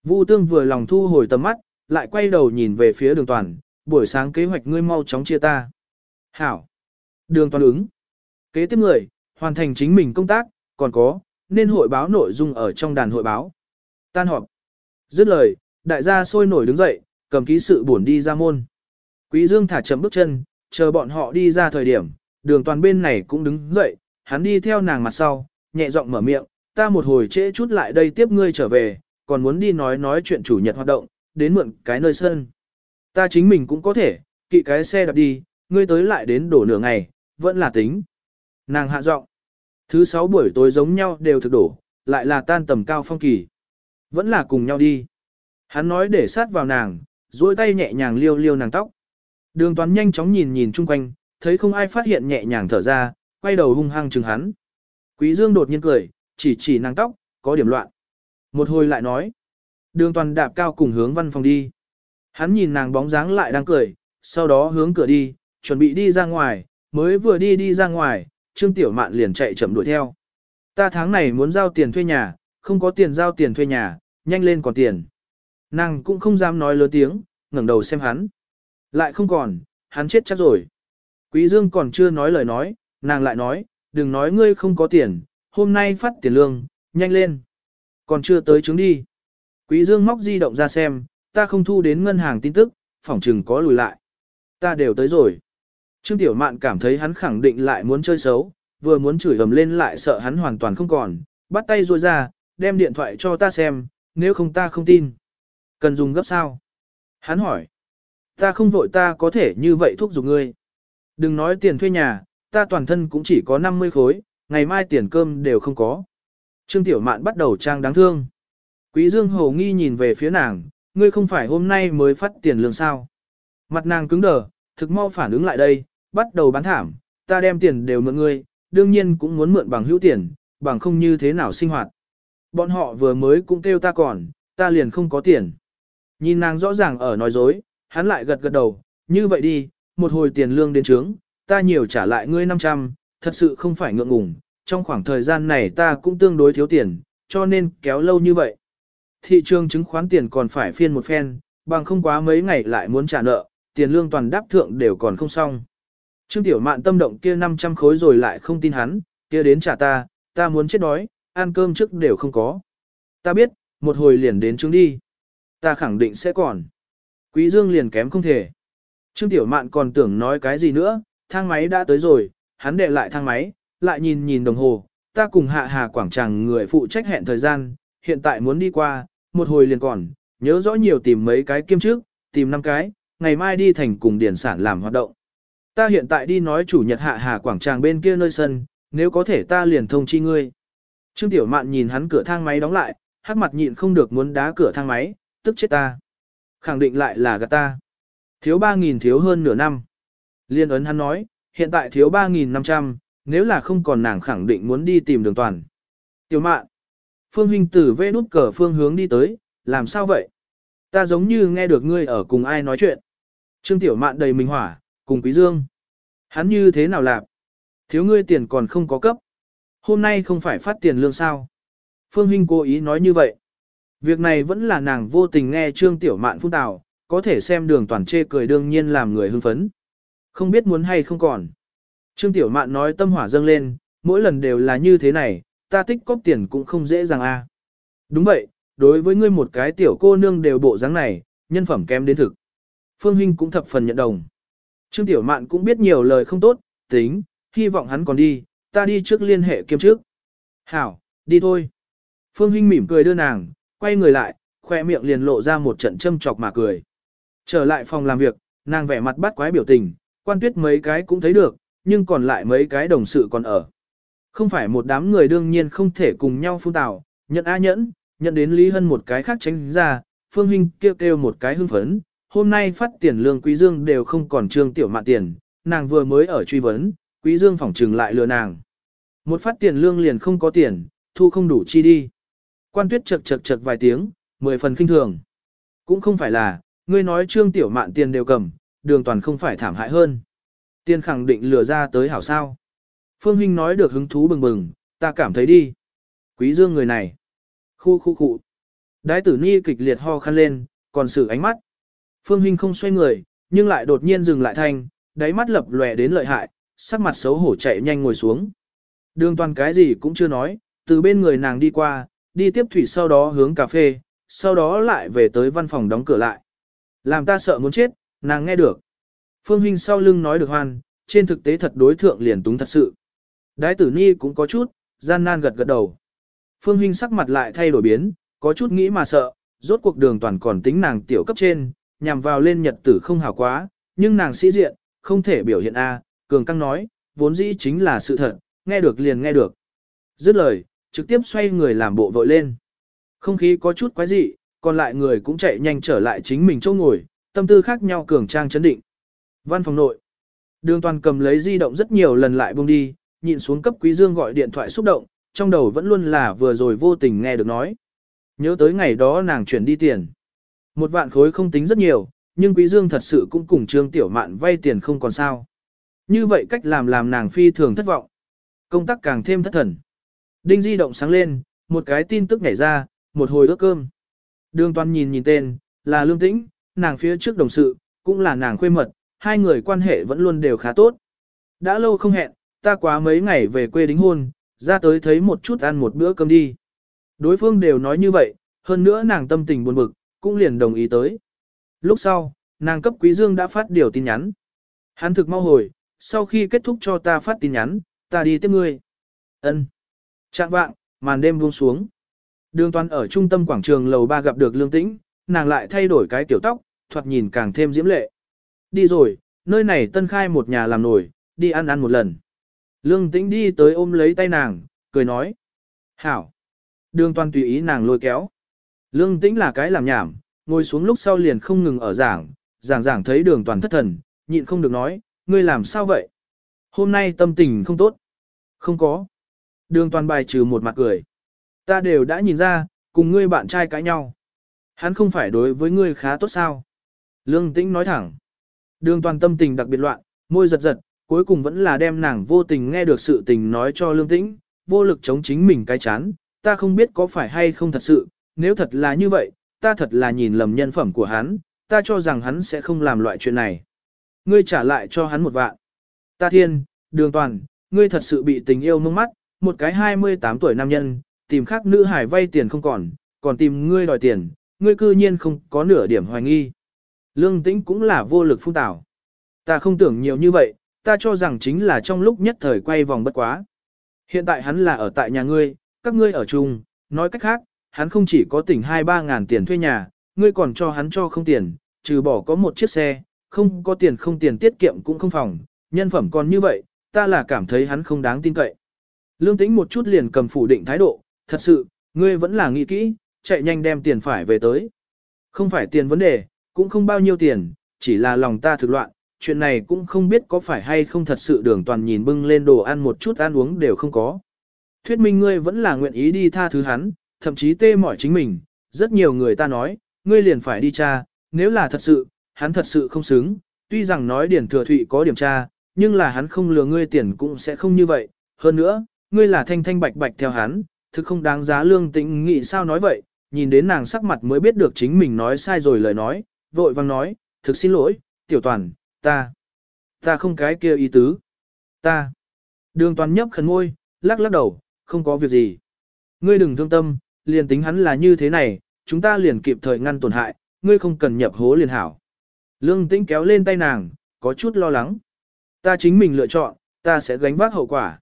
Vu Tương vừa lòng thu hồi tầm mắt, lại quay đầu nhìn về phía đường toàn, buổi sáng kế hoạch ngươi mau chóng chia ta. Hảo. Đường toàn ứng. Kế tiếp người, hoàn thành chính mình công tác, còn có, nên hội báo nội dung ở trong đàn hội báo. Tan họp. Dứt lời, đại gia sôi nổi đứng dậy, cầm ký sự buồn đi ra môn. Quý Dương thả chậm bước chân, chờ bọn họ đi ra thời điểm, đường toàn bên này cũng đứng dậy, hắn đi theo nàng mặt sau, nhẹ giọng mở miệng, ta một hồi trễ chút lại đây tiếp ngươi trở về, còn muốn đi nói nói chuyện chủ nhật hoạt động, đến mượn cái nơi sân. Ta chính mình cũng có thể, kỵ cái xe đạp đi, ngươi tới lại đến đổ nửa ngày, vẫn là tính. Nàng hạ giọng. Thứ sáu buổi tối giống nhau đều thực đổ, lại là tan tầm cao phong kỳ. Vẫn là cùng nhau đi. Hắn nói để sát vào nàng, duỗi tay nhẹ nhàng liêu liêu nàng tóc. Đường toán nhanh chóng nhìn nhìn chung quanh, thấy không ai phát hiện nhẹ nhàng thở ra, quay đầu hung hăng chừng hắn. Quý Dương đột nhiên cười, chỉ chỉ nàng tóc, có điểm loạn. Một hồi lại nói. Đường toàn đạp cao cùng hướng văn phòng đi. Hắn nhìn nàng bóng dáng lại đang cười, sau đó hướng cửa đi, chuẩn bị đi ra ngoài, mới vừa đi đi ra ngoài, Trương Tiểu Mạn liền chạy chậm đuổi theo. Ta tháng này muốn giao tiền thuê nhà, không có tiền giao tiền thuê nhà, nhanh lên còn tiền. Nàng cũng không dám nói lớn tiếng, ngẩng đầu xem hắn. Lại không còn, hắn chết chắc rồi. Quý Dương còn chưa nói lời nói, nàng lại nói, đừng nói ngươi không có tiền, hôm nay phát tiền lương, nhanh lên. Còn chưa tới chứng đi. Quý Dương móc di động ra xem, ta không thu đến ngân hàng tin tức, phỏng chừng có lùi lại. Ta đều tới rồi. Trương Tiểu Mạn cảm thấy hắn khẳng định lại muốn chơi xấu, vừa muốn chửi ầm lên lại sợ hắn hoàn toàn không còn, bắt tay ruôi ra, đem điện thoại cho ta xem, nếu không ta không tin. Cần dùng gấp sao? Hắn hỏi. Ta không vội ta có thể như vậy thúc giục ngươi. Đừng nói tiền thuê nhà, ta toàn thân cũng chỉ có 50 khối, ngày mai tiền cơm đều không có. Trương Tiểu Mạn bắt đầu trang đáng thương. Quý Dương Hồ nghi nhìn về phía nàng, ngươi không phải hôm nay mới phát tiền lương sao. Mặt nàng cứng đờ, thực mau phản ứng lại đây, bắt đầu bán thảm, ta đem tiền đều mượn ngươi, đương nhiên cũng muốn mượn bằng hữu tiền, bằng không như thế nào sinh hoạt. Bọn họ vừa mới cũng kêu ta còn, ta liền không có tiền. Nhìn nàng rõ ràng ở nói dối, hắn lại gật gật đầu, như vậy đi, một hồi tiền lương đến trướng, ta nhiều trả lại ngươi 500, thật sự không phải ngượng ngùng, trong khoảng thời gian này ta cũng tương đối thiếu tiền, cho nên kéo lâu như vậy. Thị trường chứng khoán tiền còn phải phiên một phen, bằng không quá mấy ngày lại muốn trả nợ, tiền lương toàn đáp thượng đều còn không xong. Trương Tiểu Mạn tâm động kia 500 khối rồi lại không tin hắn, kia đến trả ta, ta muốn chết đói, ăn cơm trước đều không có. Ta biết, một hồi liền đến chứng đi. Ta khẳng định sẽ còn. Quý Dương liền kém không thể. Trương Tiểu Mạn còn tưởng nói cái gì nữa, thang máy đã tới rồi, hắn đệ lại thang máy, lại nhìn nhìn đồng hồ, ta cùng hạ hà quảng tràng người phụ trách hẹn thời gian, hiện tại muốn đi qua, một hồi liền còn, nhớ rõ nhiều tìm mấy cái kiêm trước, tìm năm cái, ngày mai đi thành cùng điển sản làm hoạt động. Ta hiện tại đi nói chủ nhật hạ hà quảng tràng bên kia nơi sân, nếu có thể ta liền thông chi ngươi. Trương Tiểu Mạn nhìn hắn cửa thang máy đóng lại, hắc mặt nhịn không được muốn đá cửa thang máy, tức chết ta. Khẳng định lại là gạt ta. Thiếu 3.000 thiếu hơn nửa năm. Liên ấn hắn nói, hiện tại thiếu 3.500, nếu là không còn nàng khẳng định muốn đi tìm đường toàn. Tiểu mạn. Phương Huynh tử vê đút cờ phương hướng đi tới, làm sao vậy? Ta giống như nghe được ngươi ở cùng ai nói chuyện. Trương Tiểu Mạn đầy mình hỏa, cùng Quý Dương. Hắn như thế nào lạp? Thiếu ngươi tiền còn không có cấp. Hôm nay không phải phát tiền lương sao? Phương Huynh cố ý nói như vậy. Việc này vẫn là nàng vô tình nghe Trương Tiểu Mạn phun tào, có thể xem đường toàn chê cười đương nhiên làm người hưng phấn. Không biết muốn hay không còn. Trương Tiểu Mạn nói tâm hỏa dâng lên, mỗi lần đều là như thế này, ta tích cóp tiền cũng không dễ dàng a. Đúng vậy, đối với ngươi một cái tiểu cô nương đều bộ dáng này, nhân phẩm kém đến thực. Phương Hinh cũng thập phần nhận đồng. Trương Tiểu Mạn cũng biết nhiều lời không tốt, tính, hy vọng hắn còn đi, ta đi trước liên hệ kiêm trước. Hảo, đi thôi. Phương Hinh mỉm cười đưa nàng, quay người lại, khoe miệng liền lộ ra một trận châm chọc mà cười. Trở lại phòng làm việc, nàng vẻ mặt bắt quái biểu tình, quan tuyết mấy cái cũng thấy được, nhưng còn lại mấy cái đồng sự còn ở. Không phải một đám người đương nhiên không thể cùng nhau phun tào, nhận A nhẫn, nhận đến Lý Hân một cái khác tránh ra, Phương Hinh kêu kêu một cái hưng phấn, hôm nay phát tiền lương Quý Dương đều không còn trương tiểu mạn tiền, nàng vừa mới ở truy vấn, Quý Dương phỏng trừng lại lừa nàng. Một phát tiền lương liền không có tiền, thu không đủ chi đi. Quan tuyết chật chật chật vài tiếng, mười phần kinh thường. Cũng không phải là, ngươi nói trương tiểu mạn tiền đều cầm, đường toàn không phải thảm hại hơn. Tiền khẳng định lừa ra tới hảo sao. Phương Hinh nói được hứng thú bừng bừng, ta cảm thấy đi. Quý dương người này. Khu khu khu. Đái tử ni kịch liệt ho khăn lên, còn xử ánh mắt. Phương Hinh không xoay người, nhưng lại đột nhiên dừng lại thanh, đáy mắt lập lòe đến lợi hại, sắc mặt xấu hổ chạy nhanh ngồi xuống. Đường toàn cái gì cũng chưa nói, từ bên người nàng đi qua, đi tiếp thủy sau đó hướng cà phê, sau đó lại về tới văn phòng đóng cửa lại. Làm ta sợ muốn chết, nàng nghe được. Phương Hinh sau lưng nói được hoan, trên thực tế thật đối thượng liền túng thật sự. Đái tử ni cũng có chút, gian nan gật gật đầu. Phương Hinh sắc mặt lại thay đổi biến, có chút nghĩ mà sợ, rốt cuộc đường toàn còn tính nàng tiểu cấp trên, nhằm vào lên nhật tử không hảo quá, nhưng nàng sĩ diện, không thể biểu hiện A, cường căng nói, vốn dĩ chính là sự thật, nghe được liền nghe được. Dứt lời, trực tiếp xoay người làm bộ vội lên. Không khí có chút quái dị, còn lại người cũng chạy nhanh trở lại chính mình chỗ ngồi, tâm tư khác nhau cường trang chấn định. Văn phòng nội. Đường toàn cầm lấy di động rất nhiều lần lại buông đi, nhịn xuống cấp quý dương gọi điện thoại xúc động, trong đầu vẫn luôn là vừa rồi vô tình nghe được nói. Nhớ tới ngày đó nàng chuyển đi tiền. Một vạn khối không tính rất nhiều, nhưng quý dương thật sự cũng cùng trương tiểu mạn vay tiền không còn sao. Như vậy cách làm làm nàng phi thường thất vọng. Công tác càng thêm thất thần. Đinh di động sáng lên, một cái tin tức nhảy ra, một hồi ước cơm. Đường toàn nhìn nhìn tên, là lương tĩnh, nàng phía trước đồng sự, cũng là nàng khuê mật, hai người quan hệ vẫn luôn đều khá tốt. Đã lâu không hẹn, ta quá mấy ngày về quê đính hôn, ra tới thấy một chút ăn một bữa cơm đi. Đối phương đều nói như vậy, hơn nữa nàng tâm tình buồn bực, cũng liền đồng ý tới. Lúc sau, nàng cấp Quý Dương đã phát điều tin nhắn. Hắn thực mau hồi, sau khi kết thúc cho ta phát tin nhắn, ta đi tiếp ngươi. Ân. Trạng vạng, màn đêm buông xuống. Đường toàn ở trung tâm quảng trường lầu ba gặp được Lương Tĩnh, nàng lại thay đổi cái kiểu tóc, thoạt nhìn càng thêm diễm lệ. Đi rồi, nơi này tân khai một nhà làm nổi, đi ăn ăn một lần. Lương Tĩnh đi tới ôm lấy tay nàng, cười nói. Hảo. Đường toàn tùy ý nàng lôi kéo. Lương Tĩnh là cái làm nhảm, ngồi xuống lúc sau liền không ngừng ở giảng, giảng giảng thấy đường toàn thất thần, nhịn không được nói, ngươi làm sao vậy? Hôm nay tâm tình không tốt. Không có. Đường toàn bài trừ một mặt cười. Ta đều đã nhìn ra, cùng ngươi bạn trai cãi nhau. Hắn không phải đối với ngươi khá tốt sao? Lương Tĩnh nói thẳng. Đường toàn tâm tình đặc biệt loạn, môi giật giật, cuối cùng vẫn là đem nàng vô tình nghe được sự tình nói cho Lương Tĩnh, vô lực chống chính mình cái chán, ta không biết có phải hay không thật sự, nếu thật là như vậy, ta thật là nhìn lầm nhân phẩm của hắn, ta cho rằng hắn sẽ không làm loại chuyện này. Ngươi trả lại cho hắn một vạn. Ta thiên, đường toàn, ngươi thật sự bị tình yêu mông mắt, một cái 28 tuổi nam nhân, tìm khác nữ hải vay tiền không còn, còn tìm ngươi đòi tiền, ngươi cư nhiên không có nửa điểm hoài nghi. Lương tĩnh cũng là vô lực phung tảo. Ta không tưởng nhiều như vậy, ta cho rằng chính là trong lúc nhất thời quay vòng bất quá. Hiện tại hắn là ở tại nhà ngươi, các ngươi ở chung, nói cách khác, hắn không chỉ có tỉnh 2-3 ngàn tiền thuê nhà, ngươi còn cho hắn cho không tiền, trừ bỏ có một chiếc xe, không có tiền không tiền tiết kiệm cũng không phòng, nhân phẩm còn như vậy, ta là cảm thấy hắn không đáng tin cậy. Lương tĩnh một chút liền cầm phủ định thái độ, thật sự, ngươi vẫn là nghĩ kỹ, chạy nhanh đem tiền phải về tới. Không phải tiền vấn đề, cũng không bao nhiêu tiền, chỉ là lòng ta thực loạn, chuyện này cũng không biết có phải hay không thật sự đường toàn nhìn bưng lên đồ ăn một chút ăn uống đều không có. Thuyết minh ngươi vẫn là nguyện ý đi tha thứ hắn, thậm chí tê mỏi chính mình, rất nhiều người ta nói, ngươi liền phải đi tra, nếu là thật sự, hắn thật sự không xứng, tuy rằng nói điển thừa thụy có điểm tra, nhưng là hắn không lừa ngươi tiền cũng sẽ không như vậy, hơn nữa, ngươi là thanh thanh bạch bạch theo hắn, thực không đáng giá lương tĩnh nghĩ sao nói vậy, nhìn đến nàng sắc mặt mới biết được chính mình nói sai rồi lời nói, vội vàng nói, thực xin lỗi, tiểu toàn, ta, ta không cái kia ý tứ, ta. Đường toàn nhấp khẩn ngôi, lắc lắc đầu, không có việc gì. Ngươi đừng thương tâm, liền tính hắn là như thế này, chúng ta liền kịp thời ngăn tổn hại, ngươi không cần nhập hố liền hảo. Lương tĩnh kéo lên tay nàng, có chút lo lắng. Ta chính mình lựa chọn, ta sẽ gánh vác hậu quả.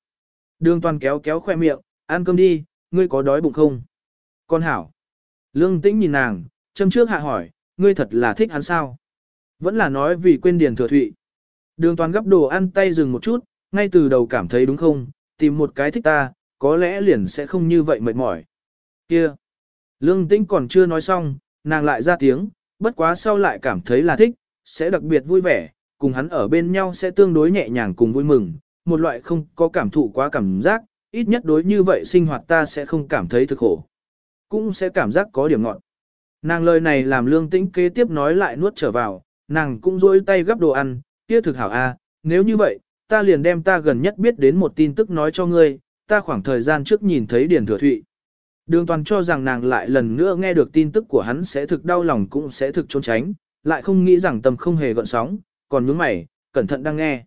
Đường toàn kéo kéo khoe miệng, ăn cơm đi, ngươi có đói bụng không? Con hảo. Lương tĩnh nhìn nàng, Châm trước hạ hỏi, ngươi thật là thích hắn sao? Vẫn là nói vì quên điền thừa thụy. Đường toàn gấp đồ ăn tay dừng một chút, ngay từ đầu cảm thấy đúng không, tìm một cái thích ta, có lẽ liền sẽ không như vậy mệt mỏi. Kia! Lương tĩnh còn chưa nói xong, nàng lại ra tiếng, bất quá sau lại cảm thấy là thích, sẽ đặc biệt vui vẻ, cùng hắn ở bên nhau sẽ tương đối nhẹ nhàng cùng vui mừng, một loại không có cảm thụ quá cảm giác, ít nhất đối như vậy sinh hoạt ta sẽ không cảm thấy thực khổ. Cũng sẽ cảm giác có điểm ngọt. Nàng lời này làm lương tĩnh kế tiếp nói lại nuốt trở vào, nàng cũng rỗi tay gấp đồ ăn, kia thực hảo a, nếu như vậy, ta liền đem ta gần nhất biết đến một tin tức nói cho ngươi, ta khoảng thời gian trước nhìn thấy Điền Thừa Thụy. Đường toàn cho rằng nàng lại lần nữa nghe được tin tức của hắn sẽ thực đau lòng cũng sẽ thực trốn tránh, lại không nghĩ rằng tâm không hề gợn sóng, còn nhướng mày, cẩn thận đang nghe.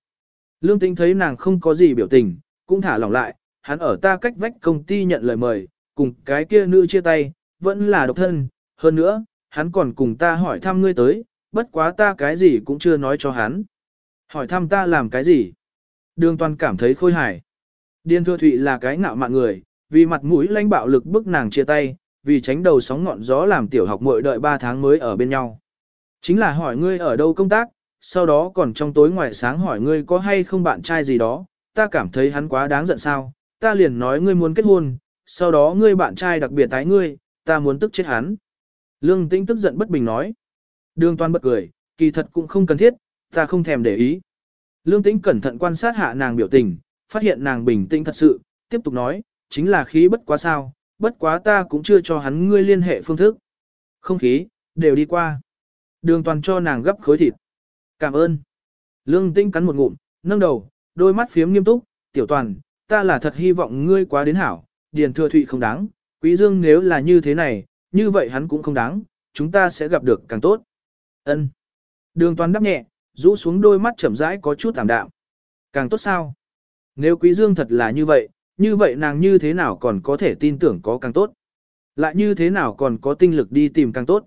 Lương Tĩnh thấy nàng không có gì biểu tình, cũng thả lỏng lại, hắn ở ta cách vách công ty nhận lời mời, cùng cái kia nữ chia tay, vẫn là độc thân, hơn nữa, hắn còn cùng ta hỏi thăm ngươi tới, bất quá ta cái gì cũng chưa nói cho hắn. Hỏi thăm ta làm cái gì? Đường toàn cảm thấy khôi hài. Điên Thừa Thụy là cái ngạo mạn người, vì mặt mũi lãnh bạo lực bức nàng chia tay, vì tránh đầu sóng ngọn gió làm tiểu học muội đợi 3 tháng mới ở bên nhau. Chính là hỏi ngươi ở đâu công tác, sau đó còn trong tối ngoài sáng hỏi ngươi có hay không bạn trai gì đó, ta cảm thấy hắn quá đáng giận sao, ta liền nói ngươi muốn kết hôn, sau đó ngươi bạn trai đặc biệt tái ngươi, ta muốn tức chết hắn. Lương Tĩnh tức giận bất bình nói. Đường toàn bật cười, kỳ thật cũng không cần thiết, ta không thèm để ý. Lương Tĩnh cẩn thận quan sát hạ nàng biểu tình, phát hiện nàng bình tĩnh thật sự, tiếp tục nói, chính là khí bất quá sao, bất quá ta cũng chưa cho hắn ngươi liên hệ phương thức. Không khí, đều đi qua. Đường toàn cho nàng gấp khối thịt. Cảm ơn. Lương Tĩnh cắn một ngụm, nâng đầu, đôi mắt phiếm nghiêm túc, tiểu toàn, ta là thật hy vọng ngươi quá đến hảo, điền thừa thụy không đáng, quý dương nếu là như thế này, như vậy hắn cũng không đáng, chúng ta sẽ gặp được càng tốt. Ân. Đường toàn đáp nhẹ, rũ xuống đôi mắt chậm rãi có chút tạm đạm. Càng tốt sao? Nếu quý dương thật là như vậy, như vậy nàng như thế nào còn có thể tin tưởng có càng tốt? Lại như thế nào còn có tinh lực đi tìm càng tốt?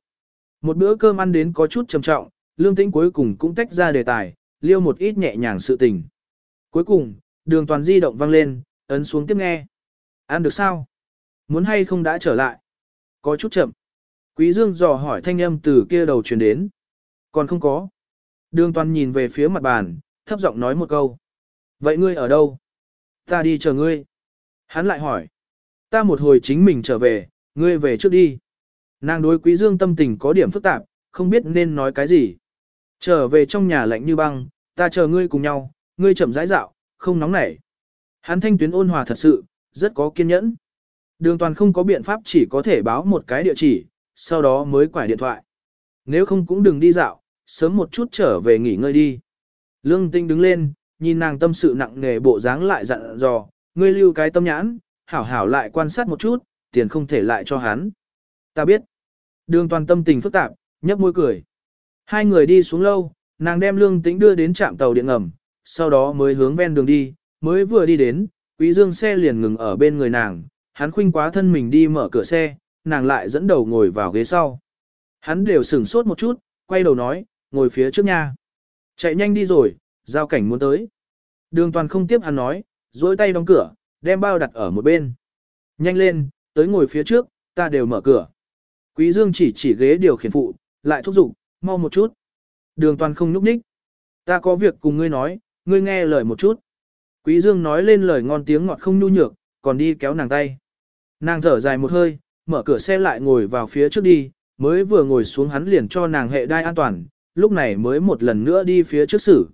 Một bữa cơm ăn đến có chút trầm trọng, lương tĩnh cuối cùng cũng tách ra đề tài, liêu một ít nhẹ nhàng sự tình. Cuối cùng, đường toàn di động vang lên, ấn xuống tiếp nghe. Ăn được sao? Muốn hay không đã trở lại? Có chút chậm. Quý Dương dò hỏi thanh âm từ kia đầu truyền đến. Còn không có. Đường toàn nhìn về phía mặt bàn, thấp giọng nói một câu. Vậy ngươi ở đâu? Ta đi chờ ngươi. Hắn lại hỏi. Ta một hồi chính mình trở về, ngươi về trước đi. Nàng đối quý dương tâm tình có điểm phức tạp, không biết nên nói cái gì. Trở về trong nhà lạnh như băng, ta chờ ngươi cùng nhau, ngươi chậm rãi dạo, không nóng nảy. Hắn thanh tuyến ôn hòa thật sự, rất có kiên nhẫn. Đường toàn không có biện pháp chỉ có thể báo một cái địa chỉ, sau đó mới quải điện thoại. Nếu không cũng đừng đi dạo, sớm một chút trở về nghỉ ngơi đi. Lương tinh đứng lên, nhìn nàng tâm sự nặng nề bộ dáng lại dặn dò, ngươi lưu cái tâm nhãn, hảo hảo lại quan sát một chút, tiền không thể lại cho hắn. Ta biết. Đường toàn tâm tình phức tạp, nhấp môi cười. Hai người đi xuống lâu, nàng đem lương tĩnh đưa đến trạm tàu điện ngầm, sau đó mới hướng ven đường đi, mới vừa đi đến, quý dương xe liền ngừng ở bên người nàng, hắn khuynh quá thân mình đi mở cửa xe, nàng lại dẫn đầu ngồi vào ghế sau. Hắn đều sửng sốt một chút, quay đầu nói, ngồi phía trước nha. Chạy nhanh đi rồi, giao cảnh muốn tới. Đường toàn không tiếp hắn nói, dối tay đóng cửa, đem bao đặt ở một bên. Nhanh lên, tới ngồi phía trước, ta đều mở cửa. Quý Dương chỉ chỉ ghế điều khiển phụ, lại thúc giục, mau một chút. Đường toàn không nhúc nhích. Ta có việc cùng ngươi nói, ngươi nghe lời một chút. Quý Dương nói lên lời ngon tiếng ngọt không nhu nhược, còn đi kéo nàng tay. Nàng thở dài một hơi, mở cửa xe lại ngồi vào phía trước đi, mới vừa ngồi xuống hắn liền cho nàng hệ đai an toàn, lúc này mới một lần nữa đi phía trước xử.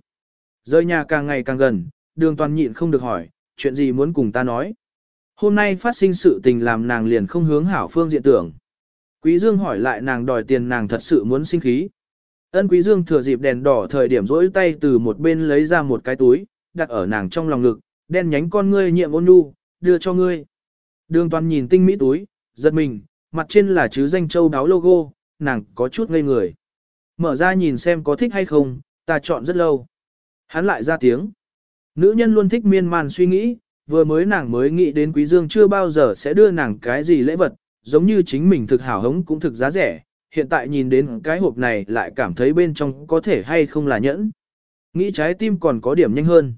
Rơi nhà càng ngày càng gần, đường toàn nhịn không được hỏi, chuyện gì muốn cùng ta nói. Hôm nay phát sinh sự tình làm nàng liền không hướng hảo phương diện tưởng. Quý Dương hỏi lại nàng đòi tiền nàng thật sự muốn sinh khí. Ân Quý Dương thừa dịp đèn đỏ thời điểm rỗi tay từ một bên lấy ra một cái túi, đặt ở nàng trong lòng ngực, đen nhánh con ngươi nhiệm ôn nhu, đưa cho ngươi. Đường toàn nhìn tinh mỹ túi, giật mình, mặt trên là chứ danh châu đáo logo, nàng có chút ngây người. Mở ra nhìn xem có thích hay không, ta chọn rất lâu. Hắn lại ra tiếng. Nữ nhân luôn thích miên man suy nghĩ, vừa mới nàng mới nghĩ đến Quý Dương chưa bao giờ sẽ đưa nàng cái gì lễ vật, giống như chính mình thực hảo hống cũng thực giá rẻ, hiện tại nhìn đến cái hộp này lại cảm thấy bên trong có thể hay không là nhẫn. Nghĩ trái tim còn có điểm nhanh hơn.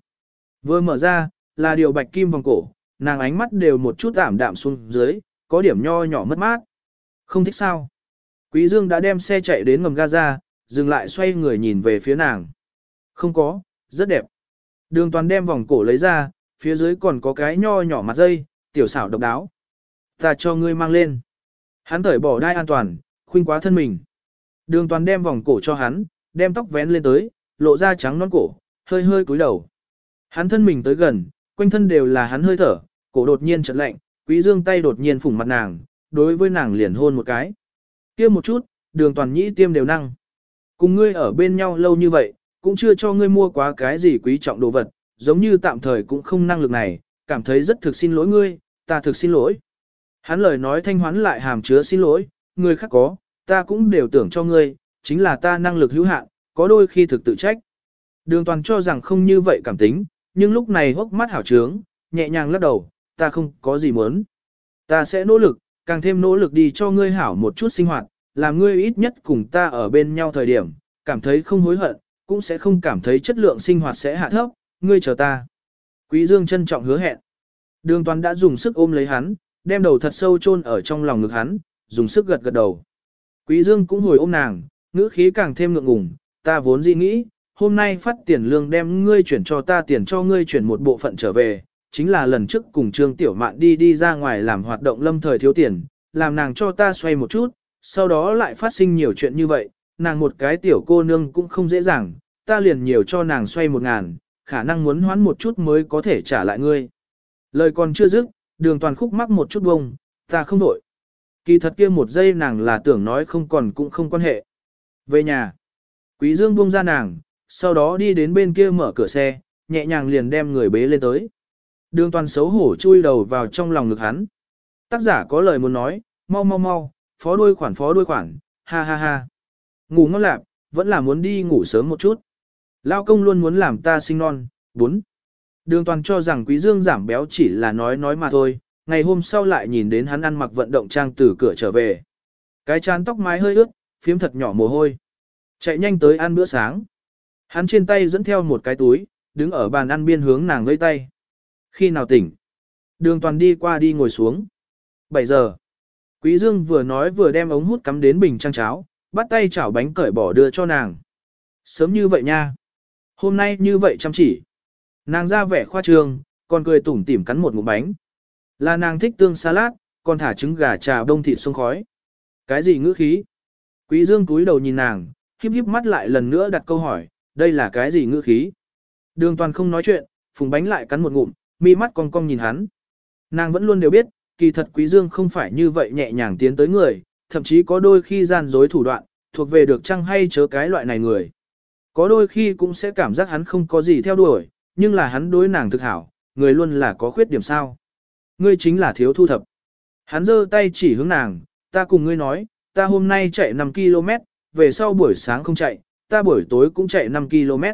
Vừa mở ra, là điều bạch kim vòng cổ, nàng ánh mắt đều một chút ảm đạm xuống dưới, có điểm nho nhỏ mất mát. Không thích sao? Quý Dương đã đem xe chạy đến ngầm Gaza, dừng lại xoay người nhìn về phía nàng. Không có, rất đẹp. Đường toàn đem vòng cổ lấy ra, phía dưới còn có cái nho nhỏ mặt dây, tiểu xảo độc đáo. Ta cho ngươi mang lên. Hắn thởi bỏ đai an toàn, khuynh quá thân mình. Đường toàn đem vòng cổ cho hắn, đem tóc vén lên tới, lộ ra trắng non cổ, hơi hơi cúi đầu. Hắn thân mình tới gần, quanh thân đều là hắn hơi thở, cổ đột nhiên chợt lạnh, quý dương tay đột nhiên phủng mặt nàng, đối với nàng liền hôn một cái. kia một chút, đường toàn nhĩ tiêm đều năng. Cùng ngươi ở bên nhau lâu như vậy, cũng chưa cho ngươi mua quá cái gì quý trọng đồ vật, giống như tạm thời cũng không năng lực này, cảm thấy rất thực xin lỗi ngươi, ta thực xin lỗi. Hắn lời nói thanh hoán lại hàm chứa xin lỗi, ngươi khác có, ta cũng đều tưởng cho ngươi, chính là ta năng lực hữu hạn, có đôi khi thực tự trách. Đường toàn cho rằng không như vậy cảm tính, nhưng lúc này hốc mắt hảo trướng, nhẹ nhàng lắc đầu, ta không có gì muốn. Ta sẽ nỗ lực, càng thêm nỗ lực đi cho ngươi hảo một chút sinh hoạt, làm ngươi ít nhất cùng ta ở bên nhau thời điểm, cảm thấy không hối hận, cũng sẽ không cảm thấy chất lượng sinh hoạt sẽ hạ thấp, ngươi chờ ta. Quý Dương trân trọng hứa hẹn. Đường toàn đã dùng sức ôm lấy hắn, đem đầu thật sâu chôn ở trong lòng ngực hắn, dùng sức gật gật đầu. Quý Dương cũng hồi ôm nàng, ngữ khí càng thêm ngượng ngùng, ta vốn dĩ nghĩ, hôm nay phát tiền lương đem ngươi chuyển cho ta tiền cho ngươi chuyển một bộ phận trở về, chính là lần trước cùng Trương Tiểu Mạn đi đi ra ngoài làm hoạt động lâm thời thiếu tiền, làm nàng cho ta xoay một chút, sau đó lại phát sinh nhiều chuyện như vậy, nàng một cái tiểu cô nương cũng không dễ dàng, ta liền nhiều cho nàng xoay một ngàn, khả năng muốn hoán một chút mới có thể trả lại ngươi. Lời còn chưa dứt, đường toàn khúc mắc một chút bông, ta không đổi. Kỳ thật kia một giây nàng là tưởng nói không còn cũng không quan hệ. Về nhà, quý dương buông ra nàng, sau đó đi đến bên kia mở cửa xe, nhẹ nhàng liền đem người bế lên tới. Đường toàn xấu hổ chui đầu vào trong lòng ngực hắn. Tác giả có lời muốn nói, mau mau mau, phó đuôi khoản phó đuôi khoản, ha ha ha. Ngủ ngon lạc, vẫn là muốn đi ngủ sớm một chút. Lao công luôn muốn làm ta sinh non, bốn. Đường toàn cho rằng quý dương giảm béo chỉ là nói nói mà thôi, ngày hôm sau lại nhìn đến hắn ăn mặc vận động trang từ cửa trở về. Cái chán tóc mái hơi ướt, phiếm thật nhỏ mồ hôi. Chạy nhanh tới ăn bữa sáng. Hắn trên tay dẫn theo một cái túi, đứng ở bàn ăn biên hướng nàng vây tay. Khi nào tỉnh? Đường toàn đi qua đi ngồi xuống. 7 giờ. Quý Dương vừa nói vừa đem ống hút cắm đến bình trang cháo, bắt tay chảo bánh cởi bỏ đưa cho nàng. Sớm như vậy nha. Hôm nay như vậy chăm chỉ. Nàng ra vẻ khoa trương, còn cười tủm tỉm cắn một ngụm bánh. Là nàng thích tương salad, còn thả trứng gà trà đông thịt xuống khói. Cái gì ngữ khí? Quý Dương cúi đầu nhìn nàng, híp híp mắt lại lần nữa đặt câu hỏi, đây là cái gì ngữ khí? Đường toàn không nói chuyện, phùng bánh lại cắn một ngụm, mi mắt cong cong nhìn hắn. Nàng vẫn luôn đều biết, kỳ thật Quý Dương không phải như vậy nhẹ nhàng tiến tới người, thậm chí có đôi khi gian dối thủ đoạn, thuộc về được chăng hay chớ cái loại này người. Có đôi khi cũng sẽ cảm giác hắn không có gì theo đuổi, nhưng là hắn đối nàng thực hảo, người luôn là có khuyết điểm sao. Ngươi chính là thiếu thu thập. Hắn giơ tay chỉ hướng nàng, ta cùng ngươi nói, ta hôm nay chạy 5 km, về sau buổi sáng không chạy, ta buổi tối cũng chạy 5 km.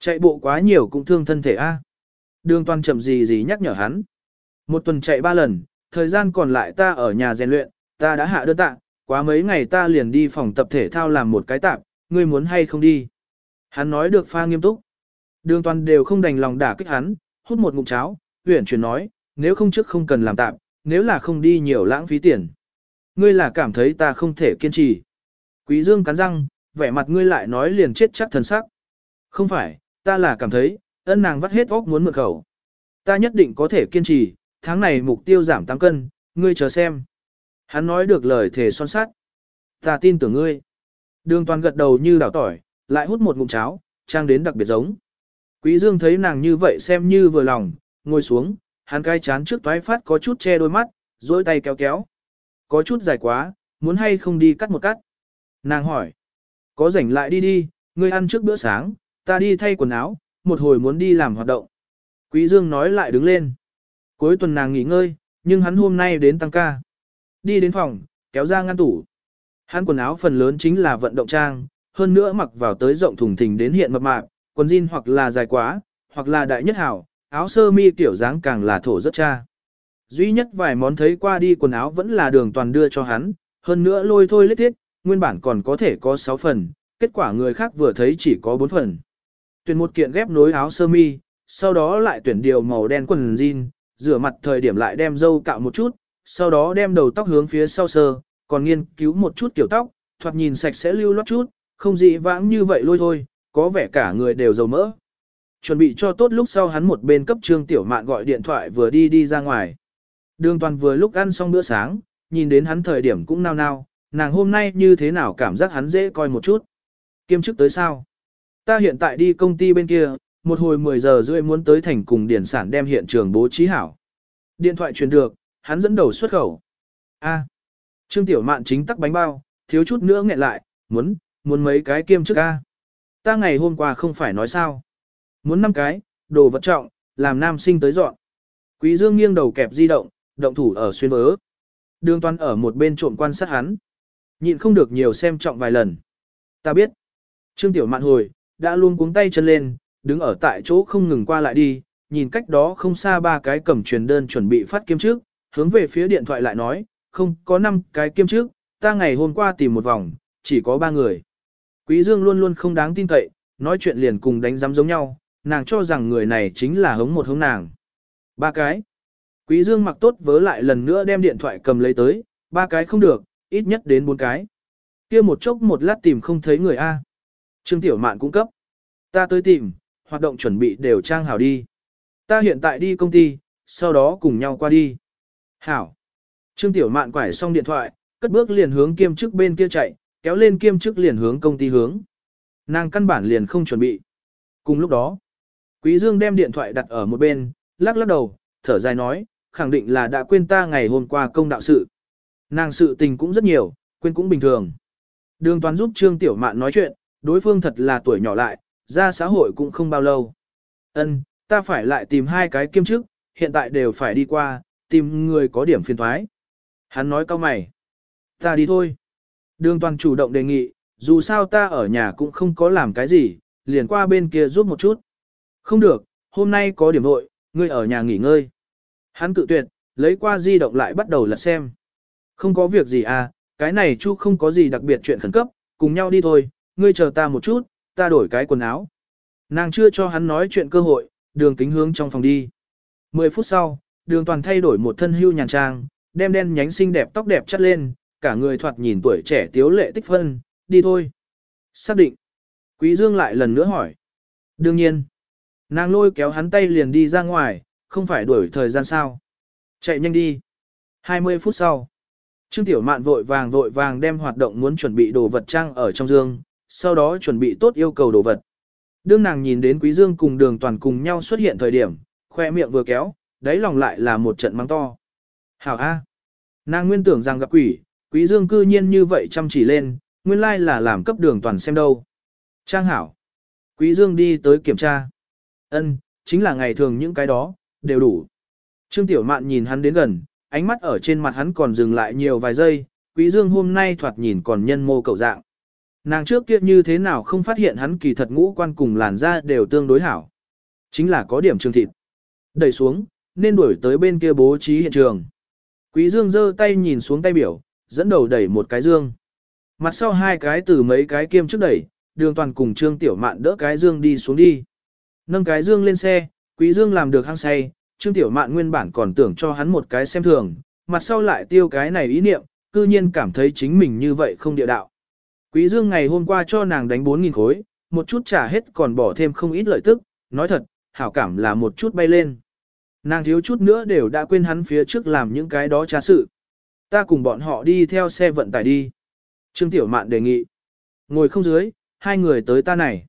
Chạy bộ quá nhiều cũng thương thân thể a. Đường toàn chậm gì gì nhắc nhở hắn. Một tuần chạy ba lần, thời gian còn lại ta ở nhà rèn luyện, ta đã hạ đơn tạ, quá mấy ngày ta liền đi phòng tập thể thao làm một cái tạm, ngươi muốn hay không đi. Hắn nói được pha nghiêm túc. Đường toàn đều không đành lòng đả kích hắn, hút một ngụm cháo, huyển chuyển nói, nếu không trước không cần làm tạm, nếu là không đi nhiều lãng phí tiền. Ngươi là cảm thấy ta không thể kiên trì. Quý dương cắn răng, vẻ mặt ngươi lại nói liền chết chắc thần sắc. Không phải, ta là cảm thấy, ân nàng vắt hết óc muốn mượn khẩu. Ta nhất định có thể kiên trì, tháng này mục tiêu giảm 8 cân, ngươi chờ xem. Hắn nói được lời thề son sát. Ta tin tưởng ngươi. Đường toàn gật đầu như đảo tỏi, lại hút một ngụm cháo, trang đến đặc biệt giống. Quý Dương thấy nàng như vậy xem như vừa lòng, ngồi xuống, hắn cai chán trước toái phát có chút che đôi mắt, duỗi tay kéo kéo. Có chút dài quá, muốn hay không đi cắt một cắt. Nàng hỏi. Có rảnh lại đi đi, ngươi ăn trước bữa sáng, ta đi thay quần áo, một hồi muốn đi làm hoạt động. Quý Dương nói lại đứng lên. Cuối tuần nàng nghỉ ngơi, nhưng hắn hôm nay đến tăng ca. Đi đến phòng, kéo ra ngăn tủ. Hắn quần áo phần lớn chính là vận động trang, hơn nữa mặc vào tới rộng thùng thình đến hiện mập mạp, quần jean hoặc là dài quá, hoặc là đại nhất hảo, áo sơ mi kiểu dáng càng là thổ rất cha. Duy nhất vài món thấy qua đi quần áo vẫn là đường toàn đưa cho hắn, hơn nữa lôi thôi lết thiết, nguyên bản còn có thể có 6 phần, kết quả người khác vừa thấy chỉ có 4 phần. Tuyển một kiện ghép nối áo sơ mi, sau đó lại tuyển điều màu đen quần jean, rửa mặt thời điểm lại đem dâu cạo một chút, sau đó đem đầu tóc hướng phía sau sơ, còn nghiên cứu một chút kiểu tóc, thoạt nhìn sạch sẽ lưu loát chút, không dị vãng như vậy lôi thôi, có vẻ cả người đều dầu mỡ. Chuẩn bị cho tốt lúc sau hắn một bên cấp trương tiểu mạn gọi điện thoại vừa đi đi ra ngoài. Đường toàn vừa lúc ăn xong bữa sáng, nhìn đến hắn thời điểm cũng nao nao, nàng hôm nay như thế nào cảm giác hắn dễ coi một chút. Kiêm chức tới sao? Ta hiện tại đi công ty bên kia, một hồi 10 giờ rưỡi muốn tới thành cùng điển sản đem hiện trường bố trí hảo. Điện thoại truyền được, hắn dẫn đầu xuất khẩu. A. Trương Tiểu Mạn chính tắc bánh bao, thiếu chút nữa nghẹn lại, muốn, muốn mấy cái kiêm chức A. Ta ngày hôm qua không phải nói sao. Muốn năm cái, đồ vật trọng, làm nam sinh tới dọn. Quý Dương nghiêng đầu kẹp di động, động thủ ở xuyên vớ. Đường toàn ở một bên trộm quan sát hắn. Nhịn không được nhiều xem trọng vài lần. Ta biết. Trương Tiểu Mạn hồi, đã luôn cuống tay chân lên, đứng ở tại chỗ không ngừng qua lại đi, nhìn cách đó không xa ba cái cầm truyền đơn chuẩn bị phát kiếm trước, hướng về phía điện thoại lại nói, không có năm cái kiếm trước, ta ngày hôm qua tìm một vòng, chỉ có ba người. Quý Dương luôn luôn không đáng tin cậy, nói chuyện liền cùng đánh giám giống nhau, nàng cho rằng người này chính là hống một hống nàng. Ba cái. Quý Dương mặc tốt vớ lại lần nữa đem điện thoại cầm lấy tới, ba cái không được, ít nhất đến bốn cái. Kia một chốc một lát tìm không thấy người A. Trương Tiểu Mạn cung cấp. Ta tới tìm, hoạt động chuẩn bị đều trang hảo đi. Ta hiện tại đi công ty, sau đó cùng nhau qua đi. Hảo. Trương Tiểu Mạn quải xong điện thoại, cất bước liền hướng kiêm chức bên kia chạy, kéo lên kiêm chức liền hướng công ty hướng. Nàng căn bản liền không chuẩn bị. Cùng lúc đó, Quý Dương đem điện thoại đặt ở một bên, lắc lắc đầu, thở dài nói, khẳng định là đã quên ta ngày hôm qua công đạo sự. Nàng sự tình cũng rất nhiều, quên cũng bình thường. Đường toán giúp Trương Tiểu Mạn nói chuyện, đối phương thật là tuổi nhỏ lại, ra xã hội cũng không bao lâu. Ân, ta phải lại tìm hai cái kiêm chức, hiện tại đều phải đi qua, tìm người có điểm phiền thoái. Hắn nói cao mày. Ta đi thôi. Đường toàn chủ động đề nghị, dù sao ta ở nhà cũng không có làm cái gì, liền qua bên kia giúp một chút. Không được, hôm nay có điểm vội, ngươi ở nhà nghỉ ngơi. Hắn cự tuyệt, lấy qua di động lại bắt đầu lật xem. Không có việc gì à, cái này chu không có gì đặc biệt chuyện khẩn cấp, cùng nhau đi thôi, ngươi chờ ta một chút, ta đổi cái quần áo. Nàng chưa cho hắn nói chuyện cơ hội, đường kính hướng trong phòng đi. Mười phút sau, đường toàn thay đổi một thân hưu nhàn trang, đem đen nhánh xinh đẹp tóc đẹp chắt lên, cả người thoạt nhìn tuổi trẻ tiếu lệ tích phân, đi thôi. Xác định. Quý Dương lại lần nữa hỏi. Đương nhiên. Nàng lôi kéo hắn tay liền đi ra ngoài, không phải đuổi thời gian sao. Chạy nhanh đi. 20 phút sau. Trương Tiểu Mạn vội vàng vội vàng đem hoạt động muốn chuẩn bị đồ vật trang ở trong dương, sau đó chuẩn bị tốt yêu cầu đồ vật. Đương nàng nhìn đến Quý Dương cùng đường toàn cùng nhau xuất hiện thời điểm, khoe miệng vừa kéo, đáy lòng lại là một trận mắng to. Hảo A. Nàng nguyên tưởng rằng gặp quỷ, Quý Dương cư nhiên như vậy chăm chỉ lên, nguyên lai là làm cấp đường toàn xem đâu. Trang hảo. Quý Dương đi tới kiểm tra. Ân, chính là ngày thường những cái đó, đều đủ. Trương Tiểu Mạn nhìn hắn đến gần, ánh mắt ở trên mặt hắn còn dừng lại nhiều vài giây, Quý Dương hôm nay thoạt nhìn còn nhân mô cầu dạng. Nàng trước kia như thế nào không phát hiện hắn kỳ thật ngũ quan cùng làn da đều tương đối hảo. Chính là có điểm trương thịt. Đẩy xuống, nên đuổi tới bên kia bố trí hiện trường. Quý Dương giơ tay nhìn xuống tay biểu, dẫn đầu đẩy một cái dương. Mặt sau hai cái từ mấy cái kiêm trước đẩy, đường toàn cùng Trương Tiểu Mạn đỡ cái dương đi xuống đi. Nâng cái dương lên xe, Quý Dương làm được hăng say, Trương Tiểu Mạn nguyên bản còn tưởng cho hắn một cái xem thường, mặt sau lại tiêu cái này ý niệm, cư nhiên cảm thấy chính mình như vậy không địa đạo. Quý Dương ngày hôm qua cho nàng đánh 4.000 khối, một chút trả hết còn bỏ thêm không ít lợi tức, nói thật, hảo cảm là một chút bay lên. Nàng thiếu chút nữa đều đã quên hắn phía trước làm những cái đó trá sự. Ta cùng bọn họ đi theo xe vận tải đi. Trương Tiểu Mạn đề nghị. Ngồi không dưới, hai người tới ta này.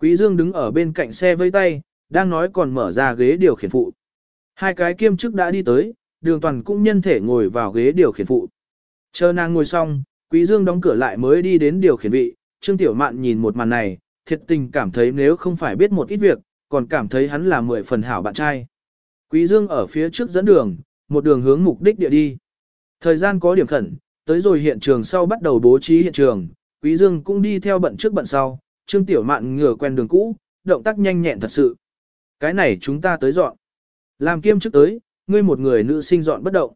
Quý Dương đứng ở bên cạnh xe với tay, đang nói còn mở ra ghế điều khiển phụ. Hai cái kiêm chức đã đi tới, đường toàn cũng nhân thể ngồi vào ghế điều khiển phụ. Chờ nàng ngồi xong, Quý Dương đóng cửa lại mới đi đến điều khiển vị, Trương Tiểu Mạn nhìn một màn này, thiệt tình cảm thấy nếu không phải biết một ít việc, còn cảm thấy hắn là mười phần hảo bạn trai. Quý Dương ở phía trước dẫn đường, một đường hướng mục đích địa đi. Thời gian có điểm khẩn, tới rồi hiện trường sau bắt đầu bố trí hiện trường, Quý Dương cũng đi theo bận trước bận sau, Trương Tiểu Mạn ngửa quen đường cũ, động tác nhanh nhẹn thật sự. Cái này chúng ta tới dọn. Làm kiêm trước tới, ngươi một người nữ sinh dọn bất động.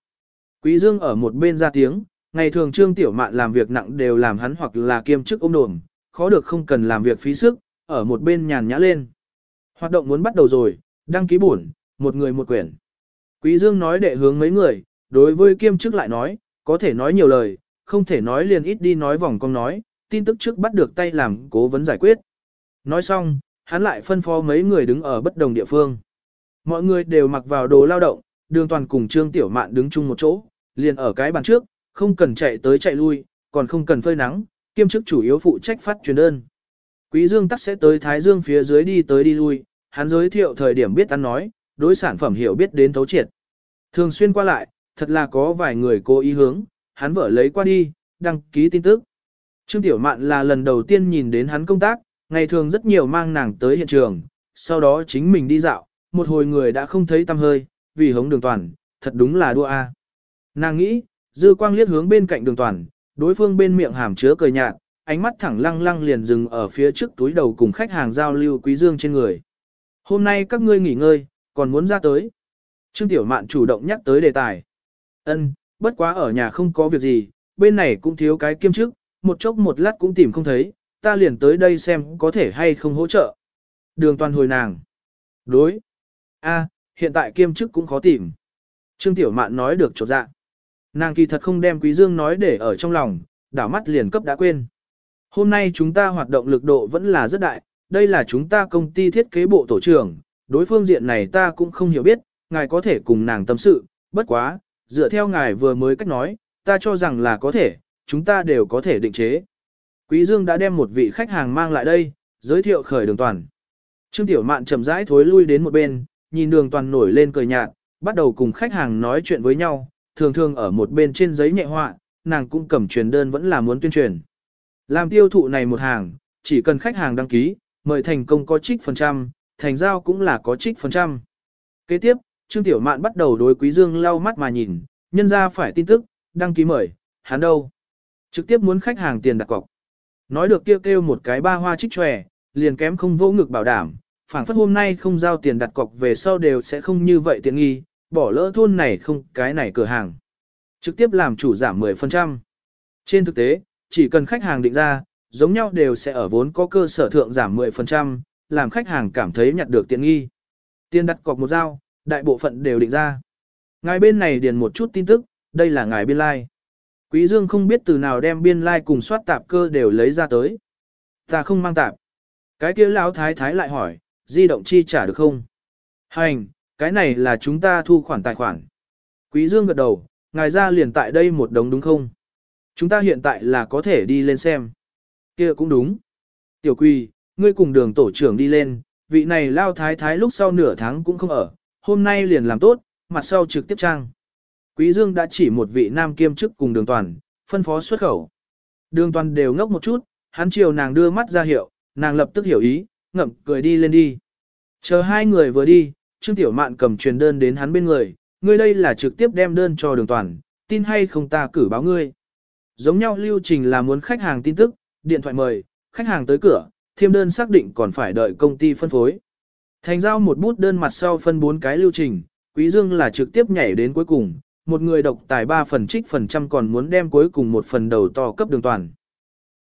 Quý Dương ở một bên ra tiếng, ngày thường Trương Tiểu Mạn làm việc nặng đều làm hắn hoặc là kiêm chức ôm đồm, khó được không cần làm việc phí sức, ở một bên nhàn nhã lên. Hoạt động muốn bắt đầu rồi, đăng ký bổn, một người một quyển. Quý Dương nói để hướng mấy người, đối với kiêm chức lại nói, có thể nói nhiều lời, không thể nói liền ít đi nói vòng cong nói, tin tức trước bắt được tay làm cố vấn giải quyết. Nói xong, hắn lại phân phó mấy người đứng ở bất đồng địa phương. Mọi người đều mặc vào đồ lao động, đường toàn cùng Trương Tiểu Mạn đứng chung một chỗ, liền ở cái bàn trước, không cần chạy tới chạy lui, còn không cần phơi nắng, kiêm chức chủ yếu phụ trách phát truyền đơn. Quý Dương tắc sẽ tới Thái Dương phía dưới đi tới đi lui, hắn giới thiệu thời điểm biết ăn nói, đối sản phẩm hiểu biết đến thấu triệt. Thường xuyên qua lại, thật là có vài người cố ý hướng, hắn vợ lấy qua đi, đăng ký tin tức. Trương Tiểu Mạn là lần đầu tiên nhìn đến hắn công tác, ngày thường rất nhiều mang nàng tới hiện trường, sau đó chính mình đi dạo, một hồi người đã không thấy tâm hơi, vì hống đường toàn, thật đúng là đua a. Nàng nghĩ, dư quang liếc hướng bên cạnh đường toàn, đối phương bên miệng hàm chứa cười nhạt, ánh mắt thẳng lăng lăng liền dừng ở phía trước túi đầu cùng khách hàng giao lưu quý dương trên người. Hôm nay các ngươi nghỉ ngơi, còn muốn ra tới. Trương Tiểu Mạn chủ động nhắc tới đề tài. Ân, bất quá ở nhà không có việc gì, bên này cũng thiếu cái kiêm chức, một chốc một lát cũng tìm không thấy, ta liền tới đây xem có thể hay không hỗ trợ. Đường toàn hồi nàng. Đối. A, hiện tại kiêm chức cũng khó tìm. Trương Tiểu Mạn nói được chỗ dạ. Nàng kỳ thật không đem Quý Dương nói để ở trong lòng, đảo mắt liền cấp đã quên. Hôm nay chúng ta hoạt động lực độ vẫn là rất đại, đây là chúng ta công ty thiết kế bộ tổ trưởng, đối phương diện này ta cũng không hiểu biết, ngài có thể cùng nàng tâm sự, bất quá, dựa theo ngài vừa mới cách nói, ta cho rằng là có thể, chúng ta đều có thể định chế. Quý Dương đã đem một vị khách hàng mang lại đây, giới thiệu khởi đường toàn. Trương Tiểu Mạn chậm rãi thối lui đến một bên, nhìn đường toàn nổi lên cười nhạt, bắt đầu cùng khách hàng nói chuyện với nhau, thường thường ở một bên trên giấy nhẹ họa, nàng cũng cầm truyền đơn vẫn là muốn tuyên truyền. Làm tiêu thụ này một hàng, chỉ cần khách hàng đăng ký, mời thành công có trích phần trăm, thành giao cũng là có trích phần trăm. Kế tiếp, Trương Tiểu Mạn bắt đầu đối Quý Dương lau mắt mà nhìn, nhân ra phải tin tức, đăng ký mời, hắn đâu? Trực tiếp muốn khách hàng tiền đặt cọc. Nói được kêu kêu một cái ba hoa trích tròe, liền kém không vô ngực bảo đảm, phảng phất hôm nay không giao tiền đặt cọc về sau đều sẽ không như vậy tiện nghi, bỏ lỡ thôn này không cái này cửa hàng. Trực tiếp làm chủ giảm 10%. Trên thực tế, chỉ cần khách hàng định ra, giống nhau đều sẽ ở vốn có cơ sở thượng giảm 10%, làm khách hàng cảm thấy nhặt được tiện nghi. Tiền đặt cọc một dao đại bộ phận đều định ra. Ngài bên này điền một chút tin tức, đây là ngài biên lai. Like. Quý Dương không biết từ nào đem biên lai like cùng soát tạp cơ đều lấy ra tới. Ta không mang tạp. Cái kia lão thái thái lại hỏi, di động chi trả được không? Hành, cái này là chúng ta thu khoản tài khoản. Quý Dương gật đầu, ngài ra liền tại đây một đống đúng không? Chúng ta hiện tại là có thể đi lên xem. Kia cũng đúng. Tiểu Quỳ, ngươi cùng đường tổ trưởng đi lên, vị này lao thái thái lúc sau nửa tháng cũng không ở, hôm nay liền làm tốt, mặt sau trực tiếp trang. Quý Dương đã chỉ một vị nam kiêm chức cùng đường toàn, phân phó xuất khẩu. Đường toàn đều ngốc một chút, hắn chiều nàng đưa mắt ra hiệu, nàng lập tức hiểu ý, ngậm cười đi lên đi. Chờ hai người vừa đi, Trương Tiểu Mạn cầm truyền đơn đến hắn bên người, ngươi đây là trực tiếp đem đơn cho đường toàn, tin hay không ta cử báo ngươi. Giống nhau lưu trình là muốn khách hàng tin tức, điện thoại mời, khách hàng tới cửa, thêm đơn xác định còn phải đợi công ty phân phối. Thành giao một bút đơn mặt sau phân bốn cái lưu trình, Quý Dương là trực tiếp nhảy đến cuối cùng, một người độc tài ba phần trích phần trăm còn muốn đem cuối cùng một phần đầu to cấp đường toàn.